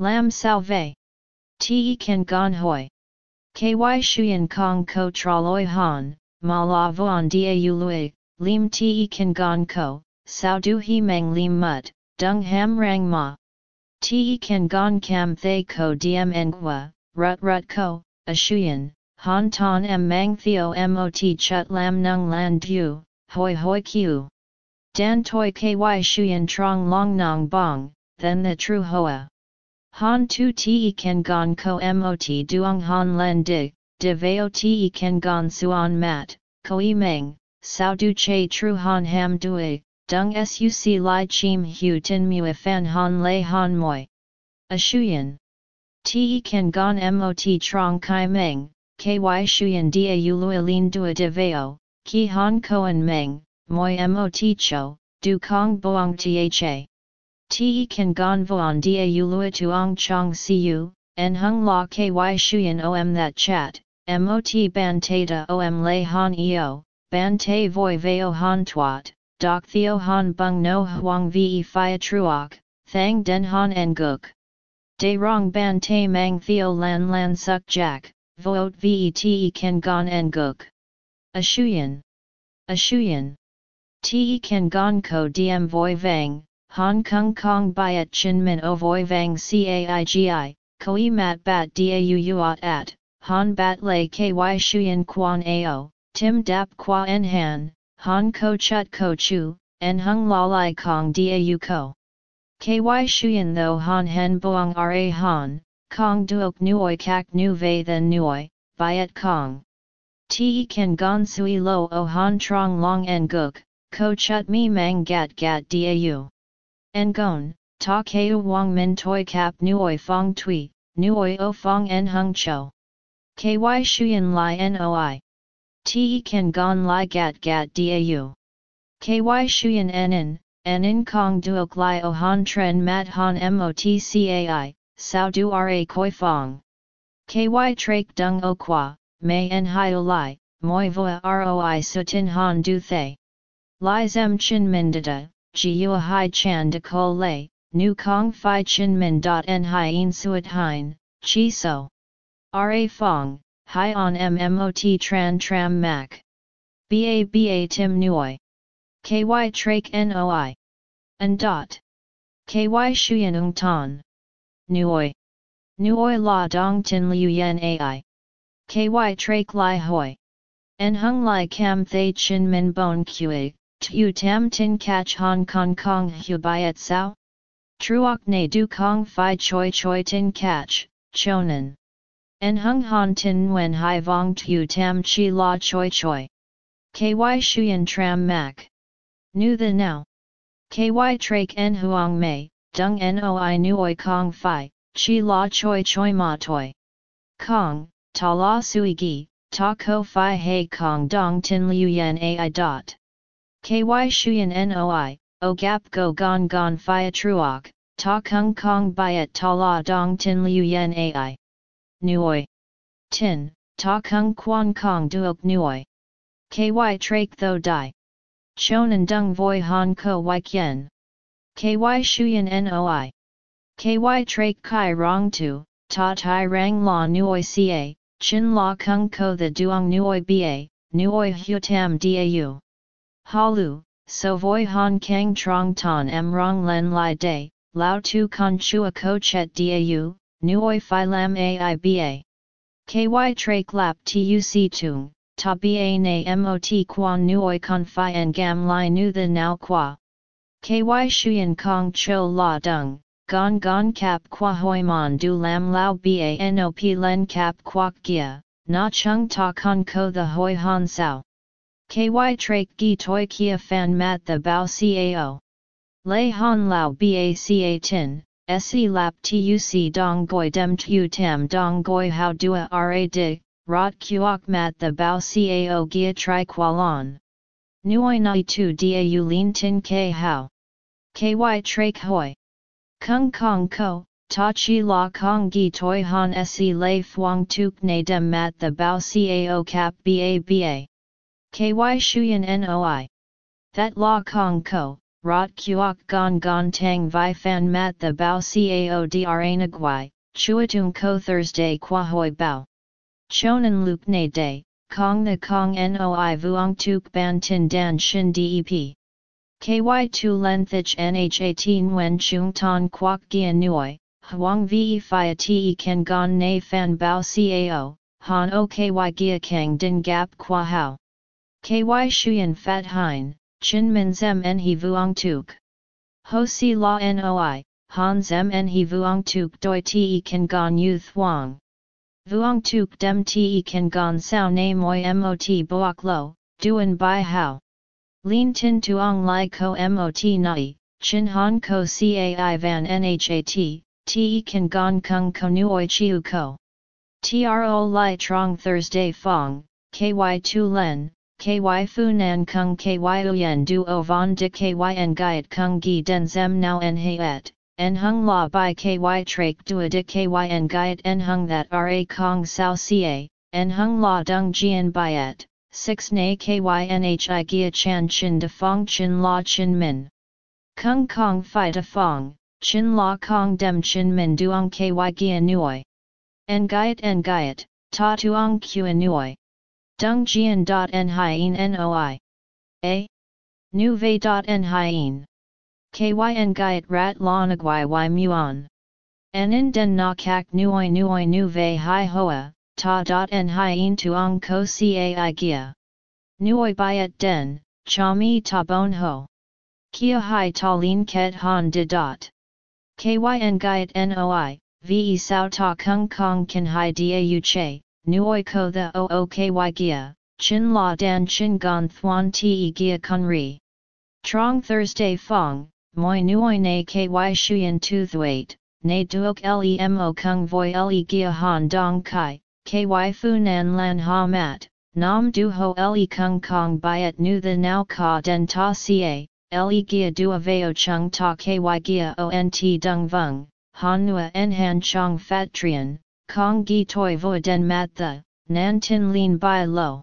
Lam salve. Te kan gon hoi. Ky shuyen kong ko traloi han, ma la vuan dia lui, lim te kan gon ko, sao du he meng lim mut, dung ham rang ma. Te kan gon kam thay ko diem engwa, rut rut ko, a shuyen, han ton em mang theo mot chut lam nung lan du, hoi hoi kiu. Dan toi ky shuyen trong long nong bong, then the true hoa. Han tu te ken gon ko mot duong han len dig, de veo te ken gon suan mat, koi meng, sao du che tru han ham dui, dung suc li chim hu tin mu fan han lei han moi. A shuyen. Te ken gon mot trong kai meng, ky shuyen dia uluilin dua de veo, ki han koan meng, moi mot cho, du kong boang tha. Te kan gon vuan dia ulua tuong chong siu, en hung la ky shuyen om that chat, mot ban da om lay han eo, ban te voi veo han tuat, doc theo han bung no huang ve fia truok, thang den han en guk. De rong ban te mang theo lan lan suk jack, voot vet kan gon en guk. A shuyen. A shuyen. Te kan gon ko diem voi vang, Hong Kong Kong Biat Chin Min O Voi Vang Caigi, Koi Mat Bat Dau At, Han Bat Lay Ky Shuyan Quan Ao, Tim Dap Qua En Han, Han Ko Chut Ko Chu, En Hung La Lai Kong Dau Ko. Ky Shuyan Tho Han Hen Boang Ra Han, Kong Duok Nuoi Kak Nu Ve Then Nuoi, Biat Kong. Te Kan Gon Sui Lo O Han Trong Long En Guk, Ko Chut Mi Mang Gat Gat Dau. Ngon, ta keu wang min toi kap nuoi fong tui, nuoi o fong en hung cho. Ky shuyen li noi. Te kan gon li gat gat dau. Ky shuyen en en kong duok li o han tren mat han motcai, sao du ra koi fong. Ky trak dung o qua, may en o li, moi voa roi sutin han du thay. Li zem chin mindada, Jia Hai Chan de Ko Lei, Nu Kong Phi Chin Min dot En Hien Suat Hein, Chi So. Ra Fong, Hai on MMOT Tran Tram Mac. Ba Ba Tim Nuoi. Ky Trake Noi. And dot. Ky Shuyan Ung Ton. Nuoi. Nuoi La Dong Tin Liu Yen Ai. Ky Trake Lai Hoi. En Hung Lai Cam Thay Chin Min Bon Kui, Tu tam tin catch Hong Kong Kong hu byet sao? Truok ne du kong fi choi choi tin catch, chonan. En hung han tin when hai vong tu tam chi la choi choi. Ky shuyen tram mak. Nu the now. Ky trake en huang mei, dung noi nuoi kong fi, chi la choi choi ma toi. Kong, ta la sui gi, ta ko fi hei kong dong tin liu yen ai dot. Ky shuyen noi, o gap go gon gon fia truok, ta kung kong byet ta la dong tin liu yen ai. Nuoi. Tin, ta kung quan kong duok nuoi. Ky trake tho di. Chonan dung voi han ko wik yen. Ky shuyen noi. Ky trake kai rong tu, ta tai rang la nuoi ca, chin la kung ko the duong nuoi ba, nuoi hu tam dau. Halu, so voi han kang trong ton em rong len lai day, lao tu con chua ko chet dau, nuoi phi lam aiba. Ky trake lap tuc tung, ta ba na mot quan nuoi con phi en gam lai nu the now qua. Ky shuyen kong cho la dung, gon gon cap qua hoi mon du lam lao ba nop len cap quoc gia, na chung ta con ko the hoi han sao. Ky trake gi toi kia fan mat the bao cao. Lei han lao baca tin, se lap tuc dong goi dem tu tam dong goi how dua ra di, rot kuok mat the bao cao gia tri qualon. Nuoi nai tu dia u lin tin ke how. Ky trake hoi. Kung kong ko, ta chi la kong gi toi han se lei fuang tuk ne dem mat the bao cao cap ba ba. Ky shuyen noi. That la kong ko, rot kuok gon gon tang vi fan mat the bao cao dra nagwai, chuatung ko Thursday qua hoi bao. Chonan lup ne day, kong na kong noi vuong tuk ban tin dan shin dep. KY2 lenthich NH18 wen chung ton quoc gian nuoi, huang ve fia te ken gon na fan bao cao, han o ky gia kang din gap qua hao. KY shuyen fat hein, chin min zem en he vuong tuk. Ho si la noi, han zem en he vuong tuk doi te ken gon yu thuang. Vuong tuk dem te ken gon sao na moi mot boak lo, duen bai hao. Lin tin tuong lai ko mot nai, chin han ko cai van nhat, te kan gon kung ko nuoi chiu ko. Tro lai trong Thursday fong, ky tu len, ky fu nan kung ky uyen duo von de en gaiet kung gi den zem now en et, en hung la by ky trak dua de en gaiet en hung that ra kong sao ca, en hung la dung jian byet. 6 na kynhi gia chan chin de fong chin la chin min. Kung kong fi de fong, chin la kong dem chin min duong ky gia nuoi. En gaiet en gaiet, ta tuong qa nuoi. Dung jian dot en hien noi. A. Nu ve dot en hien. Kyn gaiet rat la nagwai y muon. En in den na nuoi nuoi nu ve hi hoa, ta dot en hien tuong ko cai gia. Nuoi byet den, cha mi ta bon ho. Kia hai ta lin ket han de dot. Kyn gaiet noi, ve sao ta kung kong kan hai da u che, nuoi ko the ooky gia, chin la dan chin gon thuan te gia kun ri. Trong Thursday fong, moi nuoi na ky shuyen tu thuait, na duok lemo kung voi le gia han dong kai, ky fu nan lan ha mat, nam du ho le kung kong byet nu the now ka den ta ca, le gia dua veo chung ta ky gia ont dung vung, han nua en han chong fat trian, kong gi toi vo den mat the, nan tin lin bai lo.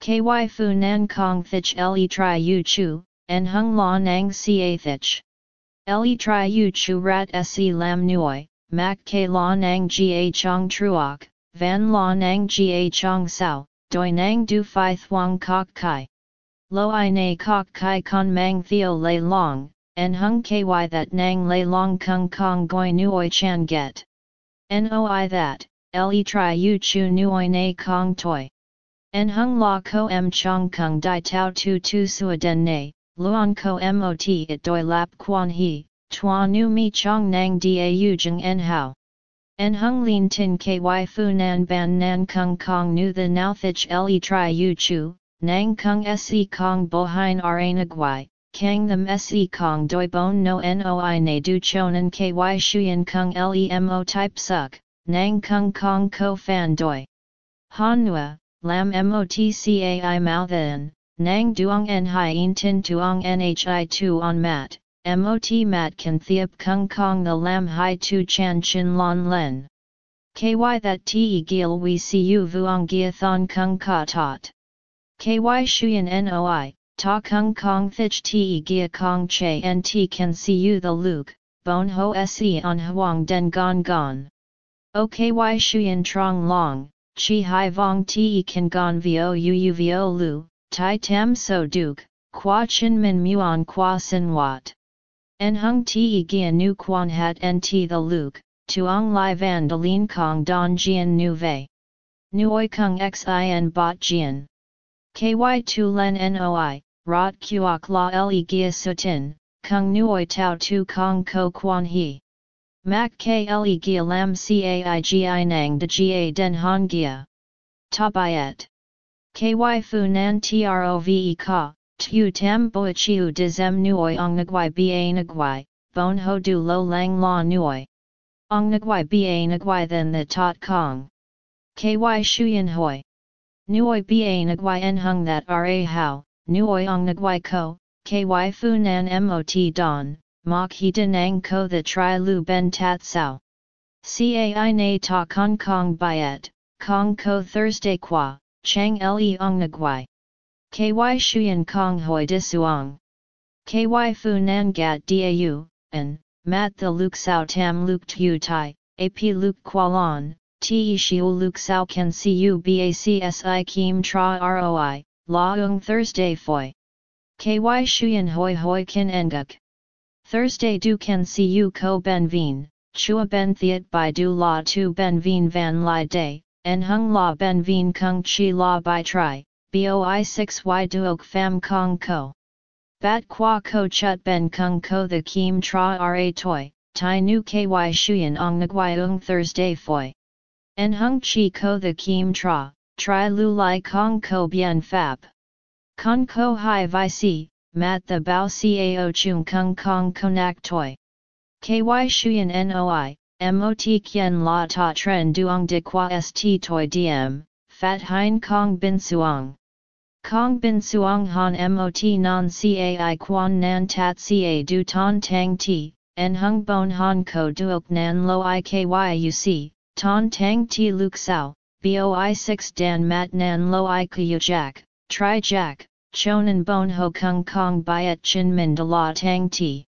Ky fu nan kong thich le tri yu chu, en hung la nang ca thich. Le tri yu chu rat se lam nuoi, mak ke la nang ga chong truok, van la nang ga chong sao, doi nang du fi thuang kok kai. Lo i na kok kai con mang theo lay long, en hung ky that nang lay long kung kong goi nuoi chan get. Noi that, le tri yu chu nuoi na kong toi. En hung la ko m chong kung di tau tu tu sua den ne, luon ko mot it doi lap quan he, tua nu mi chong nang da yu jeng en hao. En hung lin tin ky fu nan ban nan kung kong nu the now thich le tri yu chu, nang kung se kong bo hein ra nagwai, kang them se kong doi bon no noi na du chonan ky shuyen kung lemo type suk, nang kung kong ko fan doi. Han nua, lam motcai mao then, nang duong en hien tin tuong nhi tu on mat, mot mat kan thiep kung kong the lam hai tu chan chin lon len. Ky that te gil we see you vuong gia thon kung ka tot. Ky shuyen noi, ta kung kong thich te gia kong che en ti can cu the luke, bon ho se on huang den gon gon. OKY shuyen trong long, chi hai vong te kan gon vo uu vo lu, tai tam so duke, qua chin min muon qua sin wat. En hung te gia nu quan hat en ti the luke, tuong lai van de lin kong don jian nu vei. Nuoi kung xin bot jian. KY2 len noi, rot kuok la le gia sutin, kung nuoi tau tu kong ko quan he. Mak k le gia lam cai gi nang de ga den hong gia. Tabayet. Ky fu nan trove ka, Tu tam boi chiu de zem nuoi ong nagwai ba nagwai, bon ho du lo lang la nuoi. Ong nagwai ba nagwai then the tot kong. Ky shuyen hoi. Nuoi ba nagwai en hung that ra how, nuoi ong nagwai ko, ky fu nan mot don, mok he denang ko the tri lu ben tat sao. Cai na ta kong kong byet, kong ko Thursday qua, chang le ong nagwai. KY Shuyan Kong Hoi Disuang. KY Fu Nan Gat Dau, and, Mat the Luke Sao Tam Luke Tu Tai, AP Luke Kualan, Te Shiu Luke Sao Can Cu Bacsi Kim Tra Roi, La Ung Thursday Foi. KY Shuyan Hoi Hoi Kin Enguk. Thursday Du Can Cu Ko Ben Veen, Chua Ben Thiet By Du La Tu Ben Veen Van Lai Day, En Hung La Ben Veen Kung Chi La Bai Tri, Boi 6 Y Duok Pham Kong Ko. Bat Qua Ko Chut Ben Kung Ko The Kim Tra Ra Toi, Tai Nu Ky Shuyan Ong Nguai Ung Thursday Foi. En hung chi ko the kim tra, tri lu lai kong ko bien fab. Kong ko hai vi si, mat the bao cao chung kung kong konak toi. Ky shuyan noi, mot kien la ta tren duong de qua st toi diem, fat hein kong bin suong. Kong bin suong han mot non cai quan nan tat ca du ton tang ti, en hung bon han ko duok nan lo i kyuc, Ton tang ti luk sao, boi 6 dan mat nan lo i kuyu jack, tri jack, chonan bon ho kung kong byet chin min de la tang ti.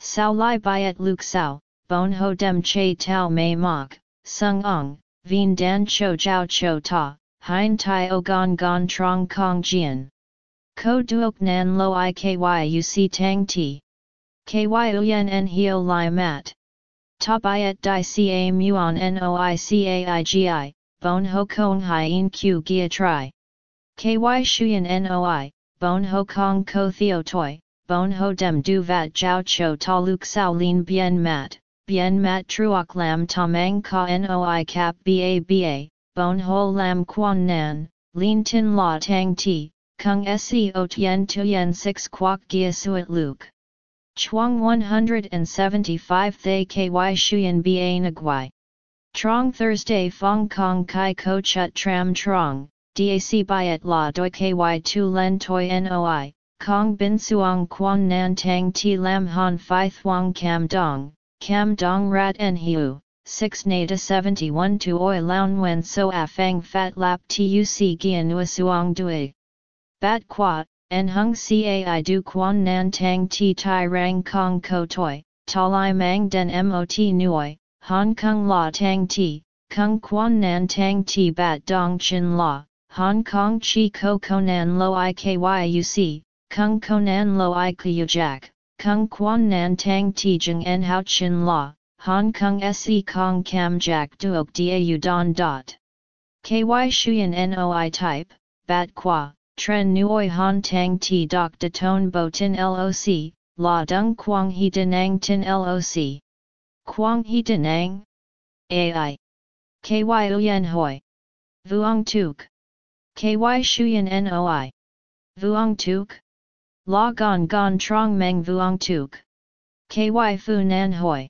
Sao lai byet luk sao, bon ho dem che tau mei mok, sung ong, vien dan cho jiao cho ta, hein tai o gon gon trong kong jian. Ko duok nan lo i ky uc tang ti. Ky uyen en hio lai mat. Ta byet di ca muon noi caigi, bon ho kong hien q gia tri. Ky shuyen noi, bon ho kong ko theo toi, bon ho dem du vat jiao cho ta luk sao lin bien mat, bien mat truok lam tamang ka noi cap ba ba, bon ho lam quan nan, lin tin la tang ti, kung seo tien tuyen 6 quoc gia suet luke. Chuang 175 Thay Ky Shuyan Ba Nagwai. Trong Thursday Fong Kong Kai Ko Chut Tram Trong, DAC Byet La Doi Ky Tu Len Toi Noi, Kong Bin Suong Quan Nan Tang Ti Lam Han Phi Thuong Cam Dong, Cam Dong Rat En Hiu, 6 Nada 71 Tu Oi Laun Wen So Afang Fat Lap Tuc Gian Nua Suong Dui. Bat Quat, En hung cai du quan nan tang ti tai rang kong ko toi, ta lai mang den mot nuoi, hong kong la tang ti, kung quan nan tang ti bat dong chin la, hong kong chi ko konan lo i kyuc, kung konan lo i jack, kung quan nan tang ti Jing en hao chin la, hong kong se kong Kam jack duok dau don dot. Ky shuyan noi type, bat qua, Tren Nuoi Han Tang Ti Dok De Ton Bo Tin Loc, La Dung Quang He Denang Tin Loc. Quang He Denang? Ai. Ky Uyen Hoi. Vuong Tuk. Ky Shuyen Noi. Vuong Tuk? La Gon Gon Trong Meng Vuong Tuk. Ky Fu Nan Hoi.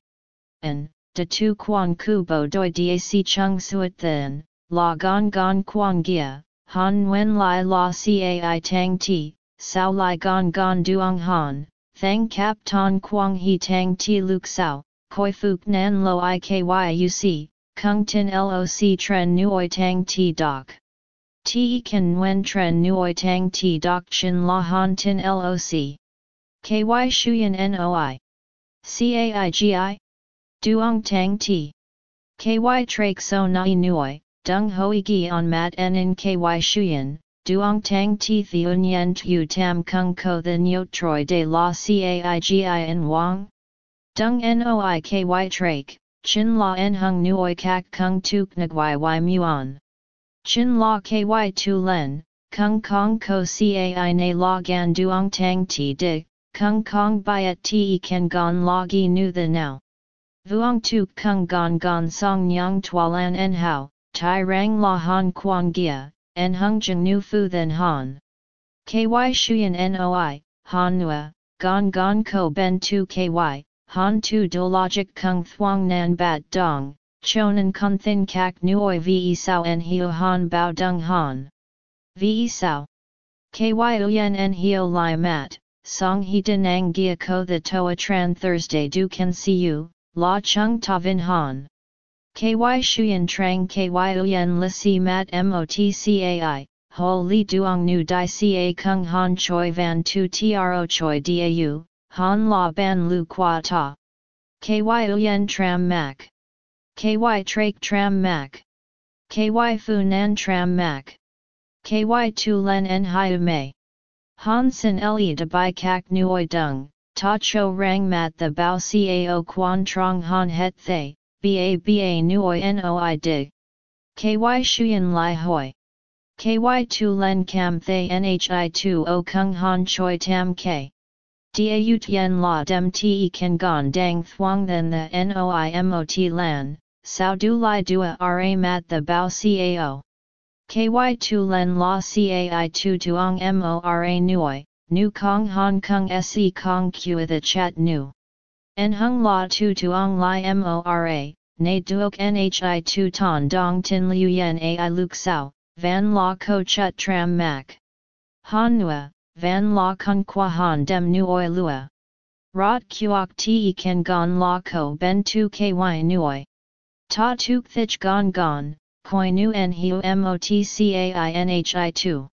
En, De Tu Quan Kubo Doi Dac Chung Suet Then, La Gon Gon Quang Gia. Han Nguyen Lai La Cai Tang Ti, Sao Lai Gon Gon Duong Han, Thang Kap Ton Quang He Tang Ti Luk Sao, Koi Fuk Nan Lo I K Y U C, Kung Tin Loc Tren Nuoi Tang Ti Doc. Ti Kan Nguyen Tren Nuoi Tang Ti Doc Chin La Han Tin Loc. KY Shuyan NOI. CAIGI? Duong Tang Ti. KY So Nai Nuoi, Dung hoi gi on mat en in ky shuyen, duong tang ti thiun yen tu tam kung ko the nyot troi de la caigi en wang? Dung noi ky trak, chin la en hung nuoi kak kung tuk nagwai y muon. Chin la ky tu len, kung kong ko cai na la gan duong tang ti di, kung kong byet te ken gon la gi nu the now. Vuong tuk kung gon gon song nyang tualan en hao, Tai rang la han quan gia, en hung jeng nu fu then han. Ky shuyen noi, han nua, gon gon ko ben tu ky, han tu do logic kung thuang nan bat dong, chonan kun thin kak nuoi ve sao en hio han bao dung han. Ve sao. Ky uyen en hio lai mat, song he denang gia ko the toa tran Thursday du can see you, la chung ta vin han. KY Shuyan Trang KY Uyen Lisi Mat MOTCAI, ho li duong nu di ca kung han choi van tu tro choi dau, han la ban lu qua ta. Ky uyen tram mak. Ky trak tram mak. Ky fu nan tram mak. Ky tu len en hiu mei. Han sin le de bai kak nuoi dung, ta cho rang mat the bao cao quan trong han het thay, ba ba nuoi noi dig. Ky shuyen lai hoi. Ky tu len cam thay nhi tu o kung han choi tam k. Da tien la dem te kan gon dang thuang than the noi mot lan, sao du lai dua ra mat the bao cao. Ky tu len la cai tu tuong mora nuoi, nu kong hong kong se kong kua the chat nu. En hung la tu tuong lai mora, na duok nhi tu ton dong tin liu yen ai luk sao, van la ko chut tram mak. Han nua, van la kun qua han dem nuoi lua. Rot kuok te ken gon la ko ben tu ky nuoi. Ta tuk thich gon gon, koi nu en hiu motcainhi 2.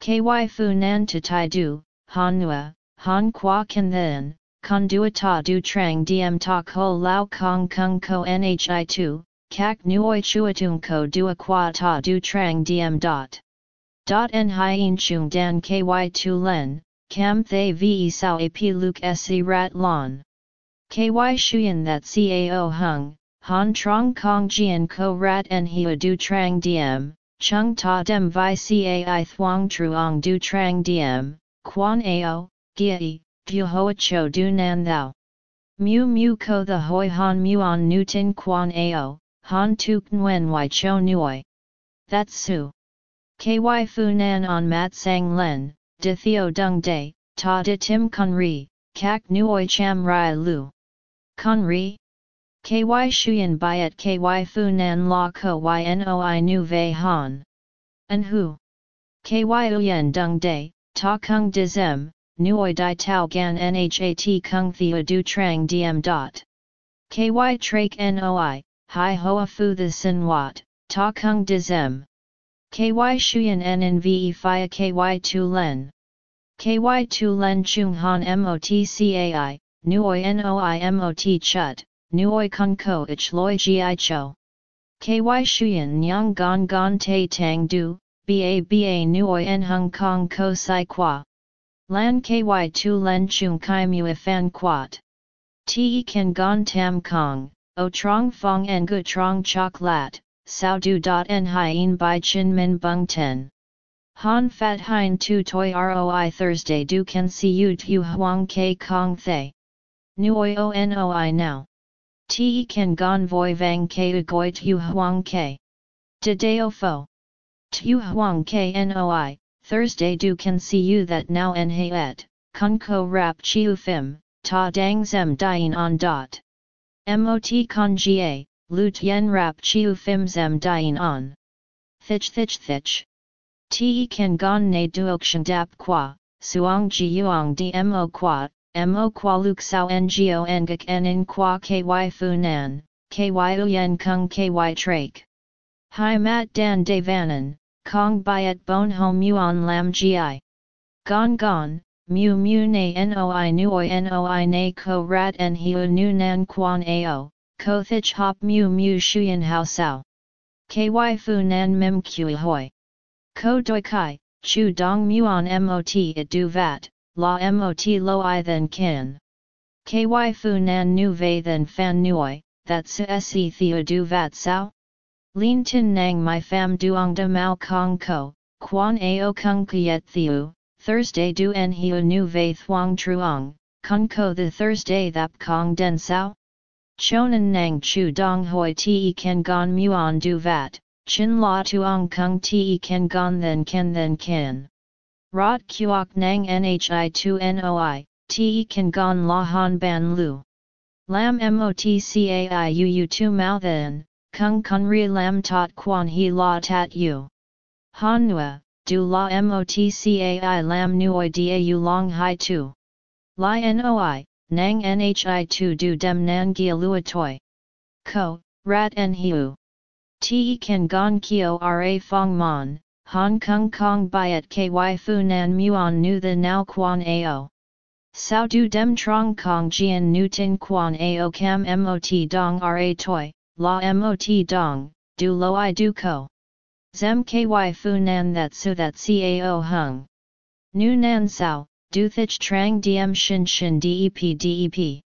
Ky fu nan to tai du, han nua, han qua kan then, con dua ta du trang diem ta ko lao kong kung ko nhi 2, kak nuoi chuatung ko dua qua ta du trang diem dot. En hien chung dan ky tu len, cam thay ve sao ap luk se rat lon. Ky shuyen that cao hung, han trong kong jian ko rat en hia du trang diem, chung ta dem vi cai thuang truong du trang diem, quan ao, gia du hoa cho du nan thou. Mu mu ko the hoi han muon nu tin quan ao, han tuk nguen y cho nuoi. That's su. Ky fu nan on mat sang len, de theo dung day, ta de tim con ri, kak nuoi cham rai lu. Con ri? Ky shuyen byet ky fu nan la ko ynoi nu ve han. An hu? Ky uyen dung day, ta kung de zem, nuoi di tau gan nhat kung thea du trang diem dot. Ky trak noi, hi hoa fu the sin wat, ta kung de zem. KY Shuyan NNVE Phia KY Tu Len. KY Tu Len Chung Han MOTCAI, Nuoi NOI MOT Chut, Nuoi Kun Ko Ich Loi Gi Cho. KY Shuyan Nyang Gon Gon Te Tang Du, BA BA Nuoi En Hong Kong Ko Sai Qua. Lan KY Tu Len Chung Kai Mua Fan Quat. Te Ken Gon Tam Kong, O Trong Fong En Gu Trong Chok Lat, sao du dot en hien by chin min bung ten. Han fat hein tu toi roi Thursday du can see you tu huang ke kong thay. Nuoi o noi now. Te kan gon voi vang ke goi tu huang ke. De deo fo. Tu huang ke noi, Thursday du can see you that now en et, kun ko rap chiu fim, ta dang zem dien on dot. Mot con ga, Lu rap chiu fim zem dien on. Thich thich thich. Te kan gon ne duokshan dap qua, suong ji yuong di mo qua, mo qua luk sao ngo ngak en in qua ky fu nan, ky uyen kung ky trak. Hi mat dan de vanan, kong byet bon hom muon lam gi. Gon gon, mu mu ne noi nuoi noi ne ko rat en hiu nu nan quan ao, ko thich hop mu mu shuyen hao sao. Ky fu nan mim kui hoi. Ko doi kai, chu dong muon mot it du vat, la mot lo i then kin. Ky fu nan nu ve then fan nuoi, that se theo du vat sao? Lin tin nang my fam duong de mao kong ko, quan ao kung kiet theo, Thursday du en hiu nu ve thuang truong, kung ko the Thursday thap kong den sao? Chonan nang chu dong hoi te ken gon muon du vat, chin la tuong kung te ken gon then ken then ken. Rot kuok nang nhi tu noi, te ken gon la han ban lu. Lam motcai uu tu mao then, kung kun ri lam tot quan he la tat u. Han nua, du la motcai lam nuoi da long hai tu. Li noi, nang nhi tu du dem nan gia lua toi. Ko, rat en hiu. Te kan gon kio ra fong mon, Hong Kong Kong Biat Ky Fu Nan Muon Nu The Now Quan Ao. Sao Du Dem Trong Kong Jian Nu Tin Quan Ao Cam Mot Dong Ra Toi, La Mot Dong, Du Lo I Du Ko. Zem Ky Fu Nan That Su That Cao Hung. Nu Nan Sao, Du Thich Trang Diem Shin Shin Dep Dep.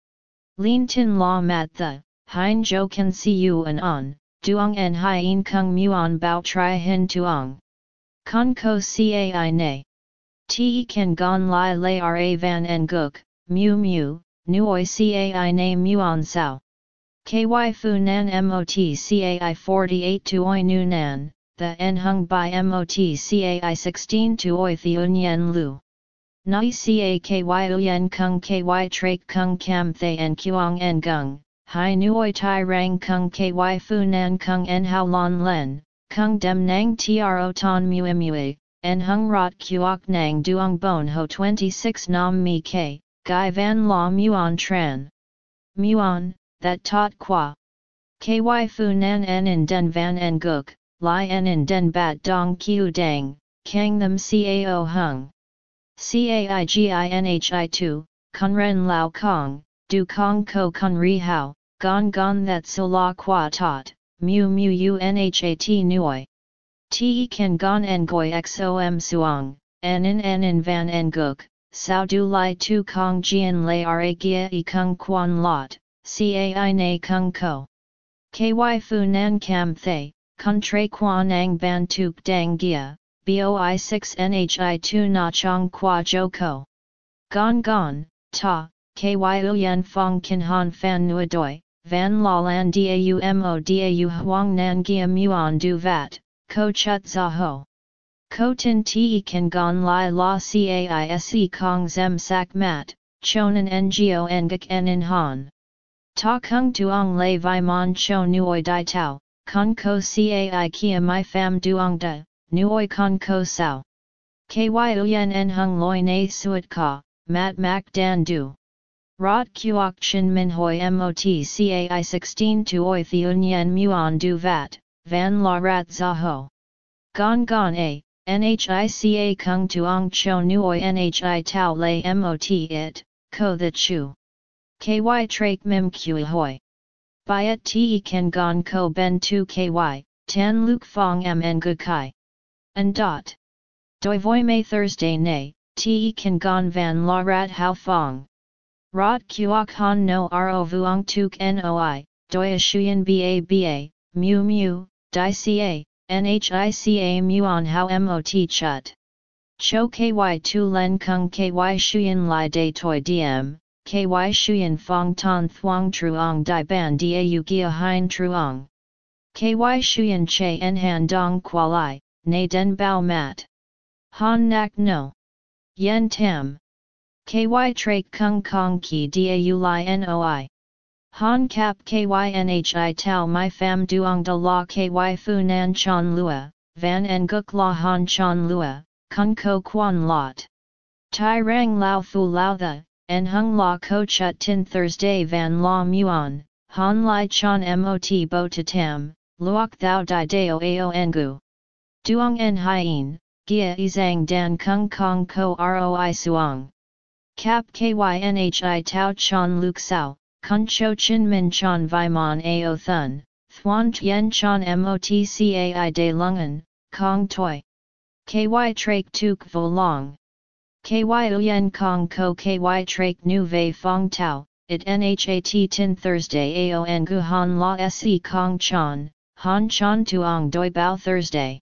Lin Tin La Mat The, Hein Jo Can See You An On, Duong En Hien Kung Muon Bao Tri Hin Tuong. Con Ko Cai Ne. Te Kan Gon Lai Lai Ra Van En Guk, Mu Mu, Nuoi Cai Ne Muon Sao. KY Fu Nan MOT CAI 48 to Oi Nu Nan, the En Hung by MOT CAI 16 to Oi Theun Yen Lu. Nai Ca Ky Uyen Kung Ky Trak Kung Kam Thay En Kuang En Gung, Hai Nuoi Tai Rang Kung Ky Fu Nan Kung En How Lon Len, Kung Dem Nang Tro Ton Mue Mue, En Hung Rot Kuok Nang Duong Bon Ho 26 Nam Mi K, Gai Van La Muon Tran. Muon, that tot qua. Ky Fu Nan En In Den Van En Guk, Lai En In Den Bat Dong Kiu Dang, Kang Them Cao Hung. CAIGINHI2, Kunren Lao Kong, Du Kong Ko Kun Ri Hao, Gon Gon That So La Qua Tot, Mu Mu UNHAT Nuoi. Te Kan Gon Ngoi XOM Suong, Nen Nen Van Nguk, Sao Du Lai Tu Kong Jian Lai Ra Gia E Kung Quan Lot, Cai Na Kung Ko. KY Fu Nan Kam Thay, Kun Tre Quan Ang Ban Tuk Dang Gia, BOI 6 NHI 2 Na Chong Qua Joko. Gon Gon, Ta, KY Uyen Fong Kin Han Fan Nua Doi, Van La Lan Dau Mo Dau Huang Nan Gia Muon Du Vat, Ko Chut Za Ho. Ko Tin Te Kan Gon Lai La Caise Kong Zem Sak Mat, Chonan Ngo Ngak En In Han. Ta Kung Tuong Lei Vi Mon Cho Nuoi Dai Tao, Con Ko Cai Kia My Pham Duong Da, Nuoi Con Ko Sao. Ky Uyen En Hung Loi Na Suat Ka, Mat Mak Dan Du. Rot Kuok Chin Min Hoi Mot Cai 16 Tu Oi Theun Yen Muon Du Vat, Van La Rat Za Ho. Gon Gon A, Nhica Kung Tuong Cho Nuoi Nhi Tao Lei Mot It, Ko The Chu. Ky Trak Mim Kui Hoi. Byet Te Ken Gon Ko Ben Tu Ky, Tan Luke Fong Mn Gu Kai. And dot. Doi Voi May Thursday Nay, Te Ken Gon Van La Rat How Fong. Rot Kuok Han No Ro Vuong Tuk Noi, Doi Shuyan Ba Ba, Mu Mu, Di Ca, Nhica Muon How Mot Chut. Cho Ky Tu Len Kung Ky Shuyan Lai De Toi Diem, Ky Shuyan Fong Ton Thuong Truong Di Ban Dau Gia Hein Truong. Ky Shuyan Che En Han Dong Kualai, Na Den Bao Mat. Han Nak No. Yen Tam. KY Trak Kung Kong Ki Dau Lai Noi. Han Kap KYNHI Tao My Pham Duong De La KY Fu Nan Chon Lua, Van En Guk La Han Chon Lua, Kung Ko Quan Lot. Tai Rang Lao Fu Lao The, En Hung La Ko Chut Tin Thursday Van La Muon, Han Lai Chon Mot Bo to Tam, Luok Thou Di Deo Ao Ngu. Duong En Hien, Gia Izang Dan Kung Kong Ko Roi Suong. Cap KYNHI Tao Chon Luk Sao, Kun Cho Chin Min Chon Vi Mon Ao Thun, Thuan Tien Chon Motcai De Lungan, Kong Toi. KY Trak Tuk Vo Long. KY Uyen Kong Ko KY Trak Nu Ve Fong Tao, It Nhat Tin Thursday Ao Ngu Han La Se Kong Chon, Han Chon Tuong Doi Bao Thursday.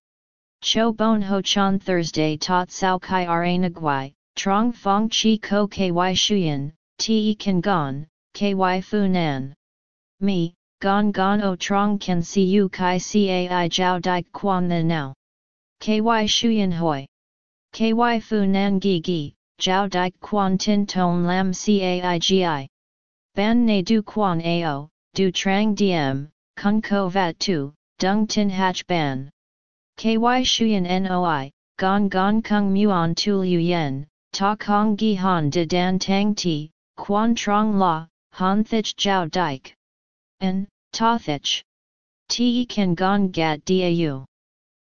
Cho Bon Ho Chon Thursday Tot Sao Kai Ra Nagwai, Trong Fong Chi Ko KY Shuyan, Te Kan Gon, KY Fu Nan. Me, Gon Gon O Trong Can See You Kai Cai Jiao Dai Quan The Now. KY Shuyan Hoi. KY Fu Nan Gi Gi, Jiao Dai Quan Tin Ton Lam Cai Gi. Ban Ne Du Quan Ao, Du Trang Diem, Kun Ko Vat Tu, Dung Tin Hach Ban. KY Shuyan Noi, Gon Gon Kung Muon Tu Liu Yen, Ta Kong Gi Han De Dan Tang Ti, Quan Trong La, Han Thich Jiao Dike. N, Ta Thich. Te Kan Gon Gat Dau.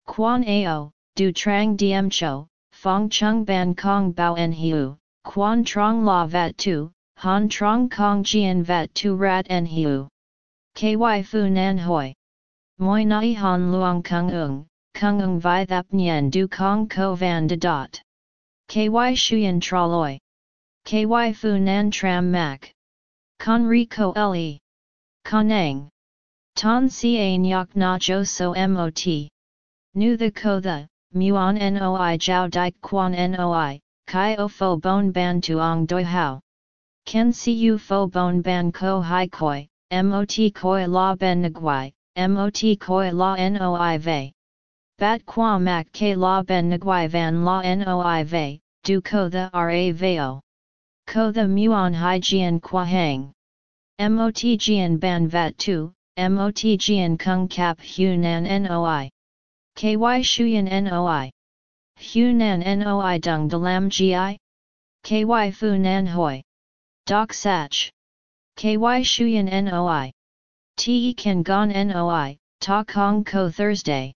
Quan Ao, du trang diem cho, fong chung ban kong bao en hiu, quan trong la vat tu, han trong kong jian vat tu rat en hiu. Ky fu nan hoi. Moi nai han luang kung ung, kung ung vi thap nien du kong ko van de dot. Ky shuyen traloi. Ky fu nan tram mak. Con ri ko le. Kanang. Ton ca nyak na jo so mot. Nu the ko the, muon noi jiao dike quan noi, kai o fo bon ban tuong doi hao. Ken u fo bon ban ko hai koi, mot koi la ben nguai, mot koi la noi ve. Bat qua mac k la ben nguai van la noi ve, du ko the ra veo. Ko the muon hai jian qua hang. Mot jian ban vat tu, mot jian kung kap hunan noi. Ky shuyan noi. Hunan noi dung de lam gi? Ky fu nan hoi. Doc sach. Ky shuyan noi. Te kan gon noi, ta kong ko Thursday.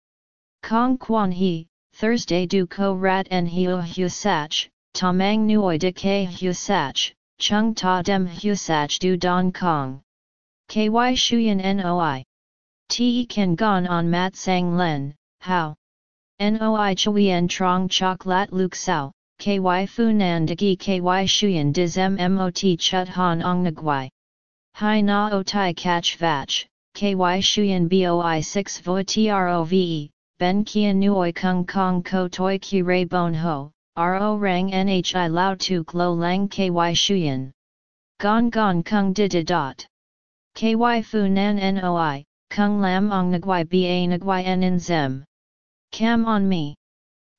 Kong quan he, Thursday du ko rat en hiu hu sach, ta mang nuoi de ke hu sach, chung ta dem hu sach du don kong. Ky shuyan noi. Te Ken gon on mat sang len, how? Noi chuyen trong chok lat luk sao, ky fu nan degi ky shuyen diz mmot chut han ong nagwai. Hai na o tai catch vach, ky shuyen boi 6 vo trove, ben kia nuoi kung kong ko toi ki ray bon ho, ro rang nhi lao tu klo lang ky shuyen. Gon gon kung di dot. Ky fu nan noi, kung lam ong nagwai ba nagwai en in zem. Cam on me.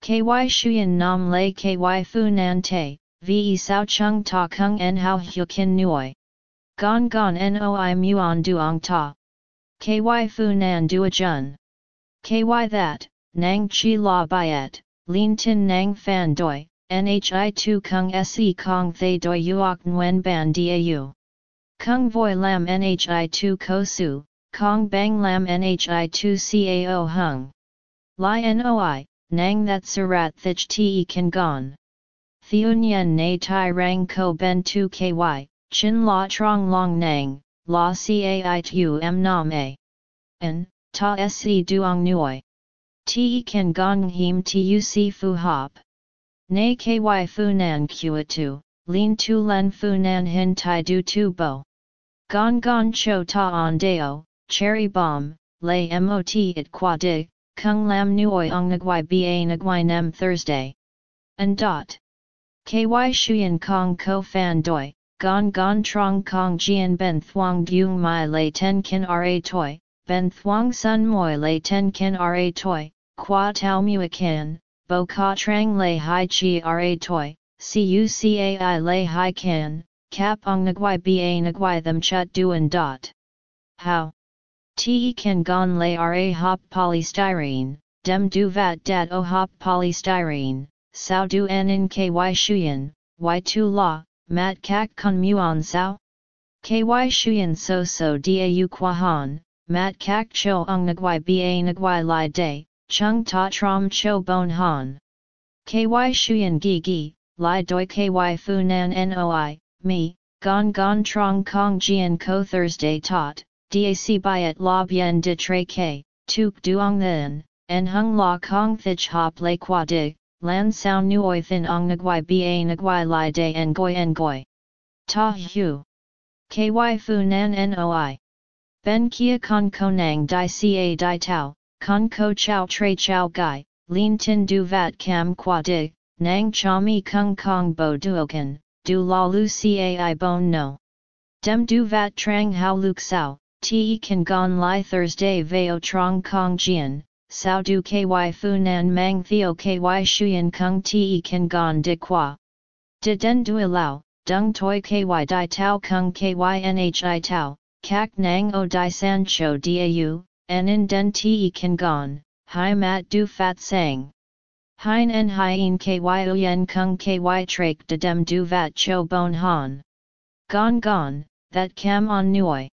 Ky shuyen nam lay ky fu nan te, ve sao chung ta kung en hao hu kin nuoi. Gon gon noi muon duong ta. Ky fu nan a jun. Ky that, nang chi la byet, lin tin nang fan doi, nhi tu kung se kong thay doi uok nguyen ban dau. Kung voi lam nhi tu ko su, kong bang lam nhi tu cao hung. Li noi, nang that surat thich te kan gon. Theunyen na tai rang ko ben tu ky, chin la trong long nang, la cai tu m nam a. N, ta se duong nuoi. Te kan gong him tu si fu hop. Na ky fu nan kua tu, lin tu len fu nan hin tai du tu bo. Gong gong cho ta on deo, cherry bomb, lay mot it qua dig, Kung lam nuoi ong nagwai ba nagwai nem Thursday. And dot. Ky shuyen kong ko fan doi, gon gon trong kong jian ben thuong dung mai lay ten kin ra toi, ben thuong sun moi lay ten kin ra toi, qua tau mua kin, bo ka trang lay hai chi ra toi, cucai lay hai kin, cap ong nagwai ba nagwai them chut duan dot. How? Te kan gon lay ra hop polystyrene, dem du vat dat o hop polystyrene, sao du en ky shuyen, y tu la, mat kak kun muon sao? Ky shuyen so so dau qua han, mat kak cho ong nagwai ba nagwai lai day, chung ta trom cho bon han. Ky shuyen gi gi, li doi ky fu nan noi, me, gon gon trong kong jian ko Thursday tot, dac byet la bien de tre ke, tuk duong then, en hung la kong thich hop le qua dig, lan sao nuoi thin ong nagwai ba nagwai lai de en goi en goi. Ta hu. Ky fu nan noi. Ben kia con konang di ca di tau, con ko chow tre chow gai, lin tin du vat cam qua dig, nang cha mi kung kong bo duokan, du la lu cai bon no. Dem du vat trang hao luk sao, te kan gon li Thursday veo trong kong jian, sao du ky fu nan mang theo ky shuyen kung te kan gon de qua. De den du lao, dung toi ky di tau kung ky nhi tau, kak nang o di san cho dau, en den te kan gon, hi mat du fat sang. Hein en hien ky uyen kung ky trak de dem du vat cho bon han. Gon gon, that cam on nuoi.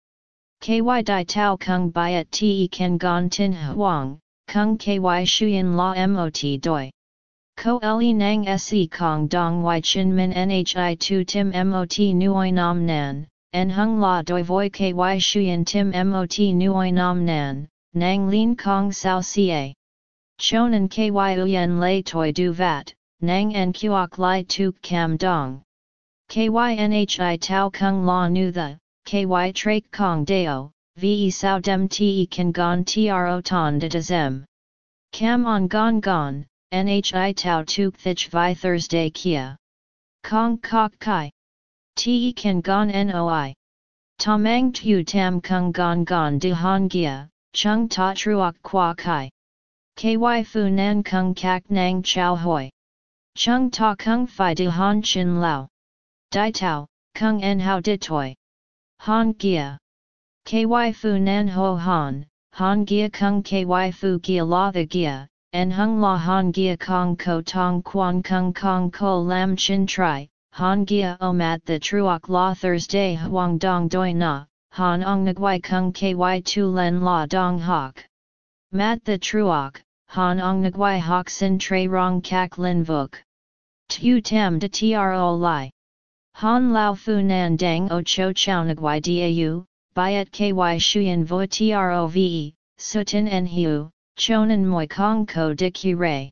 KY Dai Tao Kung Biat Te Ken Gon Tin Huang, kung ky shuyen la mot doi. Ko le nang se kong dong y chin min nhi tu tim mot nuoi nam nan, en hung la doi voi ky shuyen tim mot nuoi nam nan, nang lin kong sao ca. Chonan ky uyen lay toi du vat, nang en kuok lai tuk cam dong. KYNHI Tau Kung La Nu The, KY Trak Kong Deo, Ve Sao Dem Te Kan Gon Tro Ton De Zem. Cam On Gon Gon, NHI Tau Tuk Thich Vi Thursday Kia. Kong Kok Kai. Te Kan Gon Noi. Tamang Tu Tam Kung Gon Gon De Han Gia, Chung Ta Truok Kwa Kai. KY Fu Nan Kung Kak Nang Chow Hoi. Chung Ta Kung Phi De Han Chin Lao. Dai Tao, Kung En Hao Di Toi. Han Gia. KY Fu Nan Ho Han, Han Gia Kung KY Fu Gia La The Gia, En Hung La Han Gia Kong Ko Tong Quan Kung Kong Ko Lam Chin Tri, Han Gia O Mat The Truok La Thursday Huang Dong Doi Na, Han Ong Nguai Kung KY Tu Len La Dong Hok. Mat The Truok, Han Ong Nguai Hok Sin Tre Rong Kak Lin Vuk. Tu Tam De Tro Lai. Han Lao Fu Nan Dang O Cho Chao Nguai Dau, Byet Ky Shuyan Vo Trove, Sutin En Hiu, Chonan Moi Kong Ko Dik Ray.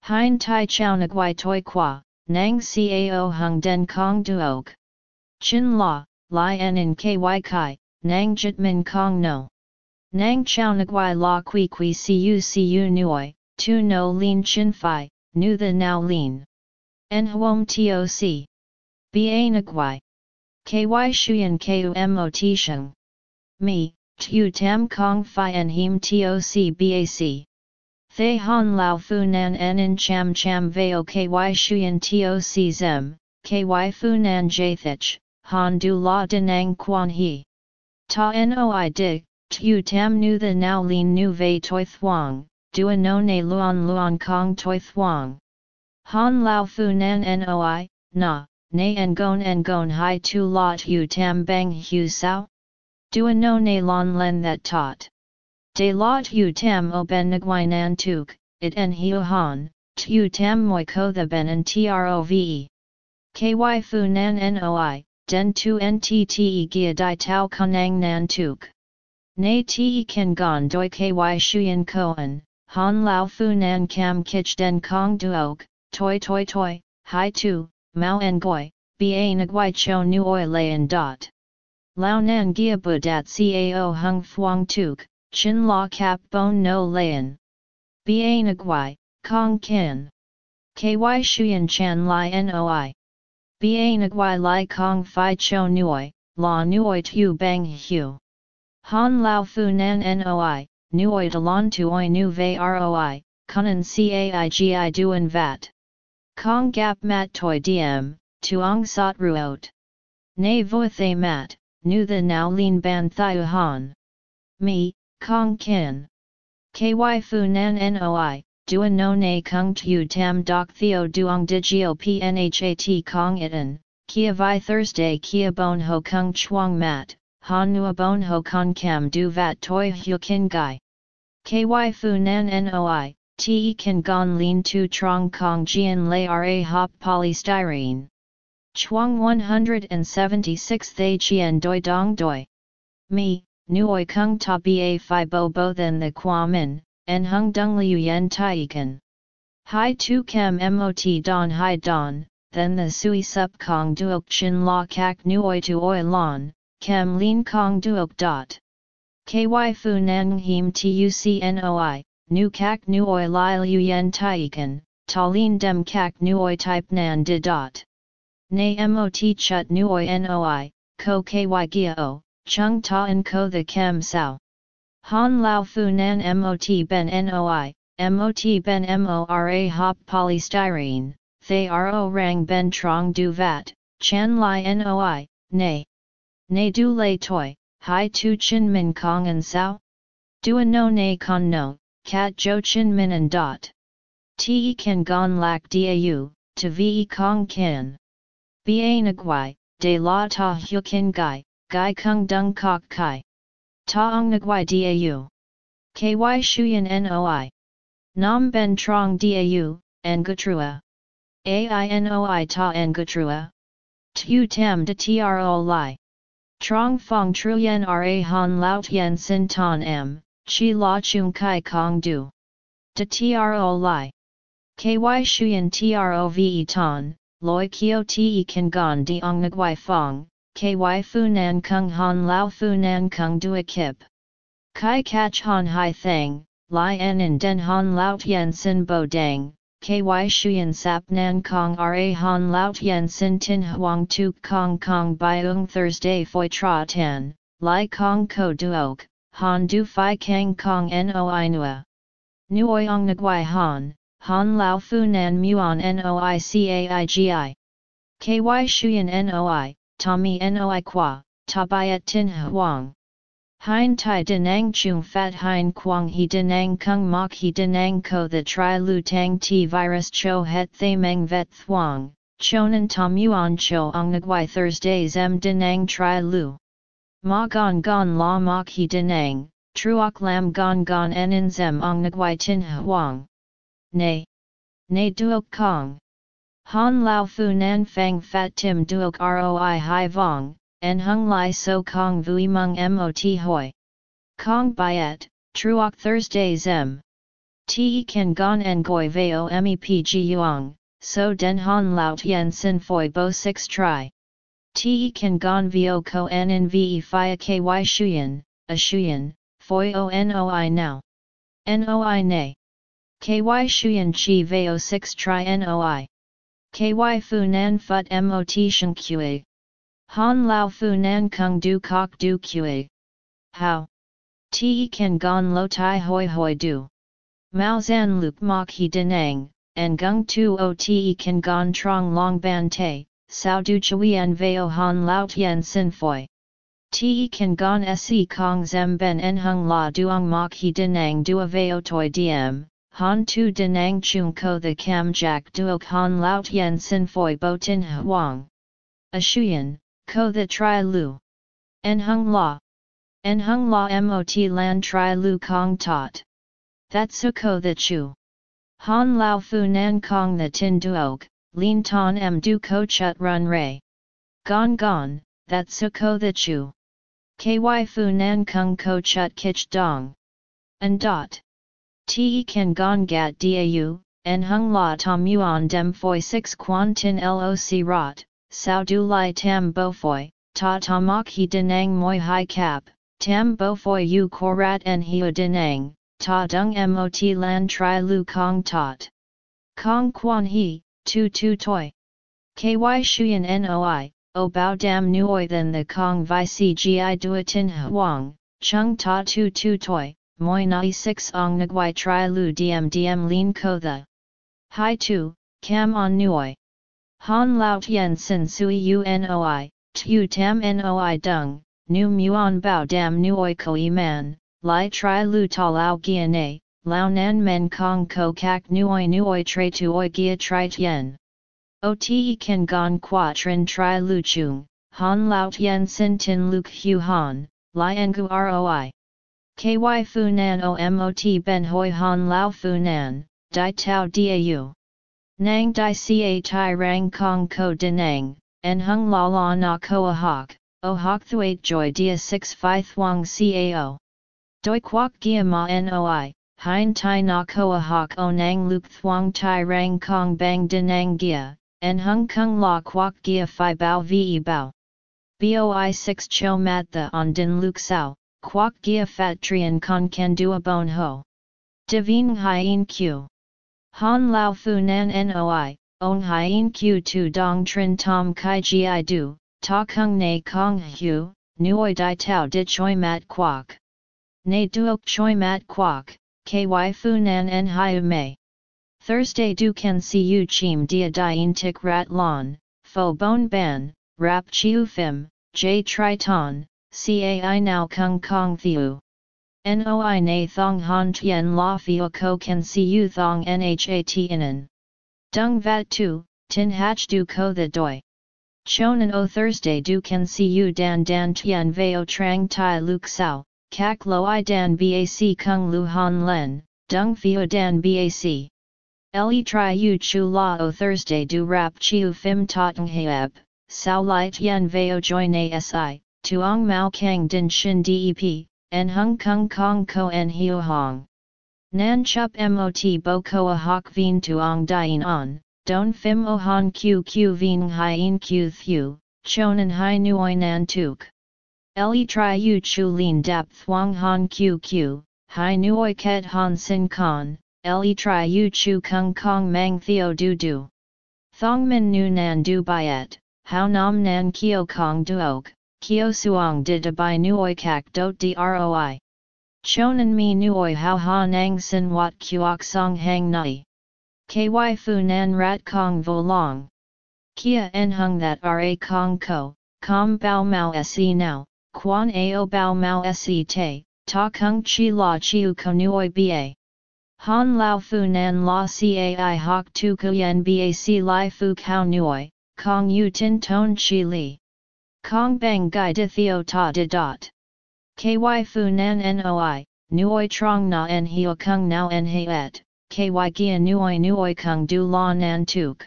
Hein Tai Chao Nguai Toi Qua, Nang Cao Hung Den Kong Duok. Chin La, Lai En In Ky Kai, Nang Jit Min Kong No. Nang Chao Nguai La Kui Kui Cu Cu Nuoi, Tu No Lin Chin Phi, Nu The Now Lin. En Huom Toc. Ba Nagwai. Ky Shuyan Ku Mot Sheng. Mi, Tu Tam Kong Phi En Him Toc Bac. Thay Han Lao Fu Nan En Cham Cham Veo Ky Shuyan Toc Zem, Ky Fu Nan Jathich, Han Du La Denang Quan He. Ta Noi Dig, Tu Tam Nu The Now Lin Nu Ve Toi Thuong, Dua No Ne Luan Luan Kong Toi Thuong. Han Lao Fu Nan Noi, Na. Nay ngon ngon hai tu lot hu tam bang hu sao? Dua no ne lon len that taught. De lot hu tam o ben nguai nan tuk, it en hiu han, tu tam moi ko the ben and trove. Ky fu nan noi, den tu ntte gia di tau kanang nan tuk. Nay te kan gon doi ky shuyen koan, han lao fu nan kam kich den kong duok, toi toi toi, hai tu, Mao Ngoi, Ba Nguai Cho Nu Oi Layan Dot. Lao Nan Gia Dat Cao Hung Phuong Tuk, Chin La Kap Bon No Layan. Ba Nguai, Kong Kin. Ky Shuyan Chan Lai Noi. Ba Nguai Lai Kong Phi Cho Nuoi, La Nuoi Tu Bang Hu. Han Lao Fu Nan Noi, Nuoi Dalon Tuoi Nu Ve Roi, Kunan Caigi Duan Vat. Kong gap mat toi diem, tuong sot ruot. Nay vo thay mat, nu the now lean ban thiu han. Me, Kong kin. Ky fu nan noi, dua no na kung tu tam Doc theo duong digio pnhat kong itan, kia vi Thursday kia bon ho kung chuang mat, han nua bon ho kong kam du vat toi hu kin gai. Ky fu nan noi, te kan gon lin tu trong kong jian lay ra hop polystyrene. Chuang 176 Thay Chien Doi Dong Doi. Mi, Nuoi Kung Ta Ba Phi Bo Bo Then The Qua Min, En Hung Dung Liu Yen Taikan. Hai Tu Kem Mot Don Hai Don, Then The Sui Sup Kong Duok Chin La Kak Nuoi Tu Oi Lon, Kem Lin Kong Duok Dot. KY Fu Nang Him Tucnoi, nu kak nu oi lil yen taikan, talin dem kak nu oi type nan di dot. Na mot chut nu oi noi, ko ky gia o, chung ta en ko the kem sao. Han lao fu nan mot ben noi, mot ben mora hop polystyrene, thay ro rang ben trong du vat, chan li noi, nay. Nay du lay toi, hai tu chin min kong and sao? Dua no nay con no, cat jo chin min and dot. Te kan gon lak dau, to ve kong kin. Ba nagwai, de la ta hu kin gai, gai kung dung kok kai. Ta ong nagwai dau. ky shuyan noi. Nam ben trong dau, en gutrua. Ainoi ta en gutrua. Tu tam de tro li. Trong fong truyen ra han lao tien sin ton m, chi la chung kai kong du. De tro li. Ky shuyan trove ton, loi kio te kan gon di ong nguai fong, ky fu nan kung han lao fu nan kung dua kip. Kai kach han hai thang, li en in den han lao tien sin bo dang, ky shuyan sap nan kong ra han lao tien sin tin huang tu kong kong byung Thursday foi tra tan, li kong ko duok, han du fi kang kong noi nua. Nuoi ong nguai han, han lao fu nan muon noi caigi. Ky shuyan noi, Tommy noi qua, tabayat tin huang. Hein tai denang chung fat hein quang he denang kung mok he denang ko the tri lu tang ti virus cho het thay meng vet thuang, chonan tom yuan cho ong nagwai Thursdays M denang tri lu. Ma gon gon la mok he denang, truok lam gon gon en zem ong nagwai tin huang. Nay. Nay duok kong. Han lao fu nan fang fat tim duok roi hai vong, en hung lai so kong vui mung mot hoi. Kong byet, truok Thursday zem. Te kan gon en goi veo mepg yuang, so den han lao tien sin foi bo 6 tri. Te kan gon vio ko en in ve fia ky shuyen, a shuyen, foi o noi now. Noi nay. Ky shuyen chi veo 6 tri noi. KY Fu Nan Phut Mot Shen Qa. Han Lao Fu Nan Kung Du Kok Du Qa. How? Te Ken Gon Lo Tai Hoi Hoi Du. Mao Zan Luke Mok He Denang, and Gung Tu O Te Kan Gon Trong Long Ban Te, Sao Du Chuyen Veo Han Lao Tien Sin Foi. Te Ken Gon Se Kong Zem Ben En Hung La Duong Mok He Denang Dua Veo Toi Diem, Han tu denang chung ko the cam jack duok han lao tien sin foi bo tin huang. A shuyen, ko the tri lu. En hung la. En hung la mot lan tri lu kong tot. That su ko the chu. Han lao fu nan kong the tin duok, lin ton m du ko chut run ray. Gon gon, that su ko the chu. Ky fu nan kung ko chut kich dong. And dot. Te kan gong gat dau, en hung la tom yuan dem foi 6 quan tin loc rot, sao du lai tam bo foi, ta tamok he denang moi hai cap, tam bo foi u korat en hiu denang, ta dung mot lan tri lu kong tot. Kong quan he, tu tu toi. Ky shuyen noi, o bao dam nuoi than the kong vi cgi duatin huang, chung ta tu tu toi, moi nai 6 ong nguai tri lu diem diem lin ko the. Hai tu, cam on nuoi. Han lao tien sin sui unoi, tu tam noi dung, nu muon bao dam nuoi ko i man, lai tri lu ta lao giane, lao nan men kong ko kak nuoi nuoi tre tuoi gia tri tien. O te kan gon qua trin tri lu chung, han lao tien sin tin luk hu han, lai engu roi. KY Funan OMOT Ben Hoi Han Lao Funan, Dai Tao Dau. Nang Dai Ca Tai Rang Kong Ko Denang, En Hung La La Na Koa Hok, O Hok Thuat Joy Dia 6 Phi Thuong Cao. Doi Quoc Gia Ma Noi, Hein Tai Na Koa Hok O Nang Luke Thuong Tai Rang Kong Bang Denang Gia, En Hung Kung La Quoc Gia Phi Bao Ve Bao. Boi 6 Cho Mat The On Din Luke Sao. Quoc gia fat trian con can dua bon ho. Divine hien q. Han lao fu nan noi, on hien q tu dong trin tom kai gi du, ta kung ne kong hu, nuoi di tau di choi mat quoc. Ne duok choi mat quoc, ky fu nan en hiu mei. Thursday du can see you chim dia dien tik rat lon, fo bon ban, rap chiu fim, j triton, Cai now kung kong thiu. Noi na thong han tien la fio ko can see you thong nhat inan. Dung vat tu, tin hach du ko the doi. Chonan o Thursday du can see you dan dan tien veo trang tai luk sao, kak lo i dan bac kung lu han len, dung theo dan bac. Le tri yu chu la o Thursday du rap chiu phim toteng heb, sao light yen veo join asi, tuong mao kang din shin dep, en hung kung kong ko en hiu hong. Nan chup mot bo ko a hok vien tuong dien on, don phim o han q q vien hien q thu, chonan hai nuoi nan tuk. Le tri yu chu lin dap thuong han q q, hai nuoi ket han sin con, le tri chu kung kong mang theo du du. Thong min nu nan du byet, how nam nan kio kong duok, kio suong de de bai nuoi kak dot droi. Chonan mi nuoi how ha nang sin wat kuok song hang nai. Ky fu nan rat kong vo long. Kia en hung that ra kong ko, com bao mao se now, quan ao bao mao se te, ta kung chi la chiu konuoi ba. Han lao fu nan la cai hok tu kuyen bac li fu kao nuoi, kong yu tin ton chi li. Kong bang gai de theo ta de dot. Ky fu nan noi, nuoi trong na en hio kung nao en he et, ky gia nuoi nuoi kung du la nan tuk.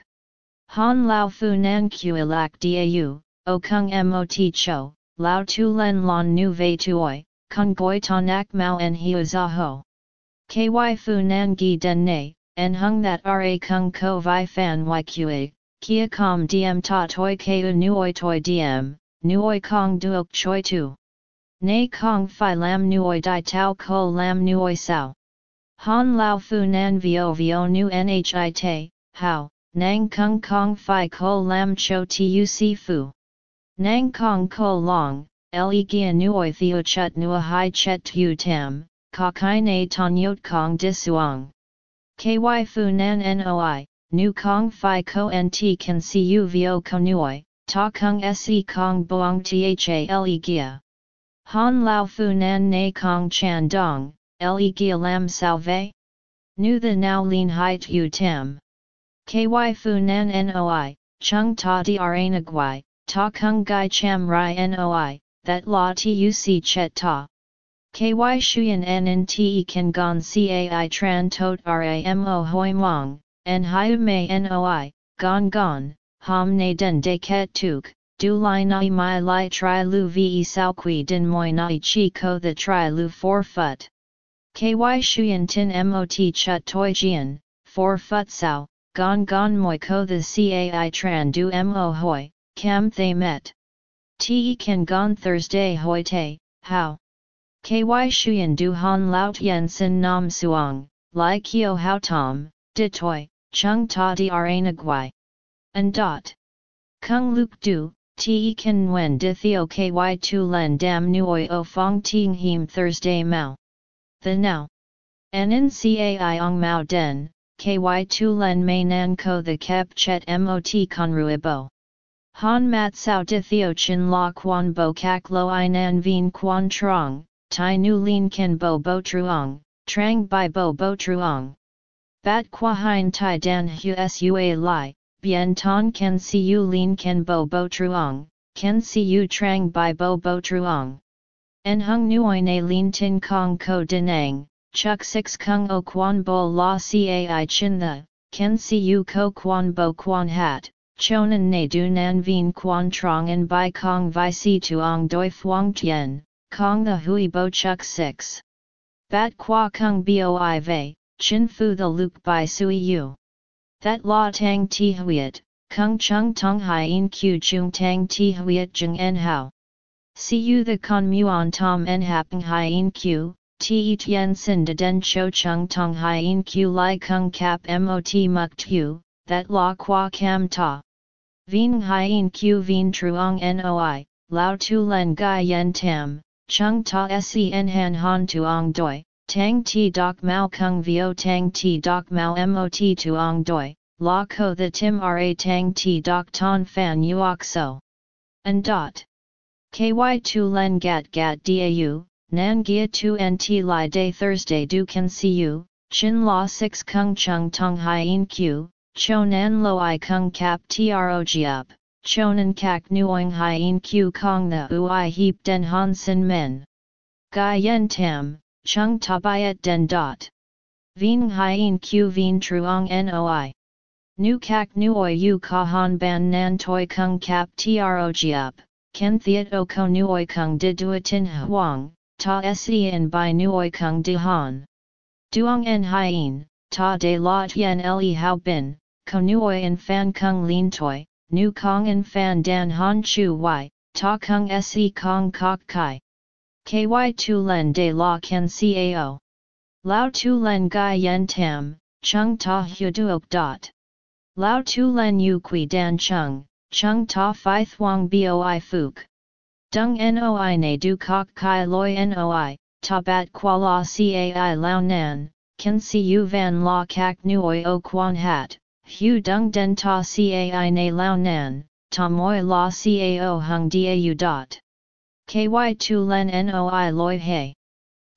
Han lao fu nan kuilak dau, o kung mot cho, lao tu len lon nu ve tuoi, kung goi tonak mao en hio za ho. Ky fu nan gi den ne, en hung that ra kung ko vi fan y qa, kia com diem ta toi ku nuoi toi diem, nuoi kong duok choi tu. Nay kong fi lam nuoi di tau ko lam nuoi sao. Han lao fu nan vio vio nu nhi te, how, nang kung kong fi ko lam cho tu si fu. Nang kong ko long, le gia nuoi theo chut nua hai chet tu tam, ka kai na ton yot kong disuang. Ky fu nan noi, nu kong fi ko nt can cu vo konuoi, ta kung se kong boang tha le gia. Han lao fu nan na kong chan dong, le gia lam salve? Nu the now lean hai tu tam. Ky fu nan noi, chung ta dra ta kung gai cham rai noi, that la tuc chet ta. KY Shuyan NNTE Kan Gon CAI Tran Tot RAMO Hoi Mong, En Hiu Mei NOI, Gon Gon, Ham Ne Den De Ket Tuk, Du Lai Nai Mai Lai Tri Lu Ve Sao Qui Din Moi Nai Chi Ko The Tri Lu 4 Phut. KY Shuyan Tin MOT Chut Toi Jian, 4 Phut Sao, Gon Gon Moi Ko The CAI Tran Du Mo Hoi, Cam Thay Met. Te Kan Gon Thursday Hoi Te, How? KY Shuyan Du Han Laut Yen Sin Nam Suang, Lai Kio Hao Tom, Di Toi, Chung Ta Di Aranagwai. And dot. Kung Luk Du, Te Kan Wen Di Theo KY Tu Len Dam Nuoi O Fong Ting Him Thursday Mao. The Now. NNCAI Ong Mao Den, KY Tu Len May Nan Ko The Kep Chet Mot Conruibo. Han Mat Sao Di Theo Chin La Quan Bo Kak Lo I Nan Vien Quan Trong. Tai Nu Lin Ken Bo Bo Truong, Trang Bai Bo Bo Truong. Bat Qua Hein Tai Dan Hu Sua Lai, Bien Ton Ken Siu Lin Ken Bo Bo Truong, Ken Siu Trang Bai Bo Bo Truong. En Hung Nuoi Ne Lin Tin Kong Ko Denang, Chuk 6 Kung O Quan Bo La Cai Chin The, Ken Siu Ko Quan Bo Quan Hat. Chonan ne du nan vien quan trong en bai kong vi si tuong doi thuong tien, Kong the Hui Bo Chuk 6. Bat Qua Kung Boi Ve, Chin Fu the Luke Bai Sui Yu. That La Tang Ti Huiet, Kung Chung Tong Hai In Q Chung Tang Ti Huiet Jung En Hao. See you the Con Muon Tom En Hapeng Hai In Q, Ti Tien Sin De Den Cho Chung Tong Hai In Q Lai Kung Cap Mot Muk Tu, that La Qua Cam Ta. Vien Hai In Q Vien Truong Noi, Lao Tu Len Gai Yen Tam. Chung ta sen han han tuong doi, tang ti dok mao kung vio tang ti dok mao mot tuong doi, la ko the tim ra tang ti dok ton fan uok so. And dot. Ky tu len gat gat dau, nan gia tu nt li day Thursday du can see you, chin la 6 kung chung tong hai in q, cho nan lo i kung cap tro up chonan kak nuoing hien q kong the ui heap den han sin men. gai yen tam, chung tabayat den dot. Vien hien q vien truong noi. Nu kak nuoi u ka han ban nan toi kung kap tro giup, ken thiet o ko nuoi kung di duatin huang, ta se in by nuoi kung di han. Duong en hien, ta de la tien le hao bin, ko nuoi en fan kung lin toi, nu kong en fan dan han chu y, ta kung se kong kok kai. Ky tu len de la ken cao. Lao tu len gai yen tam, chung ta hu duok dot. Lao tu len yu kui dan chung, chung ta fi thuang boi fuk. Dung noi ne du kok kai loi noi, ta bat qua la cai lao nan, kan si u van la kak nuoi o quan hat, hu dung den ta cai ne lao nan, ta moi la cao hung dau dot. Ky tu len noi loi he.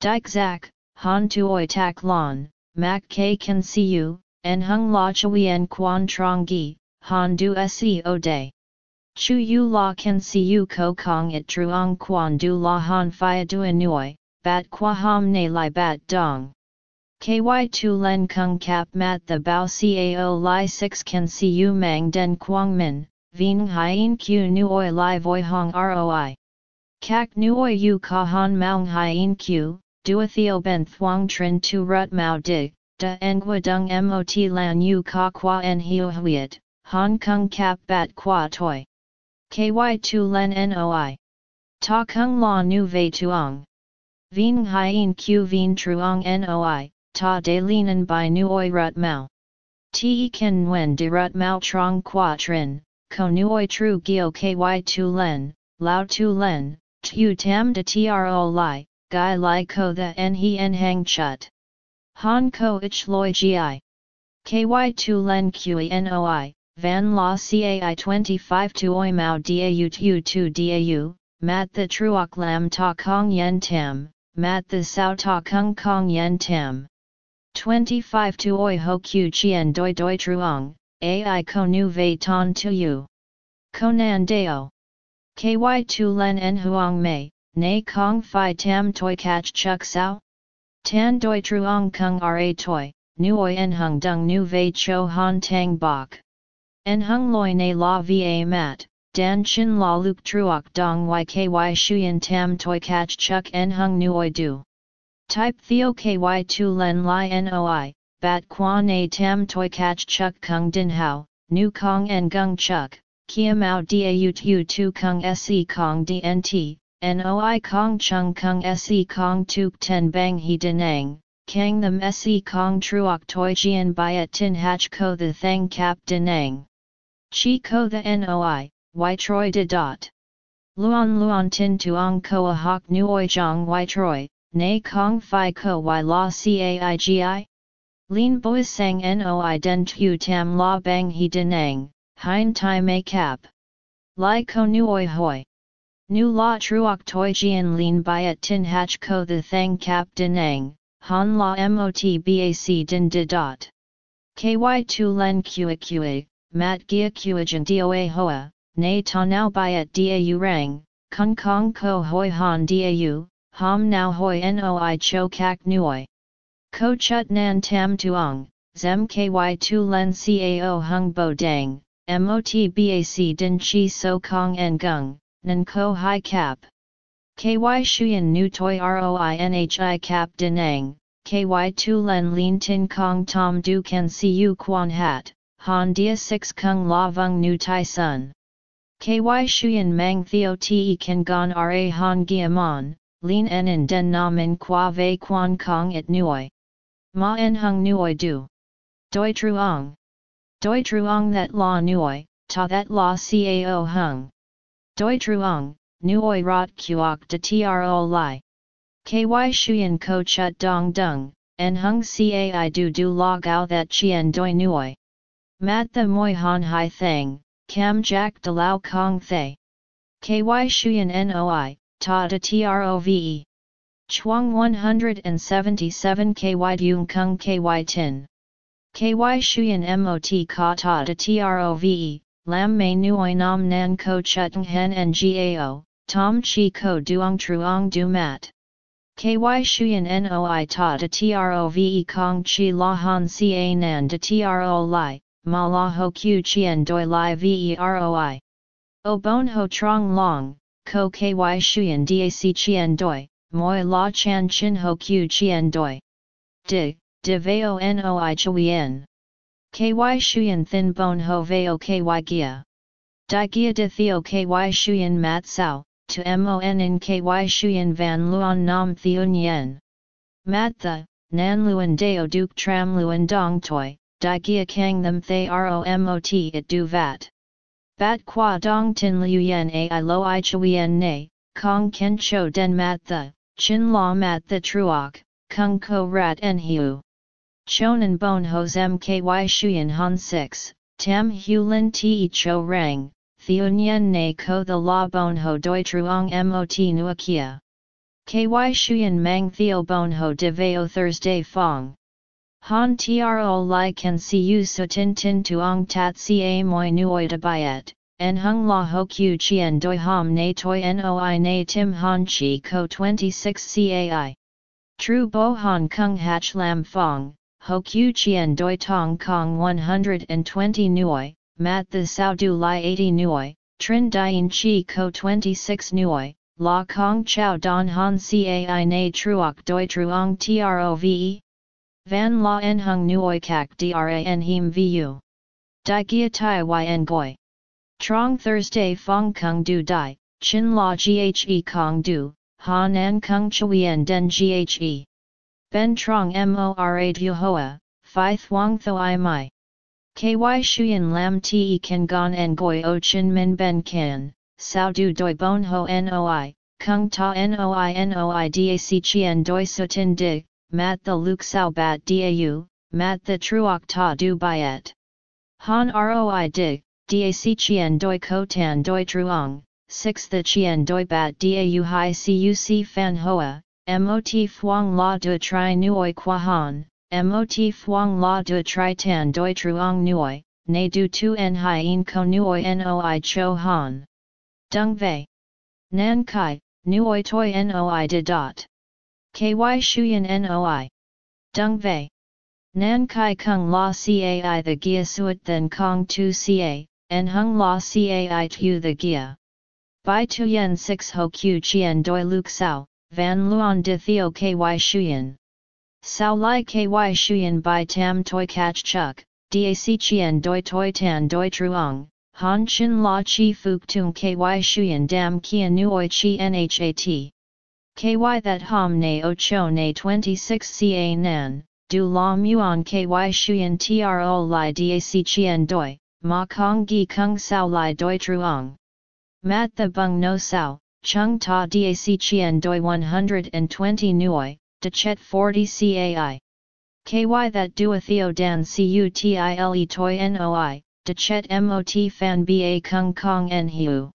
Dik zak, han tuoi tak lon, mak k kan si u, en hung la chuyen quan trong gi, han du seo day. Chu yu la si yu ko kong it truong quan du la han fia du nuoi, bat qua ham ne li bat dong. Ky tu len kung kap mat the bao cao li 6 kan si yu mang den quang min, vien hien q nuoi li voi hong roi. Kak nuoi yu ka han maung hien q, duatheo ben thuang trin tu rut mao dig, da ngwa dung mot lan yu ka qua en hiu huiet, Hong Kong cap bat qua toi. Ky tu len noi. Ta kung la nu ve tuong. Vien hien q vien truong noi, ta de linen by nuoi rut mao. Te ken nguen de rut mao trong qua trin, ko nuoi tru gio ky tu len, lao tu len, tu tam de tro li, gai li ko the en he en hang chut. Han ko ich loi gi. Ky tu len qi noi, van la cai 25 tu oi mao dau tu tu dau, mat the truok lam ta kong yen tam, mat the sao ta kung kong yen tam. 25 tu oi ho q chien doi doi truong, ai ko nu ve ton tu yu. Konan deo. Ky tu len en huang mei, nay kong fi tam toi catch chuk sao? Tan doi truong kung ra toi, nuoi en hung dung nu vei cho han tang bok. En hung loi ne la va mat, dan chin la luk truok dong yky shuyen tam toi catch chuk en hung nuoi du. Type theo ky tu len li noi, bat quan a tam toi catch chuk kung din hao, nu kong en gung chuk, kia mao da tu tu kung se kong dnt, Noi Kong Chung Kung Se Kong Tuk Ten Bang He Denang, Kang Them Se Kong Truok Toi Jian Biat Tin Hach Ko The Thang Kap Denang. Chi Ko The Noi, Y Troi De Dot. Luan Luan Tin Tuong Ko A Hok Nuoi Jong Y Troi, Nay Kong Phi Ko Y La Caigi? Lin Boi Sang Noi Den Tu Tam La Bang He Denang, Hein Tai Mei Kap. Lai Ko Nuoi Hoi. Nu la truok toi jian lin byat tin hach ko the thang kap dinang, han la mot bac din de dot. Ky tu len kua kua, mat gia kuajan doa hoa, na ta nao byat dau rang, kung kong ko hoi han dau, ham nao hoi noi cho kak nuoi. Ko chut nan tam tuong, zem ky tu len cao hung bo dang, mot bac din chi so kong en gung nan ko hai cap. Ky shuyen nu toi roi nhi cap denang, ky tu len lin tin kong tom du see you quan hat, han dia 6 kung la vung nu tai sun. Ky shuyen mang theo te kan gon ra han giamon, lin en en den nam en qua ve quan kong et nuoi. Ma en hung nuoi du. Doi truong. Doi truong that la nuoi, ta that la cao hung. Doi truong, nuoi rot kuok de tro li. Ky shuyen ko chut dong dung, en hung cai du du la gao that chien doi nuoi. Mat the moi han hai thang, cam jack de lao kong thay. Ky shuyen noi, ta de trove. Chuang 177 ky dung kung ky tin. Ky shuyen mot ka ta de trove, lam mei nuoi nam nan ko chutng hen ngao, tom chi ko duong truong du mat. KY Shuyan NOI Ta de TROVE Kong Chi La Han Ca Nan de TRO Lai, Ma La Ho Q Chien Doi Lai VEROI. O Bon Ho Trong Long, Ko KY Shuyan DAC Chien Doi, Moi La Chan Chin Ho Q Chien Doi. Di, De Veo Noi Chuyen. KY Shuyan Thin Bon Ho Veo KY Gia. Di Gia De Theo KY Shuyan Mat Sao, to mon in ky shuyen van luan nam theun yen. Mat the, nan luan deo duke tram luan dong toi, di gia kang them thay romot it du vat. Bat qua dong tin liu yen ai lo i chuyen ne, kong ken cho den mat the, chin la mat the truok, kung ko rat en hiu. Chonan bon hos mky shuyen han 6, tam hu lin ti cho rang, Theunyen ne ko the la bon ho doi truong mot nuakia. Ky shuyen mang theo bon ho de veo Thursday fong. Han tro li can see you so tin tin tuong tat ca moi nuoi de byet, en hung la ho q chien doi ham ne toi noi ne tim han chi ko 26 cai. True bo han kung hach lam fong, ho q chien doi tong kong 120 nuoi, mat the sao du lai 80 nuoi, trin dien chi ko 26 nuoi, la kong chao don han cai na truok doi truong trove. Van la en hung nuoi kak dran him vu. Di gia tai yen goi. Trong Thursday fong kung du dai, chin la ghe kong du, han an kung chuyen den ghe. Ben trong mora du hoa, phi thuong tho i mai. KY Shuyan Lam Te Kan Gon Ngoi O Chin Min Ben Kan, Sao Du Doi Bon Ho Noi, Kung Ta Noi Noi Dac Chien Doi Sutin Dig, Mat the Luke Sao Bat Dau, Mat the Truok Ta Du Biet. Han Roi Dig, Dac Chien Doi Ko Tan Doi Truong, 6 The Chien Doi Bat Dau Hai Cuc Fan Hoa, Mot Phuong La Du Tri Nuoi Qua Han. Mot phuong la du tri tan doi truong nuoi, ne du tu en hien ko nuoi noi cho han. Dung vei. Nan kai, nuoi toi noi de dot. Ky shuyen noi. Dung vei. Nan kai kung la cai the gia suet then kong tu ca, en hung la cai tu the gia. Bai tu yen 6 ho q chien doi luk sao, van luon de theo ky shuyen. Sao Lai Ky Shuyan by Tam Toi Kach Chuk, Dac Chien Doi Toi Tan Doi Truong, Han Chin La Chi Fuk Tung Ky Shuyan Dam Kia Nuoi Chi Nhat. Ky that Ham Ne O Cho Ne 26 Ca Nan, Du La Muon Ky Shuyan Tro Lai Dac Chien Doi, Ma Kong Gi Kung Sao Lai Doi Truong. Mat the Bung No Sao, Chung Ta Dac Chien Doi 120 Nuoi, de chet 40 cai. KY that a theo dan cutile toi noi, de chet mot fan ba kung kong en hiu.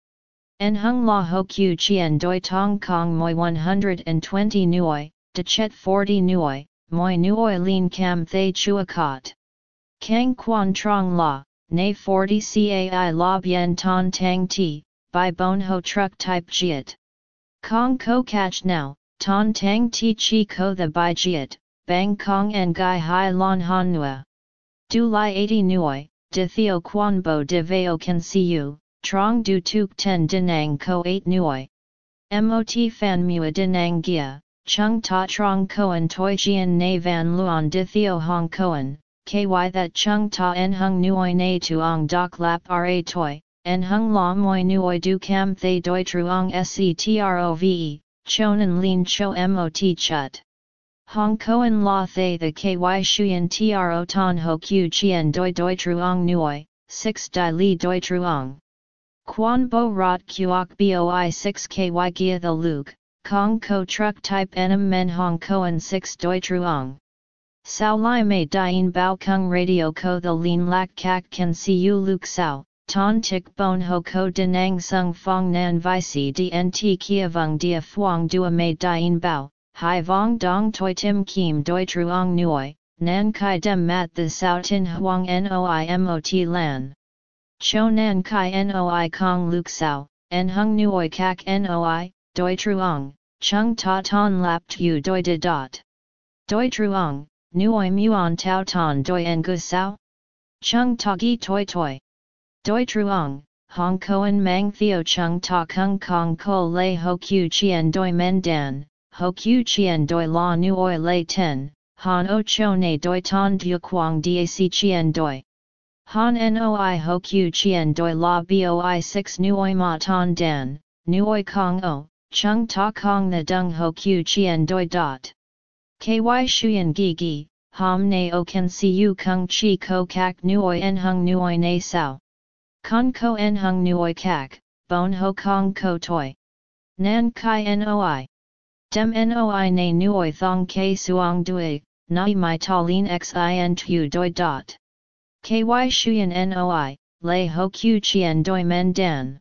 En hung la ho q chien doi tong kong moi 120 nuoi, de chet 40 nuoi, moi nuoi lin cam thay chua kot. Kang quan trong la, nay 40 cai la bien ton tang ti, by bon ho truck type jiet. Kong ko catch now, Ton tang ti chi ko the bai jiet, bang kong en gai hai lon han nua. Du lai 80 nuoi, de theo quan bo de veo can see you, trong du tuk ten dinang ko 8 nuoi. Mot fan mua dinang gia, chung ta trong koan toi jian na van luon de theo hong koan, ky that chung ta en hung nuoi na tuong dok lap ra toi, en hung la moi nuoi du cam thay doi truong setrove, chonan lin cho mot chut. Hong Koan la thay the ky shuyen tro ton ho q chien doi doi truong nuoi, 6 di li doi truong. Quan bo rot kuok boi 6 ky gia the luke, kong ko truck type enam men Hong Koan 6 doi truong. Sao lai mei dien bao kung radio ko the lin lak kak can see you luke sao, ton tik bon ho ko denang sung fong nan vi si dnt kia vung dia phuong dua mei dien bao, hai vong dong toi tim kim doi truong nuoi, nan kai dem mat the sao tin huang noi mot lan. Cho nan kai noi kong luk sao, en hung nuoi kak noi, doi truong, chung ta ton lap tu doi de dot. Doi truong, nuoi muon tau ton doi en gu sao? Chung ta gi toi toi. Doi truong, hong koen mang theo chung ta kung kong ko lei ho qiu chien doi men dan, ho qiu chien doi la nuoi lei ten, han o cho ne doi ton du quang dac chien doi. Han noi ho qiu chien doi la boi 6 nuoi ma ton dan, nuoi kong o, chung ta kong the dung ho qiu chien doi dot. Ky shuyen gi gi, ham ne o can see you kung chi ko kak nuoi en hung nuoi ne sao. Con ko en hung nuoi kak, bon ho kong ko toi. Nan kai noi. Dem noi ne nuoi thong ke suang dui, nai mai talin xin tu doi dot. Ky shuyen noi, lei ho qiu chien doi men dan.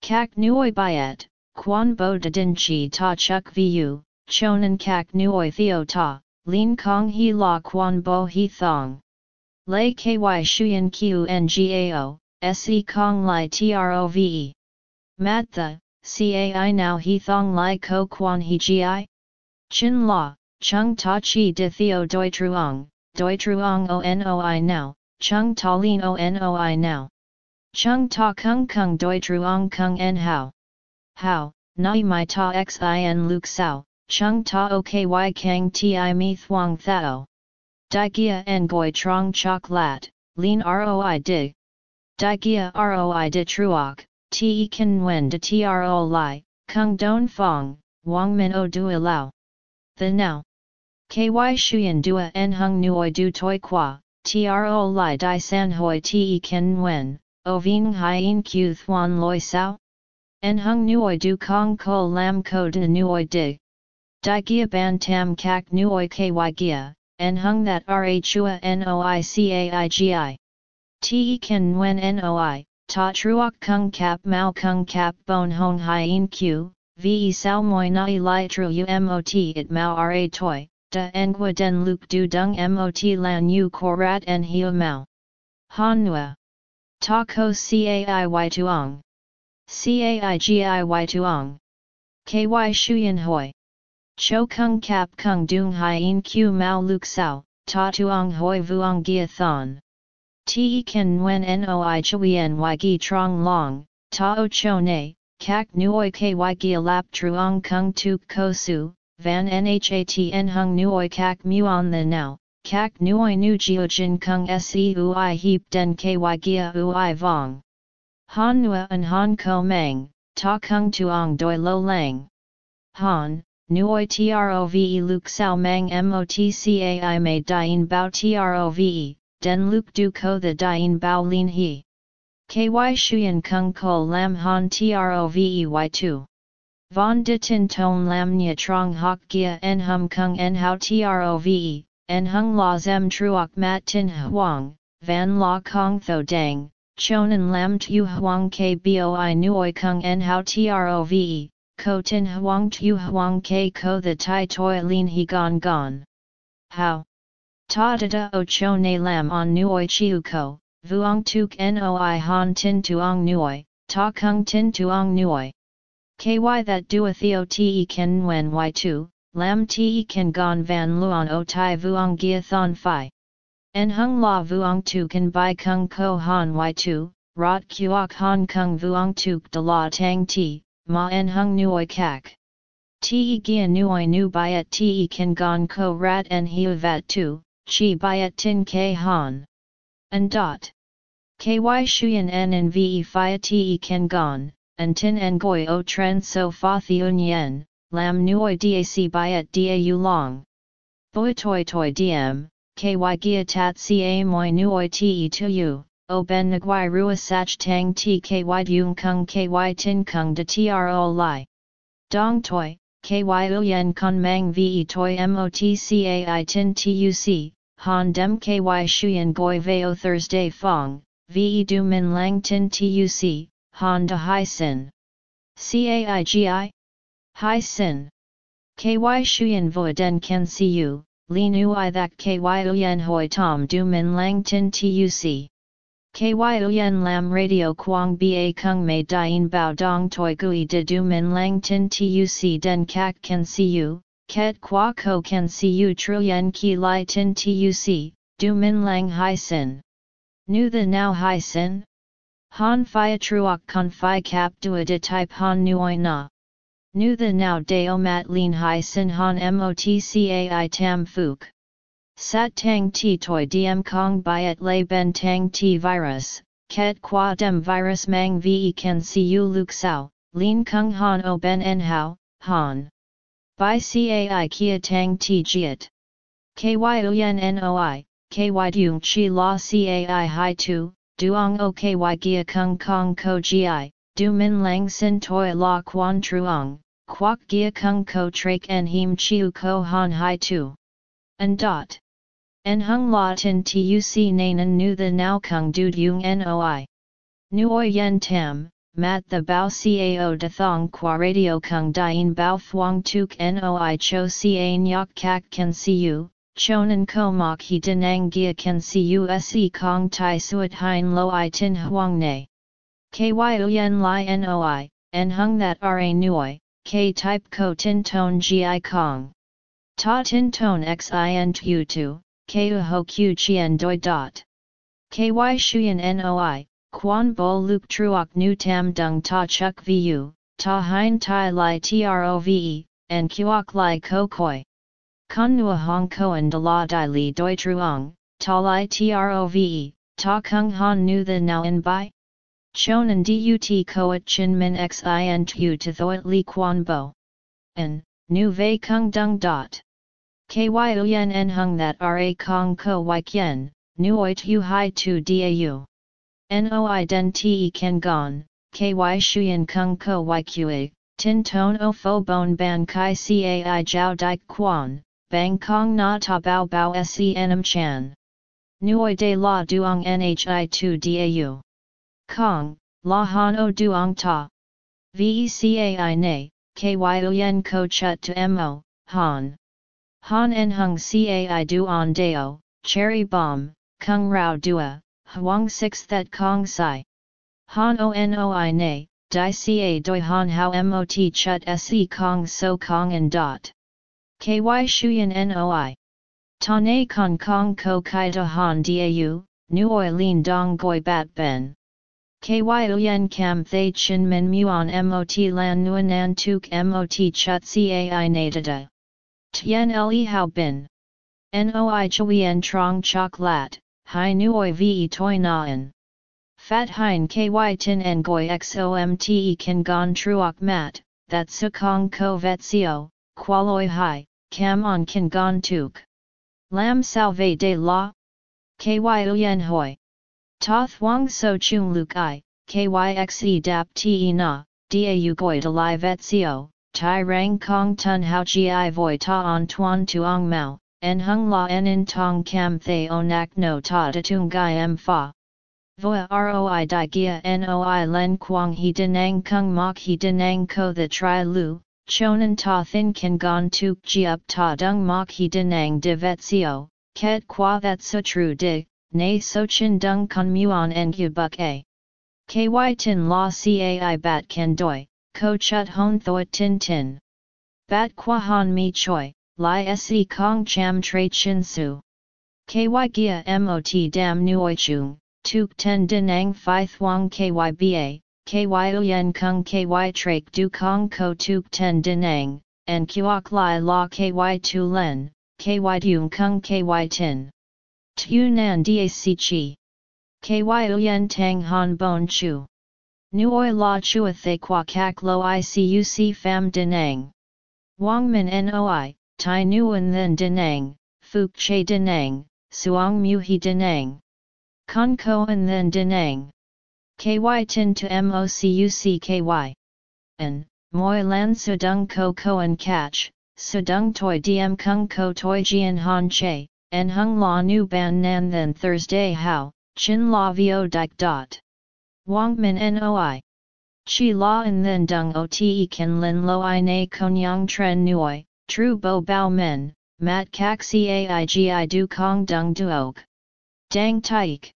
Kak nuoi byet, quan bo de din chi ta chuk vu, chonan kak nuoi theo ta, lin kong he la quan bo he thong. Lei ky shuyen qiu ngao, se kong lai trove. Mat the, cai now he thong lai ko quan he gi? Chin la, chung ta chi de theo doi truong, doi truong o now, chung ta lin o now. Chung ta kung kung doi truong kung en how. How, nai mai ta xin luk sao, chung ta o ky kang ti mi thuang thao. Dai gia en goi trong chok lat, lin roi dig. Dai gia roi de truok, te kan wen de tro li, kung don fong, wang min o dua lao. The now. Ky shuyen dua en hung nuoi du toi qua, tro li di san hoi te kan wen, o ving hien q thuan loi sao? En hung nuoi du kong ko lam ko de nuoi dig. Di gia ban tam kak nuoi ky gia, en hung that ra chua noi caigi. Te kan wen noi, ta truok kung kap mau kung kap bon hong hien q, ve sao moi nai li tru umot it mau ra toi, da engwa den luk du dung mot lan yu korat en hiu mao. Han nua. Ta ko cai tuong. Cai gi tuong. Ky shuyen hoi. Cho kung kap kung dung hien q mau luk sao, ta tuong hoi vuong gia thon. Te ken wen noi chuyen y gi trong long, ta o cho ne, kak nuoi ky gi lap truong kung tuk ko su, van nhat en hung nuoi kak muon the now, kak nuoi nu jiojin kung se ui heap den ky gia ui vong. Han nua an han ko mang, ta kung tuong doi lo lang. Han, nuoi trove luk sao mang motcai made dien bao trove, den luk du ko the dien bao lin he. Ky shuyen kung ko lam han trove y2. Von de tin ton lam nya trong hok gia en hum kung en hao trove, en hung la zem truok mat tin huang, van la kong tho dang, chonan lam tu huang k boi nuoi kung en hao trove, ko tin huang tu huang k ko the tai toi lin he gon gon. How? Ta da da o cho ne lam on nuoi chiu ko, vuong tuk noi han tin tuong nuoi, ta kung tin tuong nuoi. Ky that dua theo te ken wen y tu, lam te ken gon van luon o tai vuong gia thon phi. En hung la vuong tu kan bai kung ko han y tu, rot kuok han kung vuong tuk de la tang ti, ma en hung nuoi kak. Te gia nuoi nu byet te ken gon ko rat en hiu vat tu, chi byet tin ke han. And dot. Ky shuyen en en ve fi te ken gon, and tin en goi o tren so fa thiun yen, lam nuoi dac byet dau long. Boi toi toi diem, ky gia tat ca moi nuoi te tu yu, o ben nguai rua sach tang ti ky dung kung ky tin kung de tro li. Dong toi, ky uyen con mang ve toi motcai tin tuc, han dem ky shuyen goi veo Thursday fong, ve du min lang tin tuc, han de hai sin. Caigi? Hai sin. Ky shuyen vo den ken cu, li nu i that ky uyen hoi tom du min lang tin tuc. Ky Uyen Lam Radio Quang Ba Kung Mei Dien Bao Dong Toi Gui De Du Min Lang Tin Tuc Den Kak See You, Ket Qua Ko See You Truyen Ki Lai Tin Tuc, Du Min Lang Hai Sin. Nu the Now Hai Sin? Han Phia Truoc Con Phi Cap Dua De Type Han Nuoi Na. Nu the Now Deo Mat Lin Hai Sin Han Motcai Tam Phuc. Sat tang ti toi diem kong byet lay ben tang ti virus, ket qua dem virus mang ve see you luk sao, lin kung han o ben en hao, han. By cai kia tang ti jiet. Ky uyen noi, ky dung chi la cai hai tu, duong o ky gia kung kong ko gi, du min lang sin toi la quan truong, quoc gia kung ko trake en him chiu ko han hai tu. And dot. En hung la tin tuc nanan nu the now kung du yung noi. Nuoi yen tam, mat the bao cao de thong qua radio kung dien bao thuong tuk noi cho ca nyok kak can see you, chonan ko mok he denang gia can see you se kong tai suat hein lo i tin huang ne. Ky uyen li noi, en hung that ra nuoi, k type ko tin tone gi kong. Ta tin tone xin tu tu, Ku ho q chien doi dot. Ky shuyen noi, quan bo luk truok nu tam dung ta chuk vu, ta hein tai li trove, and kuok li ko koi. Con nua hong koan de la di li doi truong, ta li trove, ta kung han nu the now in bai? Chonan dut koat chin min xin tu to thoit li quan bo. En, nu vei kung dung dot. Ky uyen en hung that ra kong ko y kien, nuoi tu hai tu dau. Noi den te ken gon, ky shuyen kung ko y tin ton o fo bon ban kai cai jiao dike quan, bang kong na ta bao bao se enam chan. Nuoi de la duong nhi tu dau. Kong, la han o duong ta. Vecai ne, ky uyen ko chut to mo, han. Han en hung cai du on deo, cherry bomb, kung rao dua, huang six that kong sai. Han o no i ne, di ca doi han how mot chut se kong so kong and dot. Ky shuyen noi. Ta ne kong kong ko kai da han dau, nu oi lin dong goi bat ben. Ky uyen kam thay chin min muon mot lan nuanan tuk mot chut cai natada. Tien le hao bin. Noi chuyen trong chok lat, hai nuoi ve toi naan. Fat hein ky tin en goi xomte kan gon truok mat, that su kong ko vet sio, qualoi hai, cam on kan gon tuk. Lam salve de la? Ky uyen hoi. Ta thuang so chung luk i, kyxe dap te na, da goi de li vet sio, tai rang kong tun hao gi voi ta on tuan tuong mao, en hung la en in tong cam thay onak no ta de tung gai em fa. Voa roi di gia noi len quang he denang kung mok he denang ko the tri lu, chonan ta thin kan gon tuk ji up ta dung mok he denang de vetsio, ket qua that so true dig, nay so chin dung con muon en gu buk a. Ky tin la cai bat can doi, ko chut hon thoat tin tin. Bat qua han mi choi, li se kong cham tre chin su. Ky gia mot dam nuoi chung, tuk ten din fi thuang ky ba, ky uyen kung ky trake du kong ko tuk ten din dinang, and kuok li la ky tu len, ky dung kung ky tin. Tu nan dac chi. Ky uyen tang han bon chu. Nuoi la chua thay qua kak lo icuc fam denang. Wang min noi, tai nuan then denang, fuk che denang, suang Muhi denang. Con ko and then denang. Ky tin to mocuc ky. And, moi lan sudung ko ko and catch, sudung toi diem kung ko toi jian han che, and hung la nu ban nan then Thursday how, chin la vo dik dot. Wang min noi. Chi la and then dung o te kan lin lo i na konyang tren nuoi, tru bo bao men, mat kak caigi du kong dung duok. Dang taik.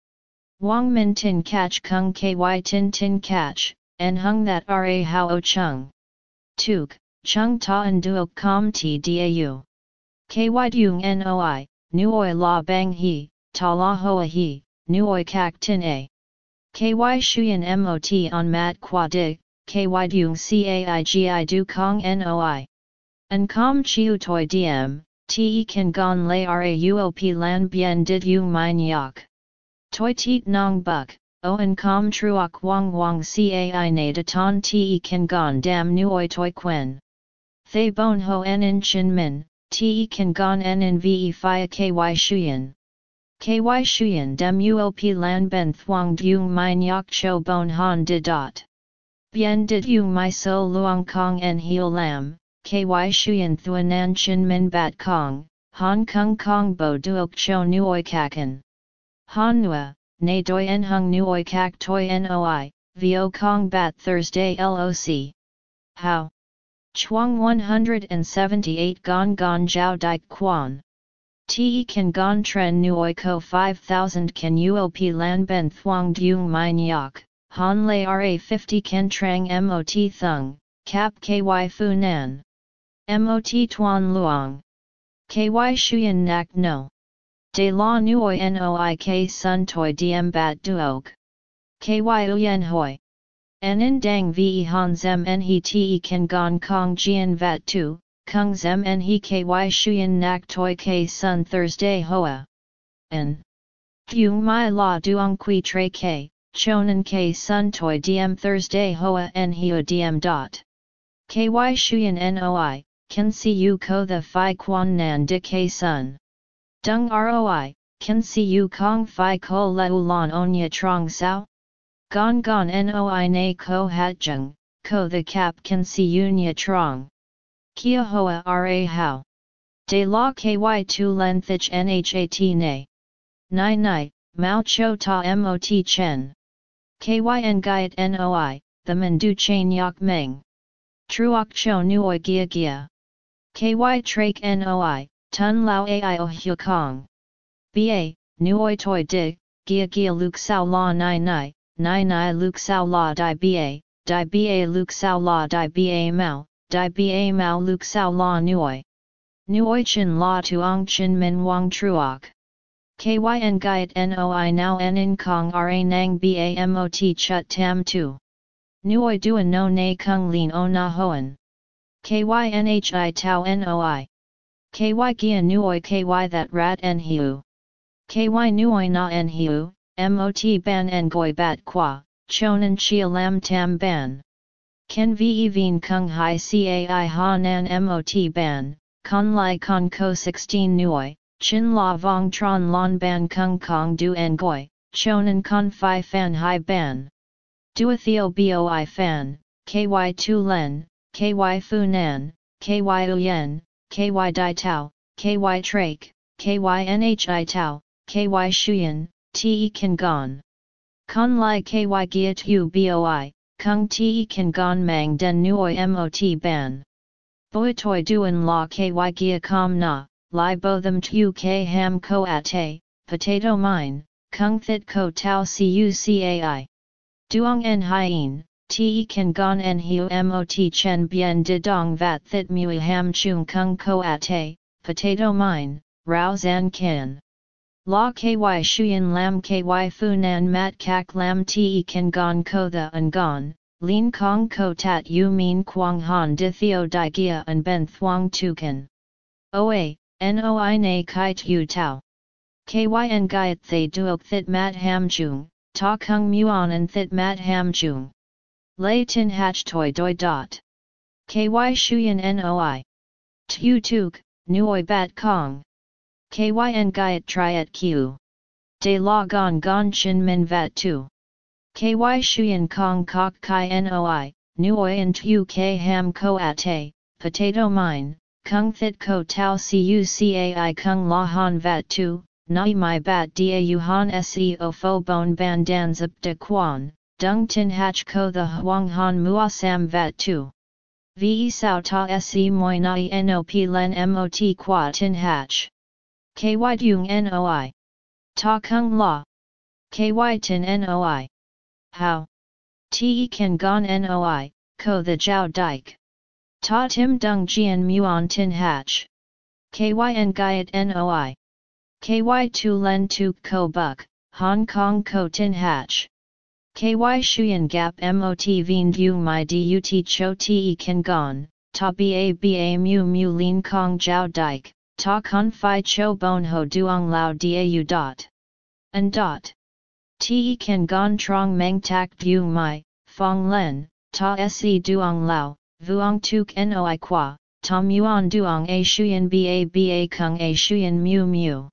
Wang min tin catch kung ky tin tin catch, en hung that ra hao chung. Tuk, chung ta en duok com ti. Ky dung noi, nuoi la bang he, ta la hoa he, nuoi kak tin a. Ky shuyen mot on mat qua dig, ky dung caigi du kong noi. An com chiu toi diem, te kan gon lay rauop lan bien did you min yak. Toi teet nong buk, o an com truok wang wang cai na de ton te kan gon dam nuoi toi quen. Thay bon ho en in chin min, te kan gon en in ve fia ky shuyen. Ky shuyen dem uop lan ben thuang dung min yak cho bon han de dot. Bien did You my so luang kong en heo lam, ky shuyen thuanan chin min bat kong, Hong Kong Kong bo duok cho nuoi kaken. Han nua, na doi en hung nuoi kak toi noi, vo kong bat Thursday loc. How? Chuang 178 Gong Gong Jiao Dai Quan. Te kan gon tren nuoi ko 5000 kan uop lan ben thuang dung min yak, han lay ra 50 kan trang mot thung, cap ky fu nan. Mot tuan luang. Ky shuyen nak no. De la nuoi noi k sun toi diem bat duok. Ky uyen hoi. En dang ve han zem en he te kan gon kong jian vat tu, kung zem en he ky shuyen nak toi k sun Thursday hoa. N. Yung my la duong qui tre k, chonan k sun toi diem Thursday hoa en heo diem dot. Ky shuyen noi, can see you ko the phi quan nan de k sun. Dung roi, can see you kong phi ko leu lon onya trong sao? Gon gon noi na ko hat jung, ko the cap can see you nya trong. Kia hoa ra how. De la ky tu len thich nhat na. Nai nai, mao cho ta mot chen. Kyn gaiet noi, the mandu chain yak meng. Truok cho nuoi gia gia. KY Trake NOI, Tun Lao AI O Hu Kong. BA, Nuoi Toi Dig, Gia Gia Luke Sao La Nai Nai, Nai Nai Luke Sao La Di BA, Di BA Luke Sao La Di BA Mao, Di BA Mao Luke Sao La Nuoi. Nuoi Chin La Tuong Chin Min Wang Truok. KYN Gaiet NOI Now N In Kong RA Nang BAMOT Chut Tam Tu. Nuoi Duan No Na Kung Lin O Na Hoan. KYNHI tau NOI. KY gia nuoi KY that rat en hiu. KY nuoi na en hiu, MOT ban en goi bat qua, chonan chia lam tam ban. Ken ve veen kung hai cai ha nan MOT ban, con lai con ko 16 nuoi, chin la vong tron lon ban kung kong du goi, chonan con fi fan hai ban. Duatheo boi fan, ky tu len, ky fu nan, ky uyen, ky Dai Tao, ky trake, ky nhi tau, ky shuyen, te kan gon. Con lai ky gia tu boi, kung te kan gon mang den nuoi mot ban. Boi toi duen la ky gia com na, lai bo them tu k ham ko ate, potato mine, kung thit ko tau cu cai. Duong en hien, te kan gon en hiu mot chen bien de dong vat thit mui ham chung kung ko ate, potato mine, rao zan kin. La ky shuyen lam ky fu nan mat kak lam te kan gon ko the an gon, lin kong ko tat yu min quang han di theo di gia an ben thuang tu kan. Oa, noi na kai tu tau. Kyn gaiet thay duok thit mat ham chung, ta kung muon an thit mat ham chung. Lei tin hach toi doi dot. Ky shuyen noi. Tu tuk, nuoi bat kong. Kyn gaiet triet q. De la gon gon chin min vat tu. Ky shuyen kong kok kai noi, nuoi en tu k ham ko ate, potato mine, kung thit ko tau cu cai kung la han vat tu, nai mai bat da u han se o fo bon ban dan zip de quan, dung tin hach ko the huang han mua sam vat tu. Ve sao ta se moi nai nop len mot qua tin hach. Ky dung noi. Ta kung la. ky tin noi. How? Te kan gon noi, ko the jiao dike. Ta tim dung jian muon tin hatch. Kyn gyat noi. Ky tu len tu ko buk, Hong Kong ko tin hatch. Ky shuyan gap mot vien du my dut cho te kan gon, ta ba ba mu mu lin kong jiao dike, ta kun fi cho bon ho duong lao dau dot. And dot. Te kan gon trong meng tak du my, fong len, ta se duong lao, vuong tuk noi qua, ta muon duong a shuyen ba ba kung a shuyen mu mu.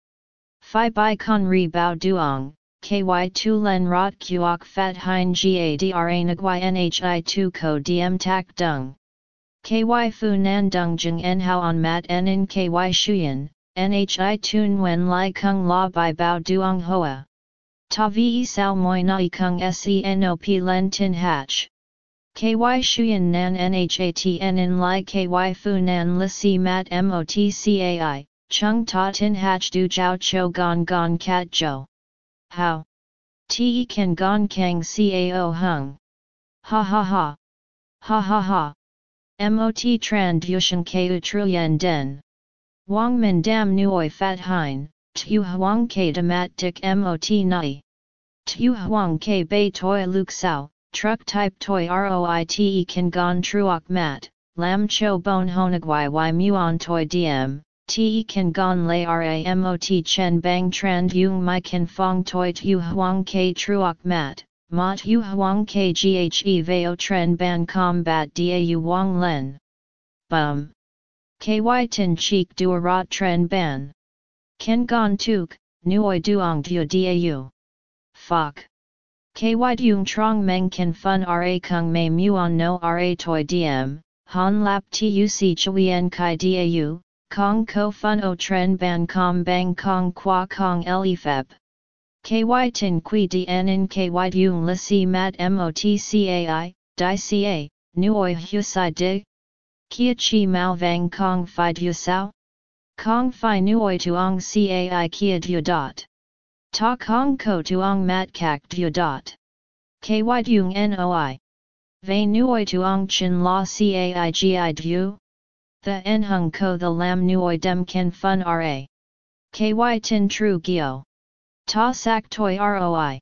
Phi bai con ri bao duong, ky tu len rot kuok fat hein gadra nagui nhi tu ko diem tak dung. Ky fu nan dung en on mat in ky nhi lai kung la bai bao duong hoa. Ta vi sao moi kung senop len tin hatch. Ky shuyen nan in lai ky fu nan li si mat motcai, chung ta tin du jiao cho gon gon jo. How? Te kan gon kang cao hung. Ha ha ha. Ha ha ha. Mot tran dushan ku truyen den. Wang min dam nuoi fat hein, tu huang ke de mat dik mot nai. Tu huang ke bei toi luk sao, truck type toi roite kan gon truok mat, lam cho bon honagwai y muon toi diem, te kan gon lay ramot chen bang tran yung mai kan fong toi tu huang ke truok mat, Mot yu huang ke ghe veo tren ban combat da wang len. Bum. Ky tin cheek rot tren ban. Ken gon tuk, nuoi duong du dau. Fuck. Ky dung trong meng ken fun ra kung mei muon no ra toi diem, han lap tuc chuyen kai dau, kong ko fun o tren ban com bang kong qua kong le feb. KY tin qui dn in KY dung li si mat motcai, di ca, nuoi hu si di? Kia chi mau vang kong fi du sao? Kong fi nuoi tuong cai kia du dot. Ta kong ko tuong mat kak du dot. KY dung noi. Ve nuoi tuong chin la cai gi du? The en hung ko the lam nuoi dem ken fun ra. KY tin tru gio. Ta sak toi roi.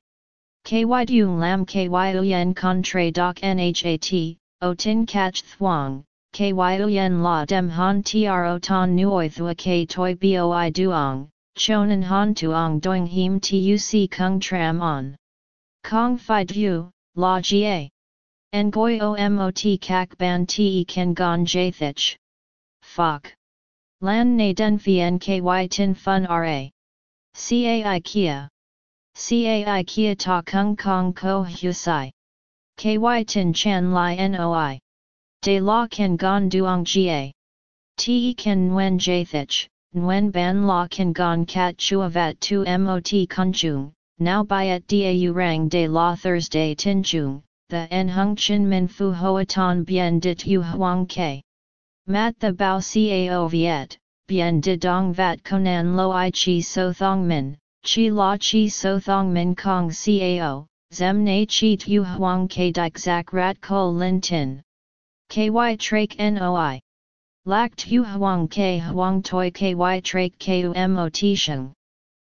Ky dung lam ky uyen contre doc nhat, o tin catch thuong, ky uyen la dem han tro ton nuoi thua k toi boi duong, chonan han tuong doing him tuc kung tram on. Kong fi du, la ga. Ngoi omot kak ban te ken gon jathich. Fuck. Lan na den vien ky tin fun ra. Cai Kia. Cai Kia Ta Kung Kong Ko Hu Sai. KY Tin Chan Lai Noi. De La Ken Gon Duong Ga. Te Ken Nguyen Jathich, Nguyen Ban La Ken Gon Kat Chuavat Tu Mot Kunjung, now Bayat Dau Rang De La Thursday Tin Chung, the En Hung Chin Min Fu Hoa Ton Bien Dit Yu Huang Ke. Mat the Bao Cao Viet, bien de dong vat konan lo i chi so thong min, chi la chi so thong min kong cao, zem na chi tu huang ke dik zak rat ko lin tin. Ky trak noi. Lak tu huang ke huang toi ky trak ku mot sheng.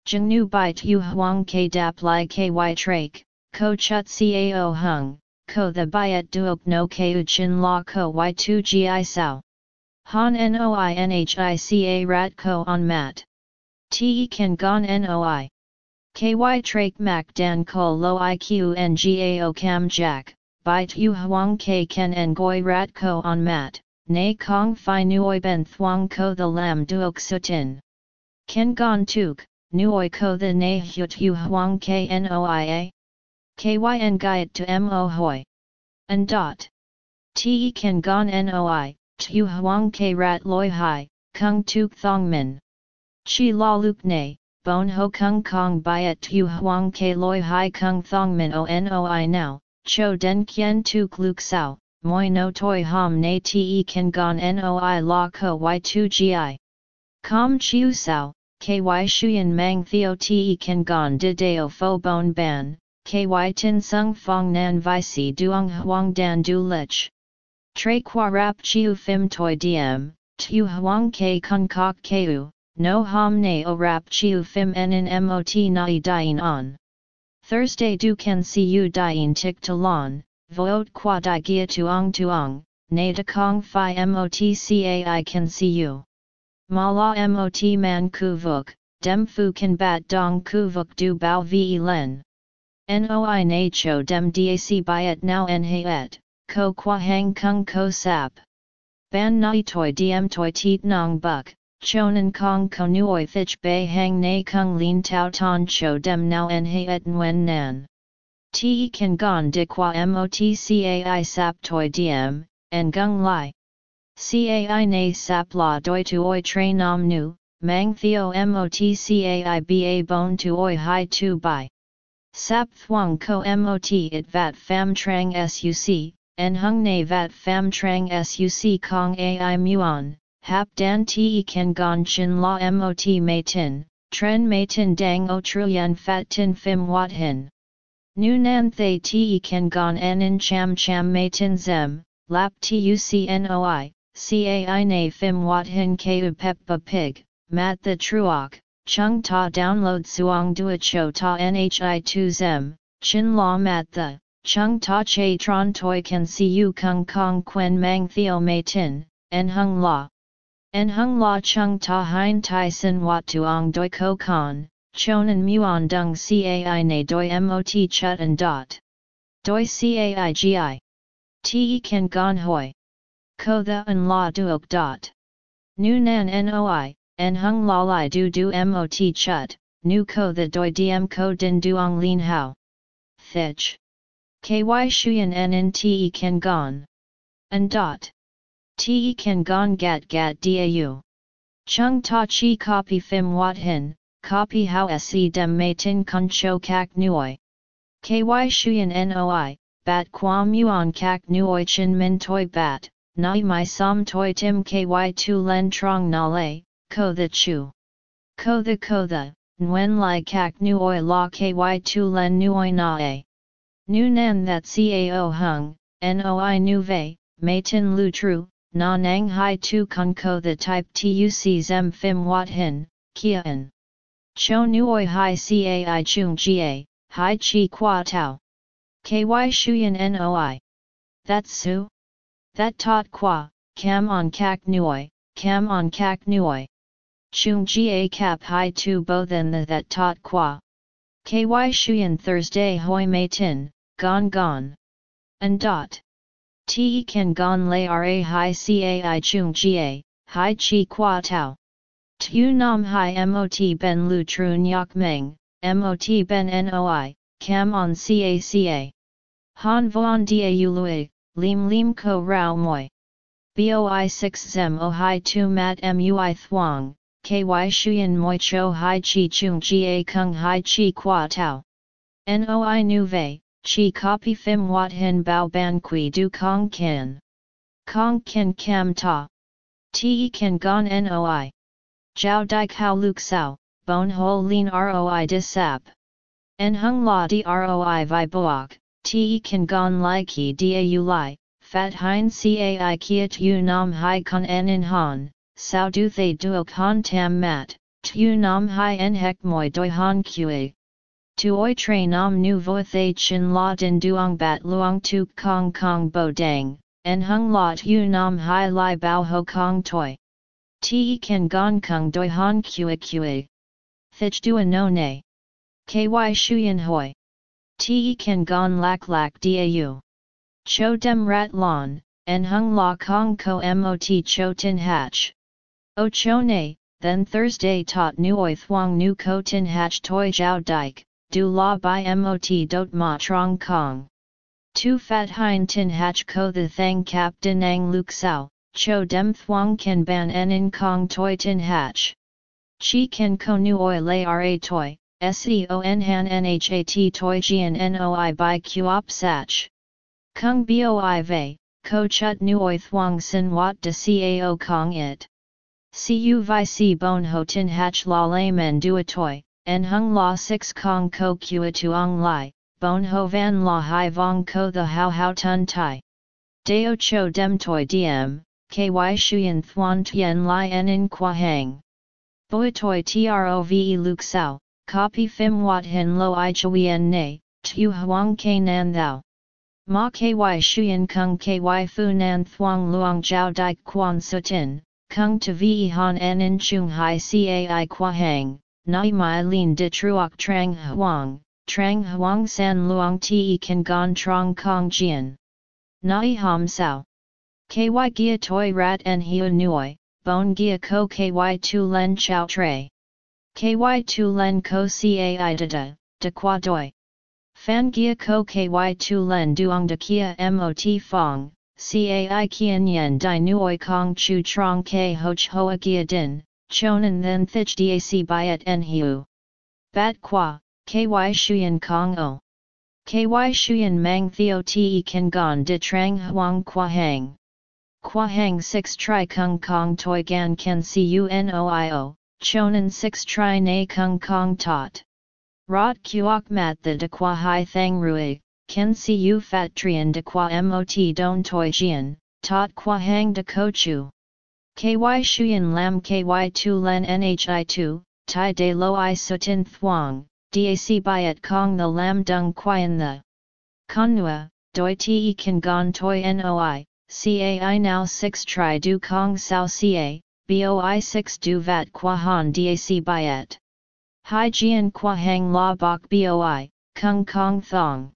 Jeng nu bai tu huang ke dap li ky trak, ko chut cao hung, ko the byet duok no ku chin la ko y2 gi sao. Han noiNHICA rat ko on mat. Te kan gon noi. KY trak mak dan ko lo iq ngao cam jack, bai tu huang ke ken ngoi rat ko on mat, na kong fi nuoi ben thuang ko the lam duok sutin. Ken gon tuk, nuoi ko the na hu tu huang ke noia. KY gaiet to mo hoi. And dot. Te kan gon noi, tu huang ke rat loi hai, kung tuk thong min. Chi la luk ne, bon ho kung kong byet tu huang ke loi hai kung thong min o noi now, cho den kien tuk luk sao, moi no toi ham ne te kan gon noi la ko y 2 gi. Com chiu sao, ky shuyan mang theo te kan gon de deo fo bon ban, ky tin sung fong nan vi si duong huang dan du lich. Tre qua rap chiu phim toi diem, tu huang ke kun kok keu, no ham ne o rap chiu phim en mot nai dien on. Thursday du can see you dien tik to lon, voot qua di gia tuong tuong, na de kong fi mot ca I can see you. Ma la mot man ku vuk, dem fu kan bat dong ku vuk du bao vi len. Noi na cho dem dac byet now en et, ko qua hang kung ko sap. Ban nai toi diem toi teet nong buk, chonan kong ko nuoi thich bay hang na kung lin tau ton cho dem now en he et nguen nan. Te kan gon de qua mot cai sap toi diem, en gung lai. Cai na sap la doi tu oi tre nam nu, mang theo mot cai ba bon tu oi hai tu bai. Sap thuang ko mot it vat fam trang suc, en hung na vat fam trang suc kong ai muon, hap dan te kan gon chin la mot mei tin, tren mei tin dang o truyen fat tin fim wat hin. Nu nan thay te kan gon en in cham cham mei tin zem, lap tucnoi, cai na fim wat hin keu peppa pig, mat the truok, chung ta download suong dua cho ta nhi tu zem, chin la mat the, chung ta che tron toi can see you kung kong quen mang theo mei tin, en hung la. En hung la chung ta hein tai sin wat tuong doi ko con, chonan muon dung cai na doi mot chut and dot. Doi cai gi. Te kan gon hoi. Ko the en la duok dot. Nu nan noi, en hung la lai du du mot chut, nu ko the doi diem ko din duong lin hao. Thich. Ky shuyan en en te kan gon. En dot. Te kan gon gat gat dau. Chung ta chi copy fim wat hin, copy how se dem mei tin kun cho kak nuoi. Ky shuyan noi, bat qua muon kak nuoi chin min toi bat, nai mai som toi tim ky tu len trong na lei, ko the chu. Ko the ko the, nguen lai kak nuoi la ky tu len nuoi na a. Nu nan that cao hung, noi nu vei, mei tin lu tru, na nang hai tu kun ko the type tuc zem fim wat hin, kia an. Cho nuoi hai cai chung ga, hai chi qua tau. Ky shuyan noi. That su? That tot qua, cam on kak nuoi, cam on kak nuoi. Chung ga cap hai tu bo then the that tot qua. Ky shuyan Thursday hoi mei tin, gon gon. And dot. Te kan gon lay ra hai cai chung ga, hai chi qua tau. Tu nam hai mot ben lu Trun nyak meng, mot ben noi, cam on caca. Han vuan dia lui, lim lim ko rao moi. Boi 6 zem o hai tu mat mui thuang, ky shuyan moi cho hai chi chung ga kung hai chi qua tau. Noi nu vei, chi copy fim wat hin bao ban kui du kong kin. Kong kin cam ta. Te kan gon noi. Jiao dai kao luk sao, bon ho lin roi dis sap. En hung la di roi vi boak, te kan gon lai ki da u lai, fat hein cai kiet u nam hai con en in han, sao du thay duok han tam mat, tu nam hai en hek moi doi han kue. Tu oi tre nam nu vo thay chin la din duong bat luong tu kong kong bo dang, en hung la tu nam hai lai bao ho kong toi. Te kan gon kung doi han kue kue. Thich dua no ne. Ky shuyen hoi. Te kan gon lak lak dau. Cho dem rat lon, en hung la kong ko mot cho tin hatch. O cho ne, then Thursday tot nuoi thuang nu ko tin hatch toi jiao dike, du la by mot dot ma trong kong. Tu fat hein tin hatch ko the thang cap dinang luk sao, cho dem thuang kan ban en in kong toi tin hatch. Chi kan ko nuoi lay ra toi, seon han nhat toi jian noi by kuop sach. Kung boi vei, ko chut nuoi thuang sin wat de cao kong it. Cu vi si bon ho tin hach la lay men duatoy, en hung la six kong ko kua tuong lai, bon ho van la hai vong ko the how how tun tai. Deo cho dem toi diem, ky shuyen thuan tien lai en in qua hang. Boi toi trove luk sao, copy fim wat hen lo i chuyen ne, tu huang ke nan thou. Ma ky shuyen kung ky fu nan thuang luang jiao dai quan sutin, kung to vi han en in chung hai cai qua hang, nai mai lin de truok trang huang, trang huang san luang ti kan gon trong kong jian. Nai ham sao. Ky gia toi rat en hiu nuoi, bon gia ko ky tu len chao tre. Ky tu len ko cai da de qua doi. Fan gia ko ky tu len duong de kia mot fong, cai kien yen di nuoi kong chu trong ke hoch hoa gia din, chonan then thich dac byet en hiu. Bat qua, ky shuyen kong o. Ky shuyen mang theo te kan gon de trang huang qua hang. Qua hang 6 tri kung kong toi gan ken cunoio, chonan 6 tri na kung kong tot. Rot kuok mat the de qua hai thang rui, ken cu fat trian de qua mot don toi jian, tot qua hang de ko chu. Ky shuyen lam ky tu len nhi tu, tai de lo i sutin thuang, dac byet kong the lam dung quyen the. Konua, doi te kan gon toi noi, cai now 6 tri du kong sao ca, boi 6 du vat qua han dac byet. Hai jian qua hang la bok boi, kung kong thong.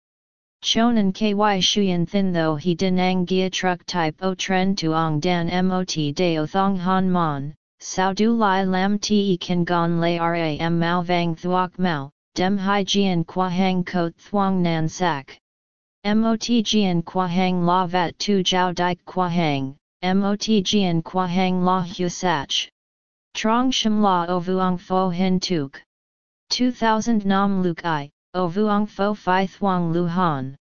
Chonan ky shuyen thin though he denang gia truck type o tren tuong dan mot deo thong han mon, sao du lai lam te kan gon lay ram mao vang thuok mao, dem hai jian qua hang ko thuong nan sak. Mot jian qua hang la vat tu jiao dike qua hang, mot jian qua hang la hu sach. Trong shim la o fo hin tuk. 2000 nam luk i, o vuong fo fi thuong lu han.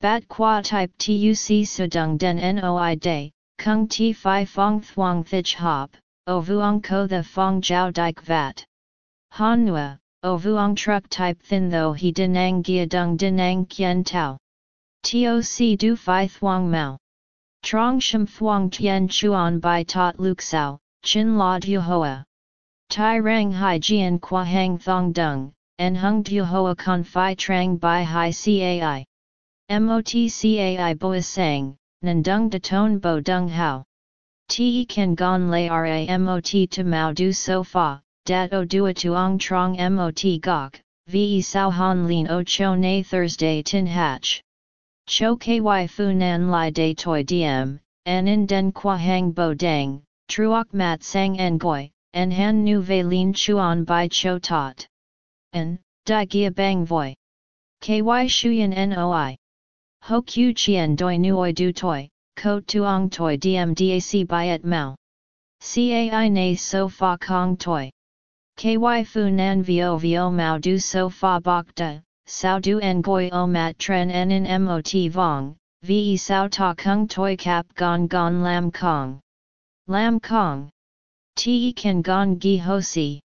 Bat qua type tuc sudung den noi day, kung ti fi fong thuong thich hop, o vuong ko the fong jiao dike vat. Han nua, o vuong truck type thin though he denang gia dung denang kien tau. Toc du fi thuong mao. Trong shim thuong tien chuan by tot luk sao, chin la du hoa. Tai rang hai jian qua hang thong dung, en hung du hoa con fi trang by hai cai. Motcai bois sang, nan dung de ton bo dung hao. Te kan gon lay ramot to mao du so fa, dat o dua tuong trong mot gok, ve sao han lin o cho na Thursday tin hatch. Cho ky fu nan lai de toi diem, an in den qua hang bo dang, truok mat sang en goi, en han nu ve lin chuan by cho tot. En, di gia bang voi. Ky shuyen noi. Ho q chien doi nuoi du toi, ko tuong toi diem dac byet mao. Cai na so fa kong toi. Ky fu nan vio vio mao du so fa bok da, sao du en goi o mat tren en in mot vong, ve sao ta kung toi kap gon gon lam kong. Lam kong. Te kan gon gi ho si.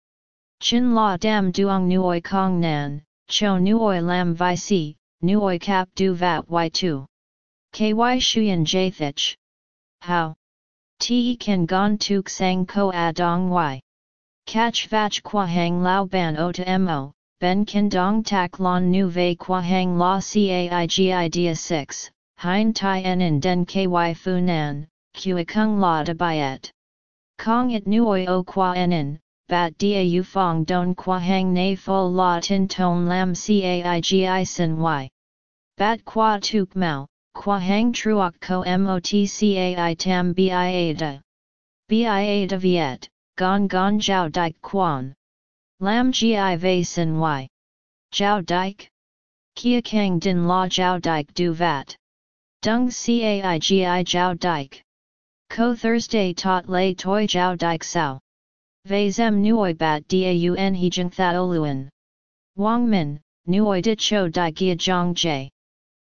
Chin la dam duong nuoi kong nan, cho nuoi lam vi si, nuoi kap du vat y2. Ky shuyen jathich. How? Te kan gon tuk sang ko a dong y. Catch vach qua hang lao ban o to mo, ben kan dong tak lon nu ve qua hang la caigi dia 6, hein tai en in den ky fu nan, kua kung la de byet. Kong it nuoi o qua en bat dia u fong don qua hang na fo la tin ton lam caigi sin y. Bat qua tuk mau, qua hang truok ko motcai tam bia da. Bia da viet, gon gon jiao dike quan. Lam gi ve sin y. Jiao dike? Kia kang din la jiao dike du vat. Dung cai gi jiao dike. Ko Thursday tot lay toi jiao dike sao. Ve zem nuoi bat daun he thao luan. Wang min, nuoi dit cho di gia jong j.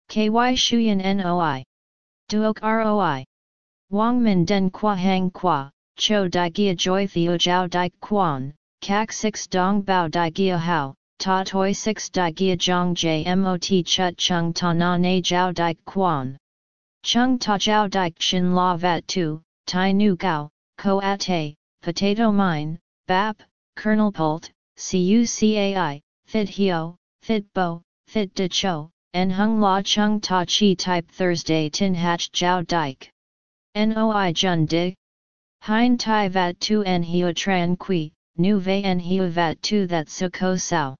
Ky shuyen noi. Duok roi. Wang min den qua hang qua, cho di gia joy theo jiao di quan, kak 6 dong bao di gia hao, ta toi 6 di gia zhang jmot chut chung ta na na jiao di quan. Chung ta jiao di xin la vat tu, tai nu gao, ko ate, potato mine, bap, kernel pult, cucai, thid hio, thid bo, thid de cho, en hung la chung ta chi type Thursday tin hatch jiao dike. Noi jun dig. Hein tai vat tu en hio tran qui, nu ve en hio vat tu that su ko sao.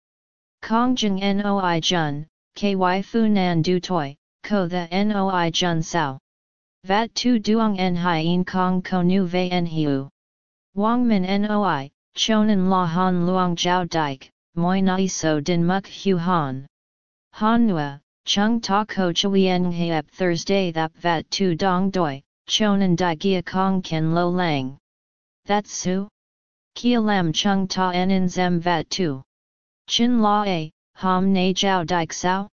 Kong jing noi jun, ky fu nan du toi, ko the noi jun sao. Vat tu duong en hien kong ko nu ve en. Wang min noi, chonan la han luang jiao dike, moi nai so din muk hu han. Han nua, chung ta ko chui en hiep Thursday that vat tu dong doi, chonan di gia kong ken lo lang. That's su? Kia lam chung ta en in zem vat tu. Chin la a, ham ne jiao dike sao?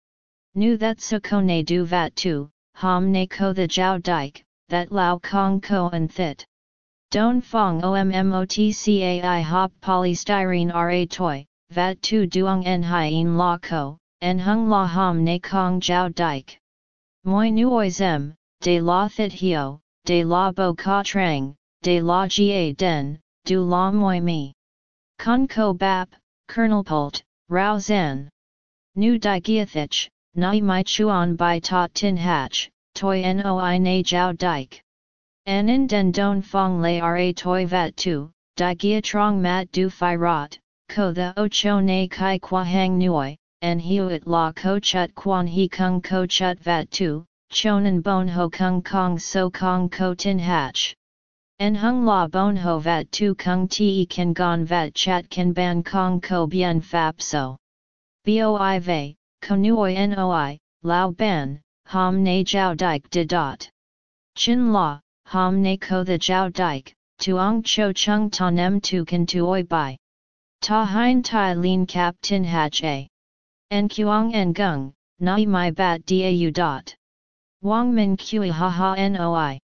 Nu that su ko ne du vat tu, ham ne ko the jiao dike, that lao kong ko and thit. Don fong ommotcai hop polystyrene ra toy, vat tu duong en hien la ko, en hung la ham ne kong jiao dike. Moi nuoi zem, de la thit hio, de la bo ka trang, de la Gia den, du la moi mi. Kun ko bap, kernel pult, rao zen. Nu di giathich, nai mai chuan by ta tin hatch, toi noi na jiao dike. Anin den don fong lay ra toi vat tu, di gia trong mat du fi rot, ko the o cho na kai qua hang nuoi, en hiuit la ko chut quan he kung ko chut vat tu, chonan bon ho kung kong so kong ko tin hatch. En hung la bon ho vat tu kung te kan gon vat chat kan ban kong ko bien fap so. Boi ve, ko nuoi noi, lao ban, ham ne jiao dike de dot. Chin la, ham ne ko the jiao dike, tuong cho chung ta nem tu kan tuoi bai. Ta hein tai lin cap tin hatch a. En kuang en gung, nai mai bat dau dot. Wang Min Kui Ha Ha Noi.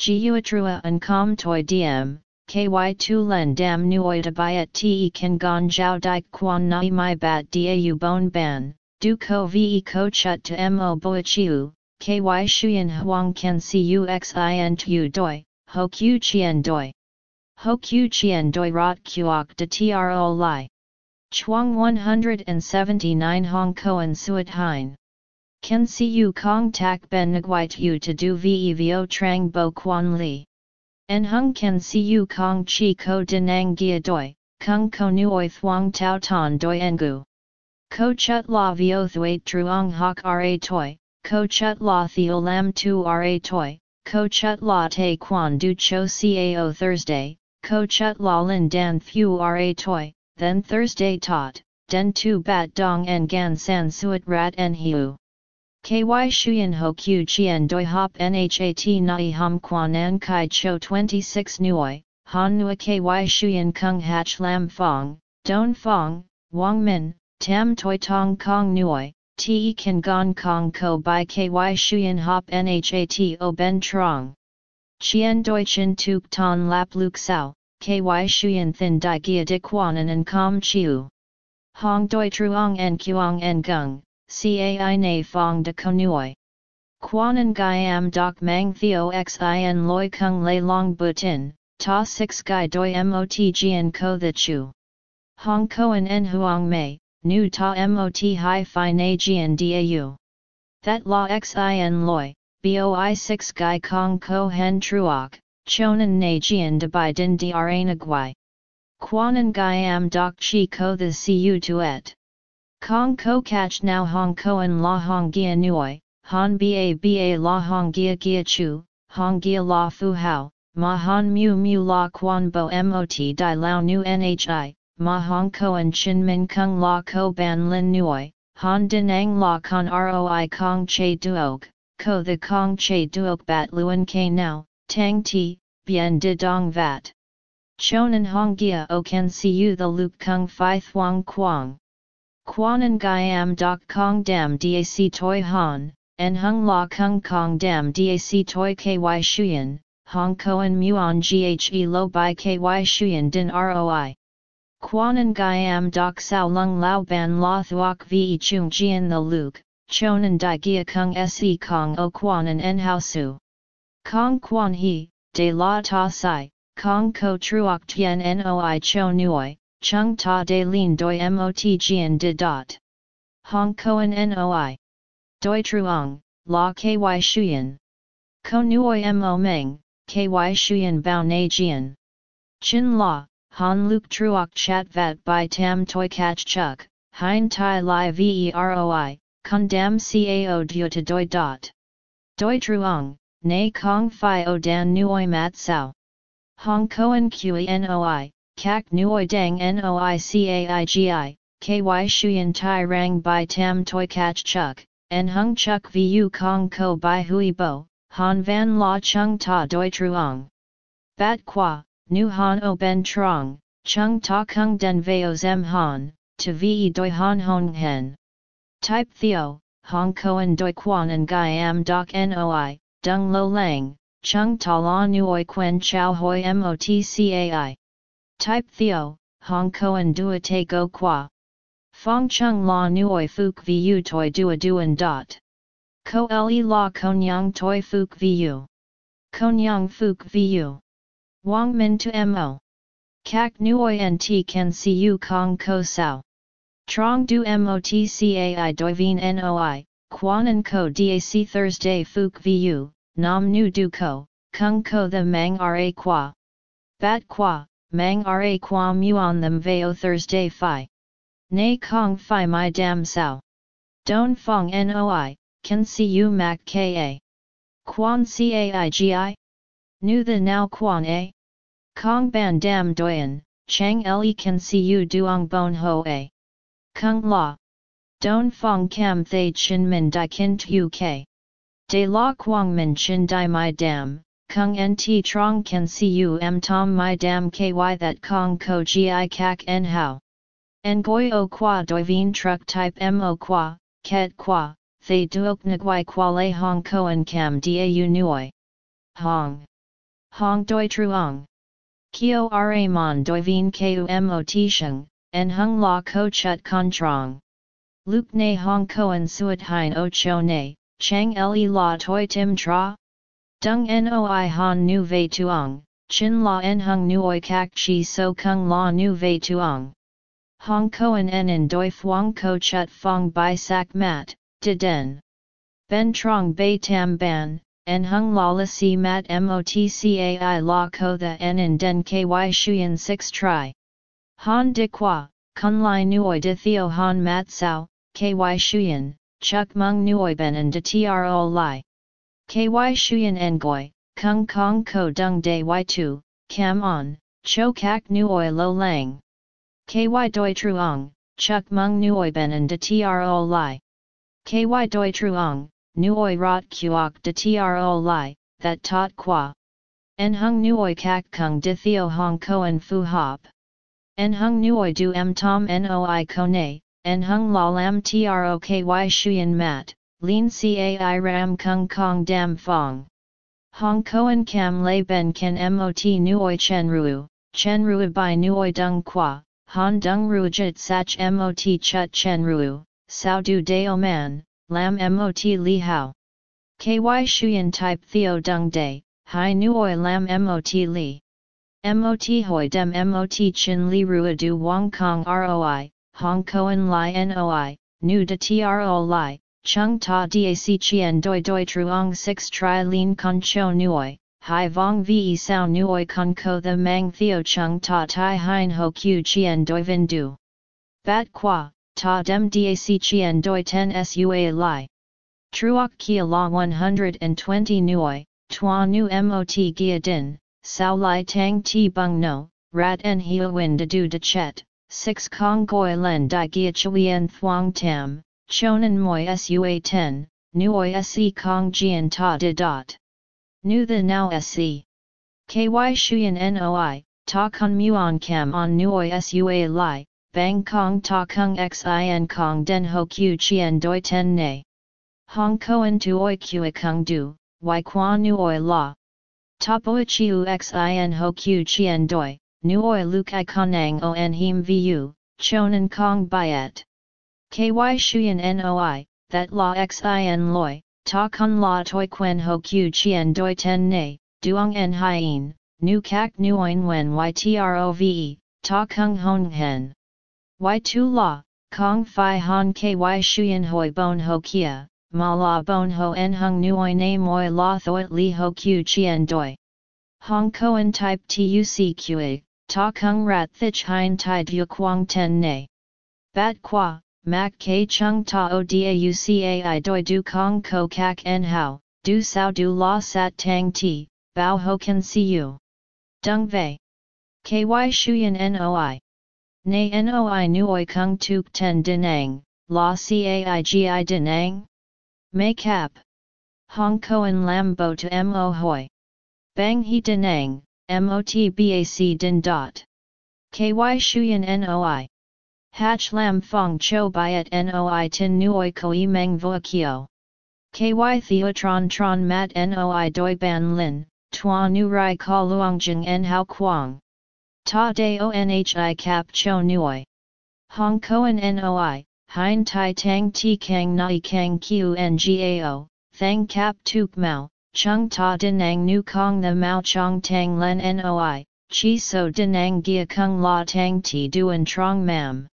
Giuatrua and Com Toi Diem, KY Tu Len Dam Nuoi Tabayat Te Kan Gon Jiao Dike Quan Nai Mai Bat Dau Bon Ban, Du Ko Ve Ko Chut to Mo Boachiu, KY Shuyan Huang Ken Cuxin Tu Doi, Ho Q Chien Doi. Ho Q Chien Doi Rot Kuok De Tro Lai. Chuang 179 Hong Koan Suat Hein. Ken siu kong tak ben nguai yu to do vevo trang bo quan li. En hung ken siu kong chi ko denang gia doi, kung ko nuoi thuang tau ton doi engu. Ko chut la vio thuat truong hok ra toi, ko chut la lam tu ra toi, ko chut la te quan du cho cao Thursday, ko chut la lin dan thu ra toi, then Thursday tot, den tu bat dong en gan san suat rat en hiu. KY Shuyan Ho Q Chien Doi Hop Nhat Nai Hum Quan An Kai Cho 26 Nuoi, Han Nua KY Shuyan Kung Hach Lam Fong, Don Fong, Wang Min, Tam Toi Tong Kong Nuoi, Te Kan Gon Kong Ko by KY Shuyan Hop Nhat O Ben Trong. Chien Chin Tuk Ton Lap Luk Sao, KY Shuyan Thin Dai Gia Dik Kwanan and Kam Chiu. Hong Doi Truong En Kuong En Gung. Cai na fong de konuoi. Quanan am dok mang theo xin loi kung lei long butin, ta six gai doi mot gian ko the chu. Hong koan en huang mei, nu ta mot hi fi na gian dau. That la xin loi, boi 6 gai kong ko hen truok, chonan na gian de bai din dra nagwai. Quanan am doc chi ko the cu tuet. Kong ko catch now hong koan la hong gia nuoi, han ba ba la hong gia gia chu, hong gia la fu hao, ma han mu mu la quan bo mot di lao nu nhi, ma hong koan chin min kung la ko ban lin nuoi, han dinang la con roi kong che duok, ko the kong che duok bat luen ke now, tang ti, bien de dong vat. Chonan hong gia o can see you the luke kung fi thuang quang. Quanan am dok kong dam dac toi han, en hung la kung kong dam dac toi ky shuyen, Hong Koan Muon Ghe Lo Bai Ky Shuyan Din Roi. Quanan Gaiam Dok Sao Lung Lao Ban La Ve Chung Jian the Luke, Chonan Dai Gia Kung Se Kong O Quanan En Hao Su. Kong Quan He, De La Ta Sai, Kong Ko Truok Tien Noi Cho Nuoi, Chung Ta De Lin Doi Mot Jian De Dot. Hong Koan Noi. Doi Truong, La Ky Shuyan. Ko Nuoi Mo Meng, Ky Shuyan Bao Na Jian. Chin La, Han Luk Truok Chat Vat By Tam Toi Kach Chuk, Hein Tai Lai Veroi, Condam Cao Duta Doi Dot. Doi Truong, Nay Kong Phi O Dan Nuoi Mat Sao. Hong Koan Kui Noi, Kak Nuoi Dang Noi Caigi, Ky Shuyan Tai Rang By Tam Toi Kach Chuk, En Hung Chuk Vu Kong Ko By Hui Bo, Han van la chung ta doi truong. Bat qua, nu han o ben trong, chung ta kung den veo zem han, to ve doi han hong hen. Type theo, hong koan doi quan and gai am doc noi, dung lo lang, chung ta la nuoi quen chow hoi motcai. Type theo, hong koan dua te go qua. Fong chung la nuoi fuk vu toi dua duan dot. Ko le la konyang toi fuk vu. Konyang fuk vu. Wang min to mo. Kak nuoi nt see you kong ko sao. Trong du motcai doi vien noi, quan ko dac Thursday fuk vu, nam nu du ko, kung ko the mang ra qua. Bat qua, mang ra qua muon them veo Thursday fi. Nay kong fi my dam sao. Don fong noi, can see you mac ka. Quan caigi? Nu the now quan a? Kong ban dam doyen, chang le can see you duong bon ho a. Kung la. Don fong cam thay chin min di kin tu k. De la quang min chin di my dam, kung nt trong can see you m tom my dam ky that kong ko gi kak en how. En goi o qua doi vien truck type mo qua, ket qua, Thay duok nguai quale hong koan cam u nuoi. Hong. Hong doi truong. Kio ra mon doi vien ku mot sheng, en hung la ko chut con trong. Luke ne hong koan suat hein o cho ne, chang le la toi tim tra? Dung noi han nu vei tuong, chin la en hung Nu nuoi kak chi so kung la nu vei tuong. Hong koan en en doi fuang ko chut fong bai sak mat, de den. Ben trong bei tam ban, en hung la la si mat motcai la ko the en in den ky shuyen 6 tri. Han de qua, kun lai nuoi de theo han mat sao, ky shuyen, chuk mung nuoi ben and de tro lai. Ky shuyen ngoi, kung kong ko dung de y2, cam on, cho kak nuoi lo lang. Ky doi truong, chuk mung nuoi ben and de tro lai. Ky doi truong, nuoi rot kuok de tro lai, that tot qua. En hung nuoi kak kung de theo hong koan fu hop. En hung nuoi du m tom noi kone, en hung la lam tro ky shuyen mat, lin cai ram kung kong dam fong. Hong koan cam lay ben ken mot nuoi chen ruu, chen ruu by nuoi dung qua, han dung ruu jit sach mot chut chen ruu, sao du deo man, lam mot li hao. Ky shuyen type theo dung day, hai nuoi lam mot li. Mot hoi dem mot chin li rua du wong kong roi, hong koan li noi, nu de tro li, chung ta dac chien doi doi truong 6 tri lin con cho nuoi. Hai vong ve sao nuoi con ko the mang theo chung ta tai hein ho q chien doi vin du. Bat qua, ta dem dac chien doi 10 sua li. Truok kia la 120 nuoi, tua nu mot gia din, sao lai tang ti bung no, rat en hio win de du de chet, 6 kong goi len di gia chuyen thuang tam, chonan moi sua 10, nuoi se kong jian ta de dot. Nu the now se. Ky shuyen noi, ta kun muon cam on nuoi sua li, Bang Kong Ta Kung Xin Kong Den Ho Q Chien Doi Ten Ne. Hong Koen Tu Oi Kua Kung Du, Wai Qua Nu Oi La. Tapo chiu xin ho q chien doi, nuoi luk i konang on him vu, chonan kong byet. Ky shuyen noi, that la xin loi, ta kun la toi quen ho q chien doi ten ne, duong en hien, nu kak nuoin wen ytrove, ta kung hong hen. Y tu la, kong fi han ky shuyen hoi bon ho kia, ma la bon ho en hung nuoi na moi la thoit li ho q chien doi. Hong Koan type tucqa, ta kung rat thich hein tai du quang ten ne. Bat qua, mak k chung ta o daucai doi du kong ko kak en hao, du sao du la sat tang ti, bao ho can see you. Dung Vei. KY Shuyan NOI. Nay NOI Nuoi Kung Tuk Ten Dinang, La Caigi Dinang? May Cap. Hong Koan Lambo to Mo Hoi. Bang He Dinang, MOT BAC Din Dot. KY Shuyan NOI. Hatch Lam Fong Cho Byet NOI Tin Nuoi Koi Meng Voa Kio. KY Theotron Tron Mat NOI Doi Ban Lin, Tuan Nu Rai Ka Luongjing En Hao Quang. Ta De Onhi Cap Cho Nuoi. Hong Koan Noi, Hein Tai Tang Ti Kang Nai Kang Q Ngao, Thang Cap Tuk Mao, Chung Ta Dinang Nu Kong The Mao Chong Tang Len Noi, Chi So Dinang Gia Kung La Tang Ti Duan Trong Mam.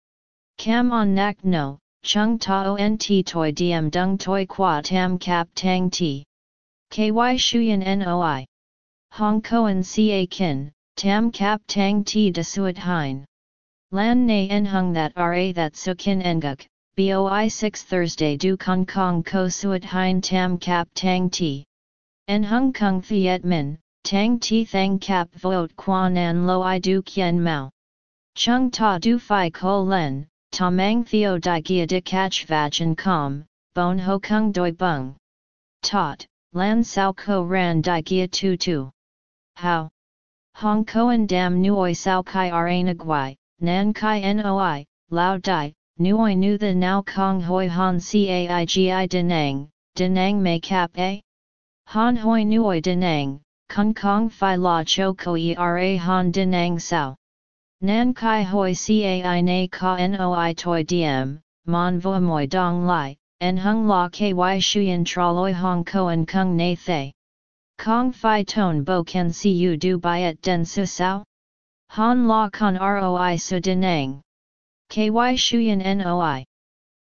Cam On Nak No, Chung Ta Ont Toi Diem Dung Toi Qua Tam Cap Tang Ti. KY Shuyan Noi. Hong Koan Ca Kin, Tam Kap Tang Ti De Suat Hein. Lan Na En Hung That Ra That Su Kin Enguk, BOI 6 Thursday Du Kong Kong Ko Suat Hein Tam Kap Tang Ti. En Hung Kung Thiet Min, Tang Ti Thang Kap Vote Quan An Lo I Du Kien Mao. Chung Ta Du Phi Ko Len, Ta Mang Theo Di Gia De Kach Vachan Com, Bon Ho Kung Doi Bung. Tot, Lan Sao Ko Ran Di Gia Tu Tu. How? Hong Koan Dam Nuoi Sao Kai Ra Nan Kai Noi, Lao Dai, Nuoi Nu The Now Kong Hoi Han Caigi Denang, Denang Mei Cap A? Han Hoi Nuoi Denang, Kung Kong Phi La Cho Koi Ra Han Denang Sao. Nan Kai Hoi Cai Na Ka Noi Toi Diem, Mon Vo Moi Dong Lai, En Hung La Ky Shuyan Traloi Hong Koan Kung Na Thay. Kong Phi Ton Bo Can See You Do Byet Den Su Sao? Han La Con Roi Su Denang. KY Shuyan Noi.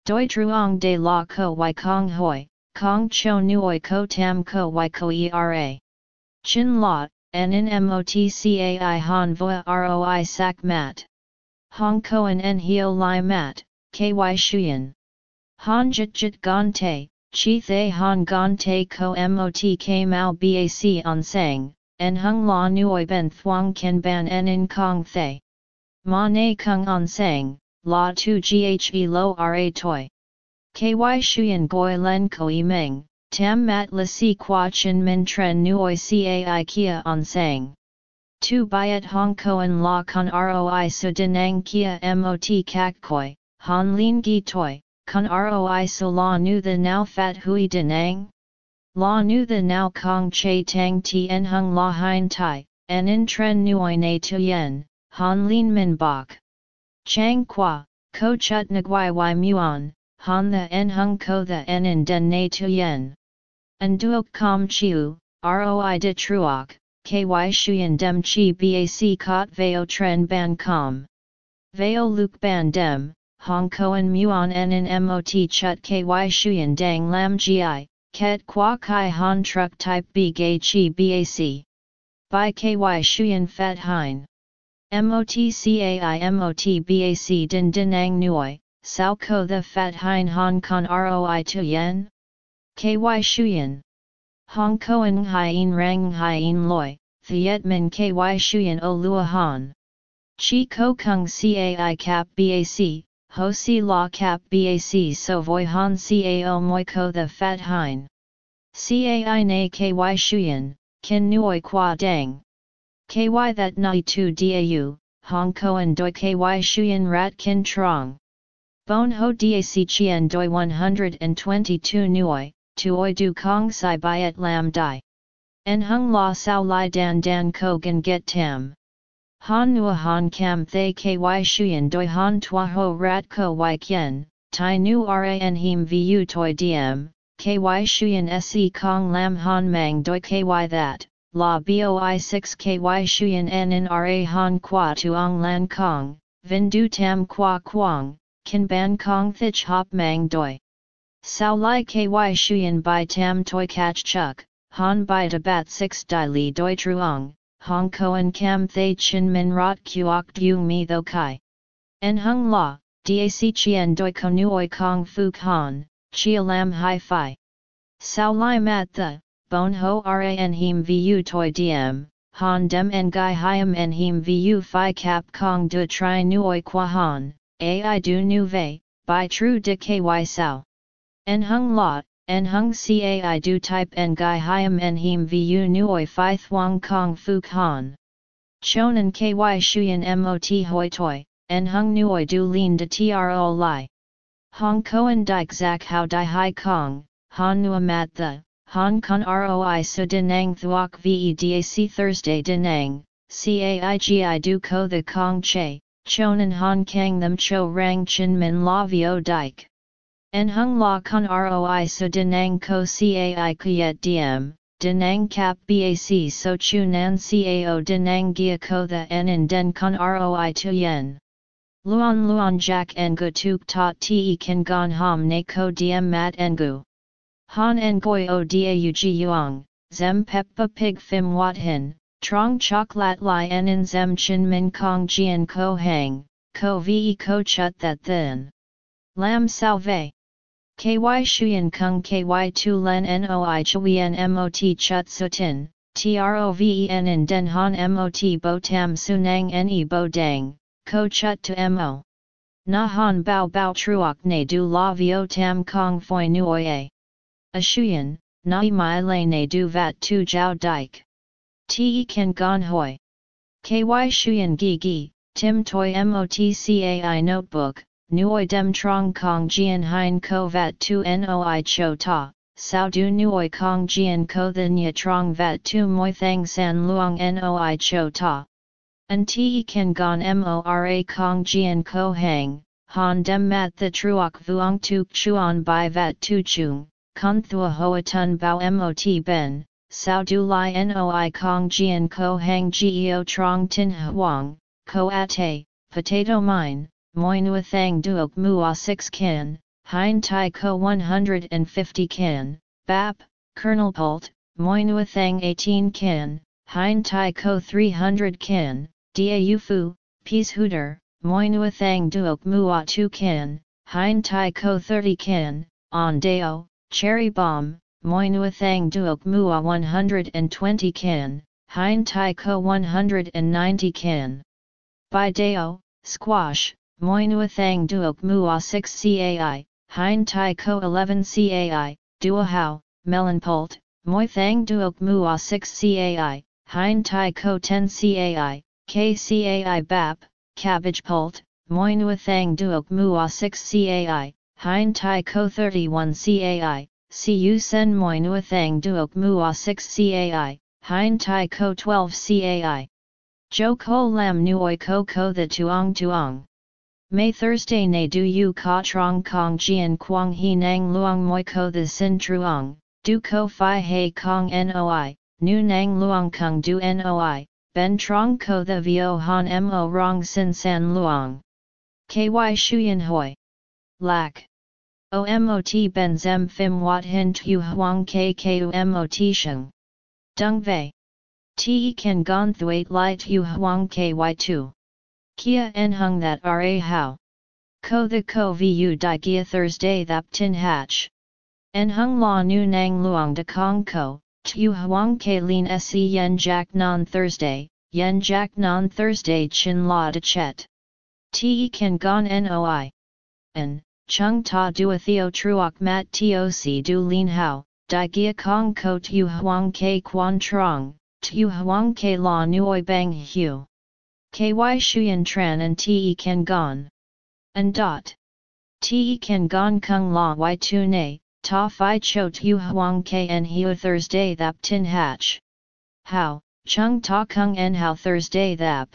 Doi Truong De La Ko Y Kong Hoi, Kong Cho Nuoi Ko Tam Ko Y Ko ERA. Chin La, N N M O T C A I Han Voa Roi Sak Mat. Hong Koan En Hio Lai Mat, KY Shuyan. Han Jit Jit Gon Te, Chi Thay Han Gon Te Ko Mot K Mao Bac On Sang, En Hung La Nuoi Ben Thuong Ken Ban En In Kong Thay. Ma Ne Kung On Sang, La Tu Ghe Lo Ra Toi. KY Shuyan Goi Len Koi Meng, Tam Mat La Si Qua Chin Min Tren Nuoi Cai Kia On Sang. Tu Byet Hong Koan La Con Roi Su Denang Kia Mot Kak Koi, Han Lin Gi Toi kun roi so la nu the now fat hui denang? La nu the now kong che tang tien hung la hein tai, en in tren nuoi na tu yen, han lin min bok. Chang qua, ko chut nguai y muon, han the en hung ko the en in den na tu yen. En duok com chiu, roi de truok, ky shuyen dem chi bac kot veo tren ban com. Veo luk ban dem, Hong Koan Muon en in Mot Chut Ky Shuyan Dang Lam Gi, Ket Kwa Kai Han Truck Type B Gay Chi Bac. By Ky Shuyan Fat Hein. MOTCAI MOT BAC Din Dinang Nui, Sao Ko the Fat Hein Han Con ROI Tu Yen? KY Shuyan. Hong Koan Hien Rang Hien Loi, Thiet Min KY Shuyan O Lua Han. Chi Ko Kung Cai Cap BAC, Ho si la cap bac so voi han cao moi ko the fat hein. Cai na ky shuyen, kin nuoi qua dang. Ky that nai tu dau, hong koan doi ky shuyen rat kin trong. Bon ho dac chien doi 122 nuoi, tuoi du kong sai byet lam dai. En hung la sao lai dan dan ko gan get tam. Han nua han kam thay ky shuyen doi han tua ho rat ko y kien, tai nu ran him vu toi diem, ky shuyen se kong lam han mang doi ky that, la boi 6 ky shuyen en in ra han qua tuong lan kong, vin du tam qua quang, kan ban kong thich hop mang doi. Sao lai ky shuyen by tam toi catch chuk, han by bat 6 di li doi truong, hong koan kam thay chin min rot kuok du mi tho kai. En hung la, dac chien doi konuoi kong fu Khan, chia lam hi Phi. Sao lai mat the, bon ho ran him vu toi diem, han dem en gai hiam en him vu Phi cap kong du tri nuoi qua han, ai du nu vei, by true de ky sao. En hung lot, en hung cai du type en gai hiam en him vu nuoi fi thuang kong fu han. Chonan ky shuyen mot hoi toi, en hung nuoi du lin de tro lai. Hong koen dike zak how di hai kong, han nua mat the, Han Kun Roi Su Denang Thuok Vedac Thursday Denang, Caigi Du Ko The Kong Che, Chonan Han Kang Them Cho Rang Chin Min La Vio Dike. En Hung La Kun Roi Su Denang Ko Cai Kuyet Diem, Denang Kap Bac So Chu Nan Cao Denang Gia Ko The En In Den Kun Roi Tu Yen. Luan Luan Jack Ngu Tuk Ta Te Kan Gon Ham Ne Ko Diem Mat Ngu. Han Ngoi O da Daug Yuang, Zem Peppa Pig fim Wat Hin, Trong Chok Lat Lai En In Zem Chin Min Kong Jian Ko Hang, Ko Ve Ko Chut That Thin. Lam Salve. KY Shuyan Kung KY Tu Len Noi Chuyen Mot Chut Sutin, TROVEN In Den Han Mot Bo Tam Sunang Ne Bo Dang, Ko Chut to Mo. Na Han Bao Bao Truok Ne Du La Vio Tam Kong Foi Nuoye. Ashuyan, nai mai ne du vat tu jiao dike. Te kan gon hoi. Ky shuyan gi gi, tim toi motcai notebook, nuoi dem trong kong jian hein ko vat tu noi cho ta, sao du nuoi kong jian ko the nya trong vat tu moi thang san luong noi cho ta. An te kan gon mora kong jian ko hang, han dem mat the truok vuong tuk chuan by vat tu chung, Con thua hoa tun bao mot ben, sao du li noi kong jian ko hang geo trong tin huang, ko ate, potato mine, moi nua thang duok mua 6 kin, hein tai ko 150 kin, bap, kernel pult, moi nua thang 18 kin, hein tai ko 300 kin, da fu, peashooter, moi nua thang duok mua 2 kin, hein tai ko 30 kin, on deo, Cherry Bomb, Moinua Thang Duok Mua 120 Kin, Hein Tai Ko 190 Kin. By Deo, Squash, Moinua Thang Duok Mua 6 Cai, Hein Tai Ko 11 Cai, Dua Hao, Melon Pult, Moi Thang Duok Mua 6 Cai, Hein Tai Ko 10 Cai, KCAI BAP, Cabbage Pult, Moinua Thang Duok Mua 6 Cai, Hein Tai Ko 31 Cai, Cu Sen Moi Nua Thang Duok Mua 6 Cai, Hein Tai Ko 12 Cai. Jo Ko Lam Nuoi Ko Ko The Tuong Tuong. May Thursday Ne Du Yu Ka Trong Kong Jian Quang He Nang Luong Moi Ko The Sin Truong, Du Ko Phi He Kong Noi, Nu Nang Luong Kung Du Noi, Ben Trong Ko The Vio Han Mo Rong Sin San Luong. KY Shuyan Hoi. Lack. OMOT ben zem phim wat hin tu huang kku mot sheng. Dung vei. Te kan gon thuate li tu huang ky tu. Kia en hung that ra how. Ko the ko vu di gia Thursday thap tin hatch. En hung la nu nang luang de kong ko, tu huang ke lin se yen jack non Thursday, yen jack non Thursday chin la de chet. Te kan gon noi. En, chung ta dua theo truok mat toc du lin hao, di gia kong ko tu huang ke quan trong, tu huang ke la nuoi bang hu. Ky shuyen tran and te ken gon. And dot. Te ken gon kung la y tu ne, ta fi cho tu huang en hu Thursday thap tin hatch. How, chung ta kung en how Thursday thap.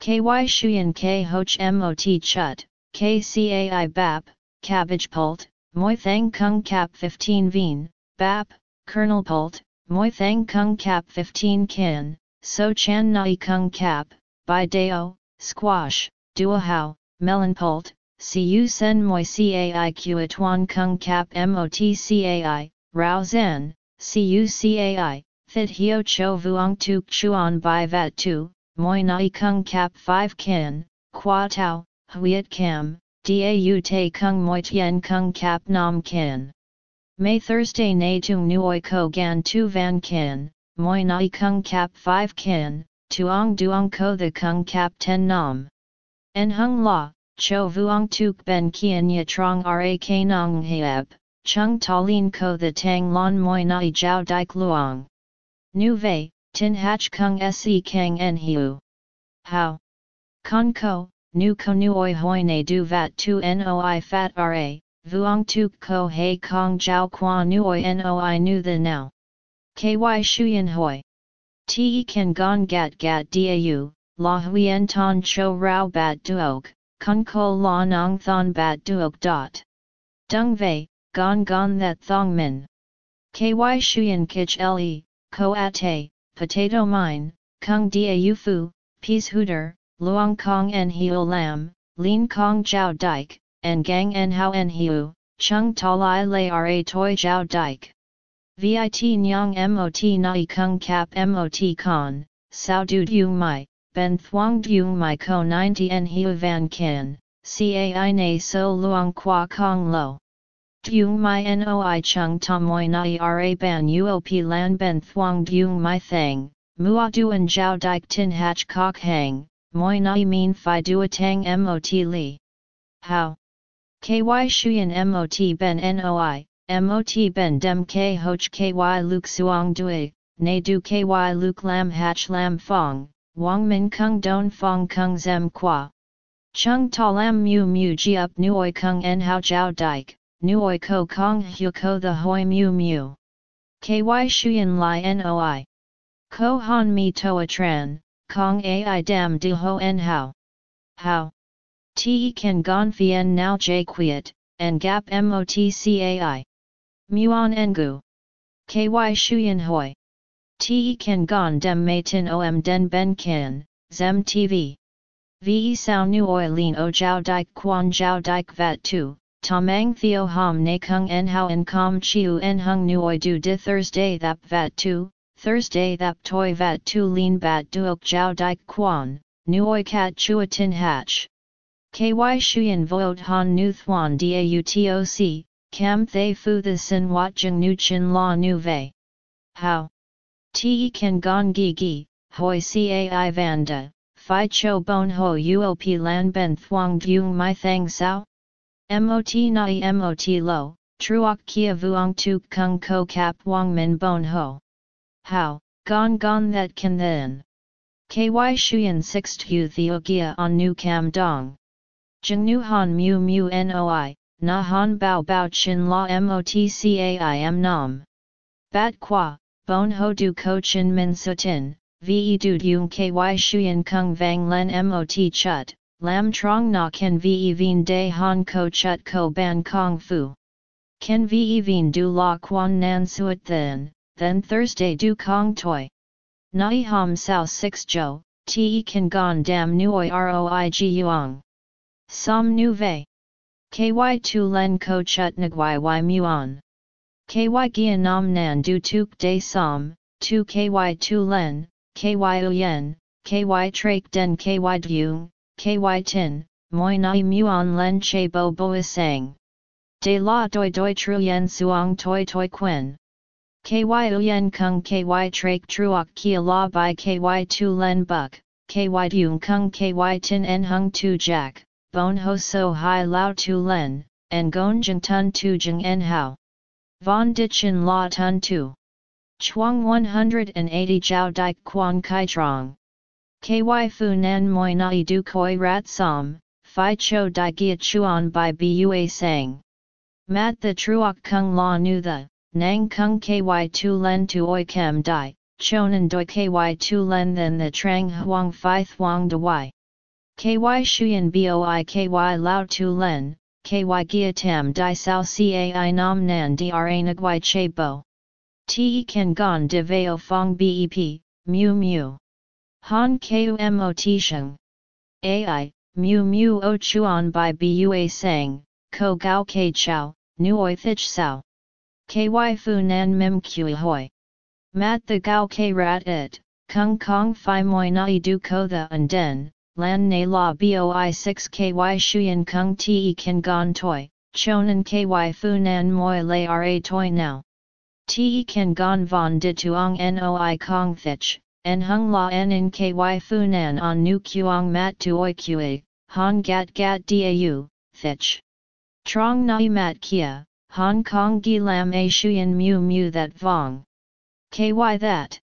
KY Shuyan K Hoch MOT Chut, KCAI BAP, Cabbage Pult, Moi Thang Kung Cap 15 Veen, BAP, Kernel Pult, Moi Thang Kung Cap 15 Kin, So Chan Nai Kung Cap, Bai Deo, Squash, Dua How, Melon Pult, Cu Sen Moi Cai Tuan Kung Cap Mot Cai, Rao Zen, Cu Cai, Thit Hio Cho Vuong Tuk Chuan Bai Vat Tu, Moi Nai Kung Cap 5 Kin, Qua Tau, Huiet Cam, Dau Te Kung Moi Tien Kung Cap Nam Kin. May Thursday Na Tung Nuoi Ko Gan Tu Van Kin, Moi Nai Kung Cap 5 Kin, Tuong Duong Ko The Kung Cap 10 Nam. En Hung La, Cho Vuong Tuk Ben Kien Ye Trong Ra K Nong Hieb, Chung Lin Ko The Tang Lon Moi Nai Jiao Dik Luong. Nu Vei, Tin Hach Kung Se Kang En Hiu. How? Con Ko, Nu Ko Nuoi Hoi Ne Du Vat Tu Noi Fat Ra, Vuong Tuk Ko Hei Kong Jiao Qua Nuoi Noi Nu The Now. KY Shuyan Hoi. Te Kan Gon Gat Gat Dau, La Huyen Ton Cho Rao Bat Duok, Kun Ko La Nong Thon Bat Duok Dot. Dung Vei, Gon Gon That Thong Min. KY Shuyan Kich Le, Ko Ate, Potato Mine, Kung Dau Fu, Peashooter, Luong Kong En Hiu Lam, Lin Kong Jiao Dike, and Gang En Hao En Hiu, Chung Ta Lai Lai Ra Toi Jiao Dike. VIT Nyang MOT Nai Kung Cap MOT Con, Sao Du Du Mai, Ben Thuong Du Mai Ko 90 En Hiu Van Kin, Cai Na So Luong Qua Kong Lo. Dung mai noi chung moi nai ra ban uop lan ben thuong dung mai thang, mua duan jiao dik tin hach kok hang, moi nai mean fi dua tang mot li. How? Ky shuyan mot ben noi, mot ben dem k hoch ky luk suong dui, ne du ky luk lam hach lam fong, wang min kung don fong kung zem qua. Chung ta lam mu mu ji up nuoi kung en hao jiao dik nuoi ko kong hu ko the hoi mu mu. Ky shuyan li noi. Ko han mi toa tran, kong ai dam di ho en hao. How? Te kan gon fien now j quiet, and gap motcai. Muon engu. Ky shuyan hoi. Te kan gon dem mei tin om den ben kin, zem tv. Ve sao nuoi lin o jiao dik quan jiao dik vat tu, Tamang theo ham na kung en hao en com chiu en hung nuoi du di Thursday thap vat tu, Thursday thap toi vat tu lin bat duok jiao dik quan, nuoi kat chua tin hatch. KY Shuyan Voot Han Nu Thuan Dautoc, Cam Thay Fu The Sin Wat Jung Nu Chin La Nu Ve. How? Te Kan Gon Gi Gi, Hoi Cai Vanda, Phi Cho Bon Ho Uop Lan Ben Thuong Dung Mai Thang Sao? Mot nai mot lo, truok kia vuong tuk kung ko kap wang min bon ho. How, gon gon that can then. Ky shuyan sixth hu theogia on nu cam dong. Jung nu han mu mu noi, na han bao bao chin la motcaim nam. Bat qua, bon ho du ko chin min sutin, ve du dung ky shuyen kung vang len mot chut, Lam trong na ken ve vien de han ko chut ko ban kong fu. Ken ve vien du la quan nan suet then, then Thursday du kong toi. Nai ham sao 6 jo, te kan gon dam nuoi roi gi yuang. Som nu ve. Ky tu len ko chut nagwai y muon. Ky gia nam nan du tuk de som, tu ky tu len, ky uyen, ky trak den ky dung, ky tin, moi nai muon len che bo boi sang. De la doi doi truyen suong toi toi quen. Ky uyen kung ky trak truok kia la by ky tu len buk, ky dung kung ky tin en hung tu jack, bon ho so hai lao tu len, en gon jeng tun tu jeng en hao. Von ditchen la tun tu. Chuang 180 Jiao Dik Quan Kai Trong. KY Fu Nan Moi Nai Du Koi Rat Som, Phi Cho Dai Gia Chuan by Bua Sang. Mat the Truok Kung La Nu the, Nang Kung KY Tu Len Tu Oi Kem Dai, chonan doi ky tu len than the trang huang phi thuang de y. Ky shuyan boi ky lao tu len, ky gia tam di sao cai nam nan dra nagwai che bo. Te Ken gon de veo fong bep, mu mu. Han kumot sheng. Ai, mu mu o chuan by bua sang, ko gao ke chow, nuoi thich sao. Ky fu nan mim kui hoi. Mat the gao ke rat it, kung kong fi moi nai du ko the and den, lan na la boi 6 ky shuyen kung te kan gon toi, chonan ky fu nan moi le ra toi now. Te kan gon von de tuong noi kong thich, en hung la en in ky fu nan on nu kuong mat tuoi kue, han gat gat dau, thich. Trong nai mat kia, Hong Kong gi lam a shuyen mu mu that vong. Ky that.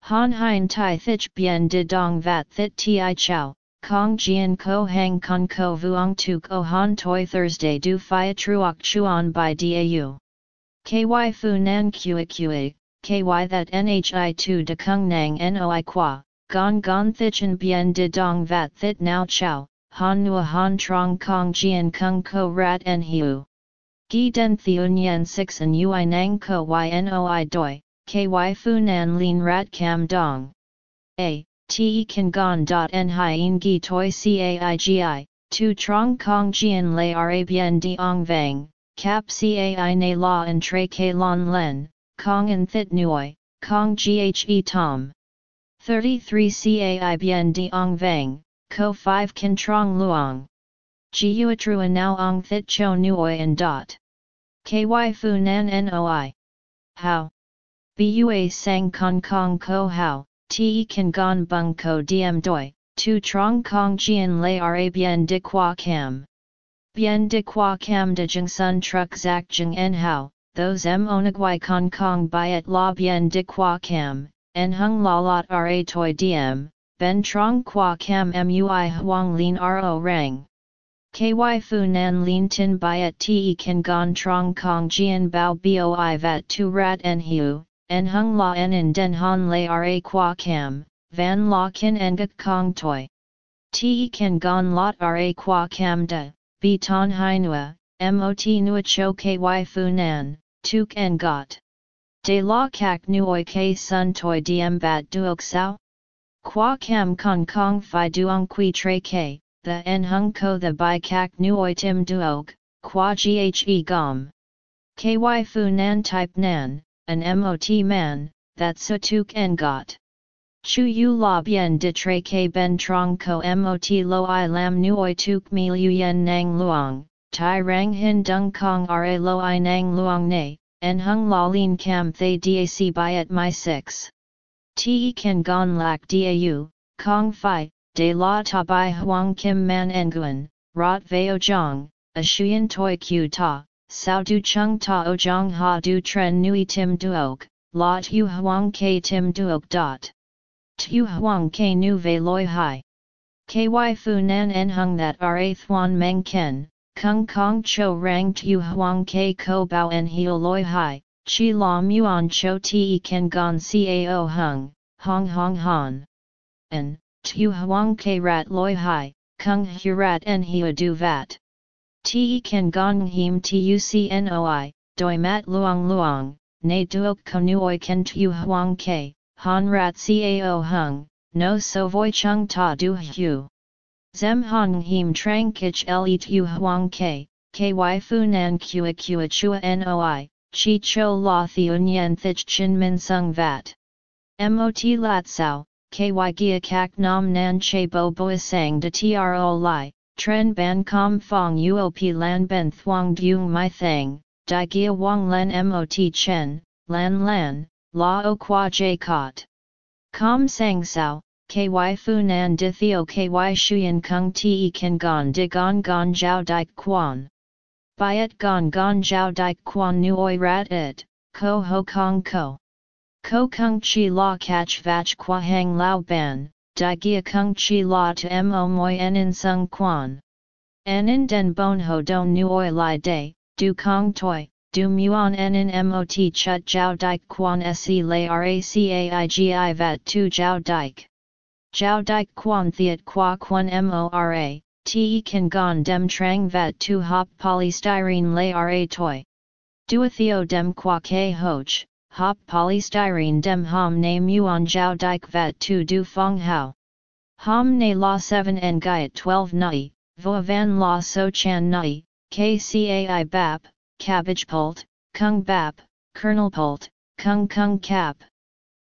Han hein tai thich bien de dong vat thit ti chow, kong jian ko hang con ko vuong tu ko han toi Thursday du fia truok chuan by dau. Ky fu nan kua kua, ky that nhi tu de kung nang noi qua, gong gong thichen bien de dong vat thit now chow, han nua han trong kong jian kung ko rat en hiu. Gi den theun yen 6 and ui nang ko ynoi doi, ky fu nan lin rat cam dong. A, te kan gon dot en hien gi toi caigi, tu trong kong jian lay ra bien diong vang, cap cai na la en tre ke lon len, kong en thit nuoi, kong ghe tom. 33 cai bien diong vang, ko 5 kan trong luong. Jiu trua now ong thit cho nuoi and dot. Ky fu nan noi. How? Bua sang kong kong ko how, te kan gon bung ko diem doi, tu trong kong jian lay ra bien de qua cam. Bien de qua cam de jeng sun truck zak jeng en how, those m onagwai kong kong byet la bien de qua cam, en hung la lot ra toi diem, ben trong qua cam mui huang lin ro rang. Ky fu nan lin tin byet te kan gon trong kong jian bao boi vat tu rat en hiu, en hung la en in den han lay ra qua cam, van la kin engak kong toi. Te kan gon lot ra qua cam de, bi ton hainua, mot nua cho ky fu nan, tuk en got. De la kak nuoi ke sun toi diem bat duok sao? Qua cam kong kong fi duong qui tre ke, the en hung ko the bai kak nuoi tim duok, qua ghe gom. Ky fu nan type nan, an mot man, that so tuk en got. Chu yu la bien de tre ke ben trong ko mot lo i lam nuoi tuk mi lu yen nang luong, tai rang hin dung kong ra lo i nang luong ne, en hung la lin cam thay dac by at my 6. Te kan gon lak dau, kong fi, de la ta bai huang kim man nguyen, rot veo jong, a shuyen toi q ta, sao du chung ta o jong ha du tren nui tim duok, la tu huang ke tim duok dot. Tu huang ke nu ve loi hai. Ky fu nan en hung that ra thuan meng ken, kung kong cho rang tu huang ke ko bao en heo loi hai, chi la muon cho te ken gon cao hung, hong hong han. En, Tu huang ke rat loi hai, kung hu rat en hua du vat. Te kan gong him tucnoi, doi mat luang luang, ne duok konuoi ken tu huang ke, han rat cao hung, no so voi chung ta du hu. Zem hong him trang kich le tu huang ke, ky fu nan kua kua chua noi, chi cho la thiun yen thich chin min sung vat. Mot lat sao, ky gia kak nam nan che bo boi sang de tro li, tren ban com fong uop lan ben thuang dung my thang, di gia wang len mot chen, lan lan, la o qua j cot. Com sang sao, ky fu nan di theo ky shuyen kung te kan gon de gon gon jiao dik quan. Byet gon gon jiao dik quan nuoi rat it, ko ho kong ko. Ko kung chi la catch vach qua hang lao ban, di gia kung chi la to mo moi en sung quan. En den bon ho don nuoi li day, du kong toi, du muon en mot chut jiao dike quan se lay racaigi vat tu jiao dike. Jiao dike quan theat qua quan mora, te kan gon dem trang vat tu hop polystyrene lay ra toy. Duatheo dem qua ke hoch, hop polystyrene dem hom ne muon jiao dike vat tu du fong hao. Hom ne la 7 en gaiet 12 nai, vo van la so chan nai, kcai bap, cabbage pult, kung bap, kernel pult, kung kung cap.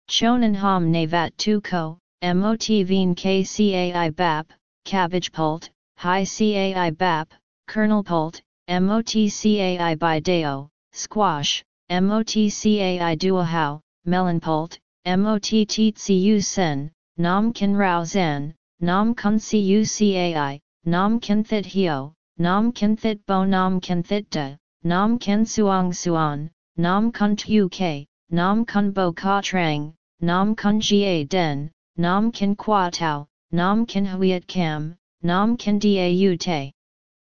Chonan hom ne vat tu ko, mot veen kcai bap, cabbage pult, Hi cai bap, kernel pult, motcai by deo, squash, motcai duahao, melon pult, mot tcu sen, nam kan rao zan, nam kun cu nam kan thit hio, nam kan thit bo nam kan thit da, nam kan suang suan, nam kun tu k, nam kun bo ka trang, nam kun ga den, nam kan qua tau, nam kan huiet cam, nam kan u te.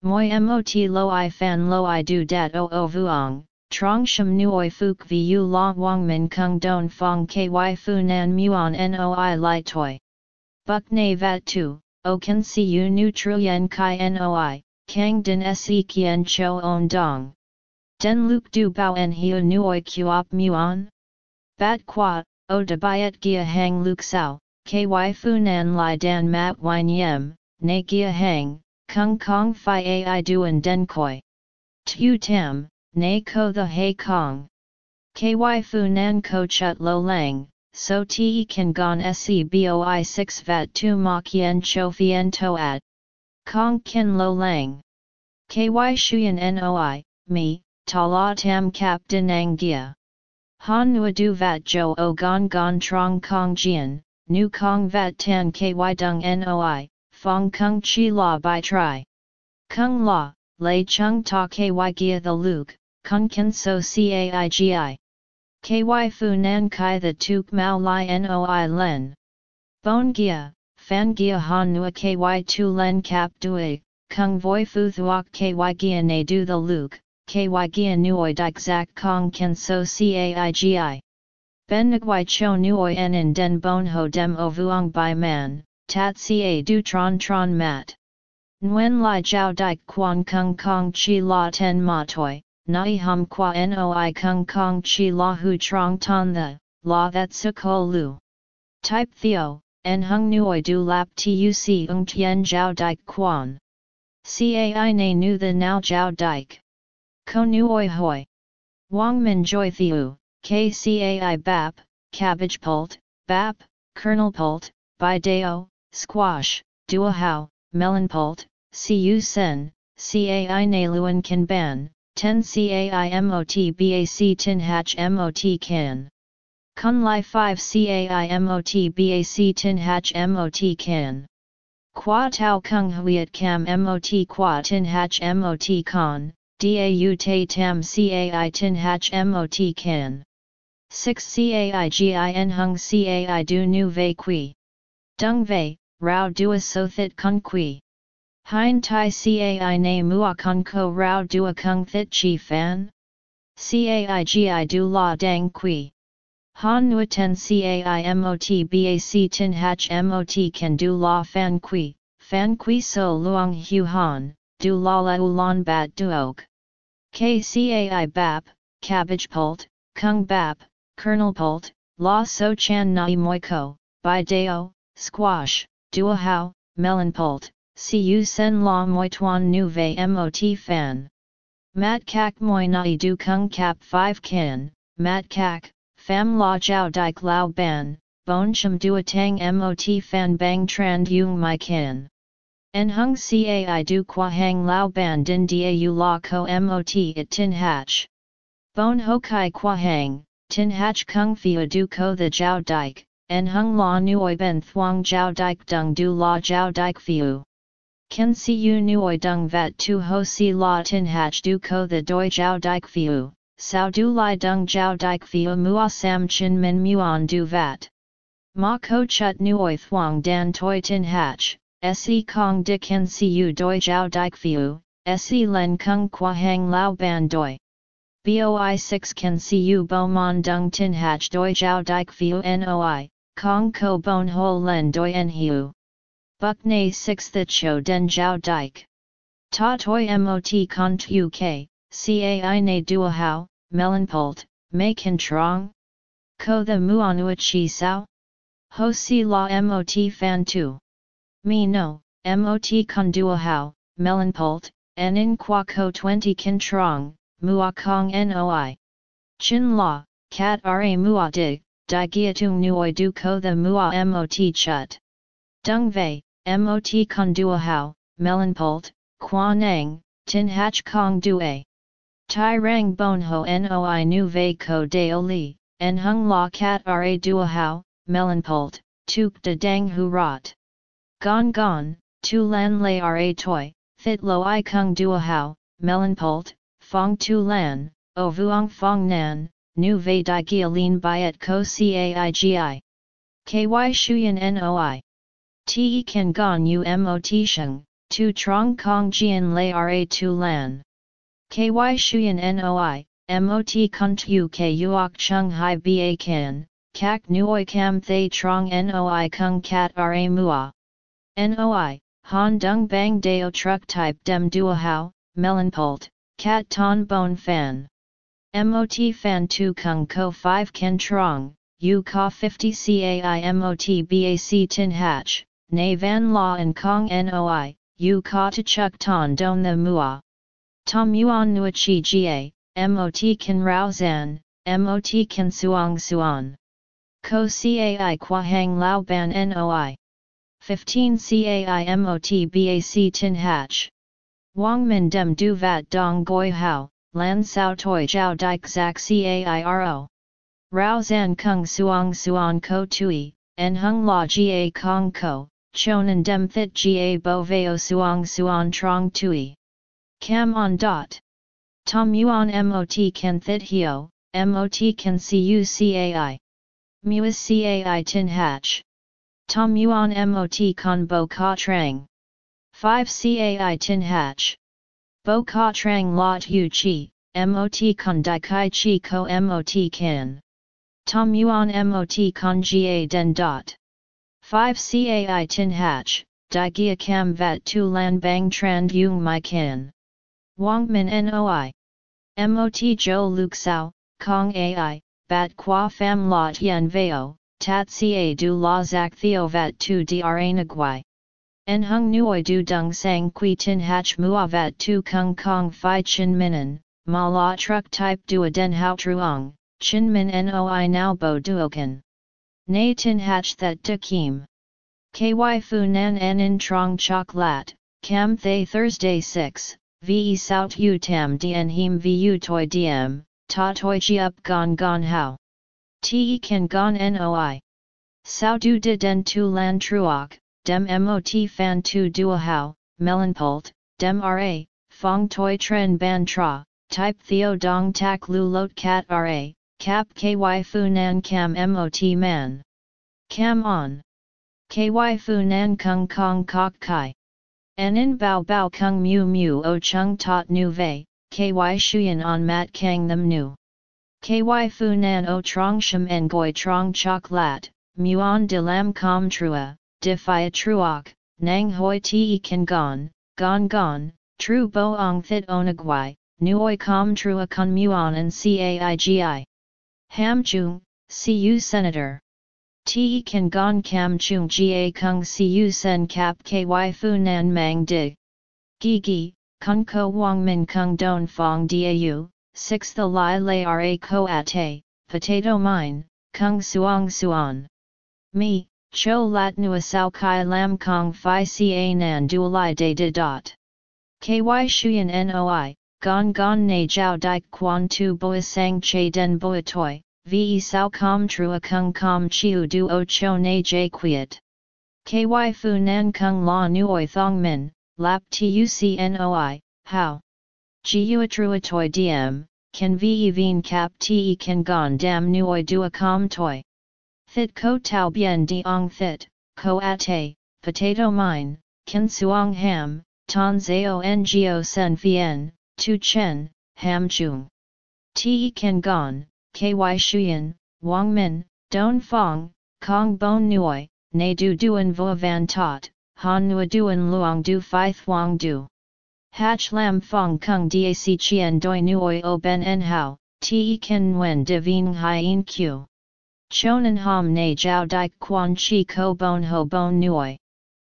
Moi mot lo i fan lo i du dat o o vuong, trong sham nuoi fuk vu la wang min kung don fong ky fu nan muon noi li toi. Buk na vat tu, o kan si u nu truyen kai noi, kang din se kien cho on dong. Den luk du bao en hiu nuoi kuop muon? Bat qua, o de byet gia hang luk sao, ky fu nan li dan mat wine yem, na gia hang, kung kong fi ai duan den koi. Tu tam, na ko the hay kong. Ky fu nan ko chut lo lang, so te kan gon se boi 6 vat tu ma kien cho fien toat. Kong kin lo lang. Ky shuyen noi, me, ta la tam kap din gia. Han nua du vat jo o gon gon trong kong jian, nu kong vat tan ky dung noi, Fong Kung Chi La Bai Tri. Kung La, Lei Chung Ta Ky Gia the Luke, Kung Ken So Caigi. Ky Fu Nan Kai the Tuk Mao Lai Noi Len. Bon Gia, Fan Gia Han Nua Ky Tu Len Cap Dui, Kung Voi Fu Thuok Ky Gia Ne Du the Luke, Ky Gia Nuoi Dik Zak Kong Ken So Caigi. Ben Nguai Cho Nuoi En Den Bon Ho Dem O Vuong Bai Man, tat ca du tron tron mat. Nguyen lai jiao dike quan kung kong chi la ten ma toi, nai hum qua noi kung kong chi la hu trong ton the, la that su ko lu. Type theo, en hung nuoi du lap tuc ung tien jiao dike quan. Cai na nu the now jiao dike. Ko nuoi hoi. Wang min joy thiu, kcai bap, cabbage pult, bap, kernel pult, deo, squash, dua hao, melon pult, cu sen, cai na luan kan ban, 10 cai mot bac tin hatch mot can. Kun lai 5 cai mot bac tin hatch mot can. Qua tau kung huiet cam mot qua tin hatch mot con, dau te tam cai tin hatch mot can. 6 cai gin hung cai du nu vei qui. Dung vei, rao dua so thit kung qui. Hein tai cai na mua kung ko rao dua kung thit chi fan? Cai gi du la dang qui. Han nua ten cai mot bac tin hach mot can du la fan qui, fan qui so luang hu han, du la la ulan bat duok. Kcai bap, cabbage pult, kung bap, kernel pult, la so chan nai moiko, by deo, squash, dua hao, melon pult, cu sen la moi tuan nu mot fan. Mat kak moi nai du kung kap 5 kin, mat kak, fam la jiao dik lao ban, bon chum dua tang mot fan bang tran yung mai kin. En hung cai du qua hang lao ban din u la ko mot it tin hatch. Bon ho kai qua hang, tin hatch kung fia du ko the jiao dik, en hung la nuoi ben thuang jiao dike dung du la jiao dike fiu. Ken si u nuoi dung vat tu ho si la tin hach du ko the doi jiao dike fiu, sao du lai dung jiao dike fiu mua sam chin min muon du vat. Ma ko chut nuoi thuang dan toi tin hach, se kong di ken si u doi jiao dike fiu, se len kung qua hang lao ban doi. boi 6 can see you bo mon dung tin hach doi jiao dik fiu noi, kong ko bon ho len doi en hiu. Buk na 6 that show den jiao dike. Ta toi mot con tu k, cai na dua hao, melon pult, make kan trong? Ko the muanua chi sao? Ho si la mot fan tu. Me no, mot con dua hao, melon pult, en in qua ko 20 kan trong, mua kong noi. Chin la, cat ra mua dig, di giatung nuoi du ko the mua mot chut. Dung vei, mot con dua hao, melon pult, qua nang, tin hach kong due. Tai rang bon ho noi nu vei ko deo li, en hung la cat ra dua hao, melon pult, tuk de dang hu rot. Gon gon, tu lan lay ra toi, thit lo i kung dua hao, melon pult, fong tu lan, o vuong fong nan, nu vei di gia lin byet ko caigi. Ky shuyan noi. Te kan gon u mot sheng, tu trong kong jian lay ra tu lan. Ky shuyan noi, mot kunt u k uok chung hai ba kan, kak nuoi kam thay trong noi kung kat ra mua. Noi, han dung bang deo truck type dem dua hao, melon pult, kat ton bone fan. MOT fan tu kung ko 5 ken trong, u ka 50 cai MOT bac tin hatch, na van la and kong noi, u ka to chuk ton don the mua. Tom yuan nua chi ga, MOT kan rao zan, MOT kan suang suan. Ko cai qua hang lao ban noi. 15 cai MOT bac tin hatch. Wang min dem du vat dong goi hao, lan sao toi jiao dik zak cairo. Rao zan kung suang suan ko tui, en hung la ga kong ko, chonan dem thit ga bo veo suang suan trong tui. Cam on dot. Tom yuan mot can thit hio, mot can cu cai. Muas cai tin hatch. Tom yuan mot con bo ka trang. 5 cai tin hatch. Bo ka trang lot yu chi, mot con di kai chi ko mot can. Tom yuan mot con ga den dot. 5 cai tin hatch, di gia cam vat tu lan bang trand yung my can. Wang min noi. Mot jo luk sao, kong ai, bat qua fam lot yen veo, tat ca du la zak theo vat tu dra nagwai. En hung nuoi du dung sang qui tin hach mua vat tu kung kong fi chin minen, ma la truck type du a den hao truong, chin min noi now bo duokan. Nay tin hach that de kim. Ky fu nan en in trong chok lat, cam thay Thursday 6, ve sout u tam dien him vu toi diem, ta toi chi up gon gon how. Te kan gon noi. Sao du de den tu lan truok, dem mot fan tu dua hao, melon pult, dem ra, fong toi tren ban tra, type theo dong tak lu lot cat ra, cap ky fu nan cam mot man. Cam on. Ky fu nan kung kong kok kai. En in bao bao kung mu mu o chung tot nu vei, ky shuyen on mat kang them nu. Ky fu nan o trong sham en goi trong chok lat, muon de lam com trua, de phia truok, nang hoi te kan gon, gon gon, tru bo ong thit onagwai, nuoi com trua con muon and caigi. Ham chung, cu senator. Te kan gon kam chung ga kung cu sen kap ky fu nan mang dig. Gi gi, kung ko wang min kung don fong dau, 6 the lai lay ra ko ate, potato mine, kung suang suan. Me, cho lat nua sao kai lam kong fi ca nan dualai de de dot. Ky shuyan noi, gon gon na jiao dik quan tu boi sang che den boi toi, ve sao com trua kung com chiu du o cho na j quiet. Ky fu nan kung la nuoi thong min, lap tucnoi, how? Giua trua toi diem, can ve veen cap te can gon dam nuoi dua com toi. Thit ko tau bien diong thit, ko ate, potato mine, kin suong ham, ton zao ngo sen vien, tu chen, ham chung. Te Ken Gon, Ky Shuyan, Wang Min, Don Fong, Kong Bon Nui, Ne Du Duan Vo Van Tot, Han Nua Duan Luang Du Phi Thuong Du. Hach Lam Fong Kung Dac Chien Doi Nuoi O Ben En Hao, Te Kan Nguyen Divine Hien Q. Chonan Ham Ne Jiao Dik Quan Chi Ko Bon Ho Bon Nui.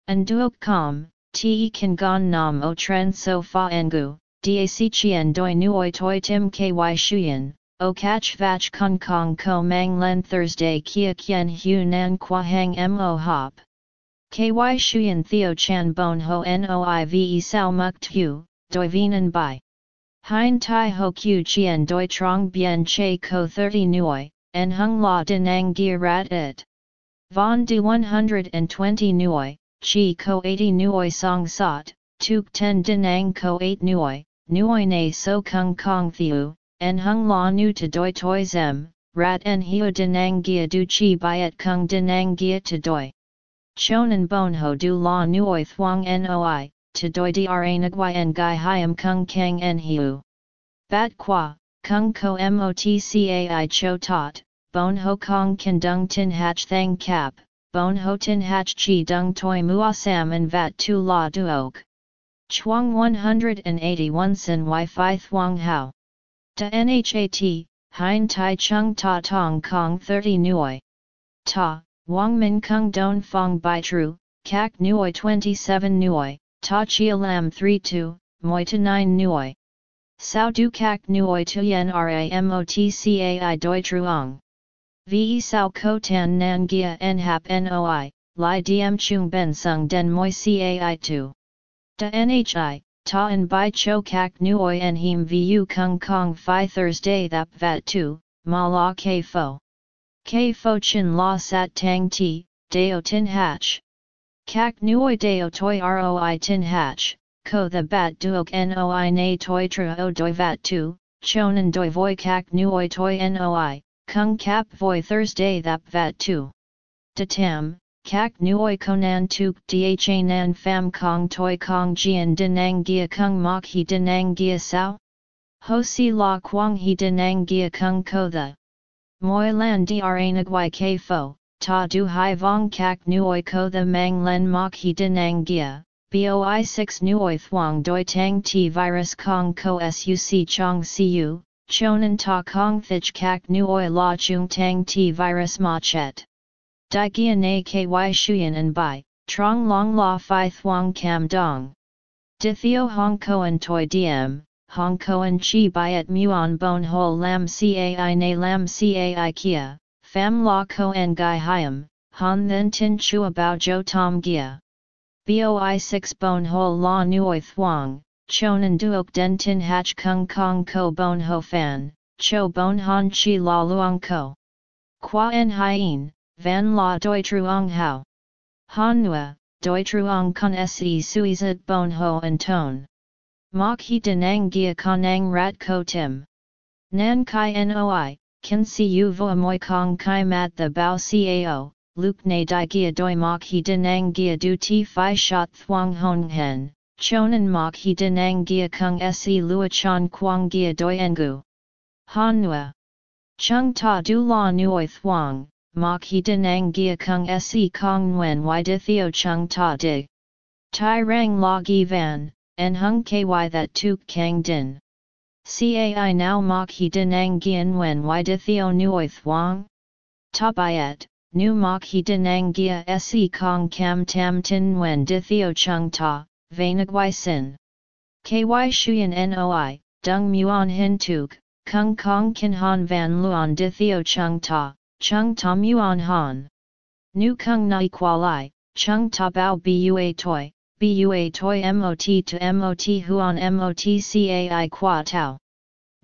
An Duok Com, Te Kan Gon Nam O Tren So Fa Ngu, Dac Chien Doi Nuoi Toi Tim Ky Shuyan. O Kach Vach Kung Kong Ko Mang Len Thursday Kia Kien Hu Nan Kwa Hang Mo Hop. KY Shuyan Theo Chan Bon Ho Noive Sao Muk Tu, Doi Vinan Bai. Hein Tai Ho Q Chien Doi Trong Bien Che Ko 30 Nuoi, En Hung La Denang Gia Rat It. Von De 120 Nuoi, Chi Ko 80 Nuoi Song Sot, Tuk Ten Denang Ko 8 Nuoi, Nuoi Ne So Kung Kong Thiu, en hung la nu to doi toi zem, rat en hiu denang gia du chi byet kung denang gia to doi. Chonan bon ho du la nuoi thuang noi, to doi dra nagwai en gai hiam kung kang en hiu. Bat qua, kung ko motcai cho tot, bon ho kong kan dung tin hach thang cap, bon ho tin hach chi dung toi mua sam en vat tu la duok. Chuang 181 sin wi fi thuang hao. Da Nhat, Hein Tai Chung Ta Tong Kong 30 Nuoi. Ta, Wang Min Kung Don Fong Bai Tru, Kak Nuoi 27 Nuoi, Ta Chia Lam 32, Moi to 9 Nuoi. Sao Du Kak Nuoi Tu Yen Ramotcai Doi Truong. Ve Sao Ko Tan Nan Gia En Hap Noi, Lai Diem Chung Ben Sung Den Moi Cai 2. Da Nhi, Ta and Bai Cho Kak Nuoi En Him Vu Kung Kong Phi Thursday Thap Vat Tu, Ma La K Fo. K Fo Chin La Sat Tang Ti, Deo Tin Hatch. Kak Nuoi Deo Toi Roi Tin Hatch, Ko the Bat Duok Noi Na Toi Tra O Doi Vat Tu, Chonan Doi Voi Kak Nuoi Toi Noi, Kung Kap Voi Thursday Thap Vat Tu. Tam. Kak nuoi konan tuk dha nan fam kong toi kong jian denang gia kung mok he denang gia sao? Ho si la quang he denang gia kung ko the. Moi lan dra nagwai ke fo, ta du hai vong kak nuoi ko the mang len mok he denang gia. Boi 6 nuoi thuang doi tang ti virus kong ko suc chong siu, chonan ta kong thich kak nuoi la chung tang ti virus ma chet. Di gia na ky shuyan and bai, trong long la fi thuang cam dong. Di theo hong koan toi diem, hong koan chi byet muon bon ho lam cai na lam cai kia, Pham la koan gai hiam, han then tin chua bao jo tom gia. Boi 6 bon ho la nuoi thuang, chonan duok den tin hach kung kong ko bon ho fan, cho bon han chi la luang ko. Qua en hien, van la doi truong hao. Han nua, doi truong con se suizat bon ho and tone. Mok he denang gia konang rat ko tim. Nan kai noi, can see you vo moi kong kai mat the bao cao, luke ne di gia doi mok he denang gia du ti fi shot thuong hong hen, chonan mok he denang gia kung se lua chan quang gia doi engu. Han nua. Chung ta du la nuoi thuong, Mok he denang gia kung se kong nguen y di theo chung ta di. Tai rang la gi van, en hung ky that tuk kang din. Cai now mok he denang gian wen y di theo nuoi thuang? Ta byet, nu mok he denang gia se kong kam tam tin wen di theo chung ta, vanagwai sin. Ky shuyan noi, dung muon hin tuk, kung kong kin han van luon di theo chung ta, Chung ta muon han. Nu kung nai kualai, chung ta bao bua toi, bua toi mot to mot huan mot cai qua tau.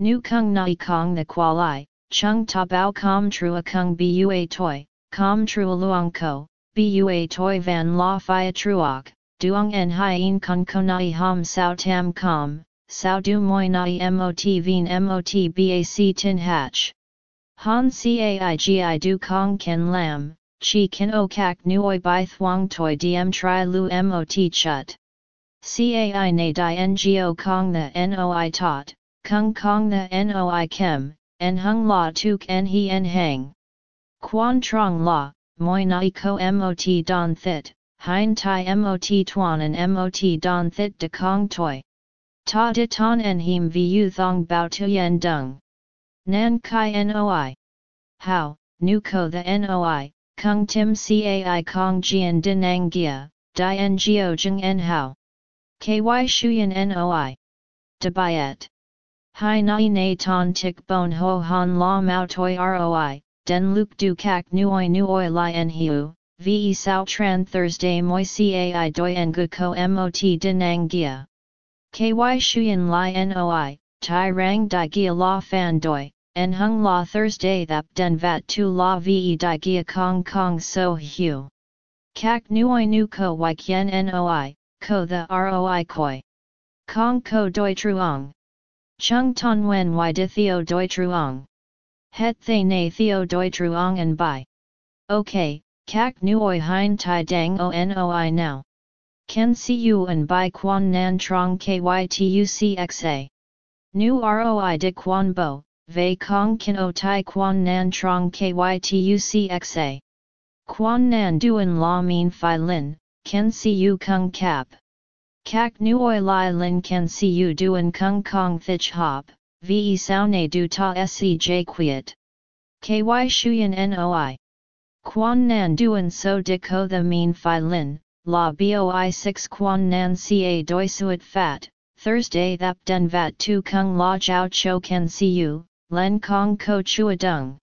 Nu kung nai kong the kualai, chung ta bao com trua kung bua toi, com trua luang ko, bua toi van la fia truok, duong en hien kung konai ham sao tam com, sao du moi nai mot vien mot bac tin hatch. Han caigi du kong ken lam, chi ken o kak nuoi bai thuang toi diem tri lu mot chut. Cai na di ngo kong the noi tot, kung kong the noi kem, en hung la tuk en he en hang. Quan trong la, moi nai ko mot don thit, hein tai mot tuan and mot don thit de kong toi. Ta de ton en him vu thong bao tu yen dung. Nan kai noi. How, nu ko the noi, kung tim cai kong jian dinang gia, di ngo jeng en how. Ky shuyen noi. Debayet. Hai nai na ton tik bon ho han la mao toi roi, den luk du kak nuoi nuoi li en hiu, ve sao tran Thursday moi cai doi en gu ko mot dinang gia. Ky shuyen li noi, tai rang di gia la fan doi, en hung la Thursday thap den vat tu la ve di gia kong kong so hu. Kak nuoi nu ko wai kien noi, ko the roi koi. Kong ko doi truong. Chung ton wen y de theo doi truong. Het thay na theo doi truong and bai. Ok, kak nuoi hein tai dang o noi now. Ken si u and bai quan nan trong kytucxa. Nu roi de quan bo, vei kong kin o tai quan nan trong kytucxa. Quan nan duen la min fi lin, ken si u kung cap. Kak nuoi lai lin kan si u duen kung kong thich hop, ve sao ne du ta sej quiet. Ky shuyen noi. Quan nan duen so de the mean fi lin, la boi 6 quan nan ca doi suet fat, Thursday thap den vat tu kung la jiao cho kan si u, len kong ko chua dung.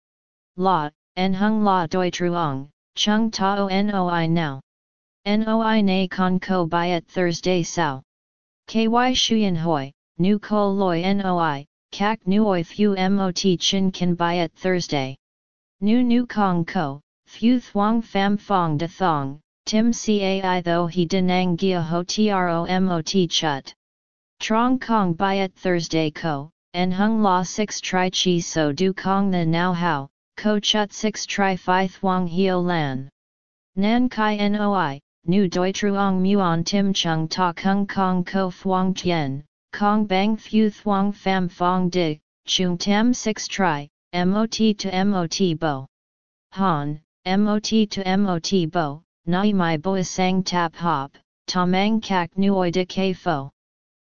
La, en hung la doi truong, chung ta o noi now. Noi na con ko byet Thursday sao. Ky shuyen hoi, nu ko loi noi, kak nuoi thu mot chin kan byet Thursday. Nu nu kong ko, thu thuang fam fong de thong, tim cai tho he denang gia ho tro mot chut. Trong kong byet Thursday ko, en hung la 6 tri chi so du kong the now how, ko chut 6 tri fi thuang hio lan. Nan kai noi, nu doi truong muon tim chung ta kung kong ko fuang tien, kong bang thu thuang fam fong di, chung tam 6 tri, mot to mot bo. Han, mot to mot bo, nai mai boi sang tap hop, mang kak nuoi de ke fo.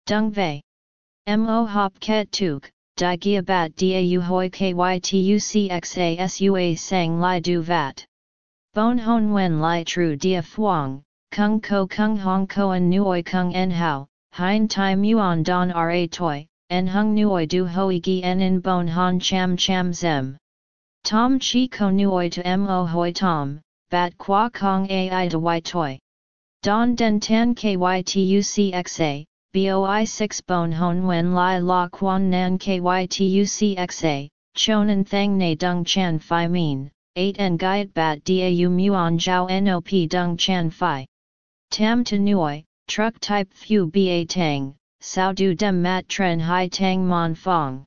Dung vei. Mo hop ket tuk, di gia bat da hoi kytucxa sua sang lai du vat. Bon hon wen lai tru dia phuong, kung ko kung hong koan nuoi kung en hao, hein tai muon don ra toi, en hung nuoi du hoi gi en in bon hon cham cham zem. Tom chi ko nuoi to mo hoi tom, bat qua kong ai de y toi. Don den tan kytucxa, boi 6 bon hon wen lai la quan nan kytucxa, chonan thang ne dung chan fi min, 8 en gaiet bat dau muon jiao nop dung chan fi. Tam to nuoi, truck type Phu ba tang, sao du dem mat tren hai tang mon fong.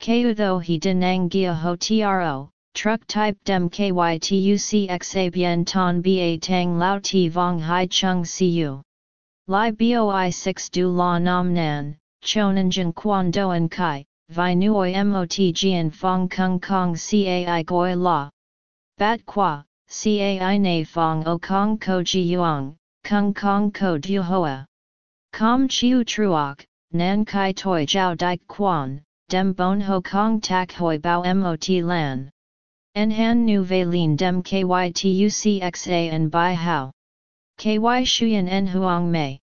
Keu tho he denang gia ho tro, truck type dem kytucxa bien ton ba tang lao ti vong hai chung siu. Lai boi 6 du la nam nan, chonan quan doan kai, vi nuoi mot jian fong kung kong cai goi la. Bat qua, cai na fong o kong ko ji yuang, kung kong ko du hoa. Com chiu truok, nan kai toi jiao dike quan, dem bon ho kong tak hoi bao mot lan. En han nu ve lin dem kytucxa and bai hao. Ky shuyen en huang mei.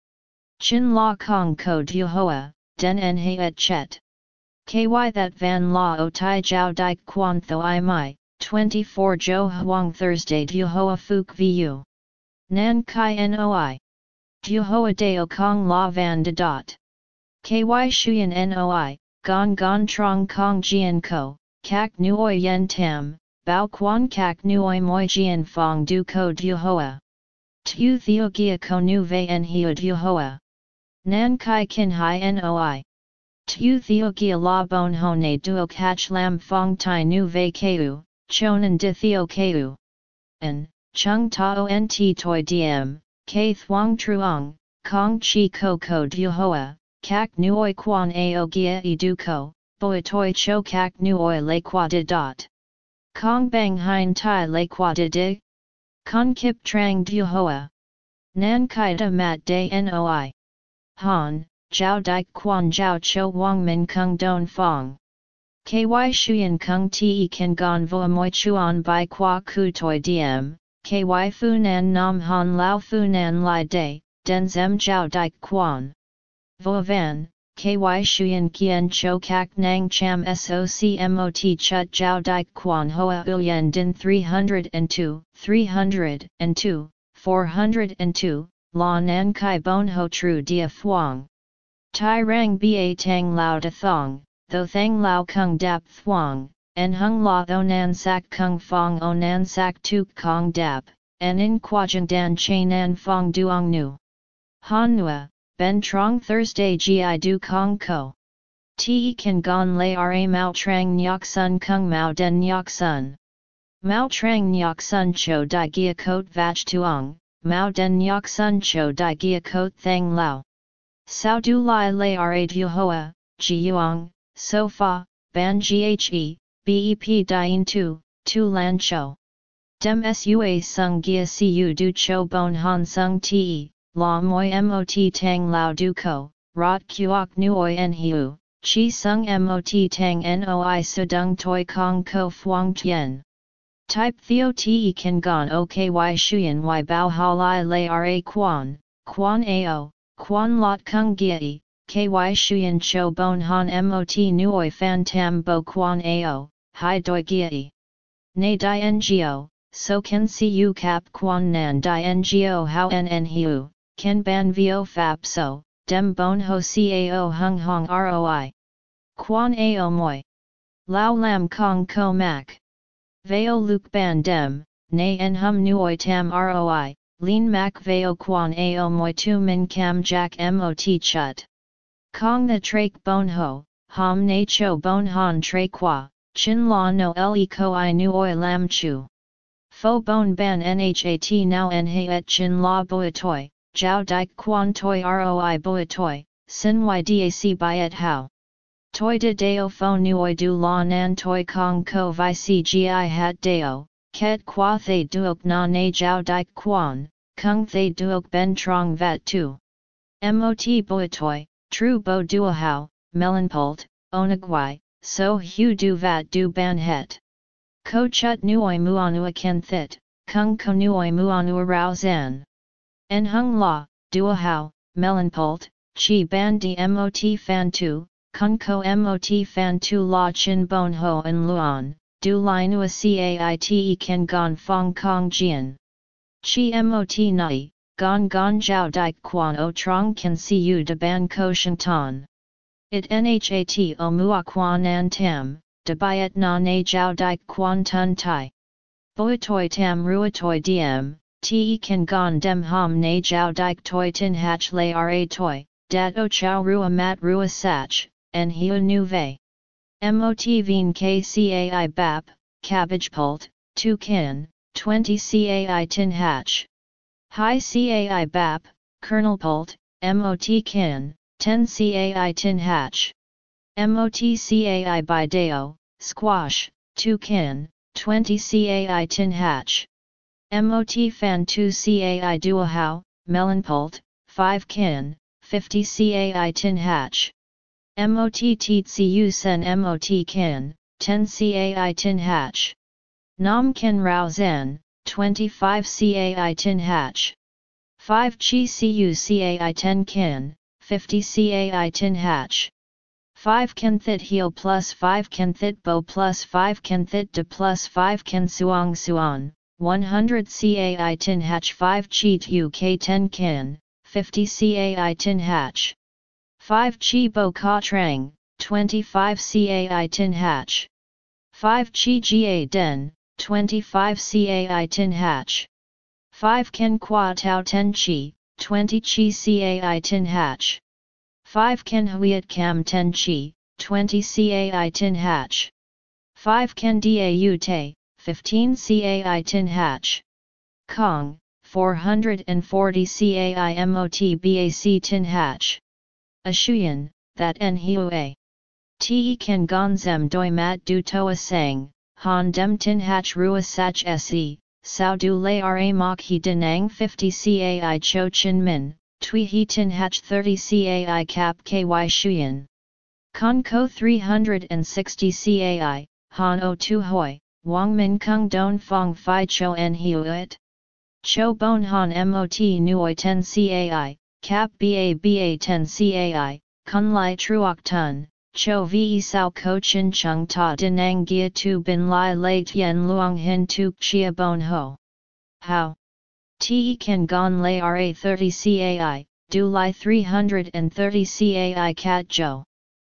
Chin la kong ko du hoa, den en he et chet. Ky that van la o tai jiao dike quan tho i mai, 24 Jo Huang Thursday Du Hoa Phuc Vu. Nan Kai Noi. Du Hoa Deo Kong La Van De Dot. KY Shuyan Noi, Gon Gon Trong Kong Jian Ko, Kak Nuoi Yen Tam, Bao Quan Kak Nuoi Moi Jian Fong Du Ko Du. Tu Theo Gia Ko Nu Ve En Hio Du Hoa. Nan Kai Kin Hai Noi. Tu Theo Gia La Bon Hone Duo Catch Lam Fong Tai Nu Ve Keu, chonan di theo keu. An, chung tao nt toi diem, k Thuong truong, kong chi ko ko du hoa, kak nuoi quan ao gia e du ko, boi toi cho kak nuoi le qua de dot. Kong bang hein tai le qua de di? Con kip trang du hoa. Nan kai da mat de noi. Han, jiao dai quan jiao cho wang min kung don fong. Ky shuyan kung te kan gon vo moi chuan bai qua ku toi diem, ky funan nam han lao funan lai de, den zem jiao dai quan. Vo van, ky shuyan kien cho kak nang cham socimot chut jiao dai quan hoa uyen din 302, 302, 402, la nan kai bon ho tru dia fuang. Tai rang ba tang lao de thong, tho thang lao kung dap thuang, en hung la Tho nan sak kung fong o nan sak tuk kong dap, en in quajang dan chain an fong duong nu. Han nua, ben trong Thursday gi du kong ko. Te kan gon lay ra mao trang nyok sun kung mao den nyok sun. Mao trang nyok sun cho di gia kot vach tuong, mao den nyok sun cho di gia kot thang lao. Sao du lai lay ra du hoa, ji yuang, so fa, ban ghe, bep dien tu, tu lan cho. Dem sua sung gia siu du cho bon han sung te, la moi mot tang lao du ko, rot kuok nuoi en hiu, chi sung mot tang noi sudung toi kong ko fuang tien. Type theo te kan gon oky shuyen y bao ha lai ra quan, quan ao, quan lot kung giai, ky shuyen cho bon han mot nuoi fan tam bo quan ao, hai doi giai. Ne di ngo, so can see you cap quan nan di ngo how en en hiu, ken ban vo fap so, dem bon ho cao hung hong roi. Quan ao moi. Lao lam kong ko mak. Veo luk ban dem, nay en hum nuoi tam roi, lin mak veo quan ao moi tu min cam jack mot chut. Kong the trake bon ho, hom na cho bon han tre qua, chin la no le ko i nuoi lam chu. Fo bon ban nhat now en he et chin la boi toi, Jiao Dike Quan Toi Roi Boi Toi, Sin Ydac By Et How. Toi de Deo Fo Nuoi Du La Nan Toi Kong Ko Vi Cgi Hat Deo, Ket Qua Thay Duok Na Na Jiao Dike Quan, Kung Thay Duok Ben Trong Vat Tu. Mot Boi Toi, True Bo Dua How, melon pult, Onagwai, So Hu Du Vat Du Ban Het. Ko Chut Nuoi Muanua Ken Thit, Kung Ko Nuoi Muanua Rao Zan. En hung la, dua hao, melon pult, chi ban di mot fan tu, kun ko mot fan tu la chin bon ho en luan, du lai nua caite ken gon fong kong jian. Chi mot nai, gon gon jiao dai quan o trong can see you de ban ko shantan. It nhat o mua quan an tam, de byet na na jiao dai quan tun tai. Boi toi tam ruatoi diem, te kan gon dem ham na jiao dik toi tin hach lay ra toi, dat o chow rua mat rua sach, en hiu nu vei. Mot veen kcai bap, cabbage pult, tu kin, 20 cai tin hatch. High cai bap, kernel pult, mot kin, 10 cai tin hatch. Mot cai by deo, squash, tu kin, 20 cai tin hatch. MOT fan 2 CAI duo how, melon pult, 5 kin, 50 CAI tin hatch. MOT teat CU sen MOT kin, 10 CAI tin hatch. Nam ken rao zen, 25 CAI tin hatch. 5 chi CU CAI 10 kin, 50 CAI tin hatch. 5 can thit heel plus 5 can thit bo plus 5 can thit de plus 5 can suang suan, 100 CAI tin hatch 5 cheat UK 10 can, 50 CAI tin hatch. 5 chi bo ka trang, 25 CAI tin hatch. 5 chi ga den, 25 CAI tin hatch. 5 ken qua tau 10 chi, 20 chi CAI tin hatch. 5 ken huiat cam 10 chi, 20 CAI tin hatch. 5 ken dau te, 15 CAI tin hatch. Kong, 440 CAI MOT BAC tin hatch. a shuyan, that en hiu Te kan gon zem doi mat du toa sang, han dem tin hach rua sach se, sao du lay ra mok he denang 50 cai cho chin min, tui he tin hach 30 cai cap ky shuyan. Con ko 360 cai, han o tu hoi, wang min kung don fong fi cho en hiuit. Cho bon han mot nuoi 10 cai, cap ba ba 10 cai, kun lai truok tun, cho vi sao ko chin chung ta denang gia tu bin lai lei tien luang hin tu chia bon ho. How? Te kan gon lay ra 30 cai, du lai 330 cai cat jo.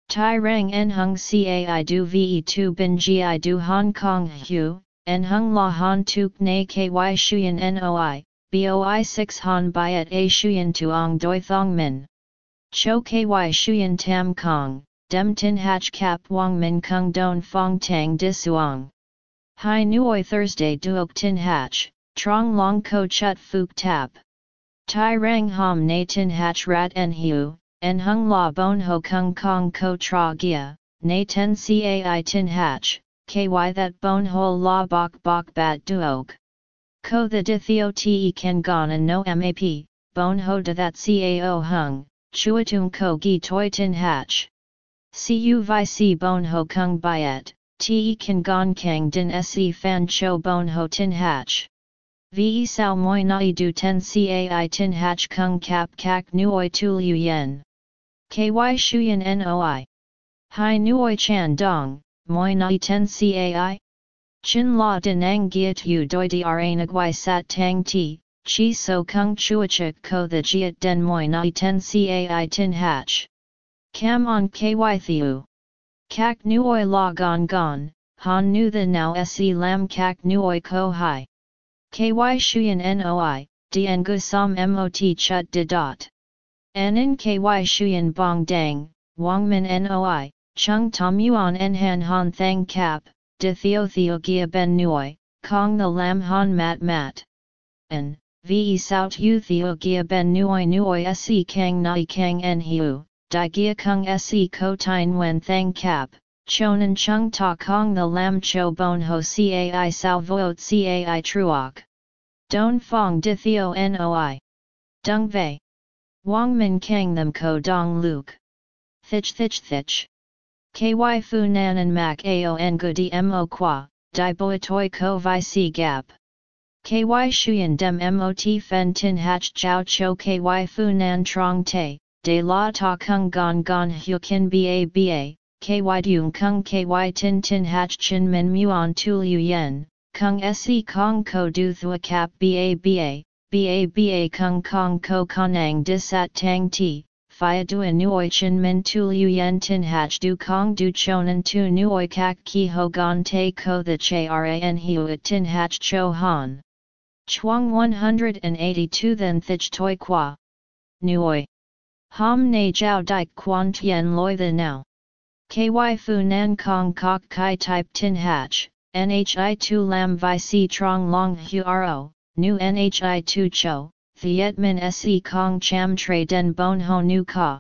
Tai rang en hung cai du ve tu bin gi du Hong Kong hu, en hung la han tuk na ky shuyen noi, boi 6 han byet a shuyen tuong doi thong min. Cho ky shuyen tam kong, dem tin hach kap wang min kung don fong tang disuang. Hai nuoi Thursday duok tin hach, trong long ko chut fuk tap. Tai rang ham na tin hach rat en hu, en hung la bon ho kung kong ko tra gia, na ten cai tin hach, ky that bon ho la bok bok bat duog. Ko the di theo te ken gon and no map, bon ho de that cao hung, chuatung ko gi toi tin hach. Cu vi si bon ho kung byet, te ken gon kang din se fan cho bon ho tin hach. Ve sao moi nai du ten cai tin hach kung kap kak nuoi tu liu yen. Ky shuyan noi. Hai nuoi chan dong, moi nai ten cai? Chin la denang giat yu doi dra nagwai sat tang ti, chi so kung chuachik ko the Giat den moi nai ten cai tin hach. Cam on ky thiu. Kak nuoi la gon gon, han nu the now se lam kak nuoi ko hai. Ky shuyan noi, dien gu som mot chut de dot. Anin ky shuyan bong dang, wang min noi, chung tom yuan en han han thang cap, de theo theo gia ben nuoi, kong the lam han mat mat. An, ve sao yu theo gia ben nuoi nuoi se kang nai kang en hiu, di gia kung se ko tine wen thang cap, chonan chung ta kong the lam cho bon ho cai sao voot cai truok. Don fong di theo noi. Dung vei. Wang Min Kang them ko dong luke. Thich thich thich. KY fu nan and mak aon gu mo qua, di boi toi ko vi si gap. KY shuyen dem mot fen tin hach chow cho KY fu nan trong te, de la ta kung gon gon hu kin ba ba, KY dung kung KY tin tin hach chin min muon tu liu yen, kung se kong ko du thua cap ba ba, ba ba kung kong ko konang disat tang ti, phia dua nuoi chin min tu liu yen tin hach du kong du chonan tu nuoi kak ki ho gon te ko the che ran hiu tin hach cho han. Chuang 182 then thich toi qua. Nuoi. Ham ne jiao dike quan tien loi the now. KY fu nan kong kok kai type tin hach, nhi tu lam vi si trong long hu ro, nu nhi tu cho, Viet Minh se kong cham tre den bon ho nu ka.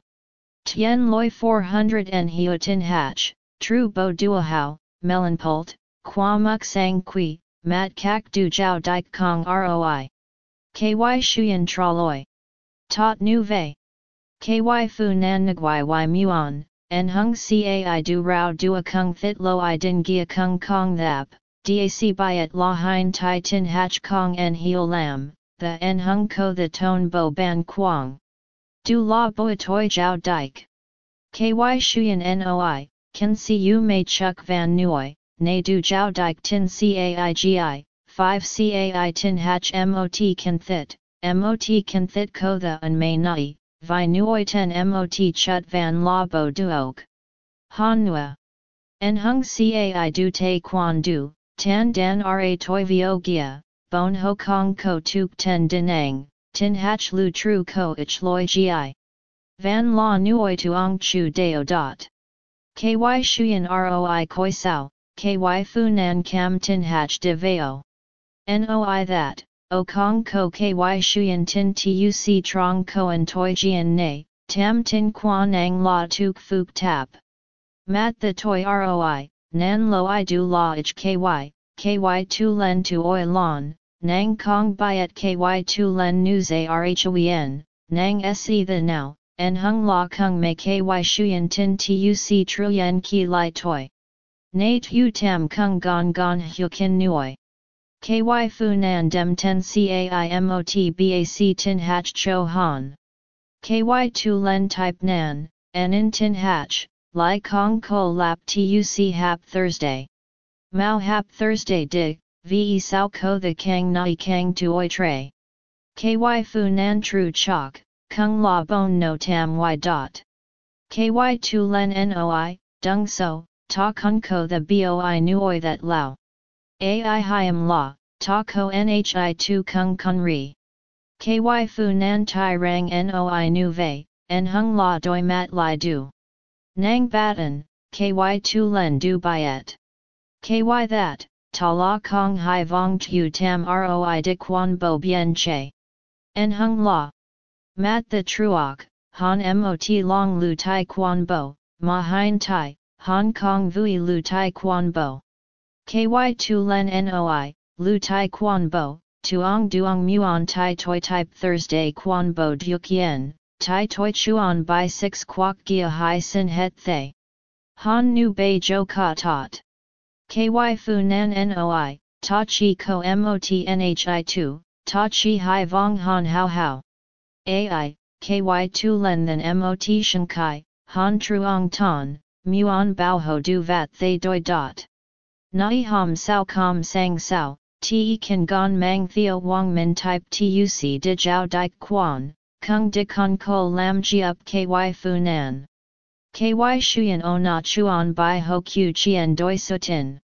Tien loi 400 en hio tin hach, tru bo dua hao, melon pult, qua muk sang qui, mat kak du jiao dik kong roi. Ky shuyen traloi. Tot nu vei. Ky fu nan nguai y muon, en hung cai du rao dua kung thit lo i din gia kung kong thap, dac byet la hein tai tin hach kong en hio lam, the en hung ko the ton bo ban quang. Du la boi toi jiao dike. Ky shuyen noi, can see you may chuk van nuoi, ne du jiao dike tin caigi, 5 cai tin hach mot can thit, mot can thit ko the an may nai, vi nuoi ten mot chut van la bo duok. Han nua. En hung cai du te quan du, tan dan ra toi vio gia, bon ho kong ko tuk ten dinang, tin hach lu tru ko ich loi gi. Van la nuoi tuong chu deo dot. Ky shuyen roi koi sao, ky fu nan cam tin hach de veo. Noi that, o kong ko ky shuyen tin tuc trong koan toi jian ne, tam tin quan ang la tuk fuk tap. Mat the toi roi, nan lo i du la ich ky, ky tu len tu oi lon, nang kong byet ky tu len nu rhoen, nang se the now, en hung la kung me ky shuyen tin tuc truyen ki lai toi. Nate hu tam kung gon gon hu kin nuoi. KY Fu Nan Dem 10 CAIMOT BAC Tin Hatch Cho Han. KY Tu Len Type Nan, An In Tin Hatch, Lai Kong Ko Lap TUC Hap Thursday. Mao Hap Thursday Dig, Ve Sao Ko The Kang Nai Kang Tuoi Tre. KY Fu Nan Tru Chok, Kung La Bon No Tam Y Dot. KY Tu Len Noi, Dung So, Ta Kun Ko The Boi Nuoi That Lao. Ai Hiam La, Ta Ko Nhi Tu Kung Kun Ri. Ky Fu Nan Tai Rang Noi Nu Ve, En Hung La Doi Mat Lai Du. Nang Batan, Ky Tu Len Du Biet. Ky That, Ta La Kong Hai Vong Tu Tam Roi De Quan Bo Bien Che. En Hung La. Mat the Truoc, Han Mot Long Lu Tai Quan Bo, Ma Hein Tai, Hong Kong Vui Lu Tai Quan Bo. KY Tu Len Noi, Lu Tai Quan Bo, Tuong Duong Muon Tai Toi Type Thursday Quan Bo Dukien, Tai Toi Chuan Bai 6 Quoc Gia Hai Sin Het Thay. Han Nu Bei Jo Ka Tot. KY Fu Nan Noi, Ta Chi Ko Mot Nhi 2, Ta Chi Hai Vong Han Hao Hao. AI, KY Tu Len Then Mot Shan Kai, Han Truong Ton, Muon Bao Ho Du Vat Thay Doi Dot. Nai Ham Sao Kam Sang Sao, Te Kan Gon Mang Theo Wang Min Type Tuc Di Jiao Dik Quan, Kung Di Con Ko Lam Ji Up KY Fu Nan. KY Shuyan O Na Chuan Bai Ho Q Chien Doi Sutin.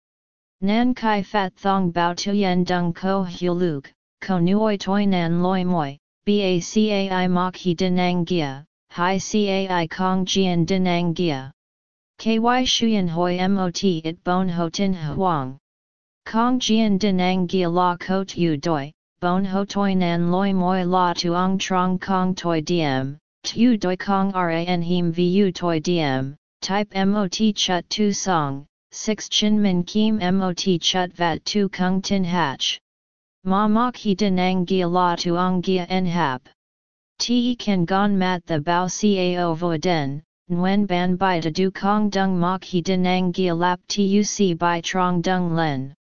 Nan Kai Fat Thong Bao Tuyen Dung Ko Huluk, Ko Nuoi Toi Nan Loi Moi, BACAI Mok He Dinang Gia, Hai Cai Kong Jian Dinang Gia. KY Shuyan Hoi Mot It Bon Ho Tin Huang. Kong Jian Dinang Gia La Kot Yu Doi, Bon Ho Toi Nan Loi Moi La Tuong Trong Kong Toi Diem, Tu Doi Kong Ran Him Vu Toi Diem, Type Mot Chut Tu Song, 6 Chin Min Kim Mot Chut Vat Tu Kung Tin Hatch. Ma Mok He Dinang Gia La Tuong Gia En Hap. Te Kan Gon Mat The Bao Cao Vo Den, Nguyen ban bai de du kong dung mok he denang gia lap tuc by trong dung len.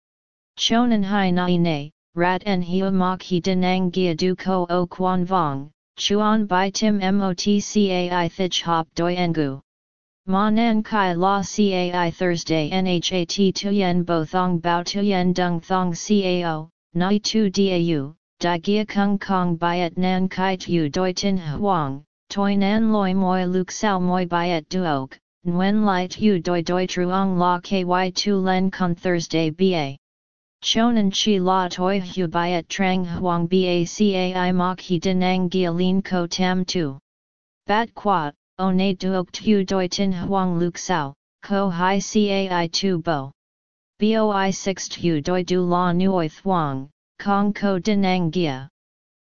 Chonan hai nai ne, rat en hia mok he denang gia du ko o quan vong, chuan by tim motcai thich hop doi engu. Ma nan kai la cai Thursday nhat tuyen bo thong bao tuyen dung thong cao, nai tu dau, da gia kung kong byet nan kai tu doi tin huang, toi nan loi moi luk sao moi byet duok, nguen light yu doi doi truong la ky tu len con Thursday ba. Chonan chi la toi hu byet trang huang ba cai mok he denang gia lin ko tam tu. Bat qua, o ne duok tu doi tin huang luk sao, ko hai cai tu bo. Boi 6 tu doi du la nuoi thuang, kong ko denang gia.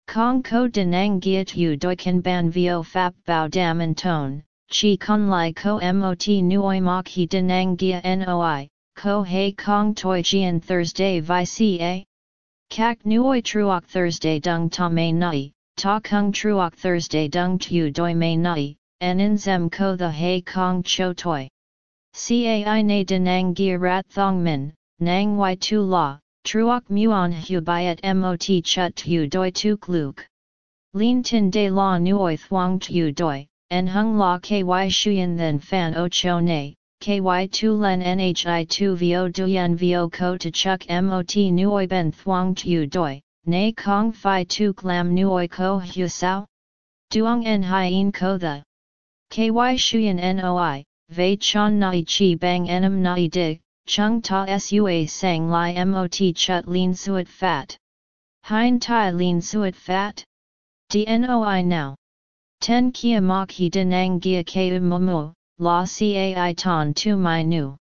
Kong ko denang giat yu doi kan ban vio fap bao dam and tone, chi kun lai ko mot nuoi mok he denang gia noi, ko hei kong toi jian Thursday vi ca. Kak nuoi truok Thursday dung ta mei nai, ta kung truok Thursday dung tu doi mei nai, en zem ko the hei kong cho toi. Cai na denang gi rat thong min, nang y tu la, Truok muon hu byet mot chut tu doi tu kluk. Lin tin de la nuoi thuang tu doi, en hung la ky shuyen then fan o cho ne, ky tu len nhi tu vo duyen vo ko to chuk mot nuoi ben thuang tu doi, ne kong fi tu klam nuoi ko hu sao? Duong en hien ko the. Ky shuyen noi, ve chan nai chi bang enam nai dig, chung ta sua sang li mot chut lin suet fat. Hein tai lin suet fat? Dnoi now. Ten kia mok he denang gia ke momo, la cai ton tu mai nu.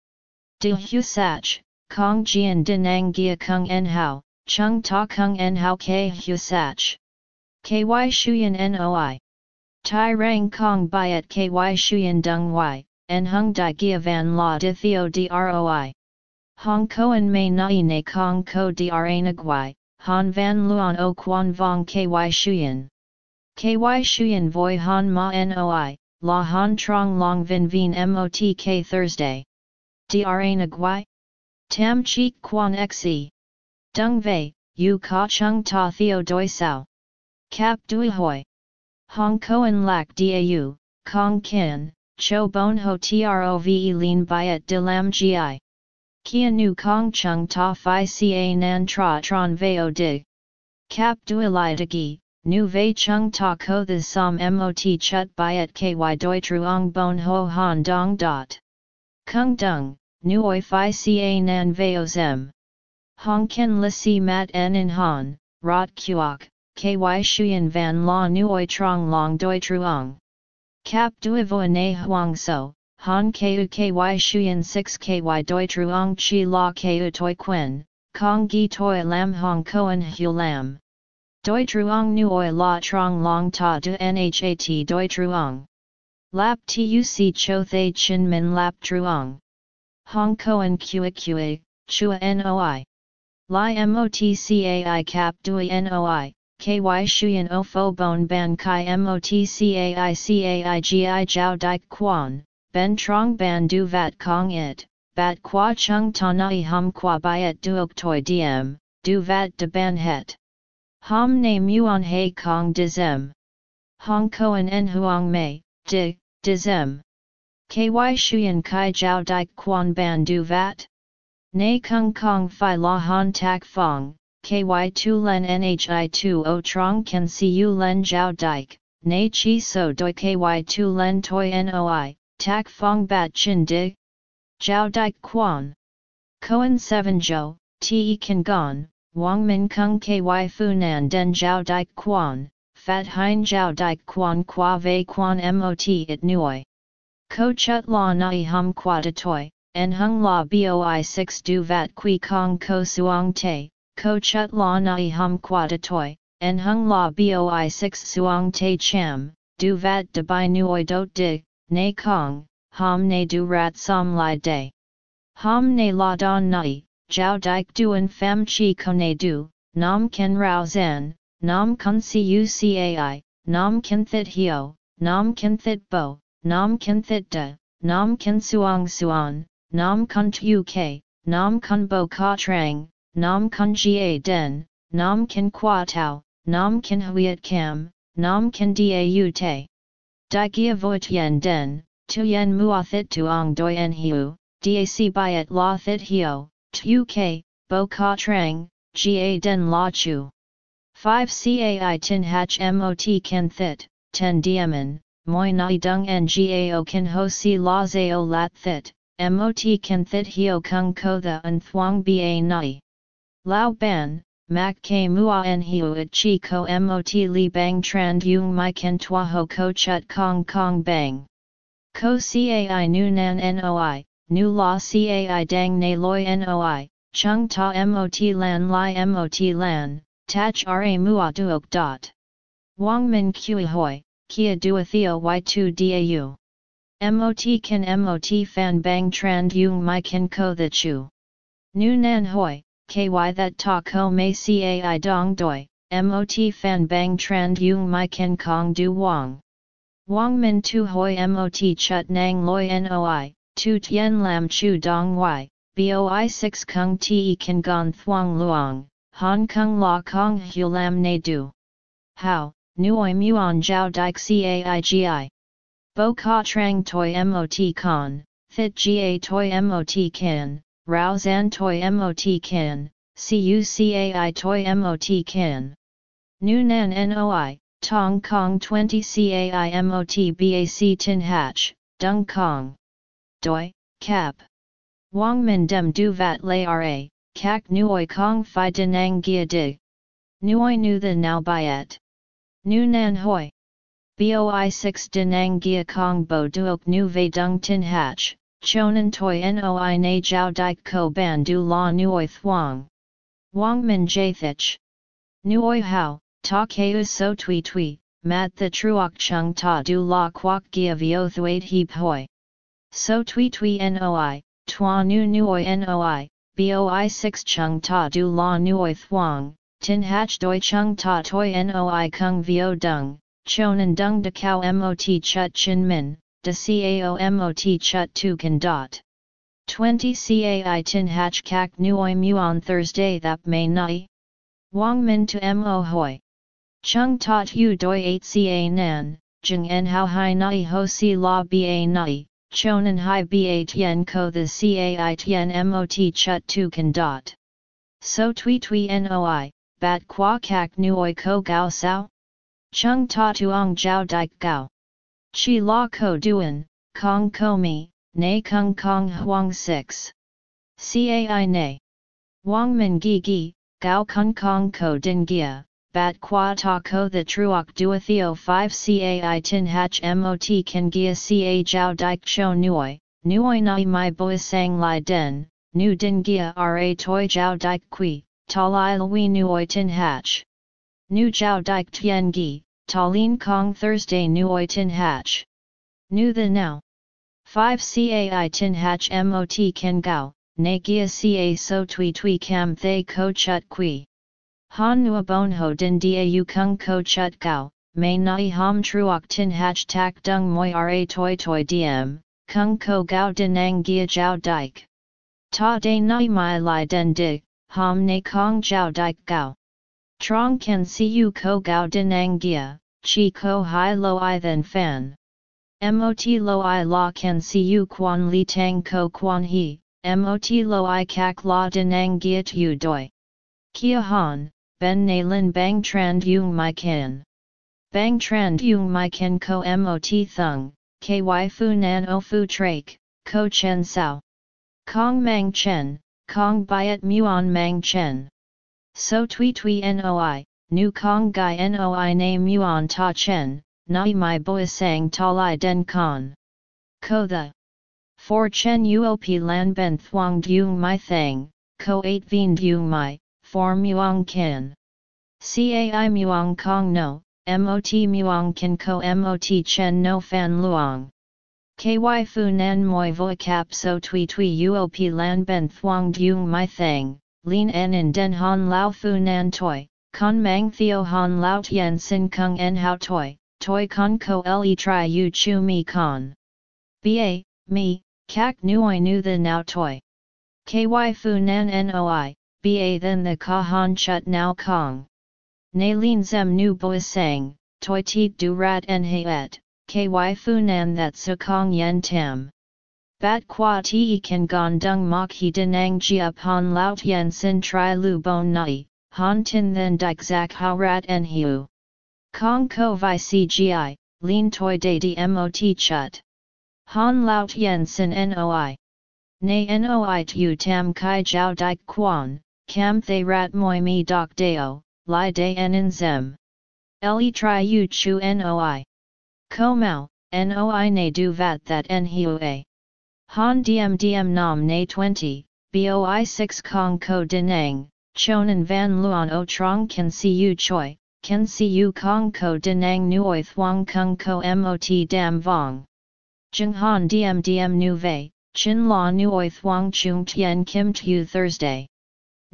De hu sach, kong jian denang gia kung en hao, chung ta kung en hao ke hu sach. Ky shuyan noi. Tai rang kong byet ky shuyen dung y, en hung di gia van la di theo droi. Hong koen may nai ne kong ko dra nagwai, han van luon o quan vong ky shuyen. Ky shuyen voi han ma noi, la han trong long vin vien motk Thursday. Dra nagwai? Tam chi quan xe. Dung vei, yu ka chung ta theo doi sao. Cap dui hoi. Hong koen lak dau, kong kin, cho bon ho trove lin byet de lam gi. Kia nu kong chung ta fi ca nan tra tron veo dig. Cap duilai gi, nu vei chung ta ko the som mot chut by byet ky doi truong bon ho han dong dot. Kung dung, nu oi fi ca nan veo zem. Hong ken li si mat en in han, rot kuok, ky shuyen van la nuoi trong long doi truong. Cap duivo ne huang so, han ku ky shuyen 6 ky doi truong chi la ku toi quen, kong gi toi lam hong koen hu lam. Doi truong nuoi la trong long ta du nhat doi truong. Lap tuc cho thay chin min lap truong. Hong koen kua kua, chua noi. Li motcai cap dui noi, ky shuyen o fo bon ban kai motcai cai gi jiao dik quan, ben trong ban du vat kong it, bat qua chung ta nai hum qua byet duok toi diem, du vat de ban het. Hom ne muon he kong de zem. Hong koen en huang mei, de, de zem. Ky shuyen kai jiao dik quan ban du vat? Ne kung kong fi la han tak fong, ky tu len nhi tu o trong can see you len jiao dike, ne chi so doi ky tu len toi noi, tak fong bat chin di. Jiao dike quan. Koan 7 jo, te kan gon, wang min kung ky fu nan den jiao dike quan, fat hein jiao dike quan qua ve quan mot it nuoi. Ko chut la nai hum qua de toi, en hung la boi 6 du vat qui kong ko suong te, ko chut la nai hum qua de toi, en hung la boi 6 suong te cham, du vat de bai nuoi dot dig, ne kong, hom ne du rat som lai de. Hom ne la don nai, jiao dik duen fam chi kone du, nam ken rao zen, nam kun cucai, nam ken thit hio, nam ken thit bo, nam ken thit de, nam ken suong suan, nam kun tu ke, nam kun bo ka trang, nam kun ga den, nam kin qua tau, nam kin huiet cam, nam kin da te. Di gia voit yen den, tu yen mua thit tuong doi en hiu, dac byet la thit hio, tu ke, bo ka trang, ga den la chu. 5 cai tin hach mot ken thit, 10 diamen, moi nai dung ngao kin ho si la zao lat thit, mot ken thit hio kung ko the un thuang ba nai. Lao ban, mak ke mua en hiu at chi ko mot li bang trand yung mai ken tua ho ko chut kong kong bang. Ko cai nu nan noi, nu la cai dang ne loi noi, chung ta mot lan li mot lan, tach ra mua duok dot. Wang min kui hoi, kia dua theo y2 dau. Mot kan mot fan bang trand yung mai ken ko the chu. Nu nan hoi, ky that ta ko mei cai dong doi, mot fan bang trend yung mai ken kong du wang. Wang min tu hoi mot chut nang loi noi, tu tien lam chu dong y, boi 6 kung te kan gon thuang luang, hong kong la kong hu lam ne du. How, nuoi muon jiao dik caigi. Bo ka trang toi mot con, Fit ga toi mot kan, Rao Zan Toi Mot Kin, Cucai Toi Mot Kin. Nu Nan Noi, Tong Kong 20 Cai Mot Bac Tin Hatch, Dung Kong. Doi, Cap. Wang Min Dem Du Vat Lay Ra, Kak Nuoi Kong Phi Denang Gia Dig. Nuoi Nu The Now Byet. Nu Nan Hoi. Boi 6 Denang Gia Kong Bo Duok Nu Ve Dung Tin Hatch. Chonan toi noi na jiao dik ko ban du la nuoi thuang. Wang min jathich. Nuoi hao, ta keu so tui tui, mat the truok chung ta du la quoc gia vio thuate heap hoi. So tui tui noi, tua nu nuoi noi, boi 6 chung ta du la nuoi thuang, tin hach doi chung ta toi noi kung vio dung, chonan dung de cao mot chut chin min, de cao mot chut tu kan dot. 20 cai tin hach kak nuoi muon Thursday that may nai. Wang min to mo hoi. Chung tot yu doi 8 ca nan, jeng en hao hai nai ho si la ba nai, chonan hai ba tien ko the cai tien mot chut tu kan dot. So tui tui noi, bat qua kak nuoi ko gao sao? Chung ta tuong jiao dik gao. Chi la ko duan, kong ko mi, nei kung kong huang 6. Cai nei. Wang min gi gi, gao kung kong ko din gia, bat qua ta ko the truok duathio 5 cai tin hach mot kan gia ca jiao dik cho nuoi, nuoi nai mai boi sang lai den, nu din gia ra toi jiao dik qui, ta lai lui nuoi tin hach. Nu jiao dik tien gi, ta lin kong Thursday nuoi tin hach. Nu the now. 5 cai tin hach mot kan gao, na gia ca so tui tui cam thay ko chut qui. Han nua bon ho dia yu kung ko chut gao, may nai ham truok tin hach tak dung moi ra toi toi diem, kung ko gao din ang gia jiao dik. Ta de nai mai lai den dig, ham ne kong jiao dik gao. Trong can see you ko gao din ang gia, chi ko hai lo i then fan. Mot lo i la can see you quan li tang ko quan he, mot lo i kak la din ang gia tu doi. Kia han, ben na lin bang trand yung mai kan. Bang trand yung mai kan ko mot thung, ky fu nan o fu trake, ko chen sao. Kong mang chen, kong byet muon mang chen. So tui tui noi, nu kong gai noi na muon ta chen, nai mai boi sang ta lai den con. Ko the. For chen uop lan ben thuang dung mai thang, ko 8 vien dung mai, for muang kin. Cai muang kong no, mot muang kin ko mot chen no fan luong. Ky fu nan moi voi cap so tui tui uop lan ben thuang dung mai thang, lin en in den han lao fu nan toi, con mang theo han lao tien sin kung en hao toi, toi con ko le tri u chu mi con. Ba, mi, kak nuoi nu the now toi. Ky fu nan noi, ba then the ka han chut now kong. Na lin zem nu boi sang, toi tit du rat en et, ky fu nan that su kong yen tam. Bat qua ti kan gon dung mok he denang jia pon lao tien sin tri lu bon nai, han tin then dik zak hao rat en hiu. Kong ko vi cgi, lin toi de mot chut. Han lao tien sin noi. Na noi tu tam kai jiao dik quan, Cam thay rat moi mi doc deo, li de en zem. Le tri u chu noi. Ko mau, noi ne du vat that en hiu Han diem diem nam na 20, boi 6 kong ko denang, chonan van luon o trong can see you choi, can see you kong ko denang nuoi thuang kung ko mot dam vong. Jung han diem diem nu vei, chin la nuoi thuang chung tien kim tu Thursday.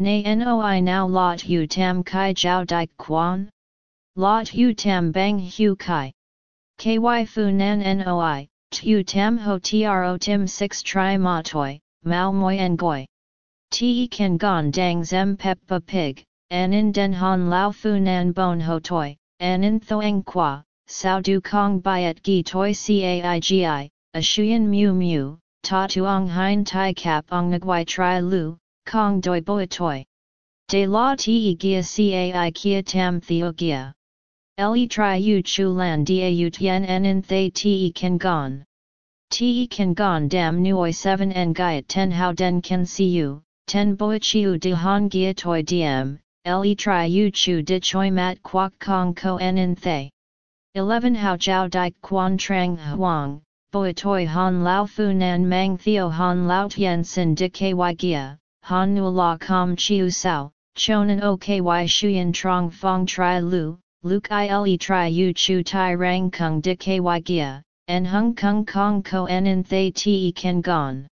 Nay noi now lot hu tam kai jiao dik quan? Lot hu tam bang hu kai. Ky fu nan noi, tu tam ho tro tim 6 tri ma toi, mao moi en goi. Te kan gon dang zem peppa pig, an in den han lao fu nan bon ho toi, an in thoang qua, sao du kong byet gi toi caigi, a shuyen mu mu, ta tuong hein tai kap ong nguai tri lu, Kong doi boi toi. De la ti gia cai kia tam theo gia. Le tri u chu lan dia u tien en in thay te kan gon. Te kan gon dam nuoi 7 en gaiet ten how den can see you, ten boi chiu de han gia toi diem, le tri u chu de choi mat quoc kong ko en in thay. 11 how jiao dik quan trang huang, boi toi han lao fu nan mang theo han lao tien sin de ky gia, han nu la com chiu sao, chonan o ky shuyen trong fong tri lu, Luke ile tri yu chu tai rang kung de ky gia, en hung kung kong ko en in thay te ken gon.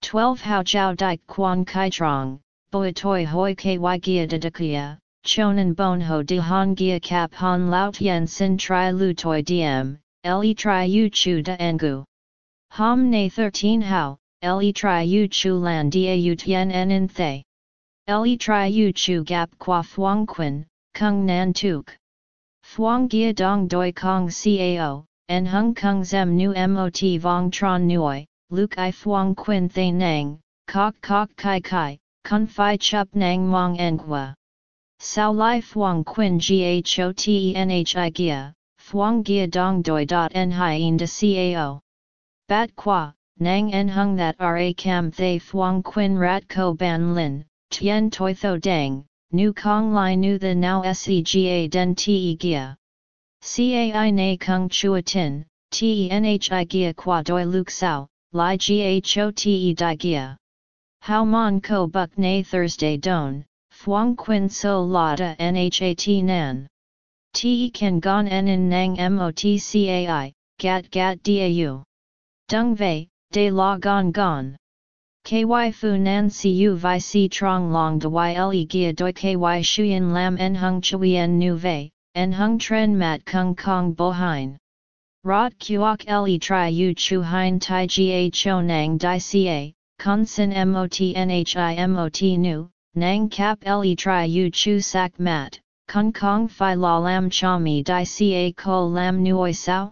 12 Hao Jiao Dike Quan Kai Trong, Boi Toi Hoi Ky Gia de De Dekia, Chonan Bon Ho De Han Gia Cap Han Lao Tien Sin Tri Lu Toi Diem, Le Tri Yu Chu De Engu. Ham Ne 13 Hao, Le Tri Yu Chu Lan Da Yu Tien En In Thay. Le Tri Yu Chu Gap Qua Phuong Quin, Kung Nan Tuk. Phuong Gia Dong Doi Kong Cao, En Hung Kung Zem Nu Mot Vong Tron Nuoi, Luke I Phuong Quin Thay Nang, Kok Kok Kai Kai, Kun Phi Chup Nang Mong Engwa. Sao Lai Phuong Quin Ghotenhi Gia, Phuong Gia Dong Doi Dot En Hien De Cao. Bat Qua, Nang En Hung That Ra Cam Thay Phuong Quin Rat Ko Ban Lin, Tien Toi Tho Dang, Nu Kong Lai Nu The Now Sega Den Te Gia. Cai Na Kung Chua Tin, Tenhi Gia Qua Doi Luke Sao, Lai Ghote Di Gia. How Mon Ko Buk Na Thursday Don, Phuong Quin So Lada Nhat Nan. Te Kan Gon En In Nang Motcai, Gat Gat Dau. Dung Vei, De La Gon Gon. KY Fu Nan Cu Vi Si Trong Long De Yle Gia Doi KY Shuyan Lam En Hung Chuyen Nu Vei, En Hung Tren Mat Kung Kong Bo Hein. Rot Kuok Le Tri u Chu Hein Tai Ga Cho Nang Di Ca, Con Sin Mot Nhi Mot Nu, Nang Kap Le Tri u Chu Sak Mat, Kung Kong Phi La Lam Cha Mi Di Ca Ko Lam Nuoi Sao?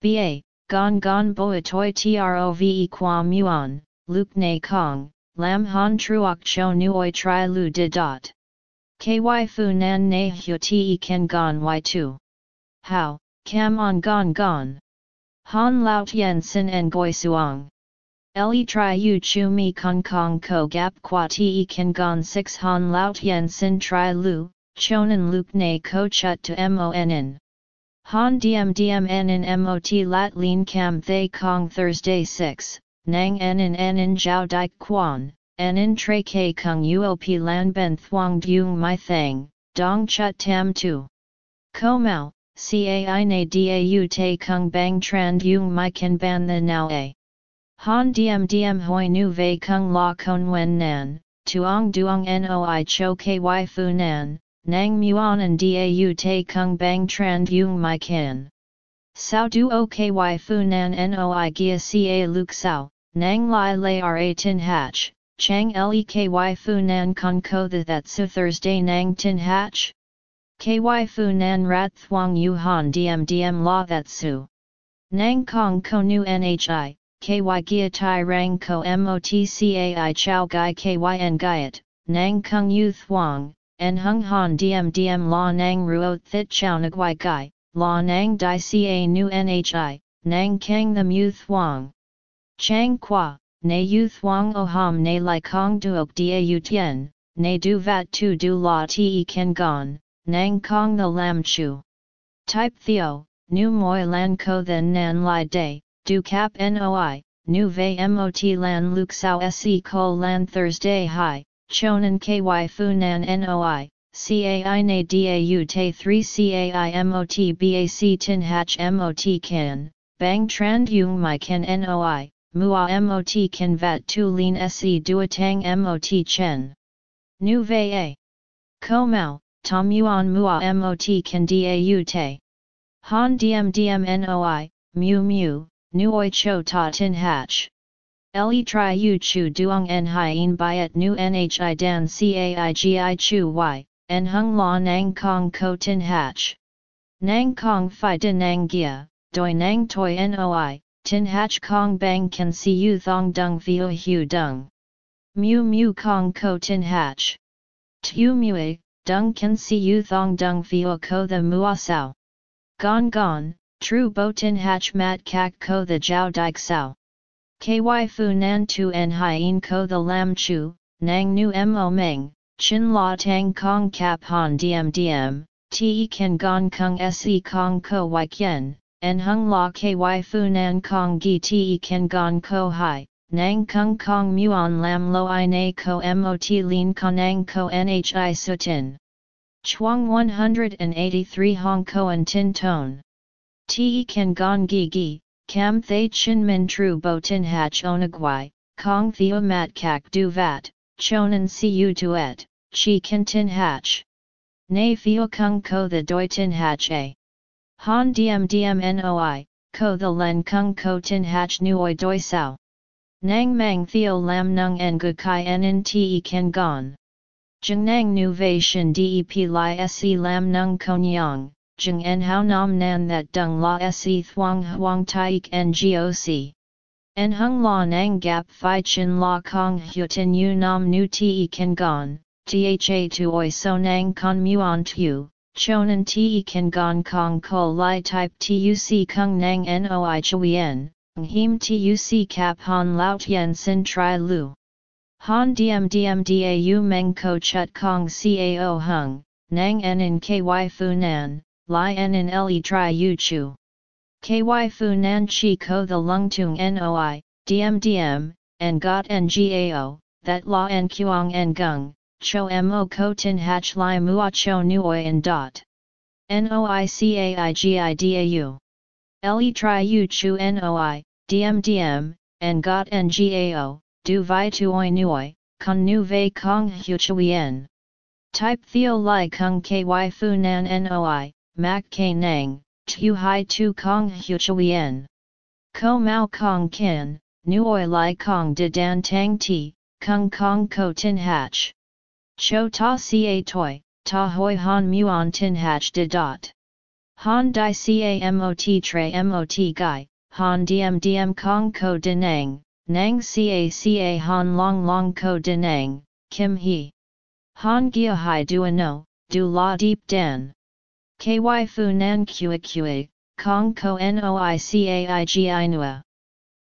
Ba, Gon Gon Boi Toi Trove Qua Muon, Luke Ne Kong, Lam Han Truok Cho Nuoi Tri Lu De Dot. KY Fu Nan Ne Hyo Te Ken Gon Y2. How, Cam On Gon Gon. Han Lao Tien Sin En Goi Suong. Le Tri Yu Chu Mi Kong Kong Ko Gap Qua Te Ken Gon 6 Han Lao Tien Sin Tri Lu, Chonan Luke Ne Ko Chut to Mon Han Diem Diem N in Mot Lat Lin Cam Thay Kong Thursday 6, Nang N in N in Jiao Dike Quan, N in Tre K Kung Uop Lan Ben Thuong Dung Mai Thang, Dong Chut Tam Tu. Ko Mao, Cai Na Dau Te Kung Bang Tran Dung Mai Kan Ban The Now A. Han Diem Diem Hoi Nu Ve Kung La Kon Wen Nan, Tuong Duong Noi Cho Ky Fu Nan, Nang Muon and Dau Te Kung Bang Tran Yung Mai Kin. Sao Du O Ky Fu Nan Noi Gia Ca Luke Sao, Nang Lai Lai Ra Tin Hatch, Chang Leky Fu Nan Kon Ko The That Su Thursday Nang Tin Hatch? Ky Fu Nan Rat Thuong Yu Han Diem Diem La That Su. Nang Kong Ko Nu Nhi, Ky Gia Tai Rang Ko Motcai Chow Gai Kyn Gaiet, Nang Kung Yu Thuong en hung han diem diem la nang ruot thit chow nagwai gai, la nang di ca nu nhi, nang kang the mu thuong. Chang qua, ne yu thuong o ham ne lai kong duok da yu tien, ne du vat tu du la te ken gon, nang kong the lam chu. Type theo, nu moi lan ko then nan lai day, du cap noi, nu ve mot lan luk sao se ko lan Thursday high, Chonan ky funan noi, cai na dau te 3 cai mot bac tin hach mot can, bang trend yung mai can noi, mua mot can vat tu lin se duatang mot chen. Nu ve a. Ko mau, tom yuan mua mot can dau te. Han diem diem noi, mu mu, nuoi cho ta tin hach. Le tri yu chu duong en hien byet nu nhi dan caigi chu y, en hung la nang kong ko tin hach. Nang kong fi din nang gia, doi nang toi noi, tin hach kong bang can see you thong dung vio hu dung. Mu mu kong ko tin hach. Tu mue, dung can see you thong dung vio ko the mua sao. Gon gon, true bo tin hach mat kak ko the jiao dike sao. KY Fu Nan Tu En Hien Ko The Lam Chu, Nang Nu Mo Meng, Chin La Tang Kong Kap Han Diem Diem, Te Ken Gon Kung Se Kong Ko Wai Kien, En Hung La KY Fu Nan Kong Gi Ken Gon Ko Hai, Nang Kung Kong Muon Lam Lo I Na Ko Mot Lin Konang Ko Nhi Sutin. Chuang 183 Hong Koan Tin Tone. Te kan gon gi gi, cam thay chin min tru bo tin hach onagwai, kong theo mat kak du vat, chonan si u tuet, chi kan tin hach. Nay theo kung ko the doi tin hach a. Han diem diem noi, ko the len kung ko tin hach nuoi doi sao. Nang mang theo lam nung en gu kai en in te kan gon. Jung nang nu shin dep li se lam nung konyang, jung en hao nam nan that dung la se thuang huang taik ngoc. En hung la nang gap fi chin la kong hutin yu nam nu te kan gon, tha tu oi so nang con muon tu, chonan te kan gon kong ko li type tuc kung nang noi chuyen, him tuc cap han lao tien sin tri lu. Han diem diem da meng ko chut kong cao hung, nang en in ky fu nan, li en in le tri yu chu. Ky fu nan chi ko the lung tung noi, diem diem, en got ngao, that la en kuang en gung, cho mo ko tin hach li mua cho nuoi en dot. Noi caigidau. Le tri yu chu noi, diem, en got ngao, du vi tuoi nuoi, kun nu vei kong hu chuyen. Type theo li kung ky fu nan noi, mak k nang, tu hai tu kong hu chuyen. Ko mao kong kin, nuoi li kong de dan tang ti, kung kong ko tin hach. Cho ta ca toi, ta hoi han muon tin hach de dot. Han di ca mot tre mot gai, han diem diem kong ko denang, Nang ca ca han long long ko denang, kim he. Han gia hai dua no, du la deep dan. Ky fu nan kua kua, kong ko noi caigi nua.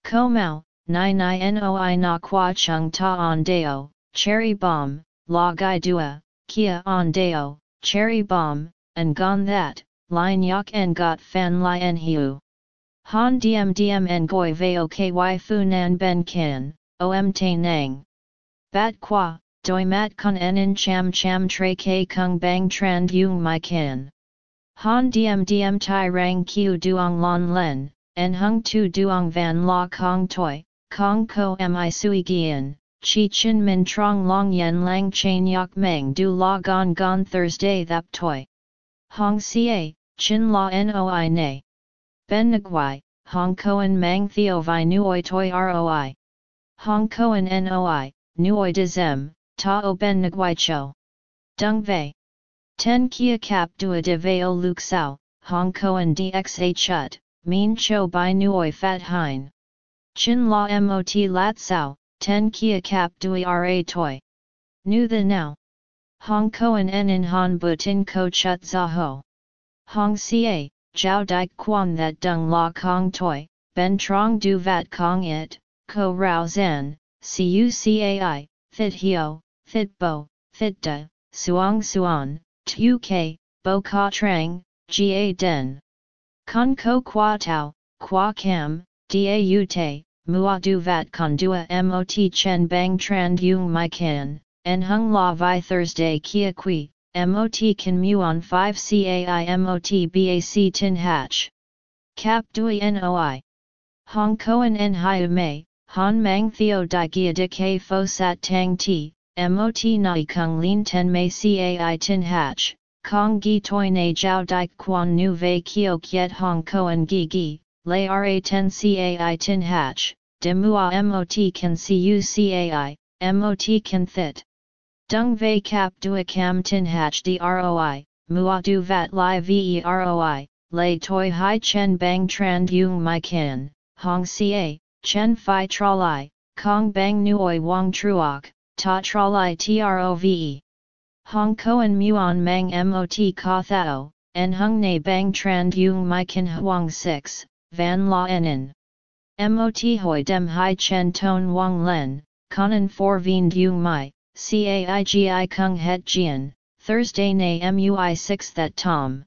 Ko mao, nai nai noi na qua chung ta on deo, cherry bomb, la gai dua, kia on deo, cherry bomb, and gone that, line yak en got fan li en hiu. Han diem diem en goi veo ky fu nan ben kin, om te nang. Bat qua, doi mat con en in cham cham tre ke kung bang tran yung my kin. Han diem diem tai rang kiu duong lon len, en hung tu duong van la kong toi, kong ko mi sui gian, chi chin min trong long yen lang chain yak meng du la gon gon Thursday thap toi. Hong ca, chin la noi ne. Ben Nguai, Hong Koan Mang Theo Vi Nuoi Toi Roi. Hong Koan Noi, Nuoi De Zem, Ta O Ben Nguai Cho. Dung Vei. Ten Kia Cap Dua De Veo Luke Sao, Hong Koan DXA Chut, Mean Cho Bai Nuoi Fat Hein. Chin La Mot Lat Sao, Ten Kia Cap Dui Ra Toi. Nu The Now. Hong Koan En In Han Butin Ko Chut Zaho. Hong Ca, Jiao Dike Quan that Dung La Kong Toi, Ben Trong Du Vat Kong It, Ko Rao Zan, Cucai, fit Hio, fit Bo, fit Da, Suong Suan, Tu K, Bo Ka Trang, Ga Den. Con Ko Qua Tao, Qua Cam, Da Te, Mua Du Vat Con Dua Mot Chen Bang Tran Yung Mai Can, En Hung La Vi Thursday Kia Kui, MOT can muon 5 CAI MOT BAC tin hatch. Cap dui NOI. Hong Koan en hiu mei, Han mang theo di gia de ke fo sat tang ti, MOT nai kung lin ten mei CAI tin hatch, Kong gi toi na jiao di quan nu vei kio kiet Hong Koan gi gi, lay ra 10 CAI tin hatch, de mua MOT can cu CAI, MOT can thit. Dung vei cap dua cam tin hach droi, mua du vat li veroi, lay toi hai chen bang tran yung mai kin, hong ca, chen fi tralai, kong bang nuoi wang truok, ta tralai trove. Hong koan muon mang mot ka thao, en hung ne bang tran yung mai kin huang 6, van la enin. Mot hoi dem hai chen ton wang len, kanan for vien yung mai, CAIGI Kung Het Jian, Thursday Na MUI 6 That Tom.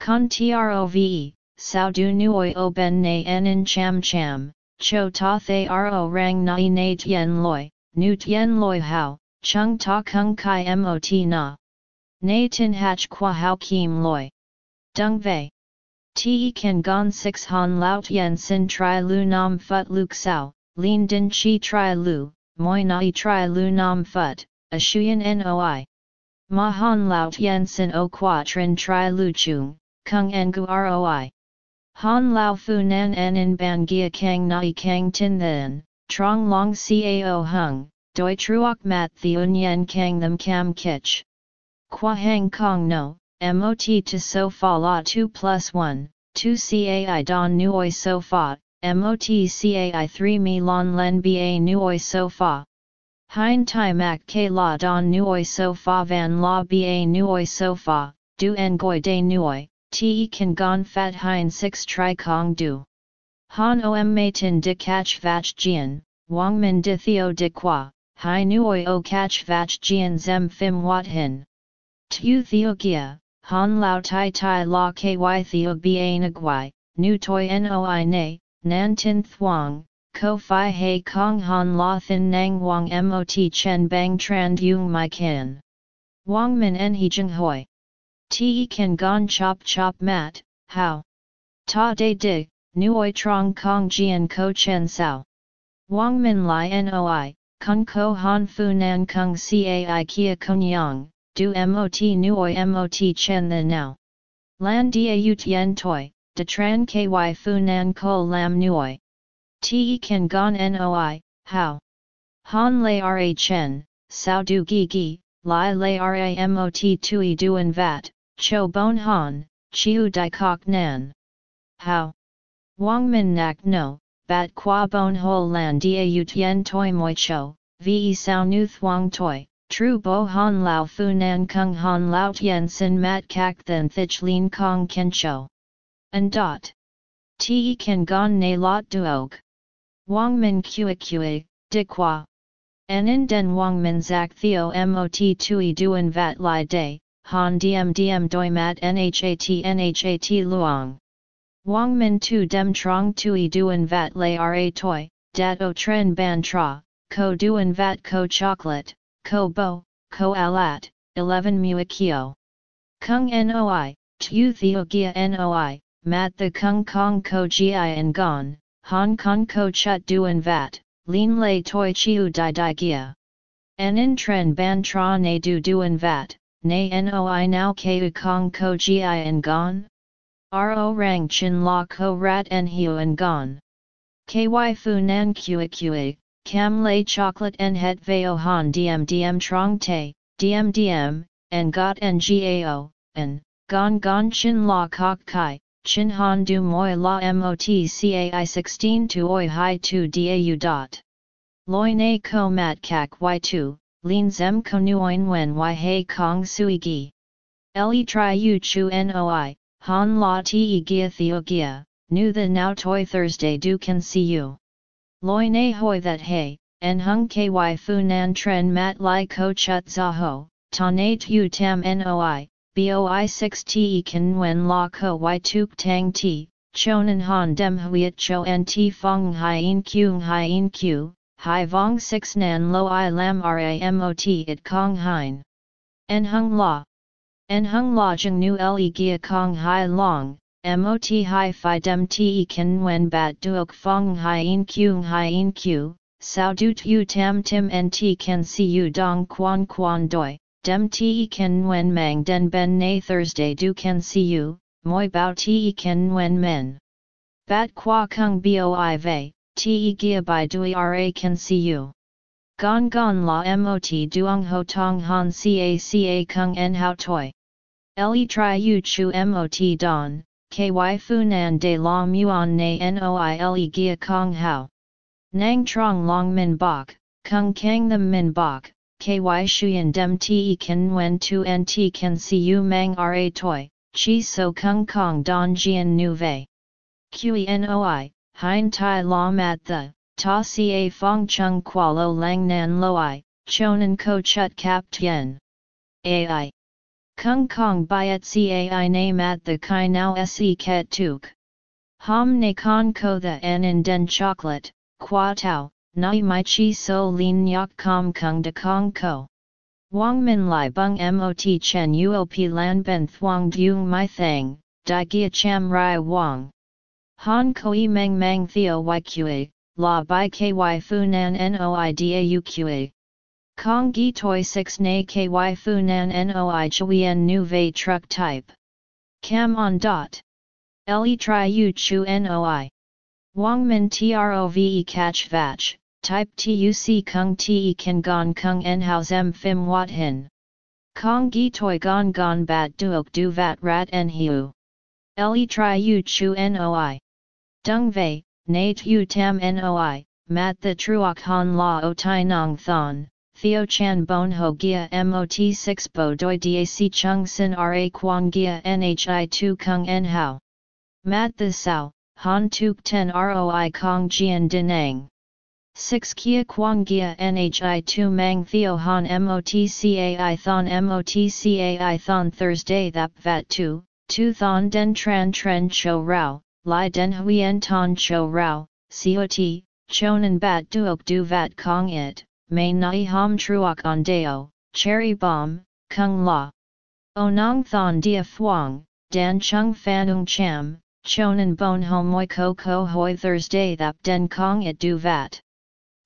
Con TROVE, Sao Du Nuoi O Ben Na En Cham Cham, Cho Ta Thay Ro Rang Nai Na Tien Loi, Nu Tien Loi Hao, Chung Ta Kung Kai Mot Na. Nay tin hach qua hao kim loi. Dung vei. Te kan gon six han laut yen sin tri lu nam phut luk sao, lin din chi tri lu, moi nai tri lu nam phut, a shuyen noi. Ma han laut yen sin o qua trin tri lu chung, kung en gu roi. Han lao fu nan en in ban gia kang nai kang tin then, trong long cao hung, doi truoc mat the yen kang them cam kich. Qua hang kong no, mot to so fa la 2 plus 1, 2 cai don nuoi so fa, mot cai 3 mi lon len ba nuoi so fa. Hein tai mak k la don nuoi so fa van la ba nuoi so fa, du en goi de nuoi, te kan gon fat hein 6 tri kong du. Han om matin de catch vach jian, wang min de theo de qua, hai nuoi o catch vach jian zem phim wat hin. Tu theo gia, han lao tai tai la ky theo ba nagwai, nu toi noi ne, nan tin thuang, ko fi hei kong han la thin nang wang mot chen bang tran yung mai kan. Wang min en he jeng hoi. Te kan gon chop chop mat, how? Ta de dig, nuoi trong kong jian ko chen sao. Wang min li noi, kung ko han fu nan kung cai kia konyang, du mot nuoi mot chen the now. Lan dia u tien toi, de tran ky fu nan ko lam nuoi. Te kan gon noi, how? Han lay ra chen, sao du gi gi, li lay ra mot tui duan vat, Cho bon han, chiu di kok nan. How? Wang min nak no, bat qua bon hol lan dia u tien toi moi cho, ve sao nu thuang toi, tru bo han lao fu nan kung han lao tien sin mat kak then thich lin kong ken cho. And dot. Te kan gon ne lot duog. Wang min kue kue, di qua. En in den wang min zak theo mot tui duan vat li day, han diem diem doi mat nhat nhat luong. Wang min tu dem trong tui duan vat lay ra toi, dat o tren ban tra, ko duan vat ko chocolate, ko bo, ko alat, 11 muakio. Kung noi, tu theo gia noi, mat the kung kong ko gi and gon, hong kong ko chut duan vat, lin lay toi chiu di di gia. In tren ban tra ne du duan vat, Nay noi now ku kong ko gi and gon? Ro rang chin la ko rat en hiu and gon. Ky fu nan kue kue, cam lay chocolate en het veo han diem diem trong te, diem diem, en got en gao, en, gon gon chin la kok kai, chin han du moi la mot cai 16 to oi hai 2 dau dot. Loi na ko mat kak y2, lin zem konuoin wen y hei kong sui gi. Le tri u chu noi, han la ti gia theo gia, nu the now toi Thursday do can see you. Loi na hoi that hey, en hung ky fu nan tren mat li ko chut za ho, ta na tu tam noi, boi 6 te kan wen la ko y tuk tang ti, chonan han dem huiet cho en ti fong hien kyung hien q, Hai Vong 6 Nan Lo I Lam Ramot It Kong Hein. En Hung La. En Hung La Jung Nu Le Gia Kong Hai Long, Mot Hai Phi Dem Te Ken Wen Bat Duok Fong Hien Kyung Hien Q, Sao Du Tu Tam Tim Nt Ken Si U Dong Quan Quan Doi, Dem Te Ken Wen Mang Den Ben Na Thursday Du Ken Si U, Moi Bao Te Ken Wen Men. Bat Qua Kung Boi Vei. Te gia by dui ra can si you. Gon gon la mot duong ho tong han ca ca kung en hao toi. Le tri u chu mot don, ky fu nan de la muon na noi le gia kong hao. Nang trong long min bok, kung kang them min bok, ky shuyen dem te kan wen tu nt can see you mang ra toi, chi so kung kong don jian nu vei. Qi noi, hein tai la mat the, ta ca fong chung qua lo lang nan lo loi, chonan ko chut kap tien. Ai. Kung kong byet cai na mat the kai now se ket tuk. Ham ne con ko the en in den chocolate, qua tau, nai mai chi so lin yak kom kung de kong ko. Wang Min Lai Bung Mot Chen Uop Lan Ben Thuong Dung Mai Thang, Di Gia Cham Rai Wang. Han Koi Meng Mang Theo Yqa, La Bai Ky Fu Nan Noi Dau Kong Gi Toi 6 Na Ky Fu Nan Noi Chuyen Nu Vei Truck Type. Cam on dot. Le Tri U Chu Noi. Wang Min Trove Catch Vatch, Type Tuc Kung Te Kan Gon Kung En Hao Zem fim Wat Hin. Kong Gi Toi Gon Gon Bat Duok Du Vat Rat En Hiu. Le Tri U Chu Noi. Dung Vei, Nate U Tam Noi, Mat the Truok Han La O Tai Nong Thon. Theo Chan Bon Ho Gia Mot 6 Bo Doi Dac Chung Sin Ra Quang Gia Nhi 2 Kung En Hao. Mat the Sao, Han Tuk 10 Roi Kong Jian Dinang. 6 Kia Quang Gia Nhi 2 Mang Theo Han Motcai Thon Motcai Thon Thursday Thap Vat 2, 2 Thon Den Tran Tren Cho Rao, Lai Den Huyen Ton Cho Rao, Cot, Chonan Bat Duok Du Vat Kong It, May Nai Ham Truok On Deo, Cherry Bomb, Kung La. Onong Thon Dia Phuong, Dan Chung Fanung Cham, Chonan Bon Homoi Ko Ko Hoi Thursday Thap Den Kong It Du Vat.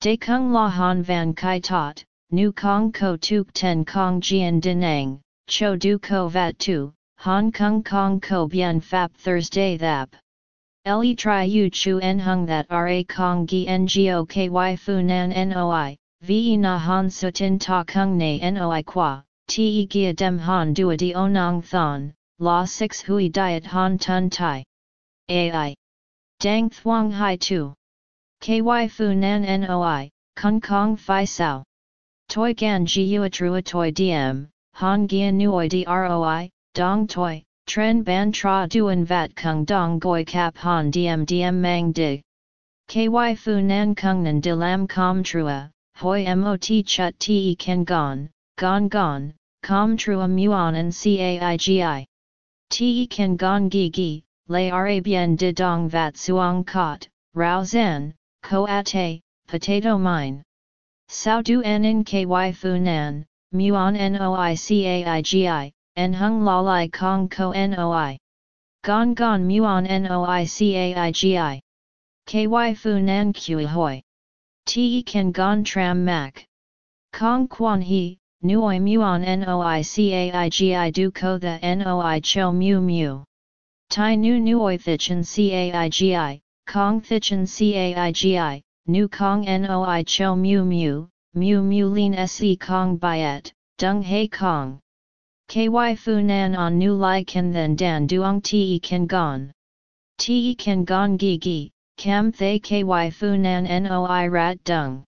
De Kung La Han Van Kai Tot, Nu Kong Ko Tuk Ten Kong Jian Dinang, Cho Du Ko Vat Tu, Han Kong Kong Ko Bien Fap Thursday Thap. Le Tri U Chu En Hung That Ra Kong Gi Ngo Ky Fu Nan Noi, Ve Na Han Sutin Ta Kung Ne Noi Qua, Te Gia Dem Han Dua Di Onong Thon, La 6 Hui Diet Han Tun Tai. Ai. Dang Thuong Hai Tu. KY Fu Nan Noi, Kung Kong Phi Sao. Toi Gan Ji Trua Toi Diem, Han Gia Nuoi Droi, Dong Toi, Tren Ban Tra Duan Vat Kung Dong Goi Kap Han Diem Diem Mang Dig. KY Fu Nan Kung Nan De Lam Com Trua, Hoi Mot Chut Te Ken Gon, Gon Gon, Com Trua Muon and Caigi. Te Ken Gon Gi Gi, Lay Ra Bien De Dong Vat Suong Kot, Rao Zan, ko ate, potato mine. Sao du en ky fu nan, muon noi caigi, en hung la lai kong ko noi. Gon gon muon noi caigi. Ky fu nan kui hoi. Te kan gon tram mak. Kong quan he, nuoi muon noi caigi du ko the noi cho mu mu. Tai nu nuoi thichin caigi, Kong Thichin Caigi, Nu Kong Noi Cho Mu Mu, Mu Mu Lin Se Kong Biet, Dung He Kong. KY Fu Nan on Nu Lai Ken Then Dan Duong Te Ken Gon. Te Ken Gon Gi Gi, Cam Thay KY Fu Nan Noi Rat Dung.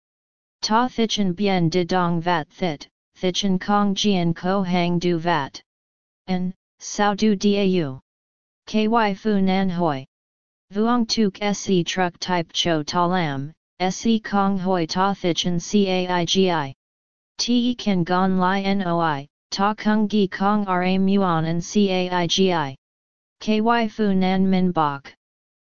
Ta Thichin Bien De Dong Vat Thit, Thichin Kong Jian Ko Hang Du Vat. N, Sao Du Dau. KY Fu Nan Hoi. Vuong tuk se truck type cho ta lam, se kong hoi ta thichin caigi. Te kan gon li noi, ta kung gi kong ra muon and caigi. Ky fu nan min bok.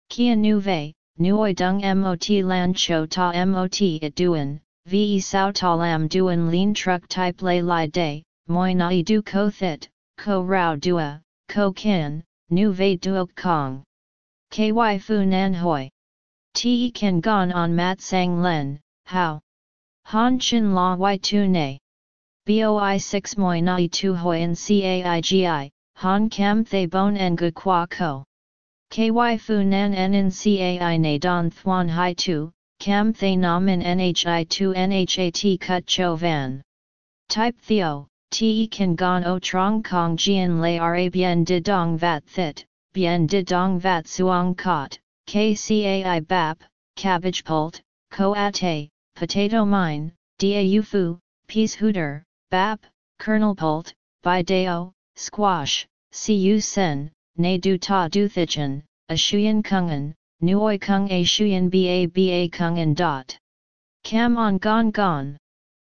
Kia nu vei, nuoi dung mot lan cho ta mot it duan, ve sao ta lam duan lean truck type lay li day, moi nai du ko thit, ko rao dua, ko kin, nu vei duok kong. KY Fu Nan Hoi. Te Kan Gon on Mat Sang Len, How? Han Chin La Y Tu Ne. Boi 6 Moi Nai Tu Hoi and Caigi, Han Cam Thay Bon Gu Qua Ko. KY Fu Nan En Cai Ne Don Thuan Hai Tu, Cam Thay Nam In Nhi Tu Nhat Cut Cho Van. Type Theo, Te Kan Gon O Trong Kong Jian Lay Ra Bien De Dong Vat Thit bien de dong vat suong kot, kcai bap, cabbage pult, ko ate, potato mine, da fu, peashooter, bap, kernel pult, by dao, squash, cu sen, ne du ta du thichin, a shuyen kungan, nuoi kung a shuyen ba ba kungan dot. Cam on gon gon.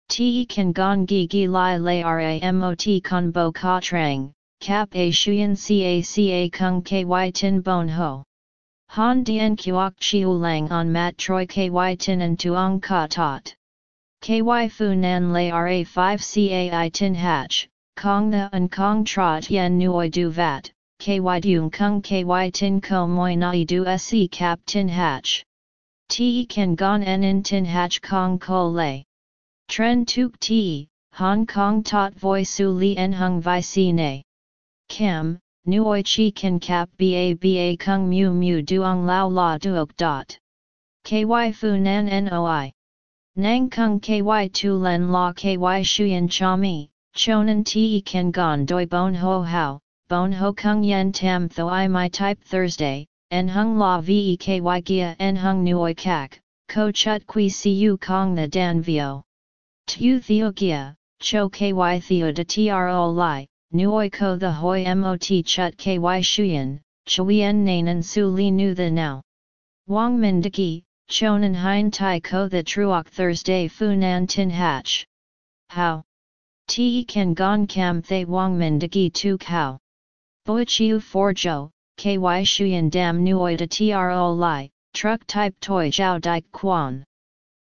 Te kan gon gi gi lai lai ra mot con bo ka trang, Cap a shuyan ca ca kung ky tin bon ho. Han dien kuok chiu lang on mat troi ky tin and tuong ka tot. KY Fu Nan Lay RA 5 CAI Tin Hatch, Kong the and Kong Trot Yen Nuoi Du Vat, KY Dung Kung KY Tin Ko Moi Nai Du SE Cap Tin Hatch. Te Kan Gon En In Tin Hatch Kong Ko Lay. Tren Tuk Te, Hong Kong Tot Voi Su Li En Hung Vi Si Ne. Kim, Nuoi Chi Kan Cap Ba Ba Kung Mu Mu Duong Lao La Duok Dot. KY Fu Nan Noi. Nang Kung KY Tu Len La KY Shuyan Cha Mi, Chonan Te Kan Gon Doi Bon Ho How, Bon Ho Kung Yen Tam Tho I My Type Thursday, En Hung La Veky Gia En Hung Nuoi Kak, Ko Chut Kui Siu Kong The Dan Vio. Tu Theo Gia, Cho Ky Theo De Tro Lai, Nuoi Ko The Hoi Mot Chut Ky Shuyan, Chuyen Nanan Su Li Nu The Now. Wang Min Diki, Chonan Hein Tai Ko The Truok Thursday Funan Tin Hatch. How? Te Kan Gon Kam Thay Wang Min Diki Tu Kao. Boi Chiu For Jo, Ky Shuyan Dam Nuoi De Tro Lai, Truck Type Toi Jiao Dike Quan.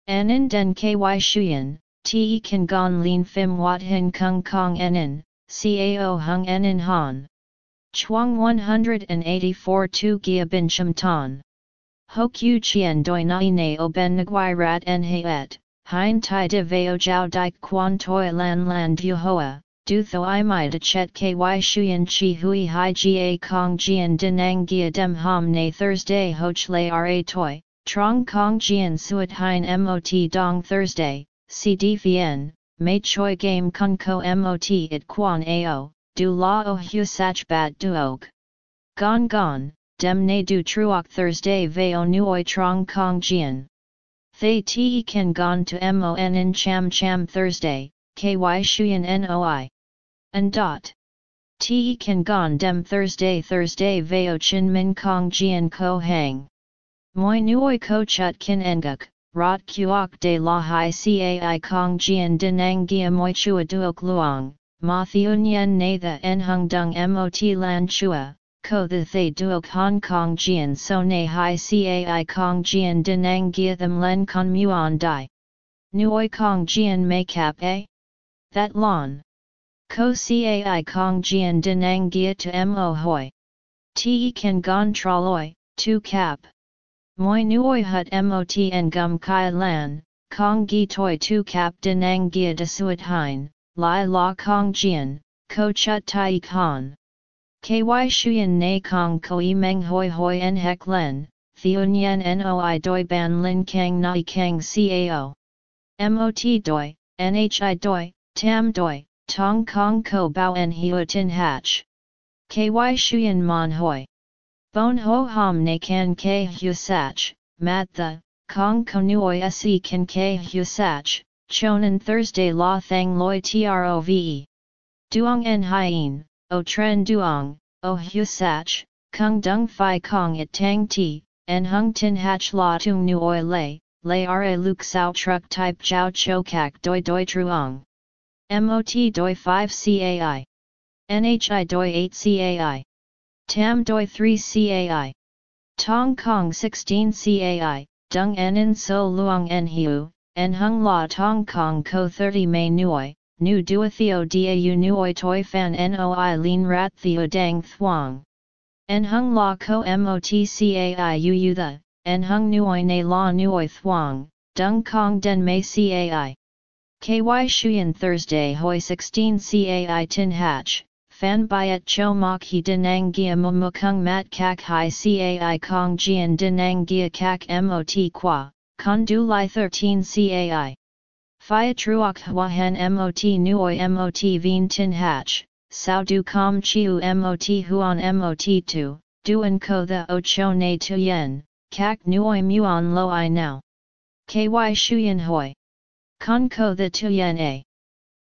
Anin Den Ky Shuyan, Te Kan Gon Lin Phim Wat Hin Kung Kong Enin, Cao Hung Enin Han. Chuang 184 Tu Gia Bin Cham Tan. Ho Q Chien Doi Nai Ne O Ben Nguai Rat En He Et, Hein Tai De Veo Jiao Dike Quan Toi Lan Lan Du Hoa, Du Tho I Mai De Chet Ky Shuyan Chi Hui Hai Ga Kong Jian Denang Gia Dem Ham Ne Thursday Hoch Lay Ra Toi, Trong Kong Jian Suat Hein Mot Dong Thursday, CD Vien, Mei Choi Game Kun Ko Mot It Quan Ao, Du La O Hu Sach Bat Duog. Gon Gon, Dem Ne Du Truok Thursday Veo Nuoi Trong Kong Jian. Thay Te Kan Gon to Mon in Cham Cham Thursday, KY Shuyan Noi. And dot. Te Kan Gon Dem Thursday Thursday Veo Chin Min Kong Jian Ko Hang. Moi Nuoi Ko Chut Kin Enguk. Rot Kuok de la Hai Cai Kong Jian Denang Gia Moi Chua Duok Luong, Ma Thiun Yen Na The En Hung Dung Mot Lan Chua, Ko The Thay Duok Hong Kong Jian So Na Hai Cai Kong Jian Denang Gia Them Len Con Muon Dai. Nuoi Kong Jian Cap A? That Lon. Ko Cai Kong Jian Denang Gia to Mo Hoi. Te Kan Gon Traloi, Tu Cap. Moi nuoi hut mot en gum kai lan, kong gi toi tu cap denang gia de suat hein, lai la kong jian, ko chut tai khan. Ky shuyen na kong koi meng hoi hoi en hek len, theun yen noi doi ban lin kang nai kang cao. Mot doi, nhi doi, tam doi, tong kong ko bao en hiu tin hatch. Ky shuyen mon hoi. Bon ho Ham ne kan ke hu sach, mat the, kong konuoi se kan ke hu sach, chonan Thursday la thang loi trove. Duong en hien, o tren duong, o hu sach, kung dung fi kong it tang ti, en hung tin hach la tung nuoi lay, lay ra luk sao truck type jiao chokak doi doi truong. MOT doi 5 CAI. NHI doi 8 CAI. Tam doi 3 CAI. Tong Kong 16 CAI, Dung En So Luong En Hiu, En Hung La Tong Kong Ko 30 Mei Nuoi, Nu Duathio Dau Nuoi Toi Fan Noi Lin Rat Theo Dang Thuong. En Hung La Ko Mot Cai Uu The, En Hung Nuoi Ne La Nuoi Thuong, Dung Kong Den Mei Cai. KY Shuyan Thursday Hoi 16 CAI Tin Hatch, fan byet cho mok he denang gia mumukung mat kak hai cai kong jian denang gia kak mot qua, con du lai 13 cai. Phia truok hua hen mot nuoi mot vien tin hatch, sao du com chiu mot huan mot tu, duan ko the o cho ne tu yen, kak nuoi muon lo i now. Ky shuyen hoi. Con ko the tu yen a.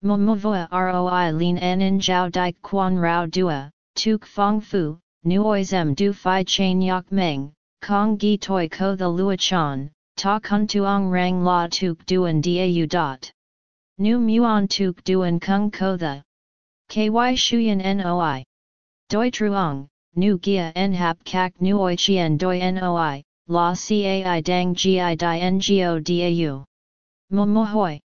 Momovoa roi lin en jiao dike quan rao dua, tuk fong fu, nuoi zem du fi chain yak meng, kong gi toi ko the lua chan, ta kun tuong rang la tuk duan dau dot. Nu muon tuk duan kung ko the. Ky shuyen noi. Doi truong, nu gia en hap kak nuoi chien doi noi, la cai dang gi di ngo dau. Momohoi.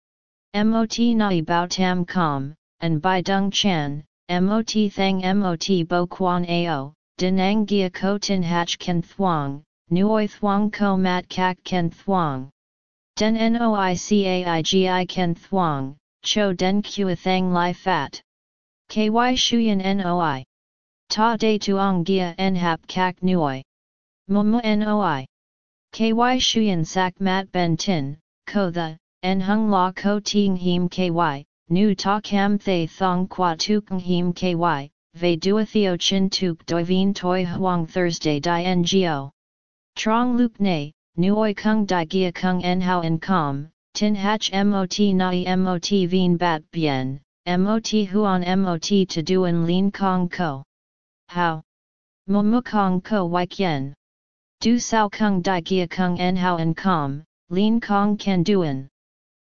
Mot nai bao tam com, and bai dung chan, Mot thang Mot bo quan ao, denang gia ko tin hach ken thuang, nuoi thuang ko mat kak ken thuang. Den noi caigi ken thuang, cho den kua thang lai fat. Ky shuyan noi. Ta de tuong gia en hap kak nuoi. Mumu noi. Ky shuyan sak mat ben tin, ko the, en hung la ko ting him ky, nu ta kam thay thong qua tuk him ky, ve duathio chin tuk doivin toi huang Thursday di ngo. Trong lup ne, nuoi kung di gia kung en hao en com, tin hach mot nai mot vien bat bien, mot huan mot to duan lin kong ko. How? Mu kong ko yen. Du sao kung di gia kung en hao en com, lin kong ken duan.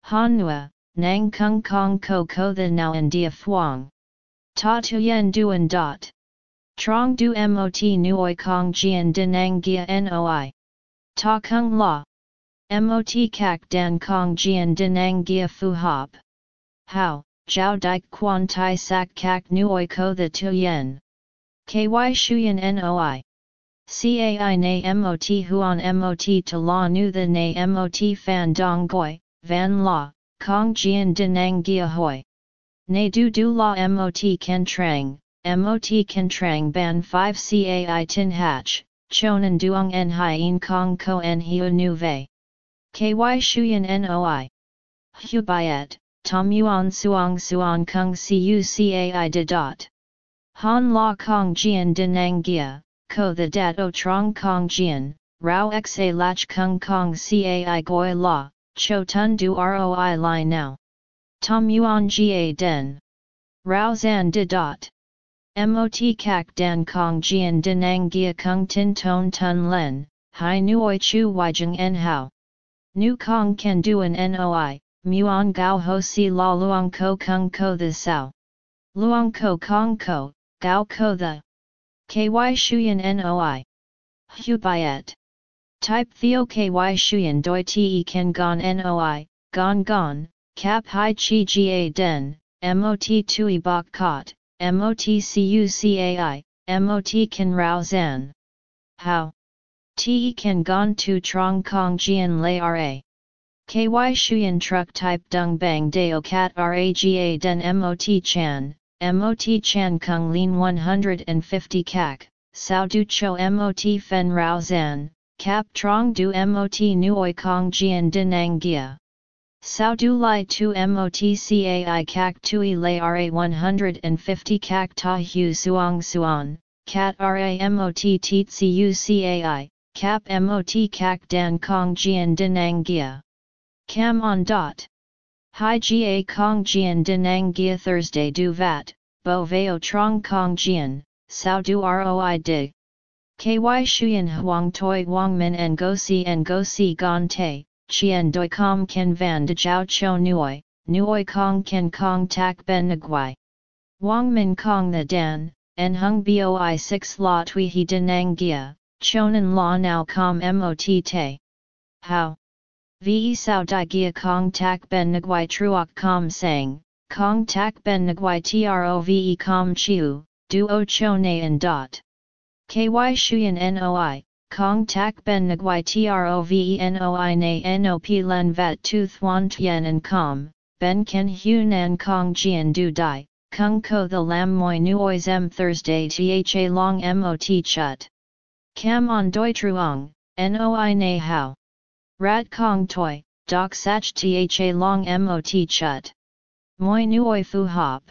Han nua, nang kung kong ko ko the now en dia fuang. Ta tu yen duan dot. Trong du mot nuoi kong jian dinang gia noi. Ta kung la. Mot kak dan kong jian dinang gia fu hop. How, jiao dik quan tai sak kak nuoi ko the tu yen. Ky shuyen noi. Cai na mot huan mot to la nu the na mot fan dong goi, van la, kong jian dinang gia hoi. Ne du du la mot ken trang, mot ken trang ban 5 cai tin hatch, chonan duong en hien kong ko en hiu nu vei. Ky shuyen noi. Hu byet, tom yuan suong suong kung CUCAI de dot. Han la kong jian dinang gia, ko the dat o trong kong jian, rao xa lach kung kong cai goi la, cho tun du roi li now. Tom Yuan Ga Den. Rao Zan De Dot. Mot Kak Dan Kong Jian Denang Gia Kung Tin Ton Tun Len, Hai Nuoi Chu Weijing En Hao. Nu Kong Ken Duan Noi, Muon Gao Ho Si La Luang Ko Kung Ko The Sao. Luang Ko Kong Ko, Gao Ko The. KY Shuyan Noi. Hu Byet. Type Theo KY Shuyan Doi Te Ken Gon Noi, Gon Gon, Cap Hai Chi Ga Den, MOT Tui Bok Kot, MOT Cucai, MOT Kan Rao Zan. How? Te Kan Gon Tu Trong Kong Jian Lei Ra. KY Shuyan Truck Type Dung Bang Deo Cat Raga Den MOT Chan, MOT Chan Kung Lin 150 Kak, Sao Du Cho MOT Fen Rao Zan, Cap Trong Du MOT Nuoi Kong Jian Dinang Gia. Sao du lai tu motcai kak tui lay ra 150 kak ta hu suang suan, kat ra mot tit cu cai, cap mot kak dan kong jian dinang gia. Cam on dot. Hai ga kong jian dinang gia Thursday du vat, bo veo trong kong jian, sao du roi dig. Ky shuyan huang toi wang min en go si en go si gon te, chien doi com ken van de jiao cho nuoi, nuoi kong ken kong tak ben nguai. Wang min kong the dan, en hung boi 6 la tui he denang gia, chonan la now com mot te. How? Ve sao di gia kong tak ben nguai truok com sang, kong tak ben nguai trove com chiu, duo cho na en dot. Ky shuyan noi, Kong tak ben nguai trovenoi nop len vat tu thuan tien and com, ben ken hu nan kong jian du dai, kung ko the lam moi nuoi zem Thursday tha long mot chut. Cam on doi truong, noi na hao. Rat kong toi, doc sach tha long mot chut. Moi nuoi fu hop.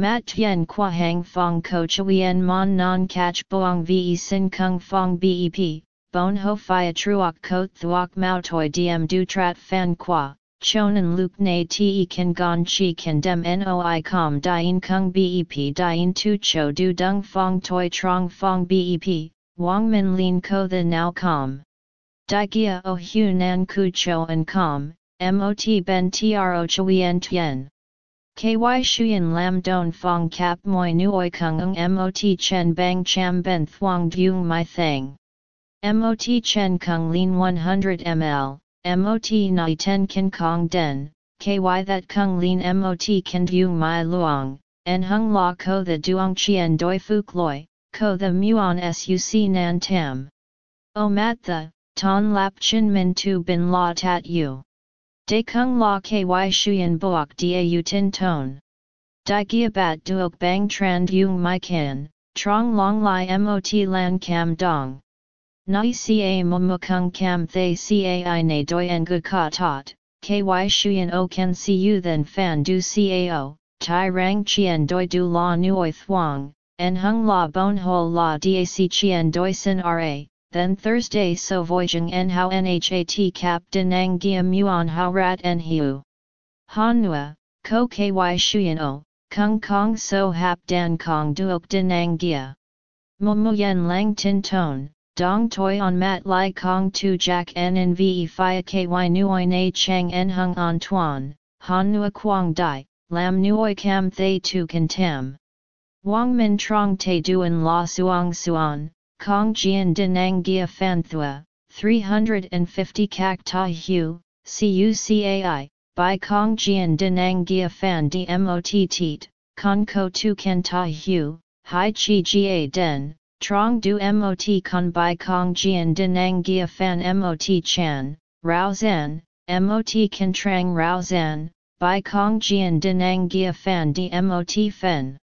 Mat Tien Qua Hang Fong Ko Chuyen Mon Non Catch Boang Ve Sin Kung Fong Bep, Bon Ho Phia Truoc Ko Thuoc Mao Toi Diem Du Trat Fan Qua, Chonan Luke Na Te Kan Gon Chi Kan Dem Noi Com Dien Kung Bep Dien Tu Cho Du Dung Fong Toi Trong Fong Bep, Wang Min Lin Ko The Now Com. Dai Gia O Hu Nan Ku Cho and Com, Mot Ben Tro Chuyen Tien. KY Shuyan Lam Don Fong Kap Moi Nuoi Kung Ung Mot Chen Bang Cham Ben Thuong Dung My Thang. Mot Chen Kung Lin 100 ml, Mot Nai Ten Kin Kong Den, ky that kung lin mot kan du My luang, en hung la ko the duong chien doi fuk loi, ko the muon suc nan tam. O mat the, ton lap chin min tu bin la tat u. De kung la ky shuyen boak da u tin ton. Di gia bat duok bang tran yung mai kan, trong long lai mot lan cam dong. Nai ca mumukung cam thay cai na doi en gu ka tot, ky shuyen o see you then fan du cao, tai rang chien doi du la nuoi thuang, en hung la bon ho la dac chien doi sin ra, then Thursday so voyaging en how nhat cap denang gia muon how rat en hiu. Han nua, ko ky shuyen o, kung kong so hap dan kong duok denang gia. Mo yen lang tin ton, Dong toi on mat lai kong tu jack en en ve fia ky nuoi na chang en hung on tuan, han nua dai, lam nuoi cam thay tu kan tam. Wang min trong te duan la suang suan, kong jian denang gia thua, 350 kak hu, cucai, by kong jian denang gia fan dmot teet, con ko tu kan ta hu, hai chi ga den, Trong du mot con by kong jian denang gia fan mot chan, rao zan, mot kan trang rao zan, by kong jian denang gia fan di mot fen.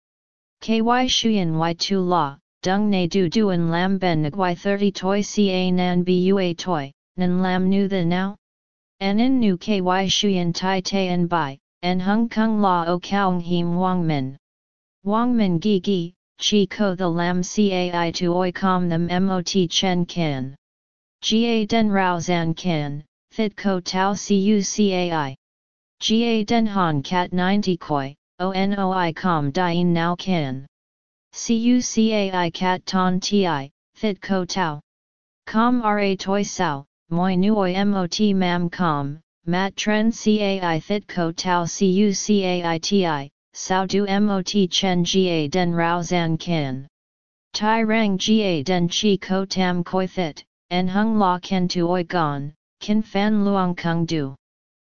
Ky shuyen y tu la, dung ne du duan lam ben y 30 toi ca nan bua toi, nan lam nu the now? En in nu ky shuyen tai te en bai, en hung kung la o kaung him wang min. Wang min gi gi, chi ko the lam cai tu oi com them mot chen kin. Ga den rao zan kin, thid ko tau cu cai. Ga den han cat 90 koi, onoi com dien now kin. Cu cai cat ton ti, thid ko tau. Com ra toi sao, moi nuoi mot mam com, mat tren cai thid ko tau cu cai ti, sao du mot chen ga den rao zan kin. Tai rang ga den chi ko tam koi thit, en hung la ken tu oi gon, kin fan luang kung du.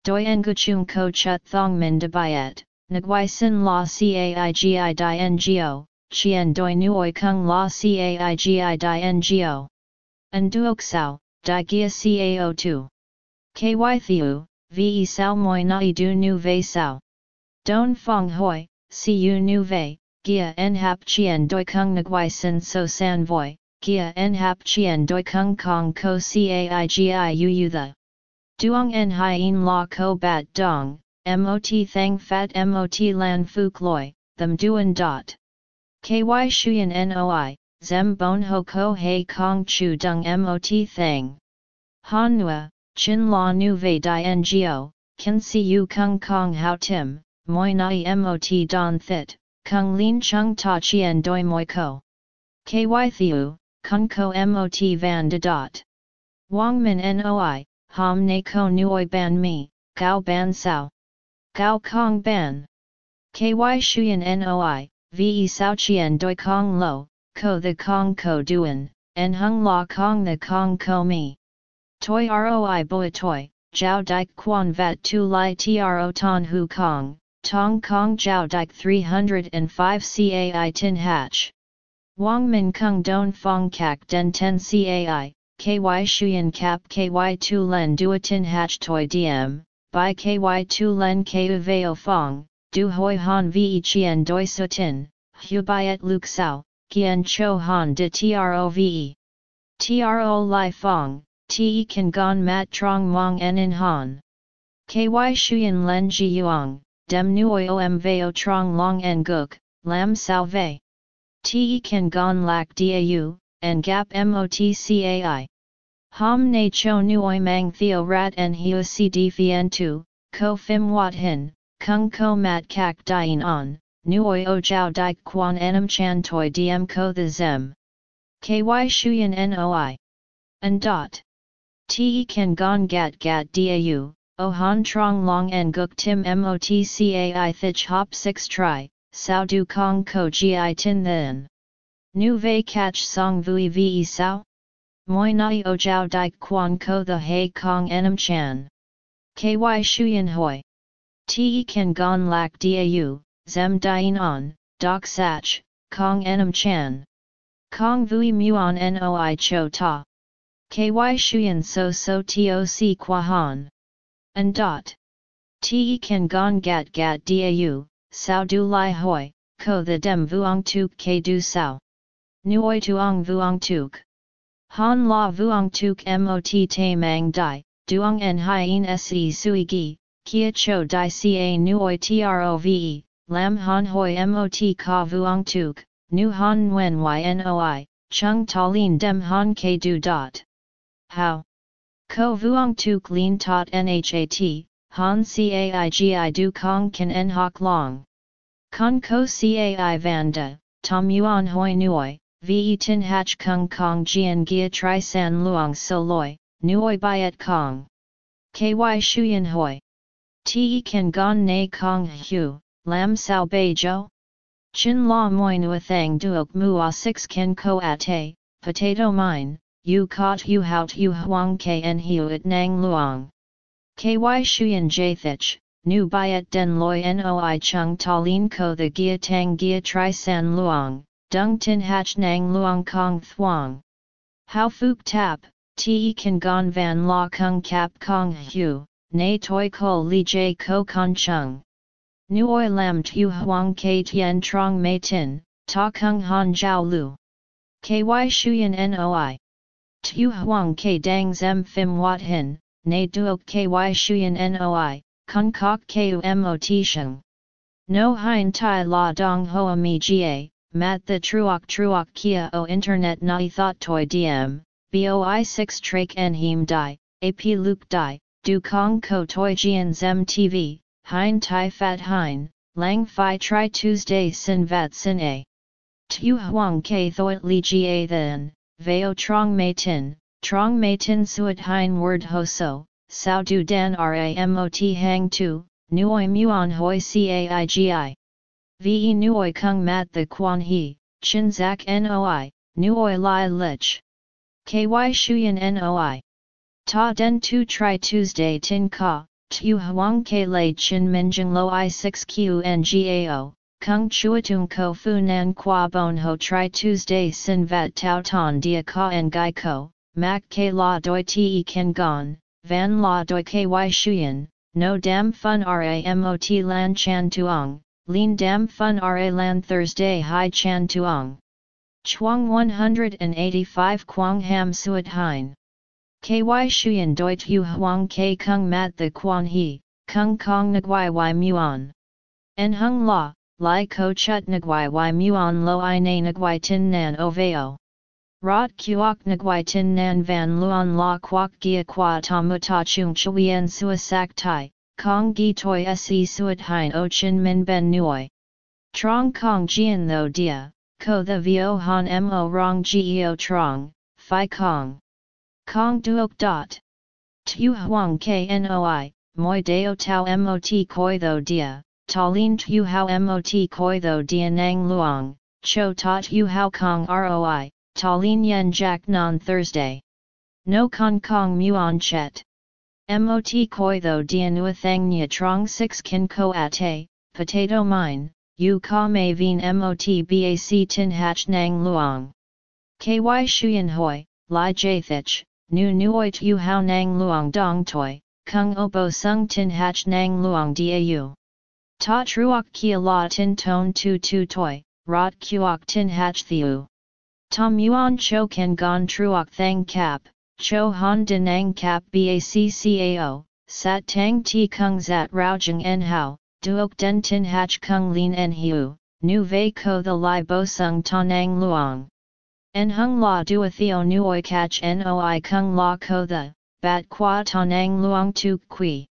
Doi en guchung ko chut thong min de bayet, nagwai sin la cai gi di ngo, chien doi nuoi kung la cai gi di ngo. En duok sao, di gia cao tu. Ky thiu, ve sao moi nai du nu ve sao. Don Fong Hoi, Siu Nu Vei, Gia En Hap Chien Doi Kung Nguai Sin So San Voi, Gia En Hap Chien Doi Kung Kong Ko Cai Gi Uu The. Duong En Hien La Ko Bat Dong, Mot Thang Fat Mot Lan Fuk Loi, Them Duan Dot. Ky Shuyan Noi, Zem Bon Ho Ko Hei Kong Chu Dung Mot Thang. Han Nua, Chin La Nu Vei Di Ngo, Kin Siu Kung Kong How Tim moi nai mot don thit, kung lin chung ta chien doi moi ko. Ky thiu, kung ko mot van de dot. Wang min noi, ham ne ko nuoi ban mi, gao ban sao. Gao kong ban. Ky shuyen noi, ve sao chien doi kong lo, ko the kong ko duan, en hung la kong the kong ko mi. Toi roi boi toi, jiao dike quan vat tu lai tro ton hu kong, Tong Kong Jiao Dike 305 CAI Tin Hatch. Wang Min Kung Don Fong Kak Den 10 CAI, KY Shuyan Cap KY Tu Len Dua Tin Hatch Toi DM, by KY Tu Len Ku Veo Fong, Du Hoi Han Ve Chien Doi Su Tin, Hu Biet Luk Sao, Kien Cho Han De TROVE. TRO Lai Fong, Te Kan Gon Mat Trong Mong En In Han. KY Shuyan Len Ji Yuang dem nuoi om veo trong long en guk, lam sao ve. Te kan gon lak dau, en gap motcai. Hom na cho nuoi mang theo rat en hiu cd fien tu, ko fim wat hin, kung ko mat kak dien on, nuoi o jiao dik quan enam chan toi diem ko the zem. Ky shuyen noi. And dot. Te kan gon gat gat dau, O han trong long en guk tim motcai thich hop 6 tri, sao du kong ko gi tin then. Nu ve catch song vui ve sao? Moi nai o jiao dike quan ko the hei kong enam chan. Ky shuyen hoi. Te kan gon lak dau, zem dien on, dok sach, kong enam chan. Kong vui muon noi cho ta. Ky shuyen so so toc qua han. And dot. Te kan gon gat gat dau, sao du lai hoi, ko the dem vuong tuk ke du sao. Nuoi tuong vuong tuk. Han la vuong tuk mot te mang dai, duong en hien se sui gi, kia cho di ca nuoi trove, lam han hoi mot ka vuong tuk, nu han nguen ynoi, chung ta Lin dem han ke du dot. How? Ko vuong tuk lin tot nhat, han caigi du kong kan en long. Con ko cai vanda, tom yuan hoi nuoi, ve tin hach kung kong jian gia tri san luong so loi, nuoi byet kong. Ky shuyen hoi. Te kan gon na kong hu, lam sao bei jo? Chin la moi nuathang duok mua 6 ken ko ate, potato mine, yu kot yu hout yu huang en hiu at nang luong. Ky shuyen jathich, nu byet den loi noi chung talin ko the gia tang gia tri san luong, dung tin hach nang luong kong thuong. How fuk tap, te kan gon van la kung kap kong hu, na toi ko li j ko con chung. Nuoi lam tu huang ke tien trong mei tin, ta kung han jiao lu. Ky shuyen noi. Tu huang ke dang zem phim wat hin, na duok ky shuyen noi, kung kok ku mot sheng. No hein tai la dong hoa mi ga, mat the truok truok kia o internet nai thought toi diem, boi 6 trake en him dai, ap luke dai, du kong ko toi jian zem tv, hein tai fat hein, lang fi tri Tuesday sin vat sin a. Tu huang ke thoit li ga then, veo trong mei tin, trong mei tin suet hein word ho so, sao du dan ramot hang tu, nuoi muon hoi caigi. Ve nuoi kung mat the quan he, chin zak noi, nuoi lai lich. Ky shuyen noi. Ta den tu tri Tuesday tin ka, tu huang ke lei chin minjing lo i 6 qngao, kung chuatung ko fu nan qua bon ho tri Tuesday sin vat tau ton dia ka en gai ko, mak ke la doi te ken gon, van la doi ky shuyen, no dam fun ramot lan chan tuong, lin dam fun ra lan Thursday hai chan tuong. Chuang 185 Quang Ham Suat Hein. KY Shuyan Doi Tu Huang K Kung Mat The Quan He, Kung Kong Nguai Y Muon. En Hung La, Lai Ko Chut Nguai Y Muon Lo I Na Nguai Tin Nan Oveo. Rot Kuok Nguai Tin Nan Van Luon La Quoc Gia Qua Ta Muta Chung Chuyen Sua Sak Tai, Kong Gi Toi Se Suat Hein O Chin Min Ben Nui. Trong Kong Jian Tho Dia ko the vio han mo rong geo trong, phi kong. Kong duok dot. Tu huang knoi, moi deo tau mot koi tho dia, lin tu hao mot koi tho dia nang luong, cho ta tu hao kong roi, ta lin yen jack non Thursday. No kong kong muon chet. Mot koi tho dia nuathang nya trong 6 kin ko ate, potato mine, U ka mei vien mot bac tin hach nang luong. Ky shuyen hoi, li jathich, nu nuoi tu hao nang luong dong toi, kung obo sung tin hach nang luong dau. Ta truok kia la tin ton tu tu toi, rot kuok tin hach thiu. Tom yuan cho ken gon truok thang cap, cho han denang cap baccao, sat tang ti kung zat roujing en hao, duok den tin hach kung lin en hiu, nu vei ko the lai bo sung tonang luong. En hung la dua theo nuoi catch noi kung la ko the, bat qua tonang luong tuk qui.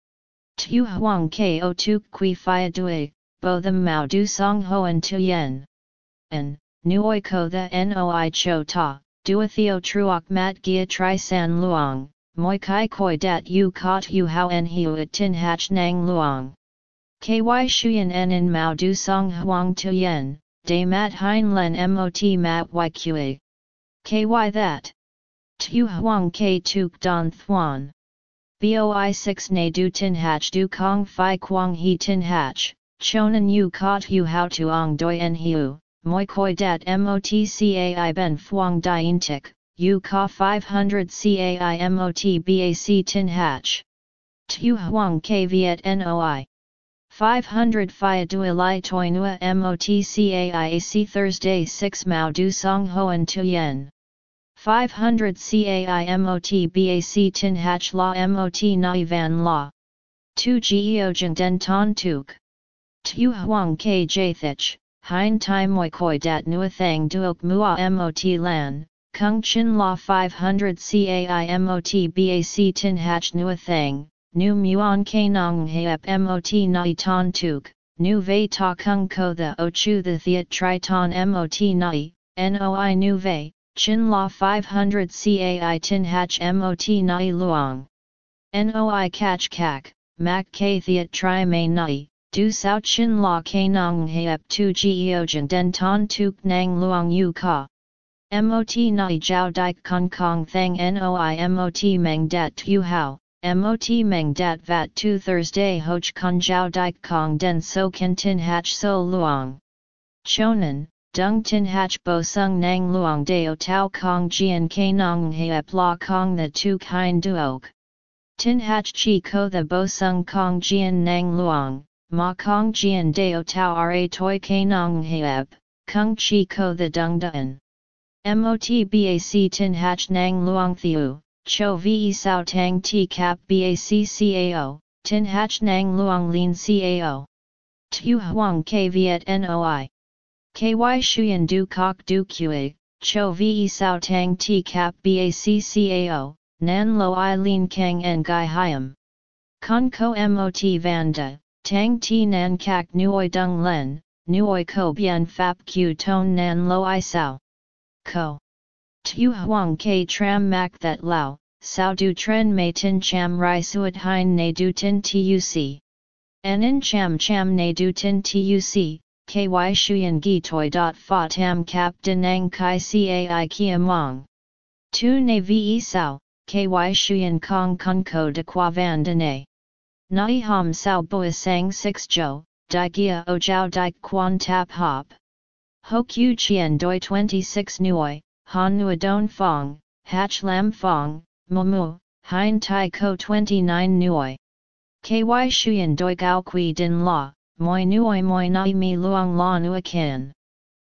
Tu huang ko tuk qui fia dui, bo the mao du song hoan tu yen. En, nuoi ko the noi cho ta, dua theo truok mat gia tri san luong, moi kai koi dat yu kot yu hao en hiu tin hach nang luong. KY Shuyan en in Mao Du Song Huang Tu Yen, De Mat Hein Len Mot Mat YQA. KY that. Tu Huang K Tuk Don Thuan. boi 6 na du tin hach du kong fi quang he tin hach, chonan yu kot hu how tuong doi en hiu, moi koi dat motcai ben fuang dien tik, yu ka 500 cai mot bac tin hach. Tu huang k viet noi. 500 Phia Dua Lai Toi Nua MOTCAIAC Thursday 6 Mao Du Song Hoan Tu Yen. 500 CAI MOT BAC Tin Hach La MOT Nai Van La 2 Geo Jing Den Ton Tuk. Tu Huang K Jathich Hein Tai Moi Koi Dat Nua Thang Duok Mua MOT Lan. Kung Chin La 500 CAI MOT BAC Tin Hach Nua Thang nu muon ke nong heap mot nai ton tuk, nu ve ta kung ko the o chu the thiet tri ton mot nai, noi nu ve, chin la 500 cai tin hach mot nai luong. Noi catch kak, mak ke thiet tri may nai, du sao chin la ke nong heap tu geogen den ton tuk nang luong yu ka. MOT nai jiao dik kong kong thang noi MOT meng dat tu hao, MOT Meng Dat Vat Tu Thursday Hoch Con Jiao Dik Kong Den So Ken Tin Hach So Luong. Chonan, Dung Tin Hach Bo Sung Nang Luong Deo Tao Kong Jian K Nong Heap La Kong The Tu Kine Duok. Tin Hach Chi Ko The Bo Sung Kong Jian Nang Luong, Ma Kong Jian Deo Tao Ra Toi K Nong Heap, Kung Chi Ko The Dung Duen. MOT BAC Tin Hach Nang Luong Thiu. Cho ve sao tang ti cap bac cao, tin hach nang Luong lin cao. Tu huang k viet noi. Ky shuyen du kok du kue, cho ve sao tang ti cap bac cao, nan lo i lin kang en gai hiam. Con ko mot vanda, tang ti nan kak nuoi dung len, nuoi ko bien fap q ton nan lo i sao. Ko. Tu huang ke tram mak that lao, sao du tren mei tin cham rai suat hein ne du tin tuc. Anin cham cham ne du tin tuc, ky shuyen gi toi dot fa tam kap denang kai cai kia mong. Tu ne ve sao, ky shuyen kong kun ko de qua van ne. Nai ham sao boi sang 6 jo, di gia o jiao di quan tap hop. Ho qiu chien doi 26 nuoi, han nua don fong, hach lam fong, momu, hein tai ko 29 nuoi. Ky shuyen doi gao kui din la, moi nuoi moi nai mi luang la nua kin.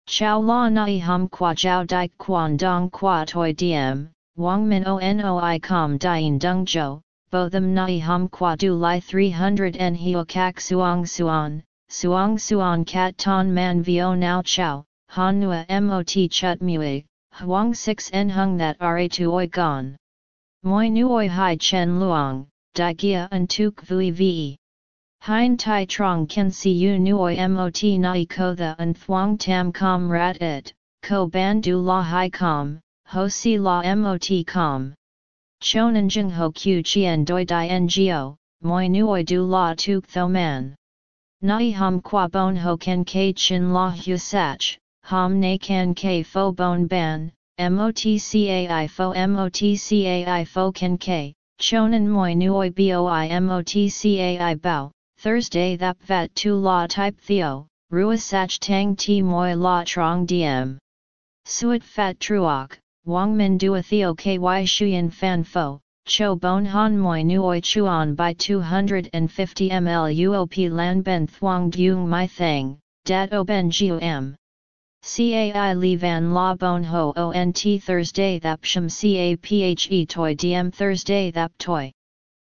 Chow la nai hum qua jiao dai quan dong qua toi diem, wang min o noi com dien dung jo, bo them nai hum qua du lai 300 en hio kak suang suan, suang suan kat ton man vio nao chow, han nua mot chut mui, huang 6 en hung that ra tu oi gon. Moi nuoi hai chen luang, di gia un tuk vui ve. Hein tai trong ken si u nuoi mot nai ko the un thuang tam com rat it, ko ban du la hai com, ho si la mot com. Chonan jing ho q chien doi di ngo, moi nuoi du la tuk tho man. Nai hum qua bon ho ken ke chin la hu sach, hom ne kan ke fo bon ban, MOTCAI fo MOTCAI fo ken k, chonan moi nuoi boi MOTCAI bao, Thursday thap vat tu la type theo, rua sach tang ti moi la trong diem. Suat fat truok, wang min dua theo ky shuyen fan fo, cho bon han moi nuoi chuan by 250 ml uop lan ben thuang dung my thang, dat o ben jiu. Cai Li Van La Bon Ho ONT Thursday Thap Sham Caphe Toy DM Thursday Thap Toy.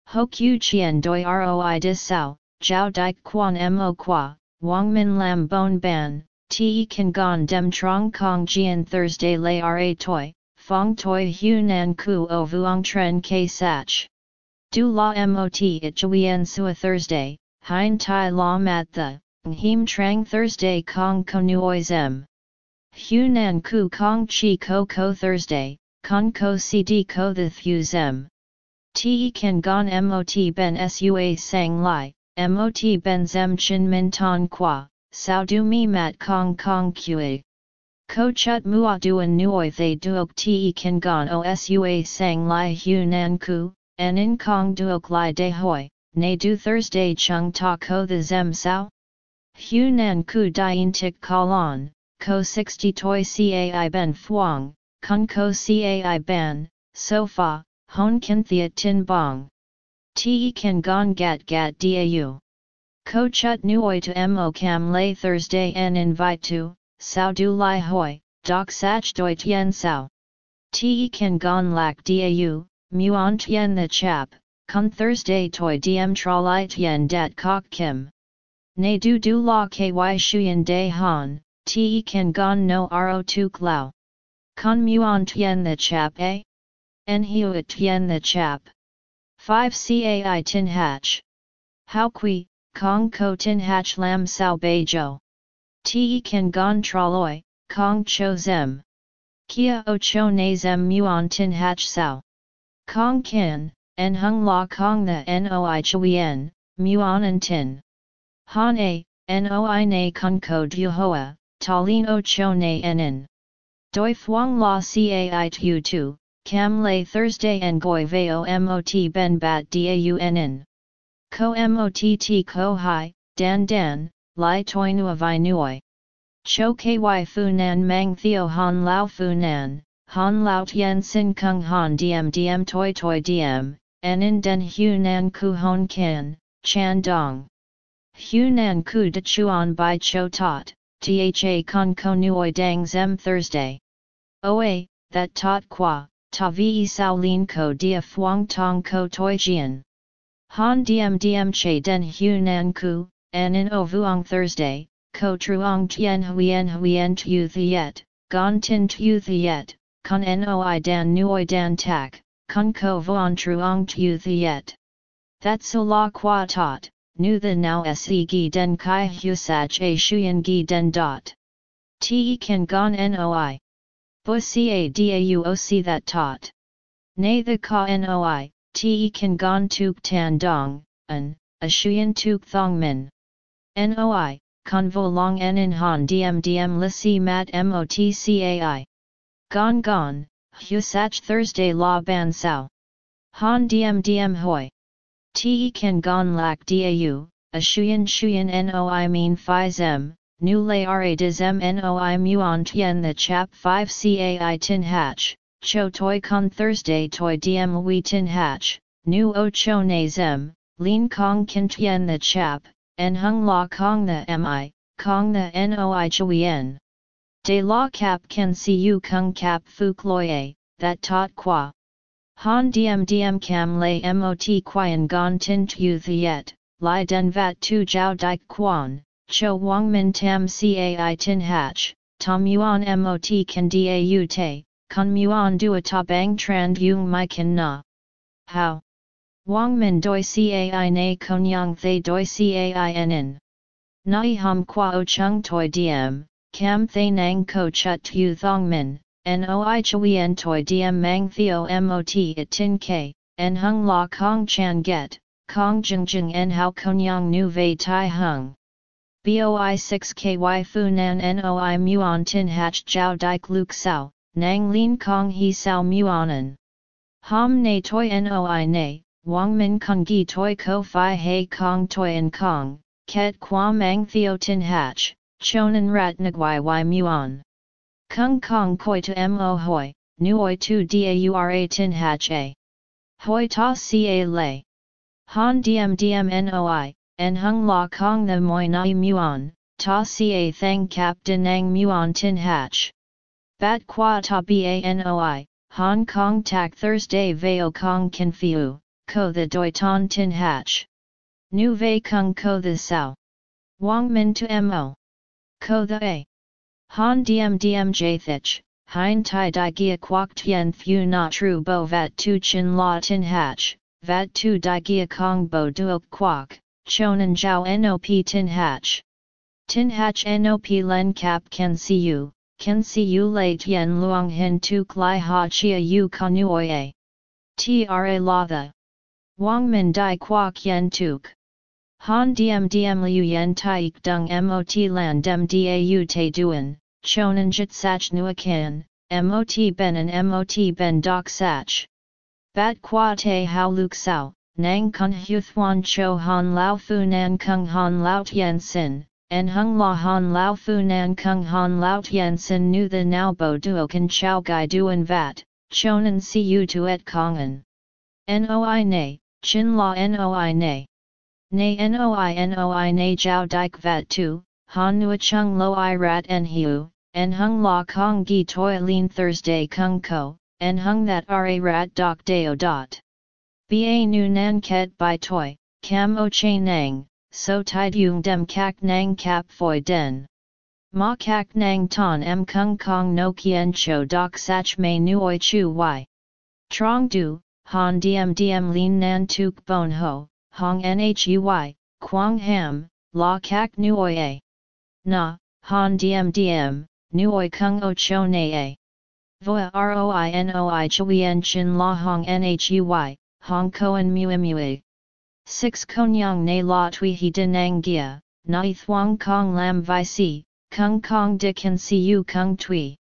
Ho Q Chien Doi Roi Dis Sao, Jiao Dik Quan Mo Qua, Wang Min Lam Bon Ban, Te Kan Gon Dem Trong Kong Jian Thursday Lay Ra Toy, Fong Toy Hu Nan Ku O Vuong Tren K Sach. Du La Mot It Chuyen Sua Thursday, Hein Tai La Mat The, Him Trang Thursday Kong Konuoi Zem. Hunan ku kong chi ko ko Thursday, con ko cd ko the zem. Te kan gon mot ben sua sang lai, mot ben zem chin min ton qua, sao du mi mat kong kong kue. Ko chut mua duan nuoi they duok te kan gon o sua sang lai hunan ku, an in kong duok lai de hoi, ne du Thursday chung ta ko the zem sao? Hu nan ku dien tik kalon, ko 60 toi cai ben fuang, kun ko cai ban, so fa, hon kin thea tin bong. Te kan gon gat gat dau. Ko chut nuoi to mo cam lay Thursday en invite to, sao du lai hoi, doc sach doi tien sao. Te kan gon lak dau, muon tien the chap, kun Thursday toi diem tra lai tien dat kok kim. Ne du du la ky shuyen de han, te kan gon no ro tu klau. Con muon tien the chap a? En hiu tien the chap. 5 cai tin hatch. How qui, kong ko tin hatch lam sao bei jo. Te kan gon traloi, kong cho zem. Kia o cho na zem muon tin hatch sao. Kong kin, en hung la kong the noi chuyen, muon an tin. Han a, noi na kun ko du hoa, talin o cho na enen. Doi fuang la cai tu tu, cam lay Thursday en goi veo mot ben bat daunn. Ko mott ko hai, dan dan, lai toi nua vi nuoi. Cho ky fu nan mang theo han lao fu nan, han lao tien sin kung han diem diem toi toi diem, en den hu nan ku hon kan, chan dong. Hu nan ku de chuan bai cho tot, tha con ko nuoi dang zem Thursday. Oa, that tot qua, ta vi sao lin ko dia fuang tong ko toi jian. Han diem diem che den hu nan ku, en in o vuong Thursday, ko truong tien huyen huyen tu thiet, gon tin tu thiet, con noi dan nuoi dan tak, con ko vuong truong tu thiet. That so la qua tot nu the now se gi den kai hu sach a shuyen gi den dot. Te kan gon noi. Bo ca dau o c that tot. Nay the ka noi, te kan gon tuk tan dong, an, a shuyen tuk thong min. Noi, con vo long en in han diem diem li si mat motcai. Gon gon, hu sach Thursday la ban sao. Han diem diem hoi. Te kan gon lak dau, a shuyen shuyen noi mean phi zem, nu lay ra de zem noi muon tien the chap 5 cai tin hatch, cho toi con Thursday toi diem we tin hatch, nu o cho na zem, lin kong kin tien the chap, en hung la kong the mi, kong the noi chuyen. De la cap can see you kung cap fuk loye, that tot qua. Han diem diem cam lay mot quyen gon tin tu thiet, li den vat tu jiao dik quan, cho wang min tam cai tin hatch, tom yuan mot can da te, kun muon dua ta bang tran yung mai kan na. How? Wang min doi cai na konyang thay doi cai nen. Nai hum qua o chung toi diem, cam thay nang ko chut tu thong min, Noi chuyen toi diem mang theo mot at tin k, en hung la kong chan get, kong jing jing en hao konyang nu vei tai hung. Boi 6 ky fu nan noi muon tin hach jiao dik luk sao, nang lin kong he sao muonan. Ham ne toi noi ne, wang min kong gi toi ko fi he kong toi en kong, ket qua mang theo tin hach, chonan rat nagwai y muon. Kung kong koi to mo hoi, nuoi tu daura tin hach a. Hoi ta ca lay. Han diem diem noi, en hung la kong the moi nai muon, ta ca thang cap denang muon tin hach. Bat qua ta ba noi, Hong Kong tak Thursday veo kong kan fiu, ko the doi ton tin hach. Nu vei kung ko the sao. Wang min to mo. Ko the a. Han diem diem jathich, hein tai di gia quoc tien thu na tru bo vat tu chin la tin hach, vat tu di gia kong bo duok quoc, chonan jiao nop tin hach. Tin hach nop len cap can see you, can see you late tien luong hin tu klai ha chia yu kanuoye. Tra la the. Wang min di quoc yen tuk. Han diem diem liu yen taik dung mot lan dem da te duen, chonan jit sach nuakan, mot ben and mot ben doc sach. Bat qua te hao luk sao, nang kun hu thuan cho han lao fu nan kung han lao tien sin, en hung la han lao fu nan kung han lao tien sin nu the nao bo duo kan chao gai duan vat, chonan si u tu et kongan. Noi ne, chin la noi ne. Ne noi noi ne jiao dik vat tu, han nua chung lo i rat en hiu, en hung la kong gi toi lin Thursday kung ko, en hung that ra rat doc deo dot. Ba nu nan ket by toi, cam o che nang, so tide yung dem kak nang kap foi den. Ma kak nang ton em kung kong no kien cho dok sach mei nuoi chu y. Trong du, han diem diem lin nan tuk bon ho, hong nhui, quang ham, la kak nuoi a. Na, han diem diem, nuoi kung o cho ne a. Voa roi noi chuyen chin la hong nhui, hong koan mui mui. 6 Konyang ne la tui he denang gia, nai thuang kong lam vi si, kung kong de kan si u kung tui.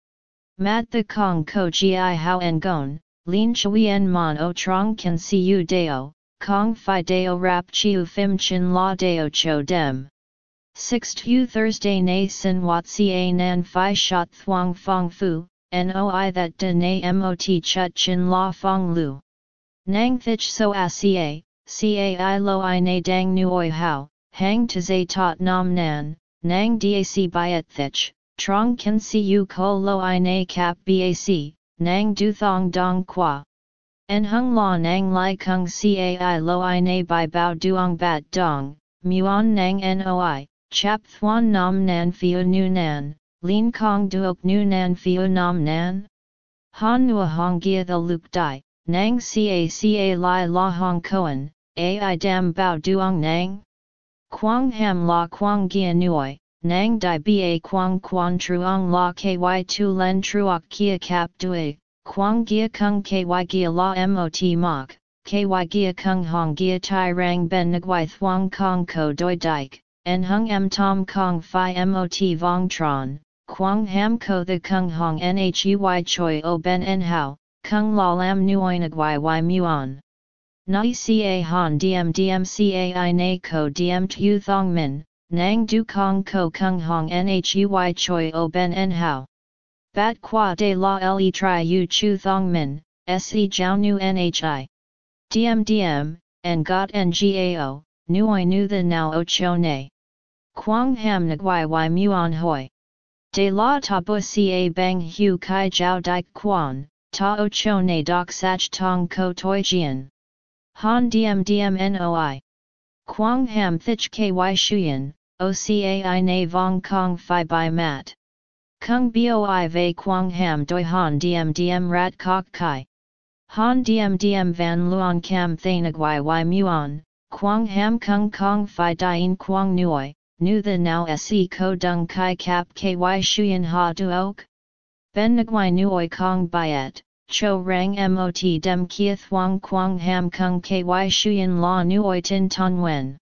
Mat the kong ko gi hao en gon, lin chuyen mon o trong kan si u deo, kong fi deo rap chiu fim chin la deo cho dem. 6 Tu Thursday na sin wat ca nan fi shot thuang fong fu, noi that de na mot chut chin la fong lu. Nang thich so a ca, cai lo i na dang nuoi hao, hang to zay tot nam nan, nang dac byet thich, trong kan si u ko lo i na cap bac, nang du thong dong qua. En hung la nang lai kung cai lo i na by bao duong bat dong, muon nang noi, chap thuan nam nan fiu nu nan, lin kong duok nu nan fiu nam nan? Han nua hong gia the luk dai, nang ca ca lai la hong koan, ai dam bao duong nang? Quang ham la quang gia nuoi, nang di ba quang quan truong la ky tu len truok kia cap dui, quang gia kung ky gia la mot mok, ky gia kung hong gia tai rang ben nguai thuang kong ko doi dike, en hung em tom kong phi mot vong tron, quang ham ko the kung hong nhui choi o ben en hao, kung la lam nuoinagwai y muon. Nai ca han diem diem cai na ko diem tu thong min, nang du kong ko kung hong nhui choi o ben en hao. Bat qua de la le tri u chu thong min, se jiao nu nhi. Diem diem, en got ngao, nuoi nu the now o cho ne. Quang ham nguai y muon hoi. De la ta bu ca bang hu kai jiao dik quan, ta o cho ne dok sach tong ko toi jian. Han diem diem noi. Quang ham thich ky shuyen, ocai na vong kong fi by mat. Kung boi ve quang ham doi han diem diem rat kok kai. Han diem diem van luong cam thanagwai y muon, quang ham kung kong fi dien quang nuoi, nu the now se ko dung kai kap ky shuyen ha duok? Ben nguai nuoi kong byet, cho rang mot dem kia thuang quang ham kung ky shuyen la nuoi tin ton wen.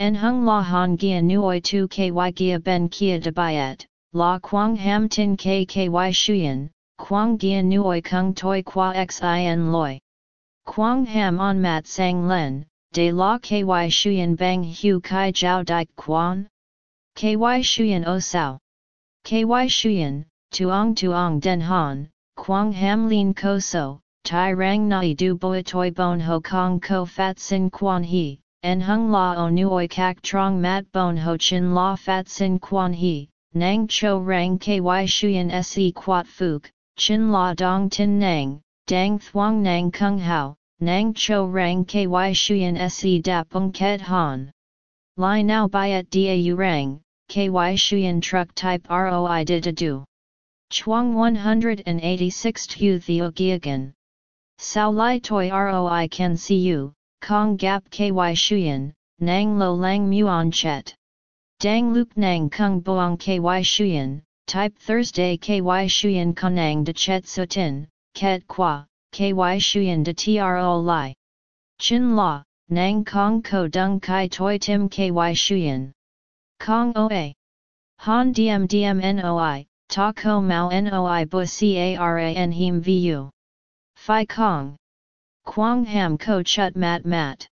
En hung la han gia nuoi tu ky gia ben kia de byet, la quang ham tin ky shuyen, quang gia nuoi kung toi qua xin loi. Quang ham on mat sang len, de la ky shuyen bang hu kai jiao dik quan? Ky shuyen o sao. Ky shuyen, tuong tuong den han, Quang ham lin ko so, tai rang nai du boi toi bon ho kong ko fat sin quan he, en hung la o nuoi kak trong mat bon ho chin la fat sin quan he, nang cho rang ky shuyen se quat fuk, chin la dong tin nang, dang thuang nang kung hao, nang cho rang ky shuyen se dapung ket han. Lai now byet da rang, ky shuyen truck type roi did a do. Chuang 186 Tu Theo Giagan. Sao Lai Toi Roi Can See You, Kong Gap Ky Shuyan, Nang Lo Lang Muon Chet. Dang Luke Nang Kung Boang Ky Shuyan, Type Thursday Ky Shuyan Konang De Chet Sutin, Ket Qua, Ky Shuyan De Tro Lai. Chin La, Nang Kong Ko Dung Kai Toi Tim Ky Shuyan. Kong Oa. Han Diem Diem Noi, Ta ko mau noi bu caran him vu. Phi Kong. Quang ham ko chut mat mat.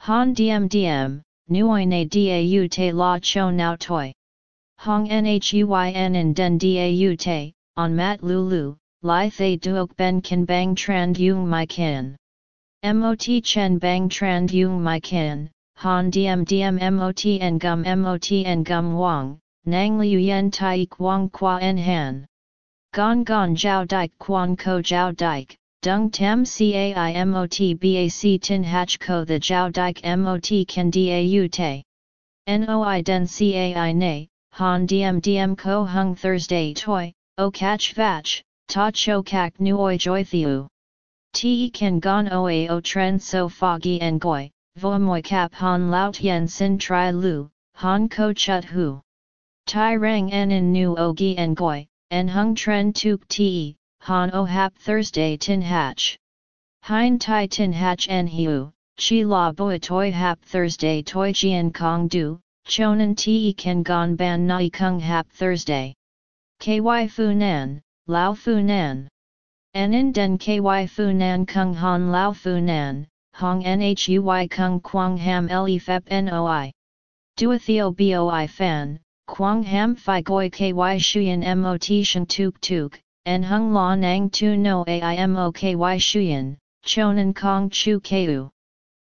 Han diem diem, nuoi na dau te la cho nao toi. Hong nhuyn in den dau te, on mat lulu, li thay duok ben kan bang tran yung my kin. Mot chen bang tran yung my kin, han diem diem mot en gum mot en gum wang, nang liu yen tai quang qua en han. Gong gong jiao dike quan ko jiao dike, dung tam cai mot bac tin hach ko the jiao dike mot can dau te. Noi den cai ne, han diem diem ko hung Thursday toi, o catch vach, ta cho kak nuoi joy thiu. Te kan gon oa o tren so foggy en goi, vo moi kap han laut yen sin tri lu, han ko chut hu. Tai rang en in nu o gi en goi, en hung tren tuk te, han o hap Thursday tin hatch. Hein tai tin hatch en hiu, chi la boi toi hap Thursday toi jian kong du, chonan te kan gon ban nai kung hap Thursday. Ky fu nan, lao fu nan. En in den ky fu nan kung han lao fu nan, hong nhui kung quang ham le noi. Dua theo boi fan, Quang ham fi goi ky shuyen mot shen tuk tuk, en hung la nang tu no aimo ky shuyen, chonan kong chu keu.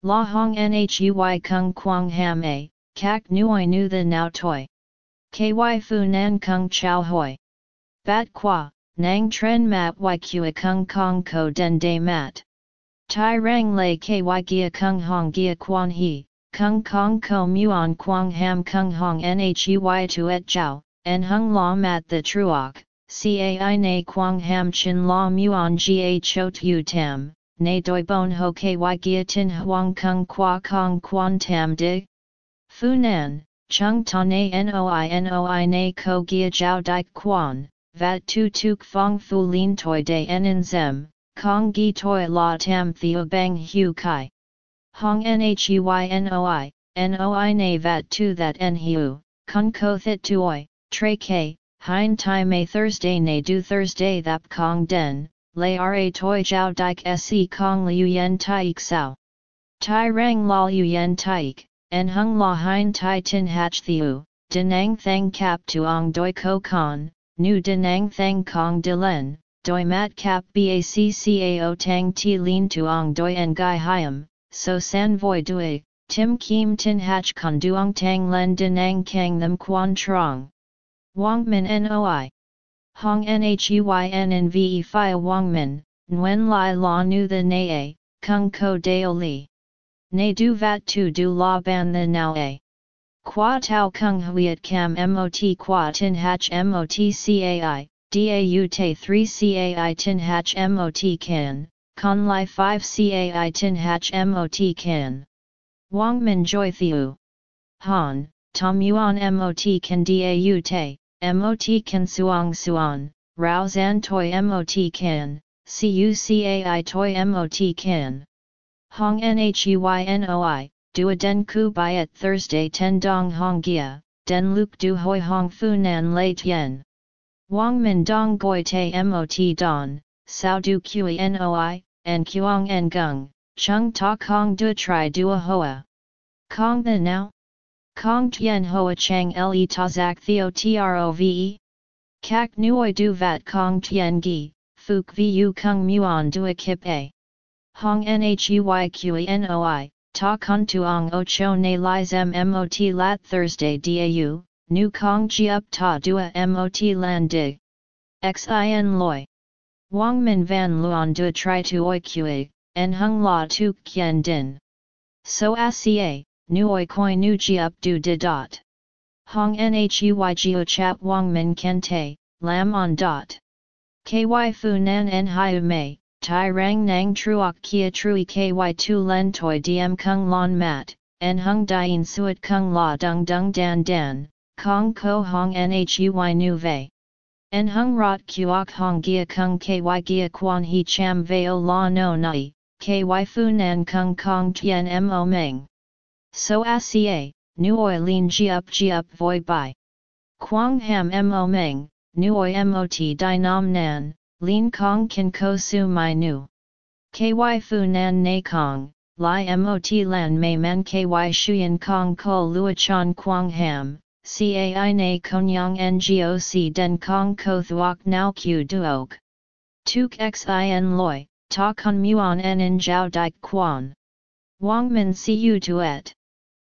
La hong nhui kung quang ham a, kak Nui nu the nao toi. Ky fu nan kung chow hoi. Bat qua, nang tren mat y kua kung kong ko den de mat. Tai rang lei ky gia kung hong gia quan he, Kung Kong Ko Muon Quang Ham Kung Hong Nhui Tuet Jiao, En Hung La Mat The Truoc, Cai Na Quang Ham Chin La Muon Ga Chot Tu Tam, Na Doi Bon Ho Ky Gia Tin Huang Kung Qua Kong Quan Tam Di. Fu Nan, Chung Ta Na Noi Noi Na Ko Gia Jiao Dik Quan, Vat Tu Tuk Fong Fu Lin Toi De En Zem, Kong Gi Toi La Tam Theo Bang Hu Kai. Hong nhuynoi, noi na vat tu that en hiu, kun ko thit tuoi, tre k, hein tai may Thursday na do Thursday thap kong den, lay ra toi jiao dik se kong liu yen taik sao. Tai rang la liu yen taik, en hung la hein tai tin hach thiu, denang thang kap tuong doi ko con, nu denang thang kong de len, doi mat kap baccao tang ti lin tuong doi en gai hiam so san voi dui, tim kim tin hach con duong tang len denang kang them quan trong. Wang min noi. Hong nhuyn and ve fi wang min, nguen lai la nu the na kung ko deo li. Ne du vat tu du la ban the now a. Qua tau kung huiet cam mot qua tin hach mot cai, dau te 3 cai tin hach mot can, Con Lai 5 Cai Tin Hach Mot Can. Wang Min Joy Thiu. Han, Tom Yuan Mot Can Dau Te, Mot Can Suang Suan, Rao Zan Toi Mot Can, Cucai Toi Mot Can. Hong Nhui Dua Den Ku Biat Thursday Ten Dong Hong Gia, Den Luke Du Hoi Hong Fu Nan Lei Tien. Wang Min Dong Goi Te Mot Don, Sao Du Kui Noi, and Kuang en Gung, Chung Ta Kong Du Tri Dua Hoa. Kong the now? Kong Tien Hoa Chang Le Ta Zak Theo Trove? Kak Nuoi Du Vat Kong Tien Gi, Fuk Vu Kung Muon Dua Kip A. Hong Nhui Kui Noi, Ta Kun Tuong O Cho Ne Lai Zem Mot Lat Thursday Dau, Nu Kong Ji Up Ta Dua Mot Lan Dig. Xin Loi. Wang Min Van Luan Du Tri Tu Oi Kue, En Hung La Tu Kien Din. So A Nu Oi Koi Nu Ji Up Du Di Dot. Hong Nhui Gio Chat Wang Min Ken Te, Lam On Dot. KY Fu Nan En Hiu Mei, Tai Rang Nang Truok Kia Trui KY Tu Len Toi Diem Kung Lon Mat, En Hung Dien Suet Kung La Dung Dung Dan Dan, Kong Ko Hong Nhui Nu Vei. En hung rot kuok hong gia kung ky gia quan he cham veo la no nai, ky fu nan kung kong tien mo meng. So a nuoi lin ji up ji up voi bai. Quang ham mo meng, nuoi mot di nam nan, lin kong kin ko su mai nu. KY Fu Nan Na Kong, Lai Mot Lan Mei Men KY Shuyan Kong Ko Chan Quang Ham, Cai Na Konyang Ngoc Den Kong Ko Thuok Nao Q Duok. Tuk Xin Loi, Ta Kun Muon En In Jiao Dik Quan. Wang Min Siu Tuet.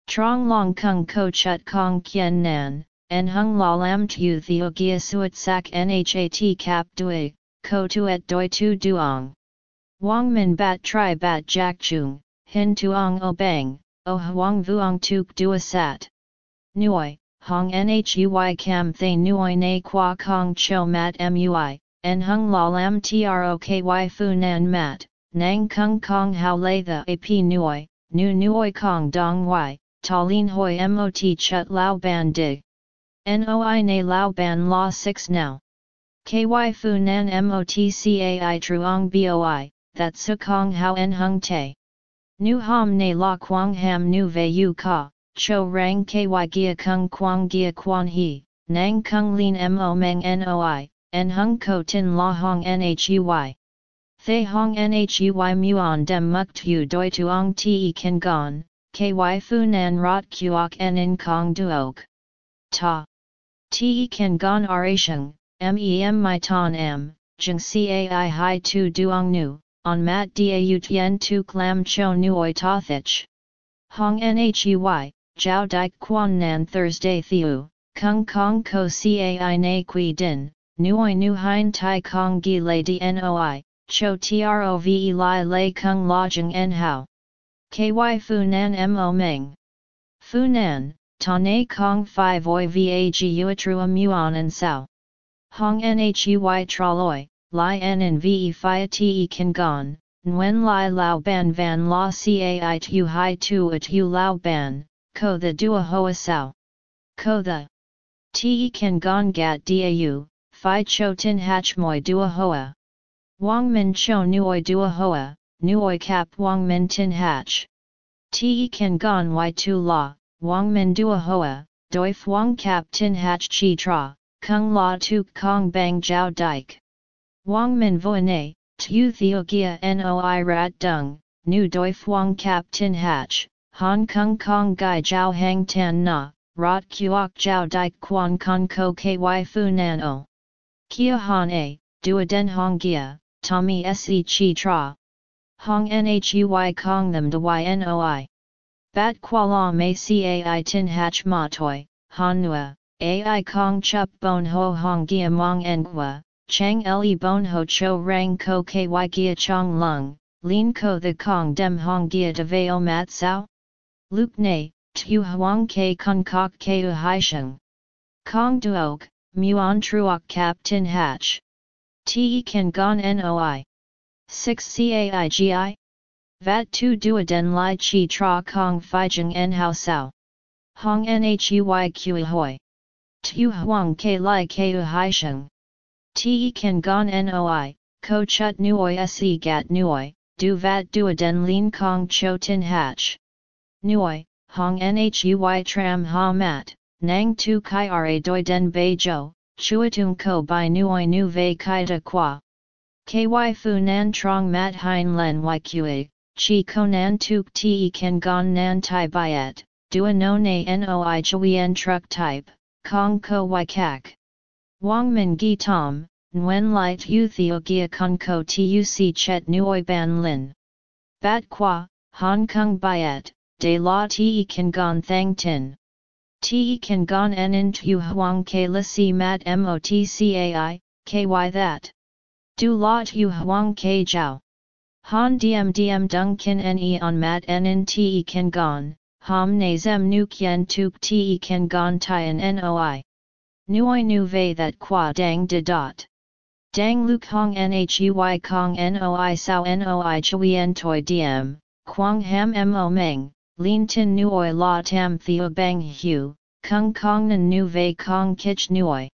Trong Long Kung Ko Chut Kong Kien Nan, En Hung La Lam Tu Theo Gia Suat Sak Nhat Cap Dui, Ko Tuet Doi Tu Duong. Wang Min Bat Tri Bat Jack Chung, Hin Tuong O Bang, O oh Huang Vuong Tuk Dua Sat. Nuoi, Hong Nhui Cam Thay Nuoi Na Qua Kong Cho Mat Mui, En Hung La Lam Troky Fu Nan Mat, Nang Kung Kong How Lay The AP Nuoi, Nu Nuoi Kong Dong Y, Ta Lin Hoi Mot Chut Lao Ban Dig. Noi Na Lao Ban La 6 Now. KY Fu Nan MOTCAI Truong BOI, That Su Kong How En Hung Te. Nu Ham Na La Quang Ham Nu Ve Yu Ka, Cho Rang KY Gia Kung Quang Gia Quan He, Nang Kung Lin Mo Meng Noi, En Hung Ko Tin La Hong Nhui. Thay Hong Nhui Muon Dem Muk Tu Doi Tuong Te Kan Gon, KY Fu Nan Rot Kuok En In Kong Duok. Ta. Te Kan Gon Arasheng, Mem My Ton M, Jung Cai Hai Tu Duong Nu, On Mat Dau Tien Tu Clam Cho Nuoi Tothich. Hong Nhui, Jiao Dik Quan Nan Thursday Thiu, Kung Kong Ko Cai Na Qui Din, Nuoi Nu Hein Tai Kong Gi Lei Dnoi, Cho Trove Lai Lei Kung Lojing En Hao. KY Fu Nan Mo Meng. Fu Nan, Ta Na Kong 5 Oi Vag Uatrua Muon and Sao. Hong Nhui Traloi, Lai En and Ve Phia Te Kan Gon, Nguyen Lai Lao Ban Van La Cai Tu Hai Tu Lao Ban, Ko the Dua Hoa Sao. Ko the Te Kan Gon Gat Dau, Phi Cho Tin Hach Moi Dua Hoa. Wang Min Cho Nuoi Dua Hoa, Nuoi Cap Wang Min Tin Hach. Te Kan Gon Y Tu La, Wang Min Dua Hoa, Doi Wang Cap Tin Hach Chi Tra, Kung La Tu Kong Bang Jiao Dike. Wang Min Voine, Tu Theo Gia Noi Rat Dung, Nu Doi Wang Cap Tin Hach, Hong Kong Kong Gai Jiao Hang Tan Na, Rot Kuok Jiao Dike Quan kong Ko Ky Fu Nan O. Kia Han A, Dua Den Hong Gia, Tommy Se Chi Tra. Hong Nhui Kong Them De Ynoi. Bat Kuala Mei Cai Tin Hach Ma Toi, Han Nua, Ai Kong Chup Bon Ho Hong Gia Mong Ngwa, Chang Le Bon Ho Cho Rang Ko Ky Gia Chong Lung, Lin Ko The Kong Dem Hong Gia De Veo Mat Sao? Luke Ne, Tu Huang Ke Kun Kok Ke Hai Sheng. Kong Duok, Muon Truok Cap Tin Hatch. Te Kan Gon Noi. 6 Caigi? Vat Tu Duoden Lai Chi Tra Kong Fijing En Hao Sao. Hong Nhui Kui Hoi. Tu Huang Ke Lai Ke U Hai Sheng. Te Kan Gon Noi, Ko Chut Nuoi Se Gat Nuoi, Du Vat Duoden Lin Kong Cho Tin Hatch. Nuoi, Hong Nhui Tram Ha Mat, Nang Tu Kai Ra Doi Den Bei Jo, Chuatung Ko Bai Nuoi Nu Vei Kai Da Qua. KY Fu Nan Trong Mat Hein Len YQA, Chi Ko Nan Tuk Te Kan Gon Nan Tai Biet, Dua No Na Noi Chuyen Truck Type, Kong Ko Y Kak. Wang Min Gi Tom, Nguyen Light U Theo Gia Con Ko Tuc Chet Nuoi Ban Lin. Bat Qua, Hong Kong Biet, De La Te Kan Gon Thang Tin. Te Kan Gon En In Tu Huang Ke La Si Mat Motcai, KY That. Du La Tu Huang Ke Jiao. Han Diem Diem Dung Kin Ne On Mat En In Te Kan Gon, Ham Ne Zem Nu Kien Tuk Te Kan Gon Tien Noi. Nuoi Nu Vei That Qua Dang De Dot. Dang Luk Hong Nhui Kong Noi Sao Noi Chuyen Toi Diem, Quang Ham Mo Meng. Lin tin nuoi la tam theo bang hu, kung kong nan nu vei kong kich nuoi.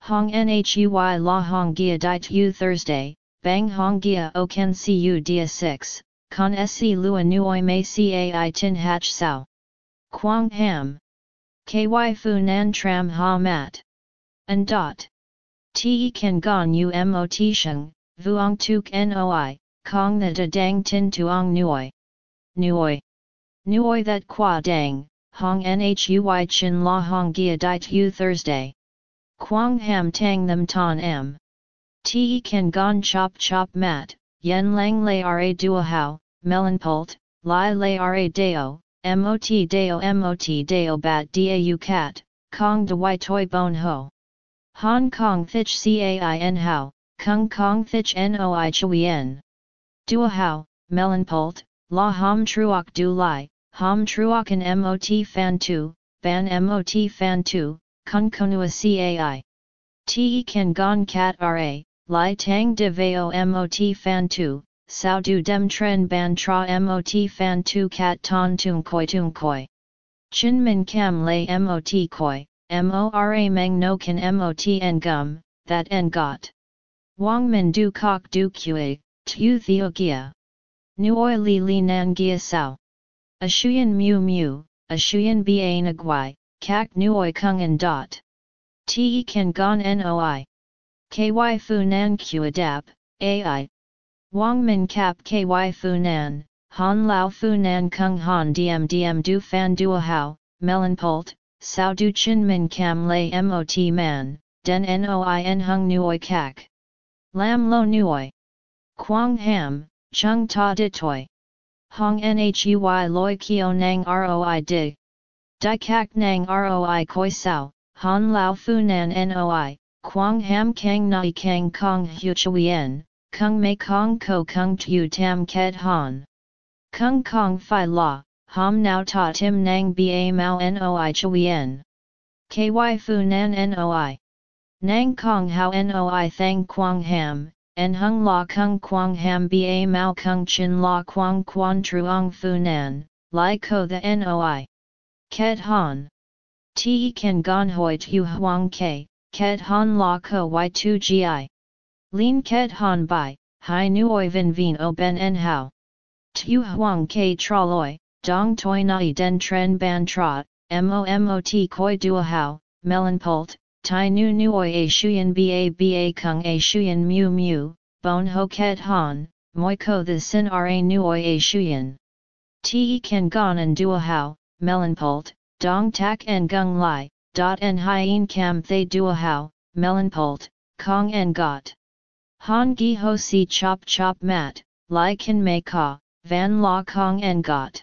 Hong nhui la hong gia di tu Thursday, bang hong gia o ken cu dia 6, con se lua nuoi mei cai tin hach sao. Quang ham. Ky fu nan tram ha mat. And dot. Te kan gon u mot sheng, vuong tuk noi, kong the da dang tin tuong nuoi. Nuoi. Nuoi that qua dang, hong nhui chin la hong gia dai tu Thursday. Quang ham tang them ton m. Te kan gon chop chop mat, yen lang lay ra dua hao, melon pult, lai lay ra deo, mot deo mot deo bat dau cat, kong de y toi bon ho. Hong Kong thich cain hao, kung kong thich noi chuyen. Dua hao, melon pult, la ham truok du lai, ham truokan mot fan tu, ban mot fan tu, kun konua cai. Te kan gon cat ra, Lai tang de veo mot fan tu, sao du dem tren ban tra mot fan tu cat ton tung koi tung koi. Chin min cam lay mot koi, mora meng no kan mot en gum, that en got. Wang min du kok du kue, tu theo gia. Nuoi li li nan gia sao. A shuyen mu mu, a shuyen ba nagwai, kak nuoi kung en dot. Te kan gon noi. KY Fu Nan Q Adap, AI. Wang Min Cap KY Fu Nan, Han Lao Fu Nan Kung Han DM DM Du Fan Dua Hao, Melon Pult, Sao Du Chin Min Cam Lay MOT Man, Den Noi Hung Nuoi Kak. Lam Lo Nuoi. Quang Ham, Chung Ta Ditoi. Hong Nhui Loi Kio Nang Roi Dig. Di Kak Nang Roi Koi Sao, Han Lao Fu Nan Noi, Quang ham kang nai kang kong hu chuyen, kung mei kong ko kung tu tam ket han. Kung kong fi la, ham now ta tim nang ba mao noi chuyen. Ky fu nan noi. Nang kong hao noi thang quang ham, en hung la kung quang ham ba mao kung chin la quang quan truong fu nan, lai ko the noi. Ket han. Ti kan gon hoi tu huang ke, Ket han la ko y2 gi. Lin ket han bai, hai nuoi vin vin o ben en hao. Tu huang ke traloi, dong toi nai den tren ban trot, momot koi dua hao, melon pult, tai nu nuoi a shuyen ba ba kung a shuyen mu mu, bon ho ket han, moi ko the sin ra nuoi a shuyen. Te kan gon and dua hao, melon pult, dong tak en gung lai, dot en hien cam thay dua hao, melon pult, kong en got. Han gi ho si chop chop mat, lai kan mei ka, van la kong en got.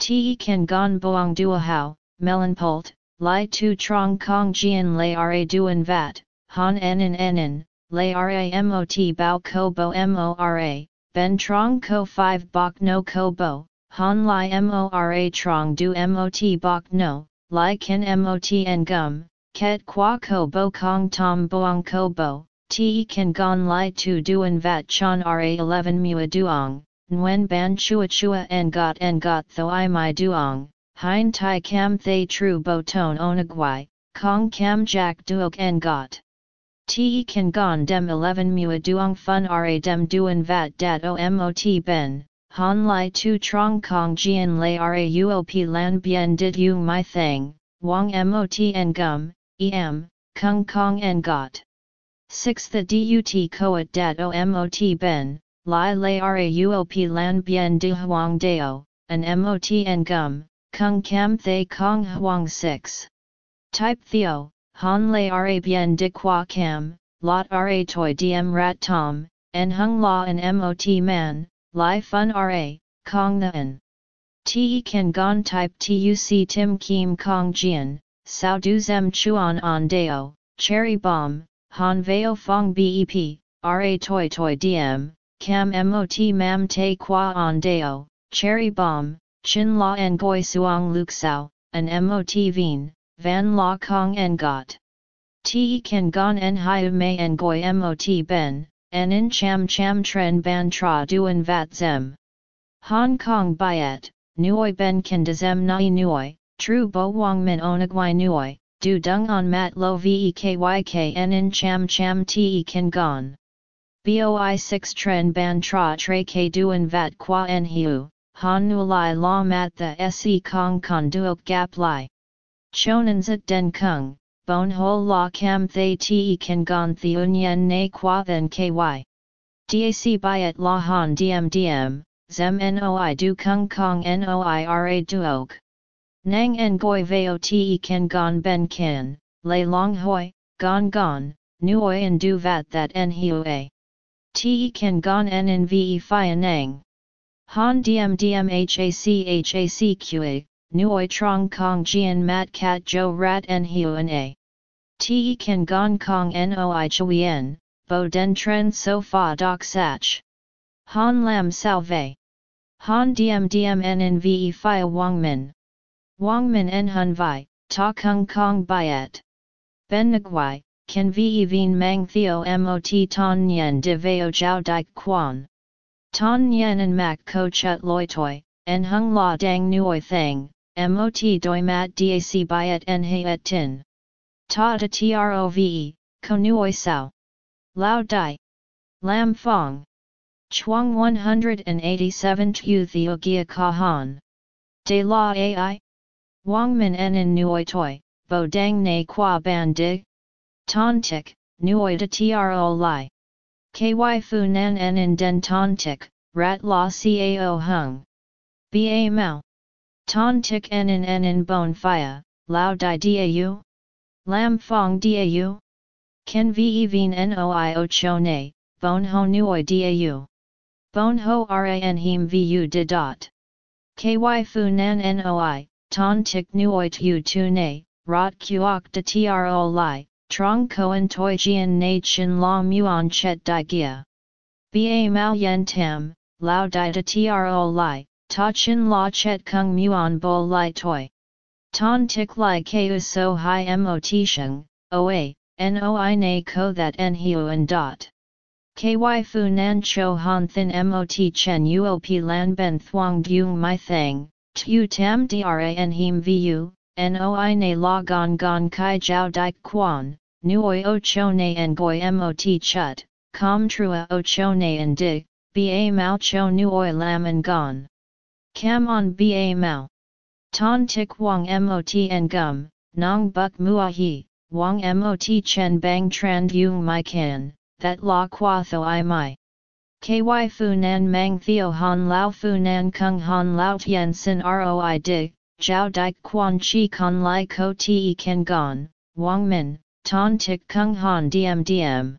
Te kan gon boang dua hao, melon pult, lai tu trong kong jian lay ra duan vat, han en en en en, lay ra mot bao ko bo mora, ben trong ko 5 bok no ko bo, han lai mora trong du mot bok no, Lai ken mot en gum, ket qua ko bo kong tom boang ko bo, te ken gon lai tu duan vat chan ra 11 mua duong, nguen ban chua chua en got en got tho i mai duong, hein tai cam thay tru bo ton onagwai, kong cam jack duok en got. Te ken gon dem 11 mua duong fun ra dem duan vat dat o mot ben, Han Lai Tu Trong Kong Jian Lai Ra Uop Lan Bien Did U My Thang, Wang Mot En Gum, Em, Kung Kong En Got. 6. The Dut Koat Dat O Mot Ben, Lai Lai Ra Uop Lan Bien Di Huang Deo, An Mot En Gum, Kung Cam Thay Kong Huang 6. Type Theo, Han Lai Ra Bien Di Qua Cam, Lot Ra Toi Diem Rat Tom, En Hung La and Mot Man, Lai Fun Ra, Kong Nan. Te Kan Gon Type Tuc Tim Kim Kong Jian, Sao Du Zem Chuan On Deo, Cherry Bomb, Han Veo Fong Bep, Ra Toi Toi Diem, Cam Mot Mam Te Qua On Deo, Cherry Bomb, Chin La Ngoi Suong Luk Sao, an Mot Vien, Van La Kong Ngot. Te Kan Gon En Hiu Mei Ngoi Mot Ben, en in cham cham tren ban tra duan vat zem. Hong Kong byet, nuoi ben kan de zem nai nuoi, tru bo wang min onagwai nuoi, du dung on mat lo vekyk en in cham cham te kan gon. Boi 6 tren ban tra tre ke duan vat qua en hiu, han nu lai la mat the se kong kon duok gap lai. Chonan zat den kung, bon ho la cam thay te kan gon theun yen na qua then ky. DAC Byet La Han Diem Diem, Zem Noi Du Kung Kong Noi Ra Duok. Nang Ngoi Veo Te Ken Gon Ben Kin, Lei Long Hoi, Gon Gon, Nuoi and Du Vat That En Hue. Te Ken Gon En In Ve Phi Nang. Han Diem Diem Hac Hac Qa, Nuoi Trong Kong Jian Mat Cat Jo Rat En Huan A. Te Ken Gon Kong Noi Chuyen, Bo Den Tren So Fa Doc Sach. Han Lam Salve. Han Diem Diem En Ve Phi Wang Min. Wang Min En Hun Vi, Ta Kung Kong Biet. Ben Nguai, Ken Ve Vien Mang Theo Mot Ton Yen De Veo Jiao Dik Quan. Ton Yen and Mak Ko Chut Loi Toi, En Hung La Dang Nuoi Thang, Mot Doi Mat Dac Biet En He Et Tin. Ta Ta Trove, Ko Nuoi Sao. Lao Dai. Lam Fong. Chuang 187 Tu Theo Gia Kahan. De La Ai. Wang Min En Nuoi Toi, Bo Dang Ne Qua Ban Dig. Ton Tik, Nuoi De Tro Lai. KY Fu Nan En In Den Ton Tik, Rat La Cao Hung. Ba Mao. Ton Tik En In En In Bon Phia, Lao Dai Dau. Lam Fong Dau. Ken ve vien noi o cho ne, bon ho nuoi dau. Bon ho ran him vu de dot. Ky fu nan noi, ton tik nuoi tu tu ne, rot kuok de tro li, trong koen toi jian na chin la muon chet di gia. Ba mao yen tam, lao di de tro li, ta chin la chet kung muon bo li toi. Ton tik li keu so hi mot sheng, oa, Noi na ko that en hiu dot. Ky fu nan cho han thin mot chen uop lan ben thuang dung my thang, tu tam dran him vu, noi na la gon gon kai jiao dik quan, nuoi o cho na en goi mot chut, com trua o cho na en dig, ba mao cho nuoi lam en gon. Cam on ba mao. Ton tik wang mot en gum, nong buk muahi, Wang mot chen bang tran yung mai kan, that la qua tho i mai. Ky fu nan mang theo han lao fu nan kung han lao tien sin roi dig, jiao dik quan chi con lai ko te ken gon, wang min, ton tik kung han diem diem.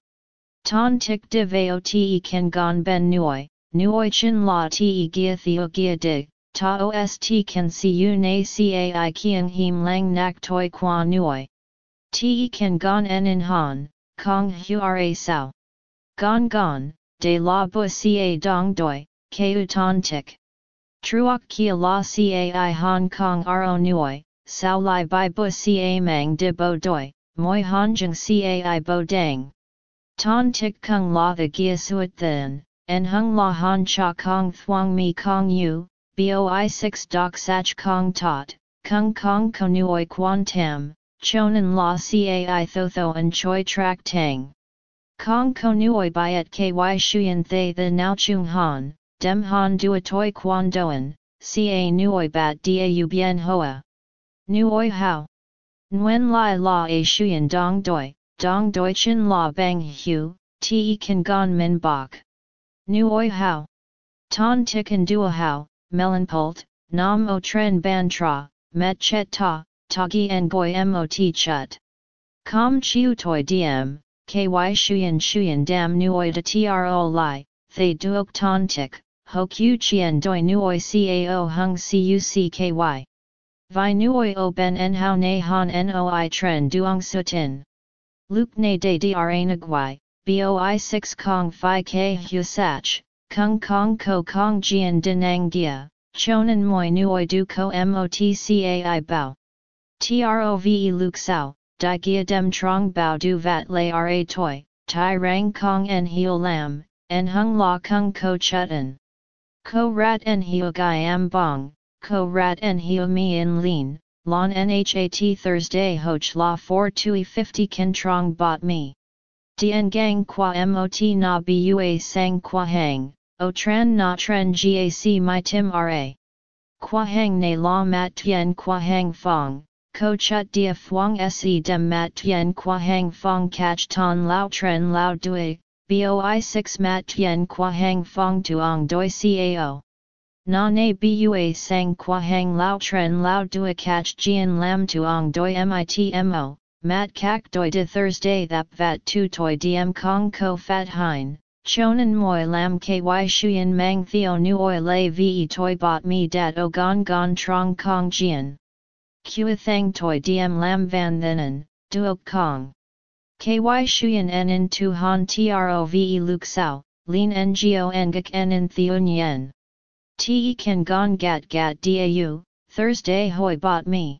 Ton tik de veo te ken gon ben nuoi, nuoi chin la te gia theo gia dig, ta ost can see you na cai kieng him lang nak toi qua nuoi. Te kan gon en in han, kong hua sao. Gon gon, de la ca dong doi, keu ton tik. Truok kia la cai Hong Kong ro nuoi, sao lai bai ca mang de bo doi, moi han jeng cai bo dang. Ton tik kung la the gia suet then, en hung la han cha kong thuang mi kong yu, boi 6 Doc sach kong tot, kung kong konuoi quan tam, chonan la cai tho and choi trak tang. Kong konuoi byet ky shuyen thay the nao chung han, dem han dua toi quan doan, ca nuoi bat u bien hoa. Nuoi hao. Nguyen lai la a shuyen dong doi, dong doi chin la bang hu, te kan gon min bok. Nuoi hao. Ton tikan dua hao, melon pult, nam o tren ban tra, met chet ta, Tagi Ngoi Mot Chut. Com Chiu Toi Diem, Ky Shuyan Shuyan Dam Nuoi De Tro Lai, Thay Duok Ton Tik, Ho Q Chien Doi Nuoi Cao Hung Cucky. Vi Nuoi O Ben En Hao Ne Han Noi Tren Duong Sutin. Luke Ne De Dra Nagwai, Boi 6 Kong Phi K Husach, Kung Kong Ko Kong Jian Denang Gia, Chonan Moi Nuoi Du Ko Mot Cai Bao. Trove Luke Sao, Di Gia Dem Trong Bao Du Vat Lay Ra Toi, Tai Rang Kong En Heo Lam, En Hung La Kung Ko Chutan. Ko Rat En Heo Gai Am Bong, Ko Rat En Heo Mi In Lean, Lon Nhat Thursday Hoch La 4 Tui 50 Kin Trong Bot Me. Dien Gang Qua Mot Na Bua Sang Qua Hang, O Tran Na Tren Gac My Tim Ra. Qua Hang Ne La Mat Tien Qua Hang Fong, Ko chut dia phuong se dem mat tien qua hang fong catch ton lao tren lao dui, boi 6 mat tien qua hang fong tuong doi cao. Na ne bua sang qua hang lao tren lao dua catch jian lam tuong doi mitmo, mat kak doi de Thursday thap vat tu toi diem kong ko fat hein, chonan moi lam ky shuyen mang theo nu oi lay ve toi bot me dat o gon gon trong kong jian. Kua thang toi diem lam van thenen, duok kong. Ky shuyen en in tu han trove luk sao, lin ngo ngak en in nyen. Te kan gon gat gat dau, Thursday hoi bot me.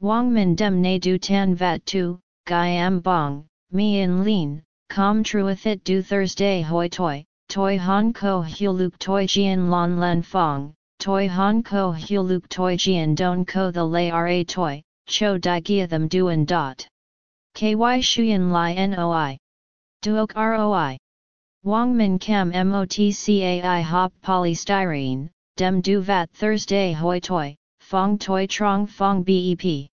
Wang min dem ne du tan vat tu, gai am bong, me in lean, com truathit du Thursday hoi toi, toi han ko huluk toi jian lon len fong, toi han ko huluk toi jian don ko the lay ra toi, cho di gia them duan dot. Ky shuyan li noi. Duok roi. Wang min cam motcai hop polystyrene, dem du vat Thursday hoi toi, fong toi trong fong bep.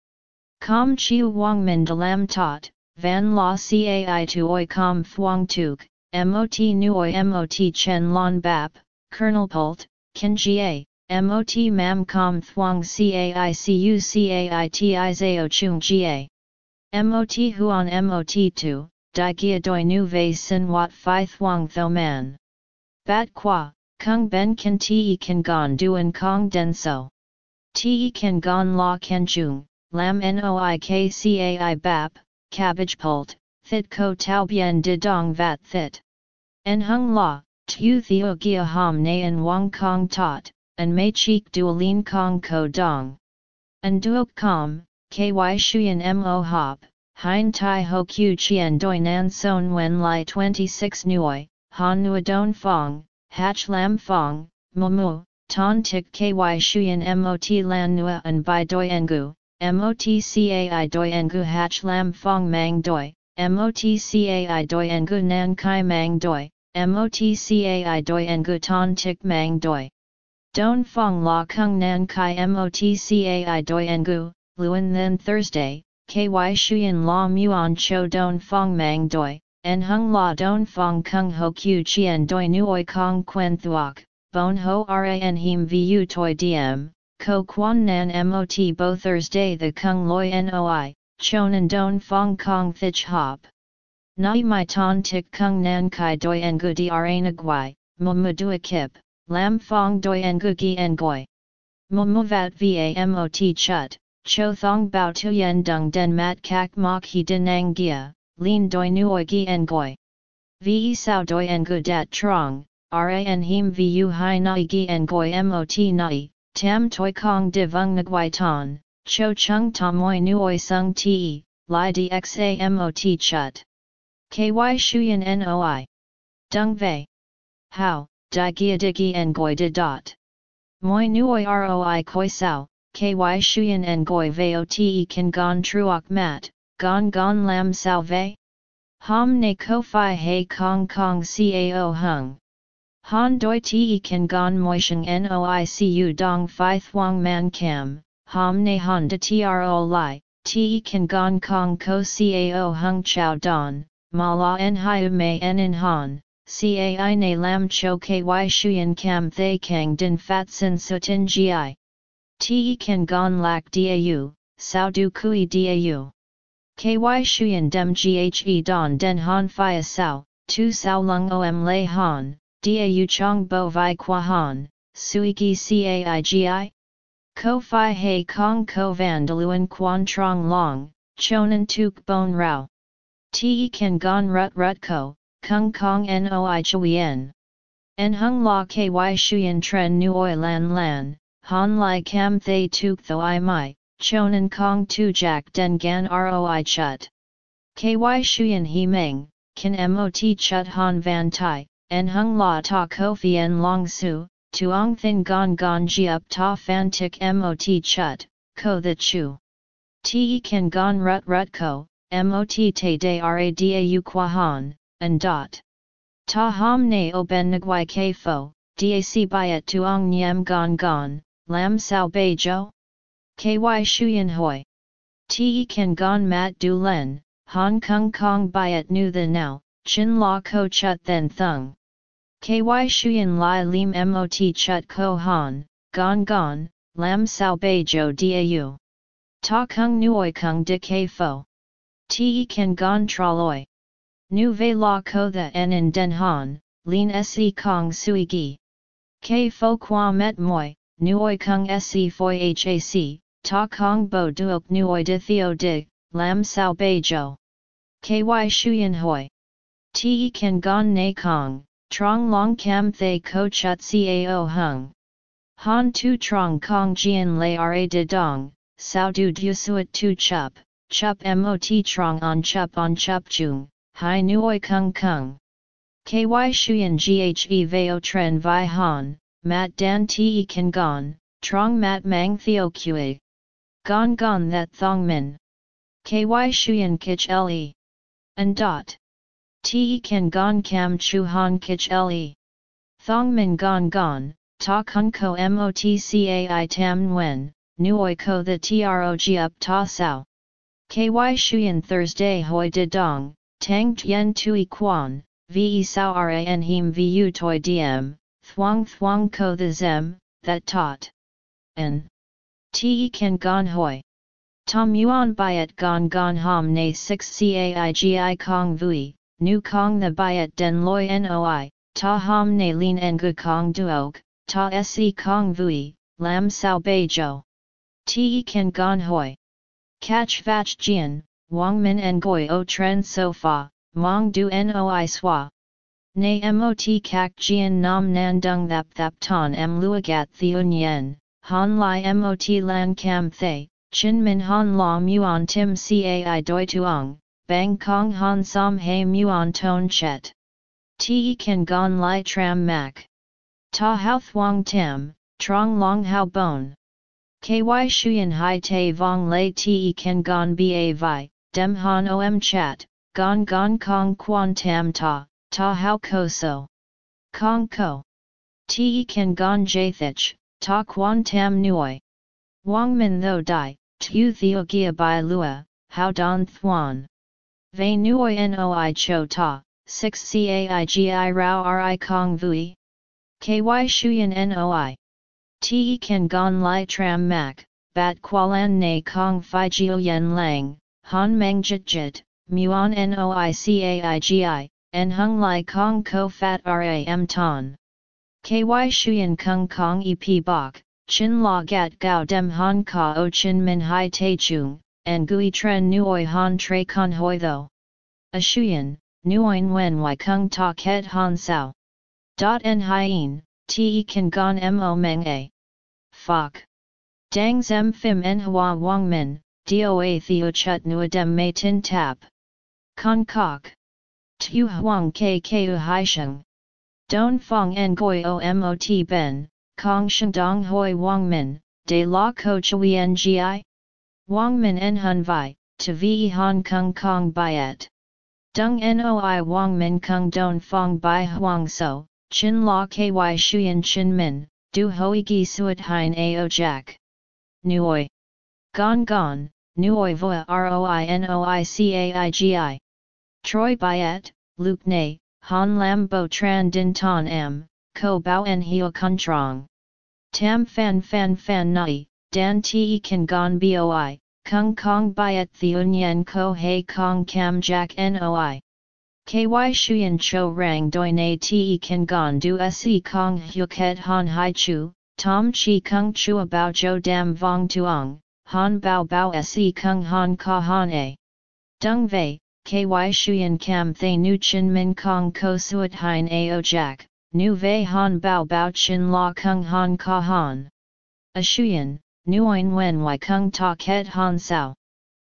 Com chiu wang min de lam tot, van la cai tu oi com thuong tuk, mot nuoi mot chen lon bap, kernel pult, kin ga, mot mam com thuong cai cu cai ti zao chung ga. Mot huan mot tu, di gia doi nu sin wat fi thuong tho man. Bat qua, kung ben kan te kan gon duan kong den so. Te kan gon la kan chung, lam noi kcai bap, cabbage pult, thit ko tau bien de dong vat thit. En hung la, tu theo gia ham ne en wang kong tot, and mei cheek duolin kong ko dong. En duok com, ky shuyen mo hop, hein tai ho q chien doi nan son wen li 26 nuoi, han nua don fong, hach lam fong, mumu, ton tik ky shuyen mot lan nua and by doi engu, MOTCAI doi engu hach lam fong mang doi, MOTCAI doi engu nan kai mang doi, MOTCAI doi engu ton tik mang doi. Don fong la kung nan kai MOTCAI doi engu, luan then Thursday, KY shuyan la muon cho don fong mang doi, en hung la don fong kung ho q chien doi nuoi kong quen thuok, bon ho ran him vu toi diem, ko quan nan mot bo Thursday the kung loi noi, chonan don fong kong thich hop. Nai mai ton tik kung nan kai doi engu dra nagwai, mumudua kip, lam fong doi engu gi ngoi. Mumuvat va mot chut, cho thong bao tu yen dung den mat kak mok he denang gia, lin doi nuoi gi ngoi. Ve sao doi engu dat trong, ran him vu hai nai gi ngoi mot nai, Tam toi kong de vung nguai ton, cho chung tamoi nuoi sung te, li dxamot chut. Ky shuyen noi. Dung vei. How, di gia digi ngoi de dot. Moi nuoi roi koi sao, ky shuyen ngoi veo te kan gon truok mat, gon gon lam sao vei? Hom ne ko fi hei kong kong cao hung. Han doi te kan gon moisheng noicu dong fi thuong man cam, ham ne han de tro li, te kan gon kong ko cao hung chao don, ma la en hiu mei en in han, cai ne lam cho ky shuyen kam thay kang din fat sin sutin gi. Te kan gon lak dau, sao du kui dau. Ky shuyen dem ghe don den han fia sao, tu sao lung om lay han, Dau chong bo vi qua han, sui gi? Ko fi hei kong ko vandaluan quan trong long, chonan tuk bon rao. Te kan gon rut rut ko, kung kong noi chuyen. En hung la ky shuyen tren nu oi lan lan, han lai cam thay tuk tho i mai, chonan kong tu jack den gan roi chut. Ky shuyen he meng, Kin mot chut han van tai, en hung la ta ko fien long su, tuong thin gon gon ji up ta fan tik mot chut, ko the chu. Te kan gon rut rut ko, mot te de ra da qua han, and dot. Ta ham ne o ben nguai ke fo, dac byet tuong nyam gon gon, lam sao bei jo? Ky shuyen hoi. Te kan gon mat du len, Hong Kong Kong byet nu the now, chin la ko chut then thung. Ky shuyen lai lim mot chut ko han, gon gon, lam sao bei jo dau. Ta kung nuoi kung de ke fo. Te kan gon traloi. Nu ve la ko the en in den han, lin se kong sui gi. K fo qua met moi, nuoi kung se foi hac, ta kong bo duok nuoi de theo dig, lam sao bei jo. Ky shuyen hoi. Te kan gon na kong, trong long cam thay ko chut cao hung. Han tu trong kong jian lay ra de dong, sao du du suet tu chup, chup mot trong on chup on chup chung, hai nuoi kung kung. Ky shuyen ghe veo tren vi han, mat dan te kan gon, trong mat mang theo kue. Gon gon that thong min. Ky shuyen kich le. And dot. Te kan gon kam chu han kich le. Thong min gon gon, ta kun ko motcai tam nguen, nuoi ko the trog up ta sao. Ky shuyen Thursday hoi de dong, tang tien tui quan, ve sao ran him vu toi diem, thuang thuang ko the zem, that tot. N. Te kan gon hoi. Tom yuan byet gon gon ham ne 6 caigi kong vui, nu kong the byet den loi noi, ta ham ne lin en gu kong duog, ta se kong vui, lam sao bei jo. Te kan gon hoi. Catch vach jian, wang min en goi o tren so fa, mong du noi swa. Nay mot kak jian nam nan dung thap thap ton em luagat theun yen, han lai mot lan cam thay, chin min han la muon tim cai doi tuong, bang kong han som he muon ton chet. Te kan gon lai tram mak. Ta hao thuong tim, trong long hao bon. Ky shuyen hai te vong lei te kan gon ba vi, dem han om chat, gon gon kong quan tam ta, ta hao ko so. Kong ko. Te kan gon jathich, ta quan tam nuoi. Wang min tho dai, tu theo gia bai lua, how don thuan. Ve nuoi noi cho ta, 6 caigi rao ri kong vui. Ky shuyen noi. Te kan gon lai tram mak, bat qualan ne kong fi gio yen lang, han meng jit jit, muon noi caigi, en hung lai kong ko fat ram ton. Ky shuyen kung kong ep bok, chin la gat gao dem han ka o chin min hai te chung, en gui tren nuoi han tre con hoi tho. A shuyen, nuoin wen y kung ta ket han sao. Dot en hien, te kan gon mo meng a. Fok. Dang zem phim en hua wang min, doa theo chut dem me tin tap. Con kok. Tu huang ke keu hai sheng. Don fong en goi o mot ben, kong sheng dong hoi wang min, de la ko chui ngi? Wang min en hun vi, to vi hong kong kong byet. Dung noi wang min kung don fong bai huang so, Chin la ky shuyen chin min, du hoi gi suat hein ao jack. Nuoi. Gon gon, nuoi voa roi noi. Troy byet, luke ne, han lam bo tran din ton m, ko bao en hio trong. Tam fan fan fan nai, dan te kan gon boi, kung kong byet theun yen ko hei kong Kam jack noi. Ky shuyen cho rang doi na te kan gon du se kong hyuket han hai chu, tom chi kung chua bao jo dam vong tuong, han bao bao se kung han ka han a. Dung vei, ky shuyen kam thay nu chin min kong ko suat hein ao jack, nu vei han bao bao chin la kung han ka han. A shuyen, nuoin wen y kung ta ket han sao.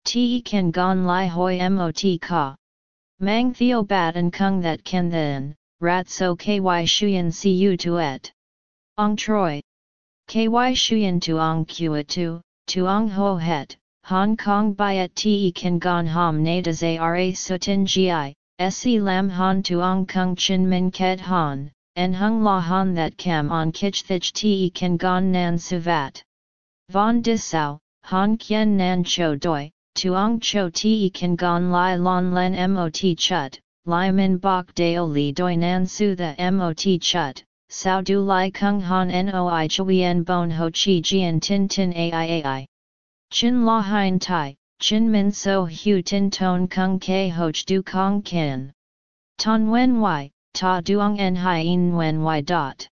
Te kan gon lai hoi mot ka. Mang theo bat and kung that can then, rat so ky shuyen cu tuet. Ong Troy. Ky shuyen tu ong kua tu, tu ong ho het, Hong Kong byet te kan gon ham na de zara sutin gi, se lam han tuong kung chin min ket han, en hung la han that cam on kich thich te kan gon nan suvat. Von disao, han kien nan cho doi, Tuong cho te kan gon lai lon len mot chut, Lai Min Bok Dao Li Doi Nan Su the Mot Chut, Sao Du Lai Kung Han Noi Chuyen Bon Ho Chi Jian Tin Tin Aiai. Chin La Hein Tai, Chin Min So Hu Tin Ton Kung Ke Hoch Du Kong Kin. Ton Wen Y, Ta Duong En Hien Wen Y Dot.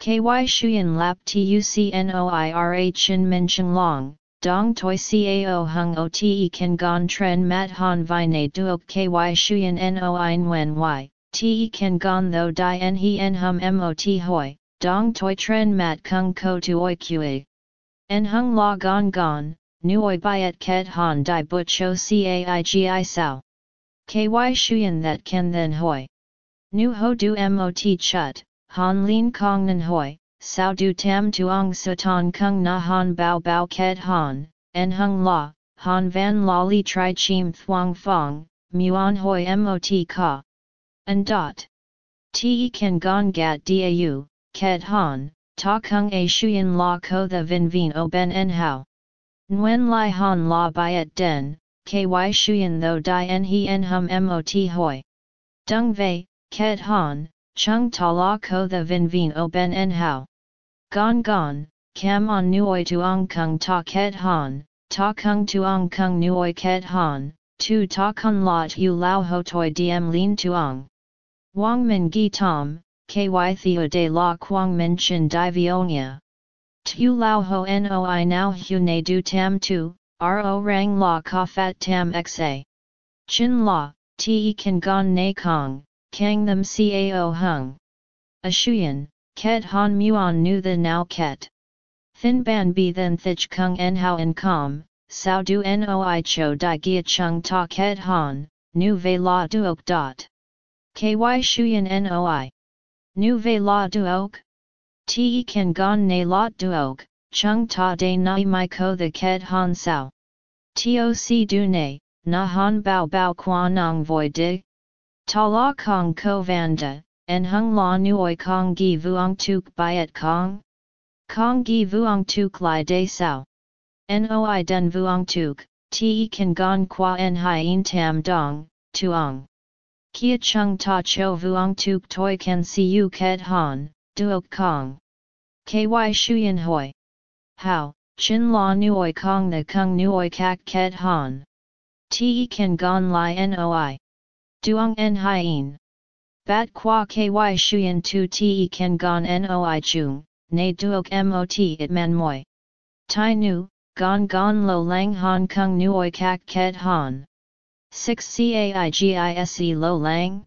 KY Shuyan Lap TUCNOIRA Chin Min Cheng Long, Dong Toi Cao Hung Ote Kan Gon Tren Mat Han Vine Duok KY Shuyan Noi Nguyen Y, Te Kan Gon Tho Dai En He En Hum Mot Hoi, Dong Toi Tren Mat Kung Ko Tu Oi Kui. En Hung La Gon Gon, Nuoi Biat Ket Han Dai But Cho Caigi Sao. KY Shuyan That Can Then Hoi. Nu Ho Du Mot Chut. Han Lin Kong Nan Hoi, Sao Du Tam Tuong Sutan Kung Na Han Bao Bao Ket Han, En Hung La, Han Van Li Tri Chim Thuong Fong, Muon Hoi Mot Ka. And dot. Te Kan Gon Gat Dau, Ket Han, Ta Kung A Shuyan La Ko The Vin Vin O Ben En Hao. Nguyen Lai Han La Biat Den, Ky Shuyan Tho Dai En He En Hum Mot Hoi. Dung Vei, Ket Han, Chung ta la ko the vin vin o ben en hao. Gon gon, cam on nuoi tuong kung ta ket han, ta kung tuong kung nuoi ket han, tu ta kun lot yu lao ho toi diem lin tuong. Wang min gi tom, ky theo de la quang min chin di vionia. Tu lao ho noi now hu ne du tam tu, ro rang la ka fat tam xa. Chin la, te kan gon na kong, Kang them cao hung. A shuyan, ket han muon nu the now ket. Thin ban bi then thich kung en hao en com, sao du noi cho di gia chung ta ket han, nu ve la duok dot. Ky shuyan noi. Nu ve la duok? Te kan gon ne lot duok, chung ta de nai mai ko the ked han sao. Toc du ne, na han bao bao qua nong voi dig. Ta la kong ko vanda, en hung la nuoi kong gi vuong tuk byet kong? Kong gi vuong tuk li de sao. Noi den vuong tuk, te kan gon qua en hien tam dong, tuong. Kia chung ta cho vuong tuk toi kan siu ket han, duok kong. Ky shuyen hoi. How, chin la nuoi kong the kung nuoi kak ket han. Te kan gon li noi. Duong en hien. Bat qua ky shuyen tu te ken gon noi chung, ne duok mot it man moi. Tai nu, gon gon lo lang hong kong nuoi kak ket han. 6 caigise lo lang?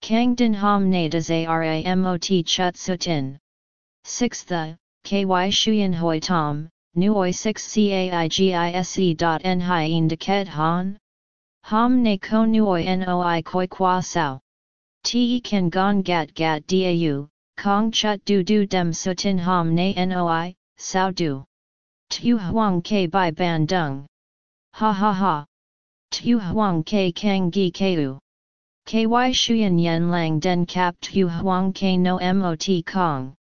Kang din hom ne des aramot chut sutin. 6 the, ky shuyen hoi tom, nuoi 6 caigise dot en hien de ket han? Ham ne ko nuoi noi koi kwa sao. Te kan gon gat gat dau, kong chut du du dem sutin ham ne noi, sao du. Tu huang ke bai ban dung. Ha ha ha. Tu huang ke kang gi keu. Ky shuyan yen lang den kap tu huang ke no mot kong.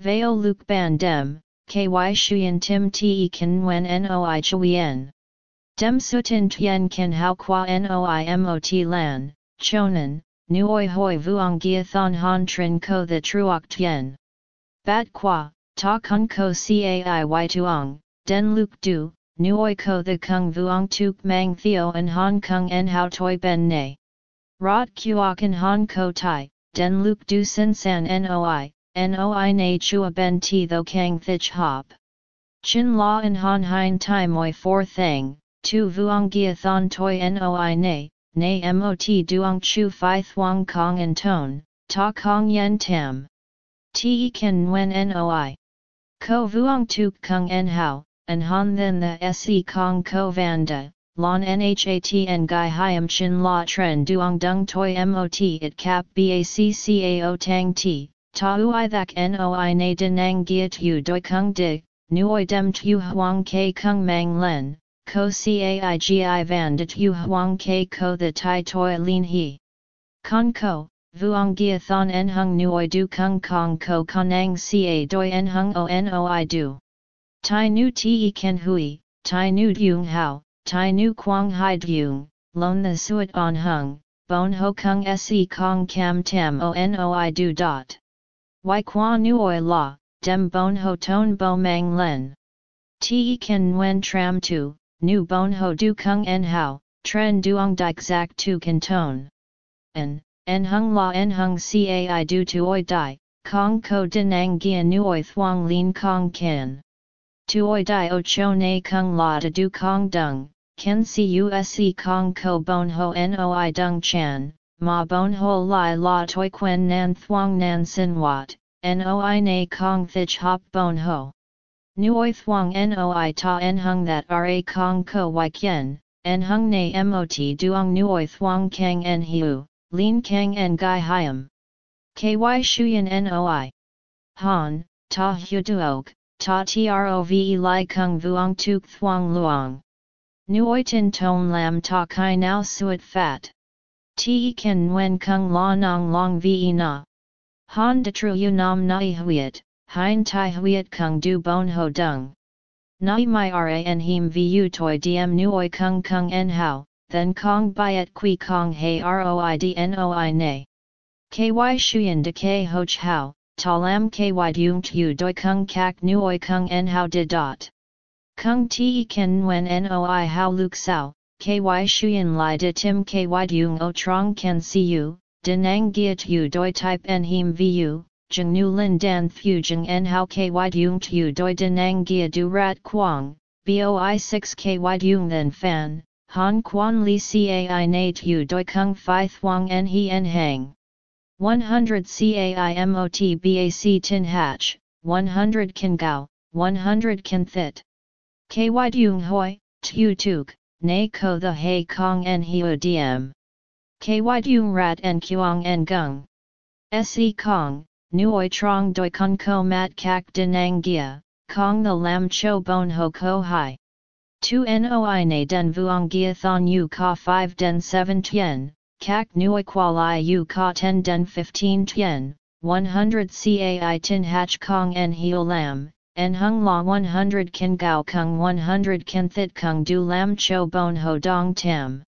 Veo luk ban dem, ky shuyan tim te kan wen noi chuyen. Dem sutin tien kan hao qua noimot lan, chonan, nuoi hoi vuong gia thon han trin ko the truok tien. Bat qua, ta kun ko cai y tuong, den luk du, nuoi ko the kung vuong tuk mang theo and hong kong en hao toi ben ne. Rot kuokan hong ko tai, den luk du sin san noi, noi na chua ben ti tho kang thich hop. Chin la en han hein tai moi for thang, tu vuong gia thon toi noi ne, ne mot duong chu fi thuong kong and tone, ta kong yen tam. Ti ken nguen noi. Ko vuong tuk kung en hao, and han then the se kong ko vanda, lon nhat en gai hiam chin la tren duong dung toi mot it cap baccao tang ti, ta ui thak noi na denang gia tu doi kung dig, nuoi dem tu huang ke kung mang len, ko caigi van det yu huang ke ko the tai toi lin he. Con ko, vuong gia thon en hung nuoi du kung kong ko konang ca doi en hung o noi du. Tai nu te ken hui, tai nu yung hao, tai nu quang hai dung, lon the suet on hung, bon ho kung se kong kam tam o noi du dot. Wai qua nuoi la, dem bon ho ton bo mang len. Te ken nguen tram tu, nu bon ho du kung en hao, tren duong dik zak tu ton. En, en hung la en hung cai du tuoi dai, kong ko dinang gia nuoi thuang lin kong ken. Tuoi o cho na kung la de du kong dung, ken cuse kong ko bon ho noi dung chan, ma bon ho lai la toi quen nan thuang nan sin wat, noi na kong thich hop bon ho. Nuoi thuang noi ta en hung that ra kong ko wai kien, en hung na mot duong nuoi thuang kang en hiu, lin kang en gai hiam. Ky shuyen noi. Han, ta hu duog, ta trove li kung vuong tuk thuang luong. Nuoi tin ton lam ta kai nao suet fat. Ti ken nguen kung la nong long ve na. Han de tru yu nam nai huiet, hein tai huiet kung du bon ho dung. Nai mai ran him vu toi diem nuoi kung kung en hao, then kong byet qui kong hei roid noi ne. Ky shuyen de k hoch hao, ta lam ky dung tu doi kung kak nuoi kung en hao de dot. Kung ti ken nguen noi hao luk sao, ky shuyen li de tim ky dung o trong ken siu, de nang giat yu doi type en him vu, jeng nu lin dan thu jeng en hao ky dung tu doi de nang gia du rat quang, boi 6 ky dung then fan, han quan li cai na tu doi kung fi thuang en he en hang. 100 cai mot bac tin hatch, 100 kan gao, 100 kan thit. Ky dung hoi, tu tuk, na ko the hei kong en hiu diem. Ky dung rat en kuang en gung. Se kong, nuoi trong doi kun ko mat kak denang gia, kong the lam cho bon ho ko hai. 2 noi na den vuong gia thon yu ka 5 den 7 tien, kak nuoi quali yu ka 10 den 15 tien, 100 cai tin hach kong en hiu lam, en hung la 100 kin gao kung 100 kin thit kung du lam cho bon ho dong tam.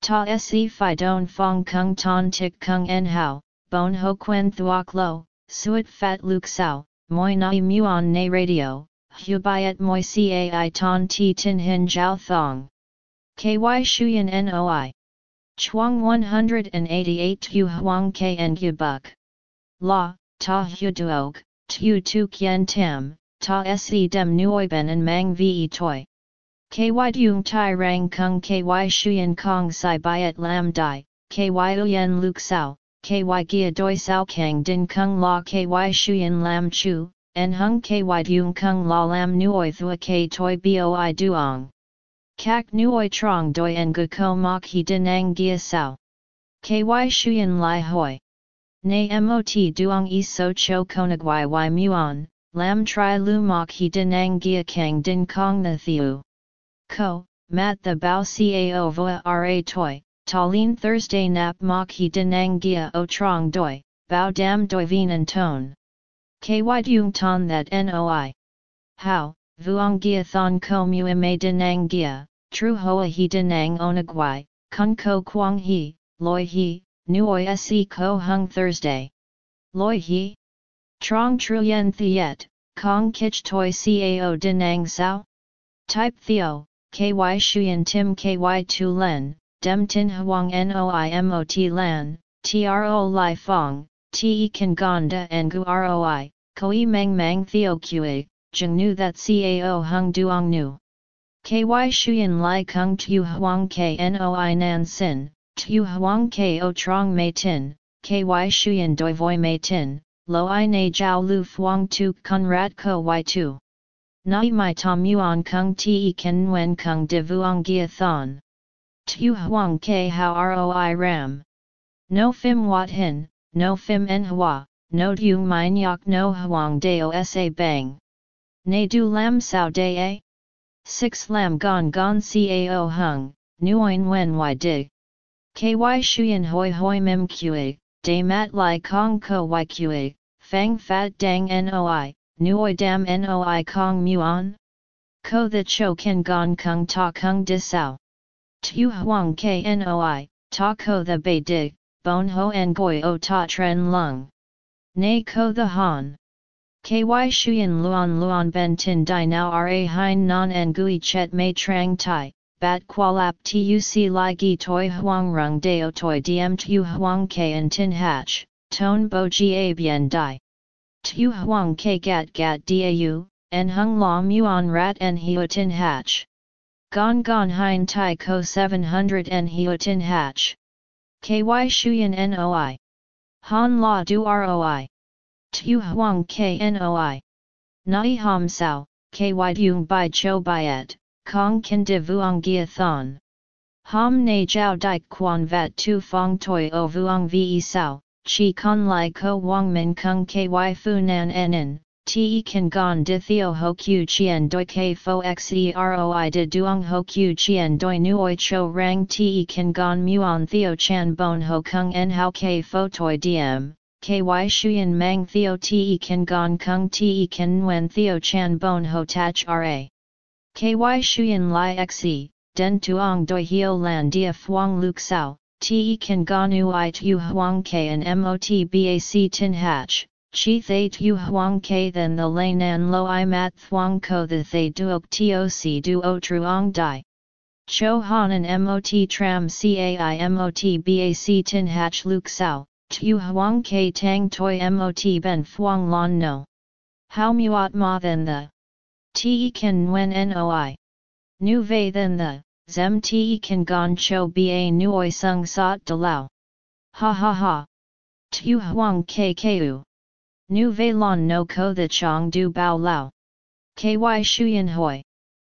Ta se fi don fong kung ton tik kung en hao, bon ho quen thuok lo, suet fat luk sao, moi nai muon na radio, hu byet moi cai ton ti tin hin jiao thong. Ky shuyen noi. Chuang 188 tu huang kn yu buk. La, ta hu duog, tu tu kien tam, ta se dem nuoiben and mang ve toi. Ky dung tai rang kung ky shuyen kong sai byet lam dai, ky uyen luk sao, ky gia doi sao kang din kung la ky shuyen lam chu, en hung ky dung kung la lam nuoi thua k toi boi duong. Kak nuoi trong doi en gu ko mok he dinang gia sao. Ky shuyen lai hoi. Na mot duong i so cho konagwai y muon, lam tri lu mok he dinang gia kang din kong the thiu. Ko, mat the bao cao voa ra toi, Tallinn Thursday nap mok he dinang gia o trong doi, bao dam doi vien and tone. Ky dung ton that noi. How, vuong gia thon ko mu ma denang gia, tru hoa he denang onagwai, kun ko quang he, loi he, nuoi se ko hung Thursday. Loi he? Trong truyen thiet, kong kich toi cao denang sao? Type theo, ky shuyen tim ky tu len, dem tin huang noi mot lan, tro li fong, te kan gonda en gu roi, koi meng mang theo qi, jeng nu that cao hung duong nu. Ky shuyen Lai kung tu huang knoi nan sin, tu huang ko trong mei tin, ky shuyen doi voi mei tin, lo i na jiao lu fuang tu kun rat ko y tu. Nai mai tom yuan kung te ken nguen kung de vuong gia thon. Tu huang ke how roi ram. No phim wat hin, no phim en hua, no du mein yak no huang deo sa bang. Ne du lam sao de a? Six lam gon gon cao hung, nuoin wen y dig. Ky shuyen hoi hoi mim qi, de mat li kong ko y qi, fang fat dang noi, nuoi dam noi kong muon? Ko the cho ken gon kung ta kung di sao. Tu huang knoi, ta ko the bei dig, bon ho en goi o ta tren lung. Nay ko the han. Ky shuyen luan luan ben tin Dai now ra hein non en gui chet mei trang tai, bat qualap tuc li gi toi huang rung deo toi diem tu huang ke en tin hatch, ton bo ga bien di. Tu huang ke gat gat dau, en hung la muon rat en hio tin hatch. Gon gon hein tai ko 700 en hio tin hatch. Ky shuyen noi. Han la du roi. Tu huang knoi. Nai ham sao, ky dung bai cho biet, kong kan de vuong gia thon. Ham ne jiao dai quan vat tu fong toi o vuong ve sao, chi con lai ko wang min kung ky fu nan enen, te kan gon de theo ho q chien doi k fo xeroi de duong ho q chien doi nuoi cho rang te kan gon muon theo chan bon ho kung en hao k fo toi diem, ky shuyen mang theo te kan gon kung te kan nguen theo chan bon ho tach ra. Ky shuyen li xe, den tuong doi hio lan dia fuang luk sao, te kan gon ui tu huang k and mot bac tin hatch Chi thay tu huang ke then the lay nan lo i mat thuang ko the thay duok toc duo truong di. Cho han an mot tram cai mot bac tin hatch luk sao, tu huang ke tang toi mot ben thuang lon no. How muat ma then the. Te kan nguen noi. Nu vei then the, zem te kan gon cho ba nuoi sung sot de lao. Ha ha ha. Tu huang ke keu. Nu Vei Lon no ko the chong du bao lao. Ky shuyen hoi.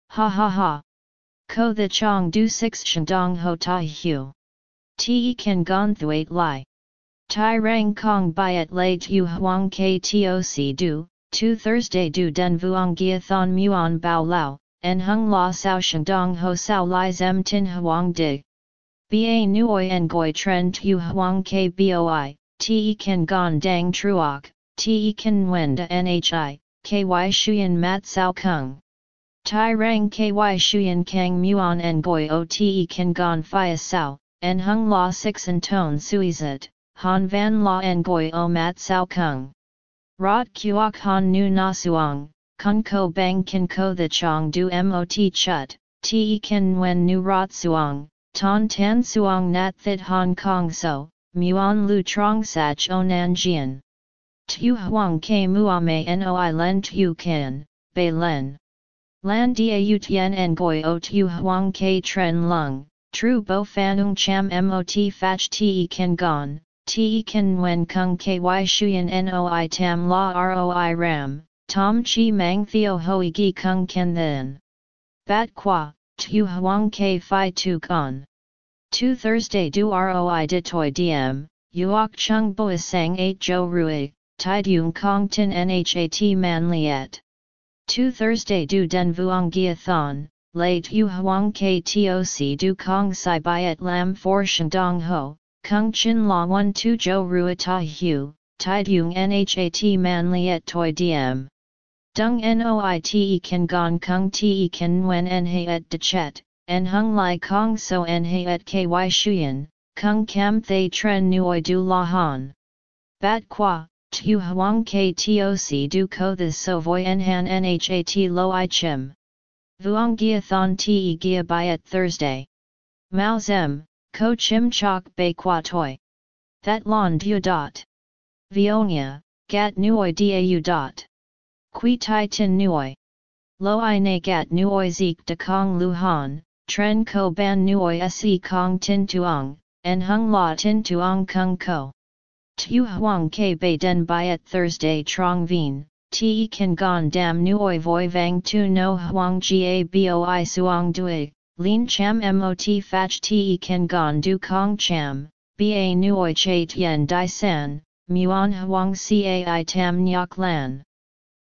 Ha ha ha. Ko the chong du six shandong ho ta hu. Te kan gon thuate lai. Tai rang kong byet lay tu huang ktoc du, tu Thursday du den vuong gia thon muon bao lao, en hung la sao shandong ho sao lai zem tin huang dig. Ba nuoi en goi tren tu huang kboi, te kan gon dang truok, te kan wenda nhi, ky shuyen mat sao kung. Tai rang ky shuyen kang muon en goi o te kan gon fia sao, en hung la six en ton suizet, han van la en goi o mat sao kung. Rot kuok han nu na suong, kung ko bang kan ko the chong du mot chut, te kan wen nu rot suong, ton tan suong nat thit hong kong so, muon lu trong sach o nan jian. Tu huang ke muame noi len tu kan, bei len. Lan dia tien en goi o tu huang ke tren lung, tru bo fanung cham mot fach te kan gon, te kan wen kung ky shuyen noi tam la roi ram, tom chi mang theo hoi gi kung ken then. Bat qua, tu huang ke fi tu con. Tu Thursday du roi de toi diem, uok chung bo sang 8 jo rui, Tai Dung Kong Tin Nhat Man Liet. Tu Thursday Du Den Vuong Gia Thon, Late Yu Huang Ktoc Du Kong Sai Biat Lam For Shandong Ho, Kung Chin La 1 Tu Jo Rua Ta Hu, Tai Dung Nhat Man Liet Toi Diem. Dung Noite Kan Gon Kung Te Kan Wen En Et De Chet, En Hung Lai Kong So En Et Ky Shuyen, Kung Kam Thay Tren Nuoi Du La Han. Bat Qua, Tu huang ktoc du ko the so voi en han nhat lo i chim. Vuong gia thon te gia byet Thursday. Mao zem, ko chim chok bei qua toi. That lon du dot. Vionia, gat nuoi dau dot. Qui tai tin nuoi. Lo i ne gat nuoi zik de kong lu han, tren ko ban nuoi se kong tin tuong, en hung la tin tuong kung ko. Tu huang ke bei den byet Thursday trong vien, te kan gon dam nuoi voi vang tu no huang ga boi suong dui, lin cham mot fach te kan gon du kong cham, ba nuoi che tien di san, muon huang cai tam nyok lan.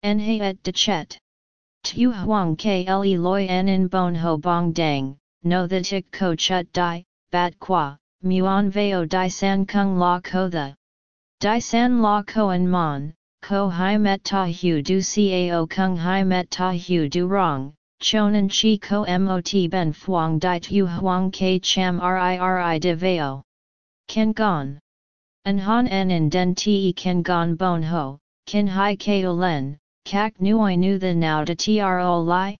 En et de chet. Tu huang le loi en in bon ho bong dang, no the tik ko chut di, bat qua, muon veo di san kung la ko the. Di san la koan mon, ko hai met ta hu du cao kung hai met ta hu du rong, chonan chi ko mot ben fuang di tu huang ke cham Riri de veo. Ken gon. An han en in den te ken gon bon ho, kin hai ko len, kak nuoi nu the now de tro li?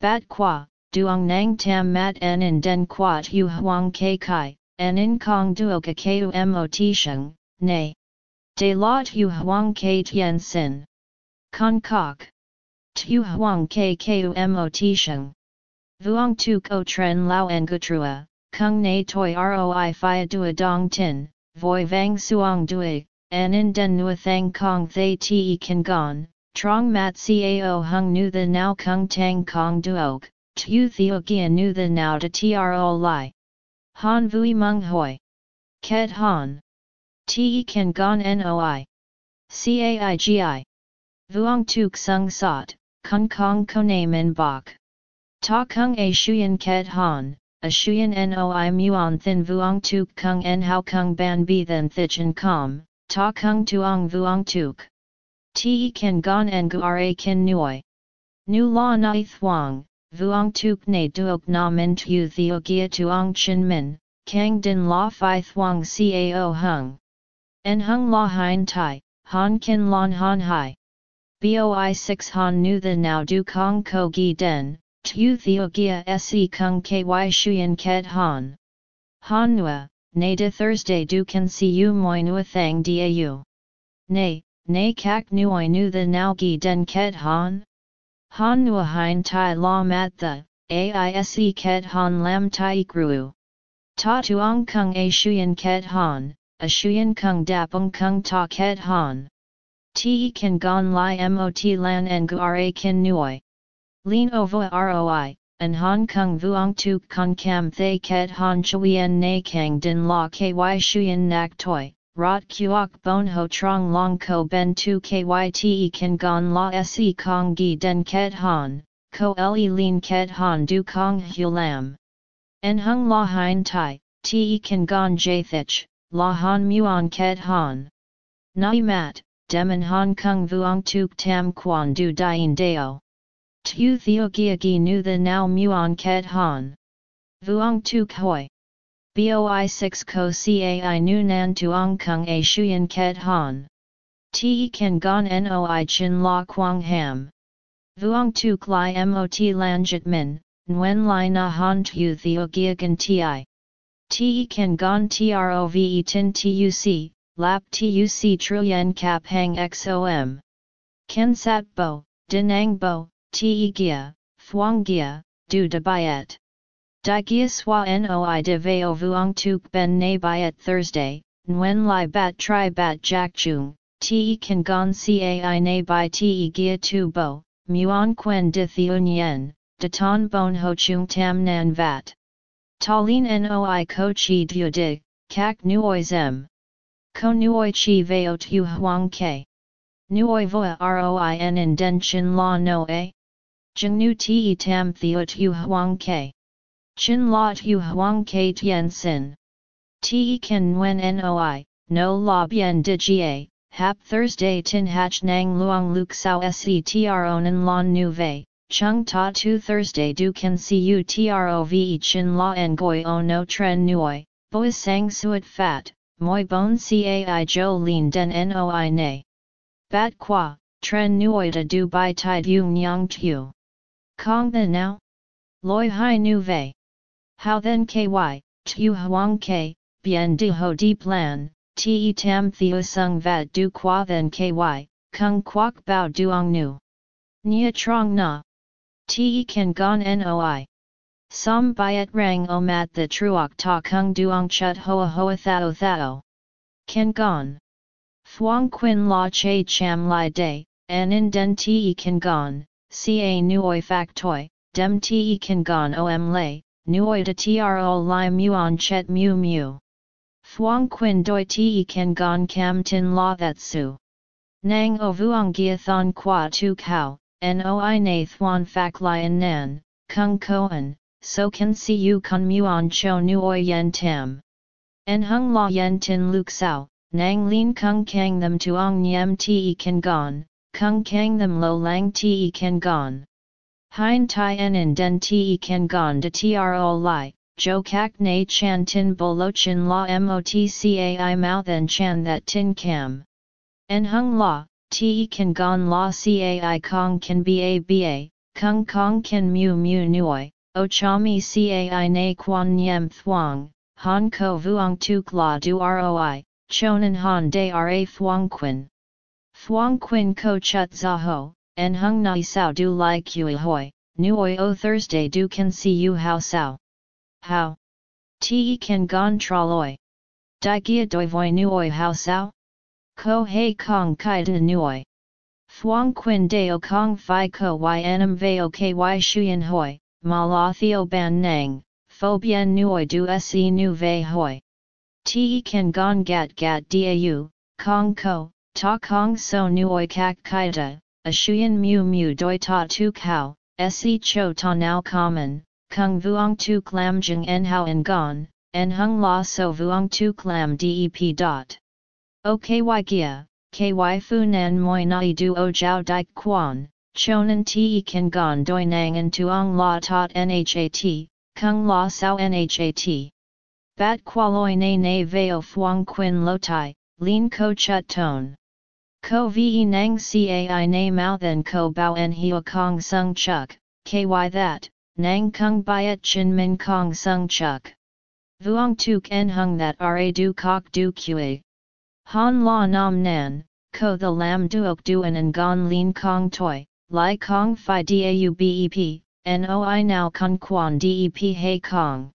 Bat qua, duong nang tam mat en in den qua tu huang ke kai, en in kong duoka ku mot sheng, nay. De la tu huang ke tien sin. Con kok. Tu huang mot sheng. Vuong tu ko tren lao en gutrua, kung na toi roi fia dua dong tin, voi vang suong dui, en in den nua thang kong thay te kan gon, trong mat cao hung nu the now kung tang kong duok, tu theo gia nu the now de tro li. Han vui mung hoi. Ket han. Te kan gon noi. Caigi. Vuong tuk sung sot, kung kong koname in bok. Ta kung a shuyen ket han, a shuyen noi muon thin vuong tuk kung en hao kung ban bi than thichen com, ta kung tuong vuong tuk. Te kan gon en guare kin nuoi. Nu la nai thuang, vuong tuk ne duok na min tu theo gia tuong chin min, kang din la fi thuang cao hung. En hung la hein tai, han kin lon han hai. Boi 6 han nu the now du kong ko gi den, tu theo gia se kung ky shuyen ket han. Han nua, na de Thursday du can see you moi nua thang dau. Nay, nay kak nuoi nu the now gi den ket han? Han nua hein tai la mat the, aise ket han lam tai gruu. Ta tuong kung a shuyen ket han, a shuyen kung dapung kung ta ket han. Te kan gon li mot lan en guare kin nuoi. Lin ovo roi, an hong kong vuong tu con cam thay ket han chuyen na kang din la ky shuyen nak toi, rot kuok bon ho trong long ko ben tu ky te kan gon la se kong gi den ket han, ko le lin ket han du kong hu lam. En hung la hein tai, te kan gon jathich, la han muon ket han. Nai mat, dem en hong kong vuong tuk tam quan du dien deo. Tu theo gia gi nu the now muon ket han. Vuong tuk hoi. Boi 6 ko cai nu nan tuong kung a shuyen ket han. Te kan gon noi chin la quang ham. Vuong tuk li mot lanjit min, nguen li na han tu theo gia gan ti. Te kan gon trove tin tuc, lap tuc truyen cap hang xom. Ken sat bo, dinang bo, te gia, thuang gia, du de bayet. Di gia swa noi de veo vuong tuk ben na bayet Thursday, nguen li bat tri bat jack chung, te kan gon cai na by te gia tu bo, muon quen de thiun de ton bon ho chung tam nan vat. Tallinn noi ko chi du di, kak nuoi zem. Ko nuoi chi veo tu huang ke. Nuoi voa roin in den chin la no a. Jing nu ti tam theo tu huang ke. Chin la tu huang ke tien sin. Ti ken nguen noi, no la bien di ga, hap Thursday tin hach nang luang luk sao se tronen lon nu ve. Chung ta tu Thursday du can see you trove chin la en goi o no tren nuoi, boi sang suet fat, moi bon cai jo lin den noi ne. Bat qua, tren nuoi da du bai tai du nyang tu. Kong the now? Loi hai nu vei. How then ky, tu huang ke, bien di ho di plan, te tam theo sung vat du qua then ky, kung quoc bao duong nu. Nia trong na. Te kan gon noi. Som byet rang o mat the truok ta kung duong chut hoa hoa thao thao. Kan gon. Thuong quin la che cham li day, an in den te kan gon, ca nuoi factoi, dem te kan gon om lay, nuoi de tro li muon chet mu mu. Thuong quin doi te kan gon cam tin la that su. Nang o vuong gia thon qua tu kao, Noi na thuan phak lion nan, kung koan, so can see you kun muon cho nuoi yen tam. En hung la yen tin luk sao, nang lin kung kang them tuong nyem te kan gon, kung kang them lo lang te kan gon. Hein tai en in den te kan gon de tro li, jo kak na chan tin bolo chin la motcai mouth en chan that tin cam. En hung la, te kan gon la cai kong kan ba ba, kung kong kan mu mu nuoi, o chami cai na quan nyem thuang, han ko vuong tuk la du roi, chonan han de ra thuang quin. Thuong quin ko chut za ho, en hung nai sao du lai kui hoi, nuoi o Thursday du can see you how sao. How? Te kan gon traloi. Di gia doi voi nuoi how sao? Ko hei kong kai de nuoi. Thuong quin de o kong fi ko y enam veo ky shuyen hoi, ma la theo ban nang, fo nuoi du se nu ve hoi. Te kan gon gat gat dau, kong ko, ta kong so nuoi kak kaida, a shuyen mu mu doi ta tu kao, se cho ta now common, kung vuong tu lam jeng en hao en gon, en hung la so vuong tu lam dep dot. O ky gia, ky fu nan moi nai du o jiao dik quan, chonan te kan gon doi nang en tuong la tot nhat, kung la sao nhat. Bat qualoi na na veo fuang quin lo tai, lin ko chut tone. Ko ve nang cai na mao then ko bao en hio kong sung chuk, ky that, nang kung byet chin min kong sung chuk. Vuong tuk en hung that ra du kok du kue. Han la nam nan, ko the lam duok duan and gon lin kong toi, lai kong fi dau noi now kun quan dep hey kong.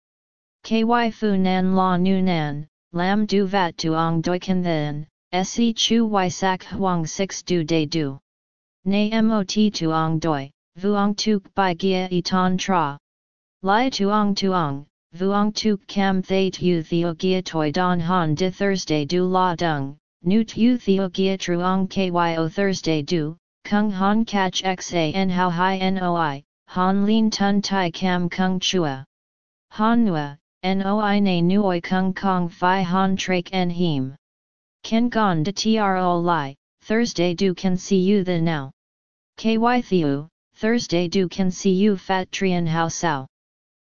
Ky fu nan la nu nan, lam du vat tuong doi kan then, se chu y sak huang 6 du de du. Na mot tuong doi, vuong tuk by gia eton tra. Lai tuong tuong, vuong tuk cam thay tu theo gia toi don han de Thursday du la dung, nu tu theo gia truong kyo Thursday du, kung han catch xa en how high noi, han lin tun tai cam kung chua. Han nua, noi na nuoi kung kong fi han trak en him. Ken gon de tro li, Thursday do can see you the now. Ky thiu, Thursday do can see you fat trian how sao.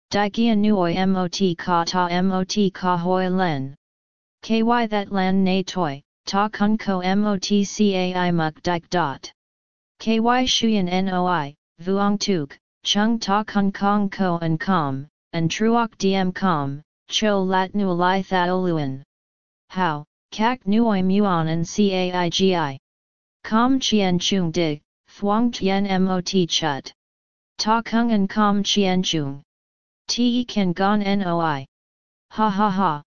Di gia nuoi mot ka ta mot ka hoi len. Ky that lan na toi, ta kun ko mot cai muk dik dot. Ky shuyen noi, vuong tuk, chung ta kun kong ko and com, and truok diem com, cho lat nu li thaoluan. How, Kak Nuoi Muon and Caigi. Com Chien Chung Dig, Thuong Tien Mot Chut. Ta Kung and Com Chien Chung. Te Kan Gon Noi. Ha ha ha.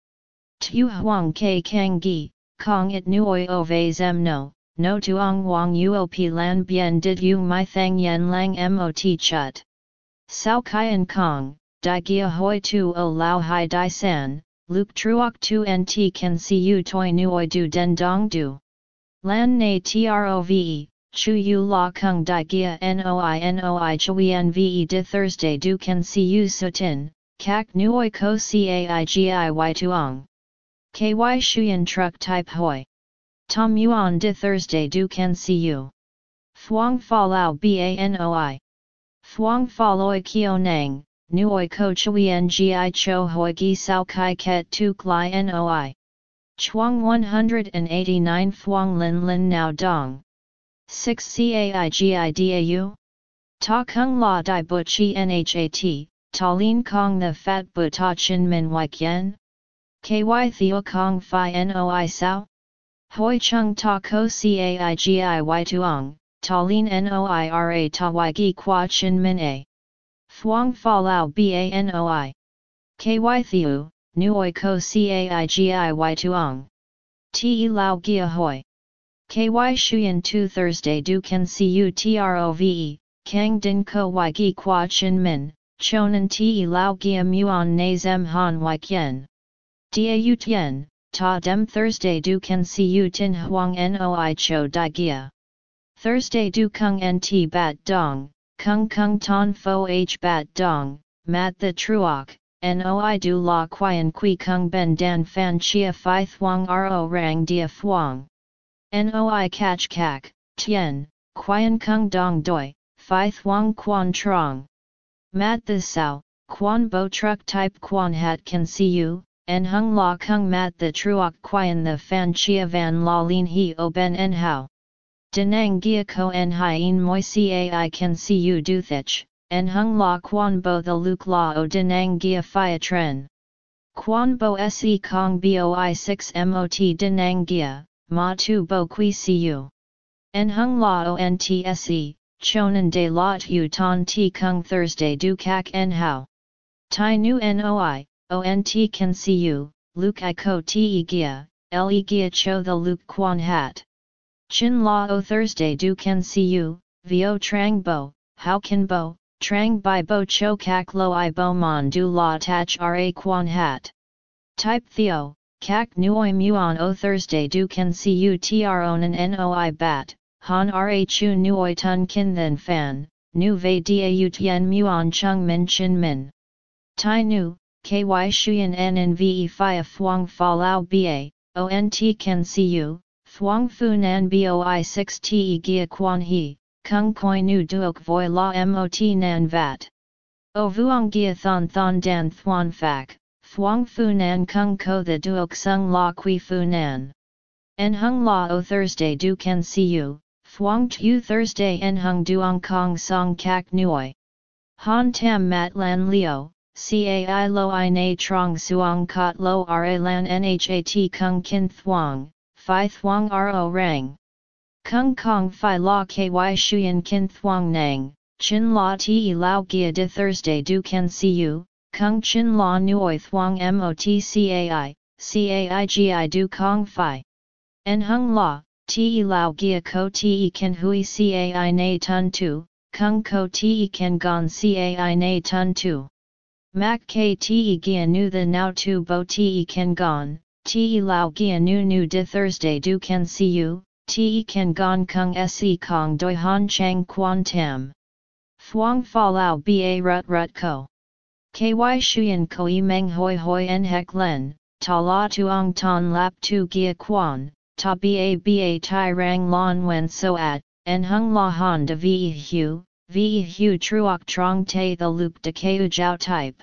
Tu Huang Ke Kang Gi, Kong It Nuoi O Ve Zem No, No Tuong Wang Uop Lan Bien Did U My Thang Yen Lang Mot Chut. Sao Kai and Kong, Di Gia Hoi Tu O Lao Hai Dai San, Luke truok tu nt can see you toi nuoi du den dong du. Lan na trove, chu yu la kung di gia noi noi chui nve di Thursday du can see you sutin, kak nuoi ko caigiy tuong. Ky shuyen truck type hoi. Tom yuan de Thursday du can see you. Thuong fa lao banoi. Thuong fa loi kio nang, nuoi ko chui ngi cho hoi gi sao kai ket tu klai noi. Chuang 189 Thuong Lin Lin Now Dong. 6 Caigidau? Ta Kung La Dai Bu Chi Nhat, Ta Lin Kong the Fat Bu Ta Chin Min Wai Kien? Ky Theo Kong Phi Noi Sao? Hoi Chung Ta Ko Caigi Tuong, Ta Lin Noi Ra Ta Wai Gi Qua Chin Min A. Thuong Fa Lao Banoi. Ky Thiu, Nuoi Ko Caigi Tuong. Te Lao Gia Hoi. Ky Shuyan Tu Thursday Du Can See Trove, Kang Din Ko Y Gi Qua Chin Min, Chonan Te Lao Gia Muon Na Zem Han Y Kien. Dia U Tien, Ta Dem Thursday Du Can See You Tin Huang Noi Cho Di Gia. Thursday Du Kung Nt Bat Dong, Kung kung ton fo h bat dong, mat the truok, noi du la quian qui kung ben dan fan chia phi thuong ro rang dia thuong. Noi catch kak, tien, quian kung dong doi, phi thuong quan trong. Mat the sao, quan bo truck type quan hat can see you, en hung la kung mat the truok quian the fan chia van la lin he o ben en hao. Denang gia ko en hien moi cai can see you do thich, en hung la quan bo the luke la o denang gia phia tren. Quan bo se kong boi 6 mot denang gia, ma tu bo qui see you. En hung la o ntse, chonan de lot u ton ti kung Thursday du kak en hao. Tai nu noi, ONT can see you, Luke I ko te gia, le gia cho the Luke quan hat. Chin la o Thursday do can see you, vo trang bo, how can bo, trang by bo cho kak lo i bo mon do la tach ra quan hat. Type theo, kak nuoi muon o Thursday do can see you. Tronan noi bat, han ra chu nuoi tun kin then fan, nu ve da tien muon chung min chin min. Tai nu, ky shuyan nnve fia thuong fa lao ba, ont can see you, thuong fu nan boi 6 te gia quan he, kung koi nu duok voi la mot nan vat. O vuong gia thon thon dan thuan fak, thuong fu nan kung ko the duok sung la qui fu nan. En hung la o Thursday du can see you, thuong tu Thursday en hung duong kong song kak nuoi. Han tam mat lan leo, Cai lo i na trong suong kot lo ra lan nhat kung kin thuong, phi thuong ro rang. Kung kong phi la ky shuyen kin thuong nang, chin la ti lao gia de Thursday du can see you, kung chin la nuoi thuong mot cai, cai gi du kong phi. En hung la, ti lao gia ko ti can hui cai na tun tu, kung ko ti can gon cai na tun tu. Mak te gia nu the now tu bo te can gon, te lao gia nu nu de Thursday du can see you, te can gon kung se kong doi han chang quan tam. Thuong fa lao ba rut rut ko. Ky shuyen ko i meng hoi hoi en hek len, ta la tuong ton lap tu gia quan, ta ba ba tai rang lon wen so at, en hung la han de vi hu, vi hu truok trong te the luke de keu jiao type.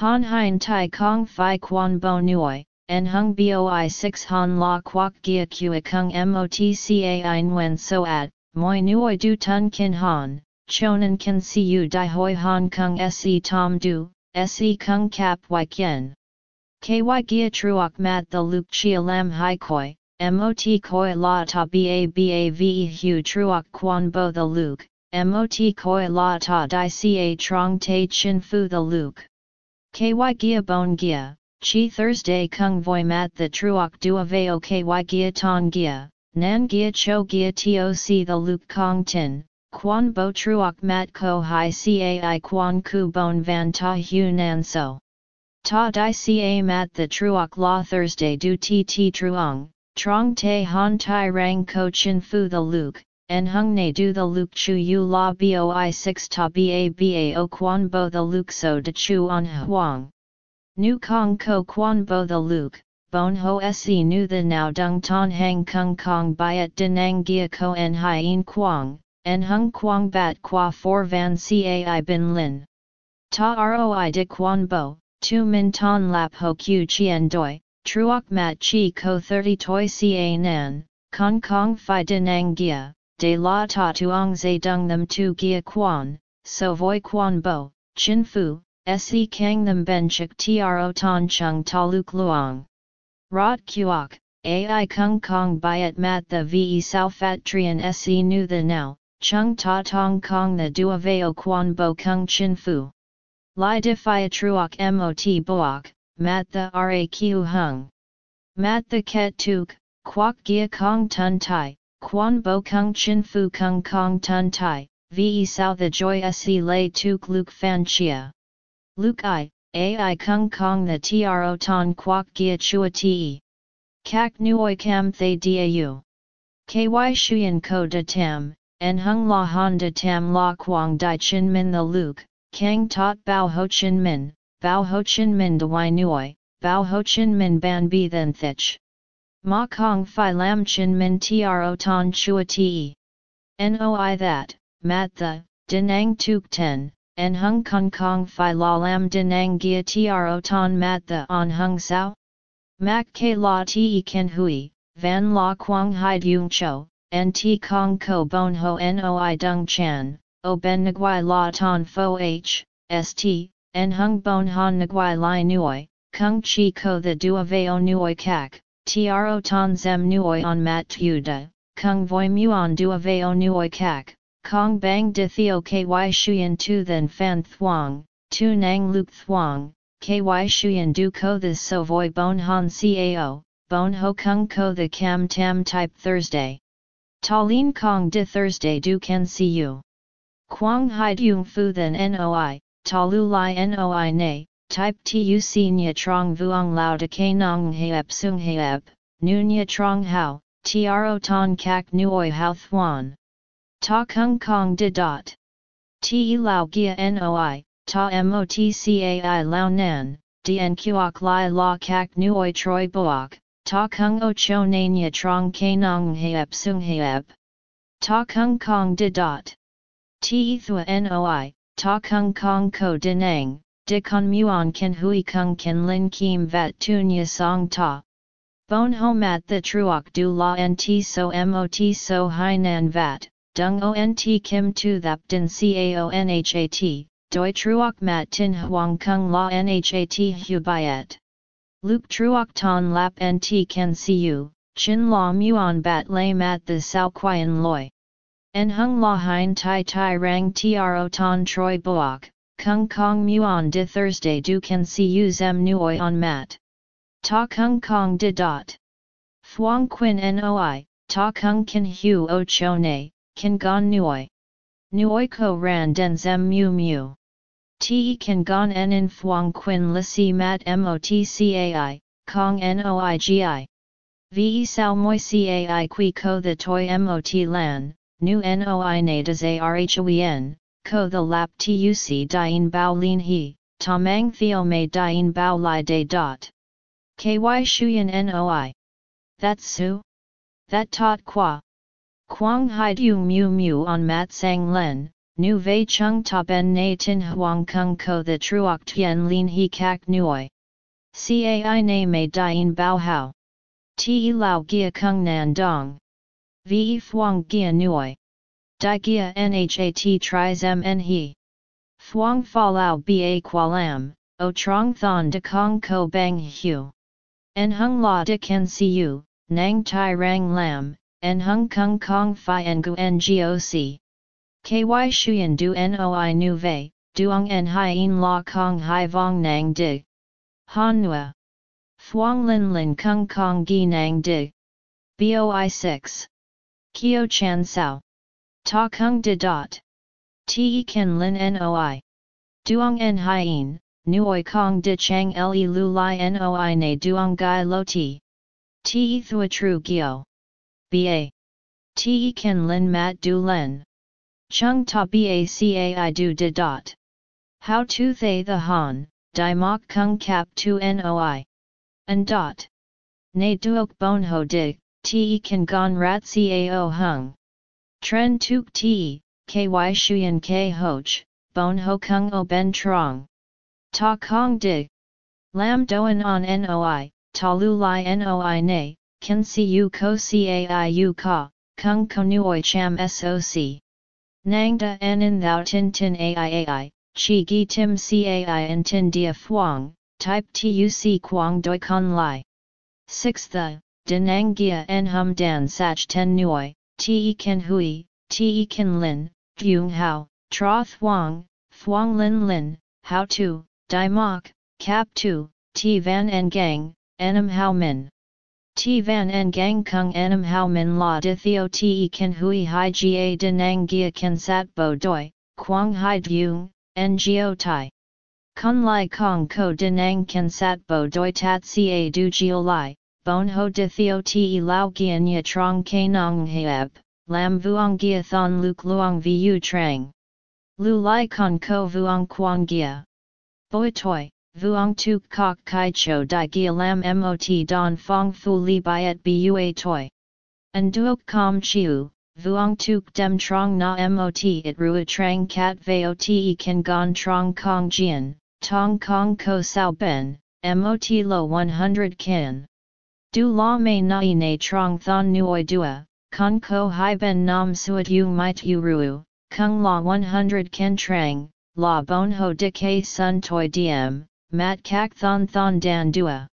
Han hein tai kong fi quan bo Nui, en hung boi 6 han la quoc gia kua kung motca wen so at, moi nuoi du tun kin han, chonan see you di hoi han kung se tom du, se kung kap y kien. Ky gia truok mat the luke chia lam hai koi, mot koi la ta ba ba ve hu truok quan bo the luke, mot koi la ta di ca trong te chin fu the luke. Ky gia bon gia, chi Thursday kung voi mat the truok dua veo ky gia ton gia, nan gia cho gia toc the luke kong tin, quan bo truok mat ko hi cai quan ku bon van ta hu nan so. Ta di ca mat the truok la Thursday du tt truong, trong te han tai rang ko chin fu the luke, en hung ne du the luke chu yu la boi 6 ta ba ba o quan bo the luke so de chu on huang. Nu kong ko quan bo the luke, bon ho se nu the now dung ton hang kung kong byet denang gia ko en hien quang, en hung quang bat qua for van cai bin lin. Ta roi de quan bo, tu min ton lap ho q chien doi, truok mat chi ko 30 toi ca nan, kong kong fi denang gia de la ta tuong zay dung them tu gia quan, so voi quan bo, chin fu, se kang them ben chik tro ton chung ta luk luong. Rot kuok, ai kung kong byet mat the ve sao fat trian se nu the now, chung ta tong kong the dua veo quan bo kung chin fu. Li defia truok mot boak, mat the ra raq hung. Mat the ket tuk, quok gia kong tun tai, Quan bo kung chin fu kung kong tun tai, ve sao the joy se lay tuk luk fan chia. Luk i, ai kung kong the tro ton quok gia chua te. Kak nuoi kam thay dau. Ky shuyen ko de tam, en hung la han de tam la quang di chin min the luke, kang tot bao ho chin min, bao ho chin min de y nuoi, bao ho chin min ban bi then thich. Ma Kong Phi Lam Chin Min Tro Ton Chua Te. Noi that, mat the, Denang Tuk Ten, En Hung Kong Kong Phi La Lam Denang Gia Tro Ton Mat The On Hung Sao? Mak K La Te Ken Hui, Van La Quang Hai Dung Cho, En T Kong Ko Bon Ho Noi Dung Chan, O Ben Nguai La Ton Fo H, St, En Hung Bon Han Nguai Lai Nuoi, Kung Chi Ko The Dua Veo Nuoi Kak, Tro Ton Zem Nuoi On Mat Tuda, Kung Voi Muon Dua Veo Nuoi Kak. Kong Bang De Theo Ky Shuyan Tu Then Fan Thuong, Tu Nang Luke Thuong, Ky Shuyan Du Ko The So Voi Bon Han Cao, Bon Ho Kung Ko The Cam Tam Type Thursday. Ta Lin Kong De Thursday Du Can See You. Quang Hai Dung Fu Then Noi, Ta Lu Lai Noi Ne, Type Tu Si Nya Trong Vuong Lao De K Nong Heep Sung Heep, Nu Nya Trong Hao, Tro Ton Kak Nuoi Hao Thuan. Ta kung kong de dot. Ti lao gia noi, ta motcai lao nan, dien kuok lai la kak nuoi troi boak, ta kung o cho nanya trong kanong heep sung heep. Ta kung kong de dot. Ti thua noi, ta kung kong ko denang, de con muon ken hui kung ken lin kim vat tunya song ta. Bon ho mat the truok du la nt so mot so hainan vat, dung ont kim tu thap din caonhat, doi truok mat tin huang kung la nhat hu byet. Luke truok ton lap nt can see you, chin la muon bat lay mat the sao quian loi. En hung la hein tai tai rang tro ton troi boak, kung kong muon de Thursday du can see you zem nuoi on mat. Ta kung kong de dot. Thuong quin noi, ta kung kin hu o cho ne, kan gon nuoi. Nuoi ko ran den zem mu mu. Te kan gon en in fuang quin lisi mat motcai, kong noigi. Ve sao moi cai qui ko the toi mot lan, nu noi na des arhoen, ko the lap tuc dien bao lin he, tamang theo mei dien bao li de dot. Ky shuyen noi. That's su? That tot qua. Quang hai du mu mu on mat sang len, nu vei chung ta ben na tin huang kung ko the truok tien lin he kak nuoi. Cai na mei dien bao hao. Ti lao gia kung nan dong. Ve fuang gia nuoi. Di gia nhat tries mn he. Fuang fa lao ba qualam, o trong thon de kong ko bang hu. En hung la de see you, nang tai rang lam, en hung kong kong fi ngu ngoc. Ky shuyen du noi nu vei, duong en hien la kong hai vong nang dig. Han nua. Thuong lin lin kung kong gi nang dig. Boi 6. Kio chan sao. Ta kung de dot. Te ken lin noi. Duong en hien, nuoi kong de chang le lu li noi ne duong gai lo ti. Te thua tru gio. Ba. Te kan lin mat du len. Chung ta ba cai du de dot. How to they the han, di mok kung cap tu noi. And dot. Ne duok bon ho dig, te kan gon rat cao hung. Tren tuk te, ky shuyen k hoch, bon ho kung o ben trong. Ta kong dig. Lam doen on noi, ta lu li noi ne, kan siu ko caiu ka, kung konuoi cham soc. Nangda en thou tin tin aiai, chi gi tim cai en tin dia fuang, type tuc quang doi con lai. 6 the, denang gia en hum dan sach ten nuoi, te ken hui, te ken lin, gyung hao, tra thuang, thuang lin lin, how to, Dai mok, cap tu, ti van en gang, enam hao min. T van en gang kung enam hao min la di theo te kan hui hai ga de nang gia kan sat bo doi, quang hai dung, ngo tai. Kun lai kong ko de nang kan sat bo doi tat ca du gio lai, bon ho de theo te lao gian ya trong ke nong heep, lam vuong gia thon luk luong vu trang. Lu lai con ko vuong quang gia. Boi toi. Vuong tuk kok kai cho di gia lam mot don fong fu li byet bua toi. An duok com chiu, vuong tuk dem trong na mot it rua trang cat veo te kan gon trong kong jian, tong kong ko sao ben, mot lo 100 kin. Du la mei nai na trong thon nuoi dua, con ko hai ben nam suat yu might yu ruu, kung la 100 ken trang, la bon ho de ke sun toi diem, mat kak thon thon dan dua.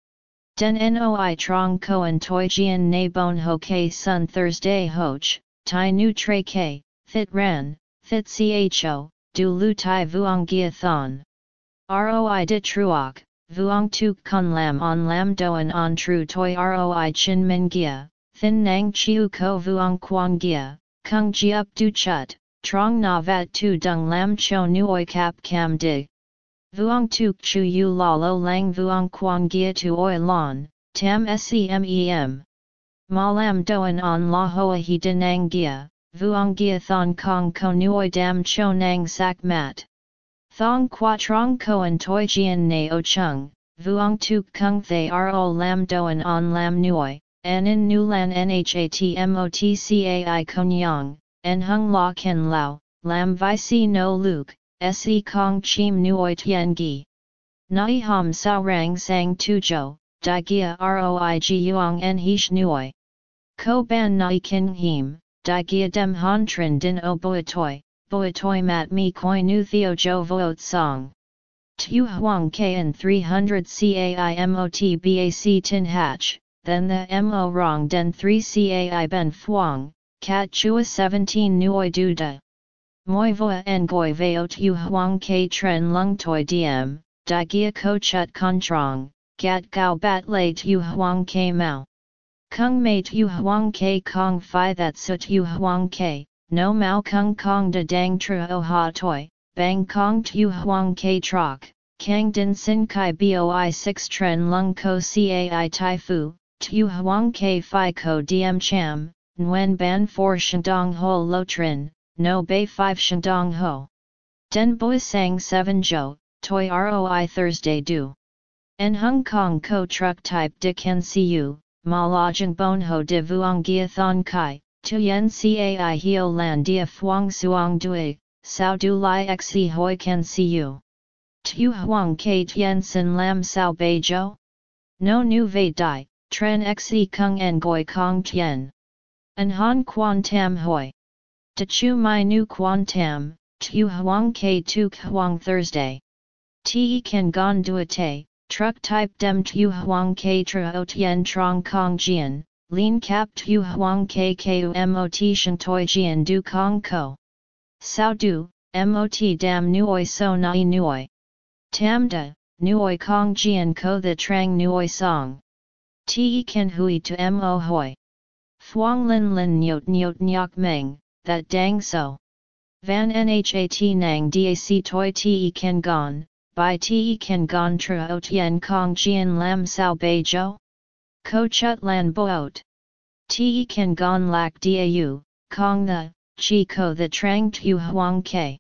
Den noi trong koan toi jian na bon ho ke sun Thursday hoch, tai nu tre ke, thit ran, thit cho, du lu tai vuong gia thon. Roi de truok, vuong tuk kun lam on lam doan on tru toi roi chin min gia, thin nang chiu ko vuong quang gia, kung ji up du chut, trong na vat tu dung lam cho nuoi kap cam dig. Vuong tuk chu yu la lo lang vuong quang gia tu oi lon, tam semem. Ma lam doan on la hoa he denang gia, vuong gia thon kong ko nuoi dam cho nang sak mat. Thong qua trong koan toi jian na o chung, vuong tuk kung thay ro lam doan on lam nuoi, an in nu lan nhatmotcai konyang, en hung la ken lao, lam vi si no luke, se kong chim nuoi tien gi. Nai ham sao rang sang tu jo, di gia roi gi yuang en hish nuoi. Ko ban nai kin him, di gia dem han trin din o boitoi, boitoi mat mi koi nu theo jo voot song. Tu huang kn 300 caimot bac tin hatch, then the mo rong den 3 cai ben fuang, cat chua 17 nuoi du da. Moi voa en goi veo tu huang ke tren lung toi diem, di gia ko chut con trong, gat gao bat lay tu huang ke mao. Kung mei tu huang ke kong fi that su tu huang ke, no mao kung kong de dang tru o ha toi, bang kong tu huang ke trok, kang din sin kai boi 6 tren lung ko cai tai fu, tu huang ke fi ko diem cham, Nguyen ban for shandong ho lo trin, no bay 5 shandong ho. Den boi sang 7 jo, toi roi Thursday do. En Hong Kong ko truck type de ken siu, ma la jeng bon ho de vuong gia thon kai, tu yen cai hio lan dia fuang suang dui, sao du lai xe hoi ken siu. Tu huang ke tien sin lam sao bei jo? No nu vei dai, tren xe kung en goi kong tien. An han quan tam hoi. De chu mai nu quan tam, tu huang ke tu huang Thursday. Te kan gon duate, truck type dem tu huang ke tra tien trong kong jian, lin cap tu huang ke ku mot shan toi jian du kong ko. Sao du, mot dam nuoi so nai nuoi. Tam da, nuoi kong jian ko the trang nuoi song. Te Ken hui to mo hoi. Thuong lin lin nyot nyot nyok meng, that dang so. Van nhat nang dac toi te ken gon, by te ken gon tra tien kong jian lam sao bei jo? Ko chut lan boot. Te ken gon lak dau, kong the, chi ko the trang tu huang ke.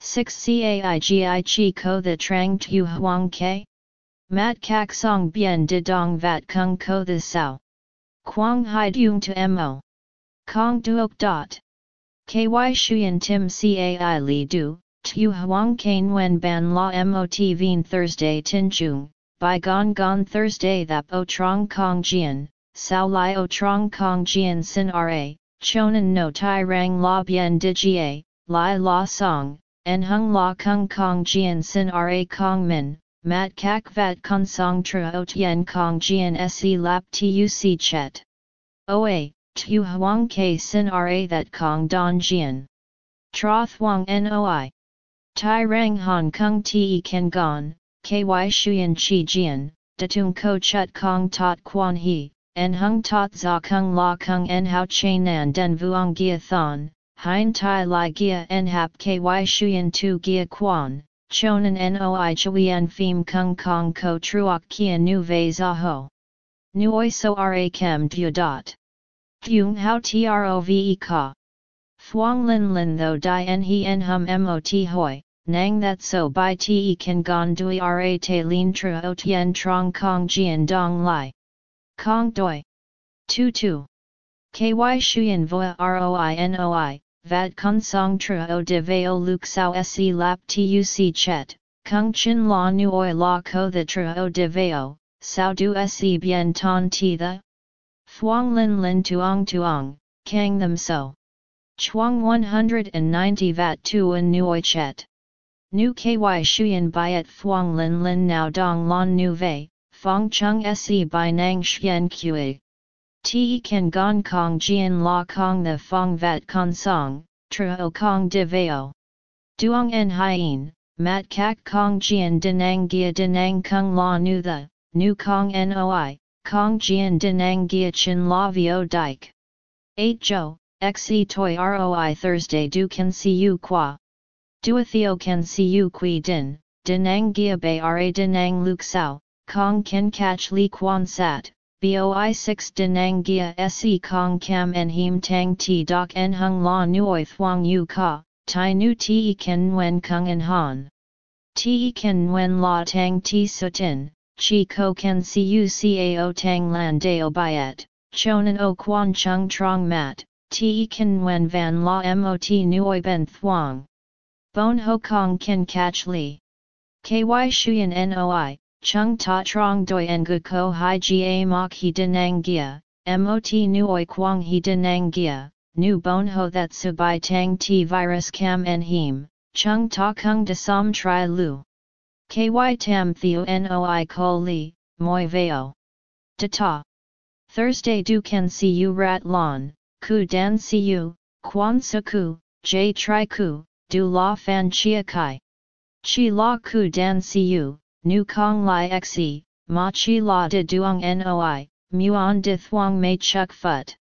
6 caigi chi ko the trang tu huang ke? Mat kak song bien de dong vat kung ko the sao. Quang hai dung to mo. Kong duok dot. Ky shuyen tim cai li du, tu huang kain wen ban la mot veen Thursday tin chung, by gong gong Thursday that o trong kong jian, sao li o trong kong jian sin ra, chonan no tai rang la bien digie, li la song, en hung la kung kong jian sin ra kong min, mat kak vat con song tra tien kong jian se lap tuc chet. Oa, tu huang ke sin ra that kong don jian. Tra thuang noi. Tai rang hong kong te ken gon, ky shuyen chi jian, datung ko chut kong tot quan he, en hung tot za kung la kung en hao chain nan den vuong gia thon, hein tai li gia en hap ky shuyen tu gia quan, chonan noi chuyen phim kung kong ko truok kia nu ve za ho. Nuoi so ra kem du dot. Thuong hao trove ka. Thuong lin lin tho di en he en hum mot hoi, nang that so by te kan gon dui ra te lin o tien trong kong jian dong lai. Kong doi. Tu tu. Ky shuyen voa roi noi, vad kun song truo de veo luk sao se lap tuc chet, kung chin la nuoi la ko the truo de veo, sao du se bien ton ti the. Thuong lin lin tuong tuong, kang them so. Chuang 190 vat tuan nuoi chet. Nu ky shuyen byet thuong lin lin now dong lon nu vei, fong chung se by nang xian kui. Te kan gong kong jian la kong the fong vat con song, truo kong de veo. Duong en hien, mat kak kong jian denang gia denang kung la nu the, nu kong noi, kong jian denang gia chin la vio dike. 8 jo, xe toi roi Thursday du can see you qua. Duatheo can see you qui din, denang gia bei ra denang luk sao, kong ken catch li quan sat, boi 6 denang gia se kong kam en him tang ti dok en hung la nuoi thuang yu ka, tai nu ti ken nguen kung en han. Ti ken nguen la tang ti sutin, chi ko ken cu cao tang lan deo byet, chonan o quan chung trong mat, ti ken wen van la mot nuoi ben thuang. Bon ho kong ken catch li. Ky shuyen noi, chung ta trong doi en gu ko hai ga mok he denang gia, mot nuoi quang he denang gia, nu bon ho that su bai tang ti virus cam en him, chung ta kung de som tri lu. Ky tam theo noi ko li, moi veo. De ta. Thursday du can see you rat lon, ku dan see you, quan su ku, j tri ku, du la fan chia kai. Chi la ku dan you, nu kong lai xe, ma chi la de duong noi, muon de thuong mei chuk phut.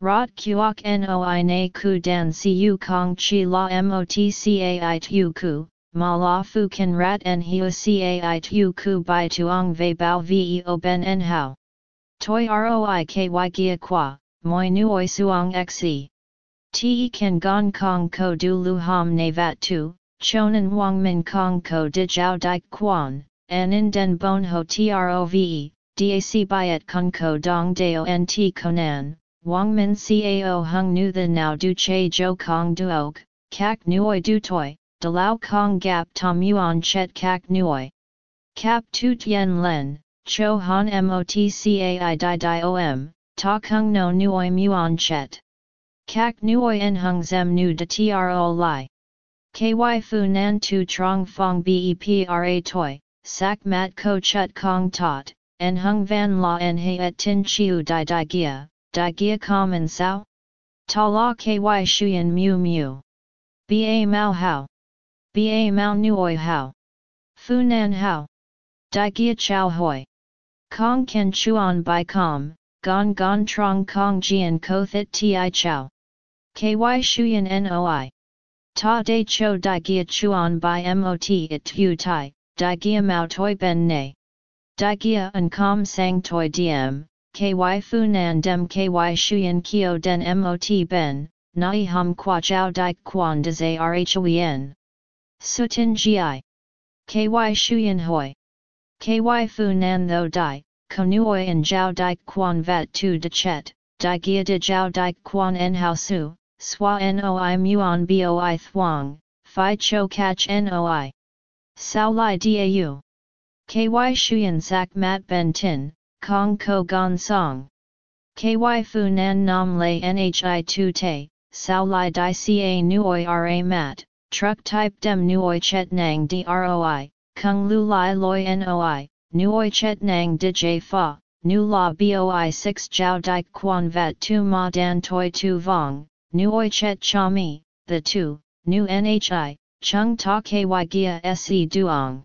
Rot kuok noi na ku dan siu kong chi la mot cai tu ku, ma la fu kan rat en hiu cai tu ku bai tuong vei bao veo ben en hao. Toi roi ky gia qua, moi nuoi suong xe. Te kan gong kong ko du lu ham na vat tu, chonan wang min kong ko di jiao dik quan, Anin den bon ho trove, dac byet kong ko dong deo nt konan, wang min cao hung nu the now du che jo kong duok, kak nuoi du toi, de lao kong gap tom yuan chet kak nuoi. Cap tu tien len, cho han motcai di di om, ta kung no nuoi muon chet. Kak nuoi en hung zem nu de tro li. Ky fu nan tu trong fong bepra toi, sak mat ko chut kong tot, en hung van la en he et tin chiu di di gia, di gia common sao? Ta la ky shuyen mu mu. Ba mao hao. Ba mao nuoi hao. Fu nan hao. Di gia chow hoi. Kong ken chuan bai com, gon gon trong kong jian ko thit ti chow. Ky shuyen noi. Ta de cho di gia chuan bai mot it tu tai, Di gia mao toi ben ne. Di gia un com sang toi diem, ky fu nan dem ky shuyen kio den mot ben, nai hum qua jiao di quan de zrhoen. Sutin gi. Ky shuyen hoi. Ky fu nan tho di, konuoi en jiao di quan vat tu de chet, di gia de jiao di quan en hao su, swa noi muon boi thuang, fi cho catch noi. Sao Lai Dau. Ky Shuyan Sak Mat Ben Tin, Kong Ko Gon Song. Ky Fu Nan Nam Lay Nhi Tu Te, Sao Lai Di Ca Nuoi Ra Mat, Truck Type Dem Nuoi Chet Nang Droi, Kung Lu Lai Loi Noi, Nuoi Chet Nang Dij Fa, Nu La Boi 6 Jiao Dik Quan Vat Tu Ma Dan Toi Tu Vong, Nuoi Chet Cha Mi, The Tu, Nu Nhi, Chung ta ky gia se duong.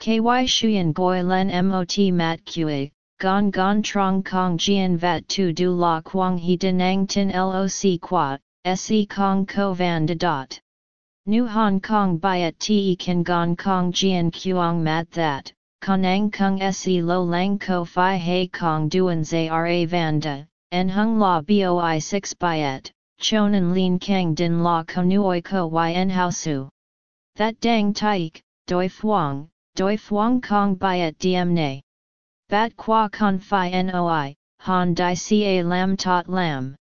Ky shuyen goi len mot mat kue, gong gong trong kong jian vat tu du la quang he denang tin loc quat, se kong ko van de dot. New Hong Kong byet te kan gong kong jian kuang mat that, konang kung se lo lang ko fi hei kong duan zara van de, en hung la boi 6 byet, chonan lin kang din la konuoi ko yn hao su. That dang taik, doi fuang, doi fuang kong byet diem ne. Bat qua con fi noi, han di ca lam tot lam.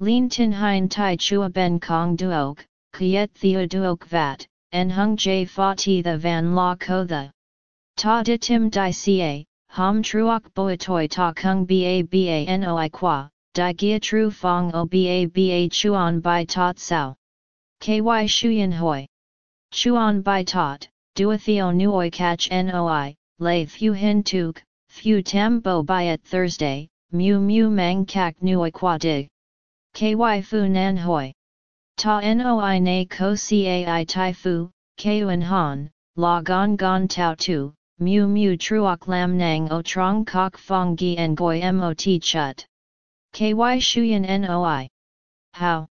Lin tin hein tai chua ben kong duok, kiet theo duok vat, en hung jay fa ti the van la ko the. Ta de tim di ca, hom truok boitoi ta kung ba ba noi qua, di gia tru fong o ba chuan by tot sao. Ky shuyen hoi. Chuan by tot, duatheo nuoi catch noi, lay thu hin tuk, thu tam bo by at Thursday, mu mu mang kak nuoi qua dig. Ky fu nan hoi. Ta noi na ko cai tai fu, kuan han, la gon gon tau tu, mu mu truok lam nang o trong kok fong gi goi mot chut. Ky shuyen noi. How?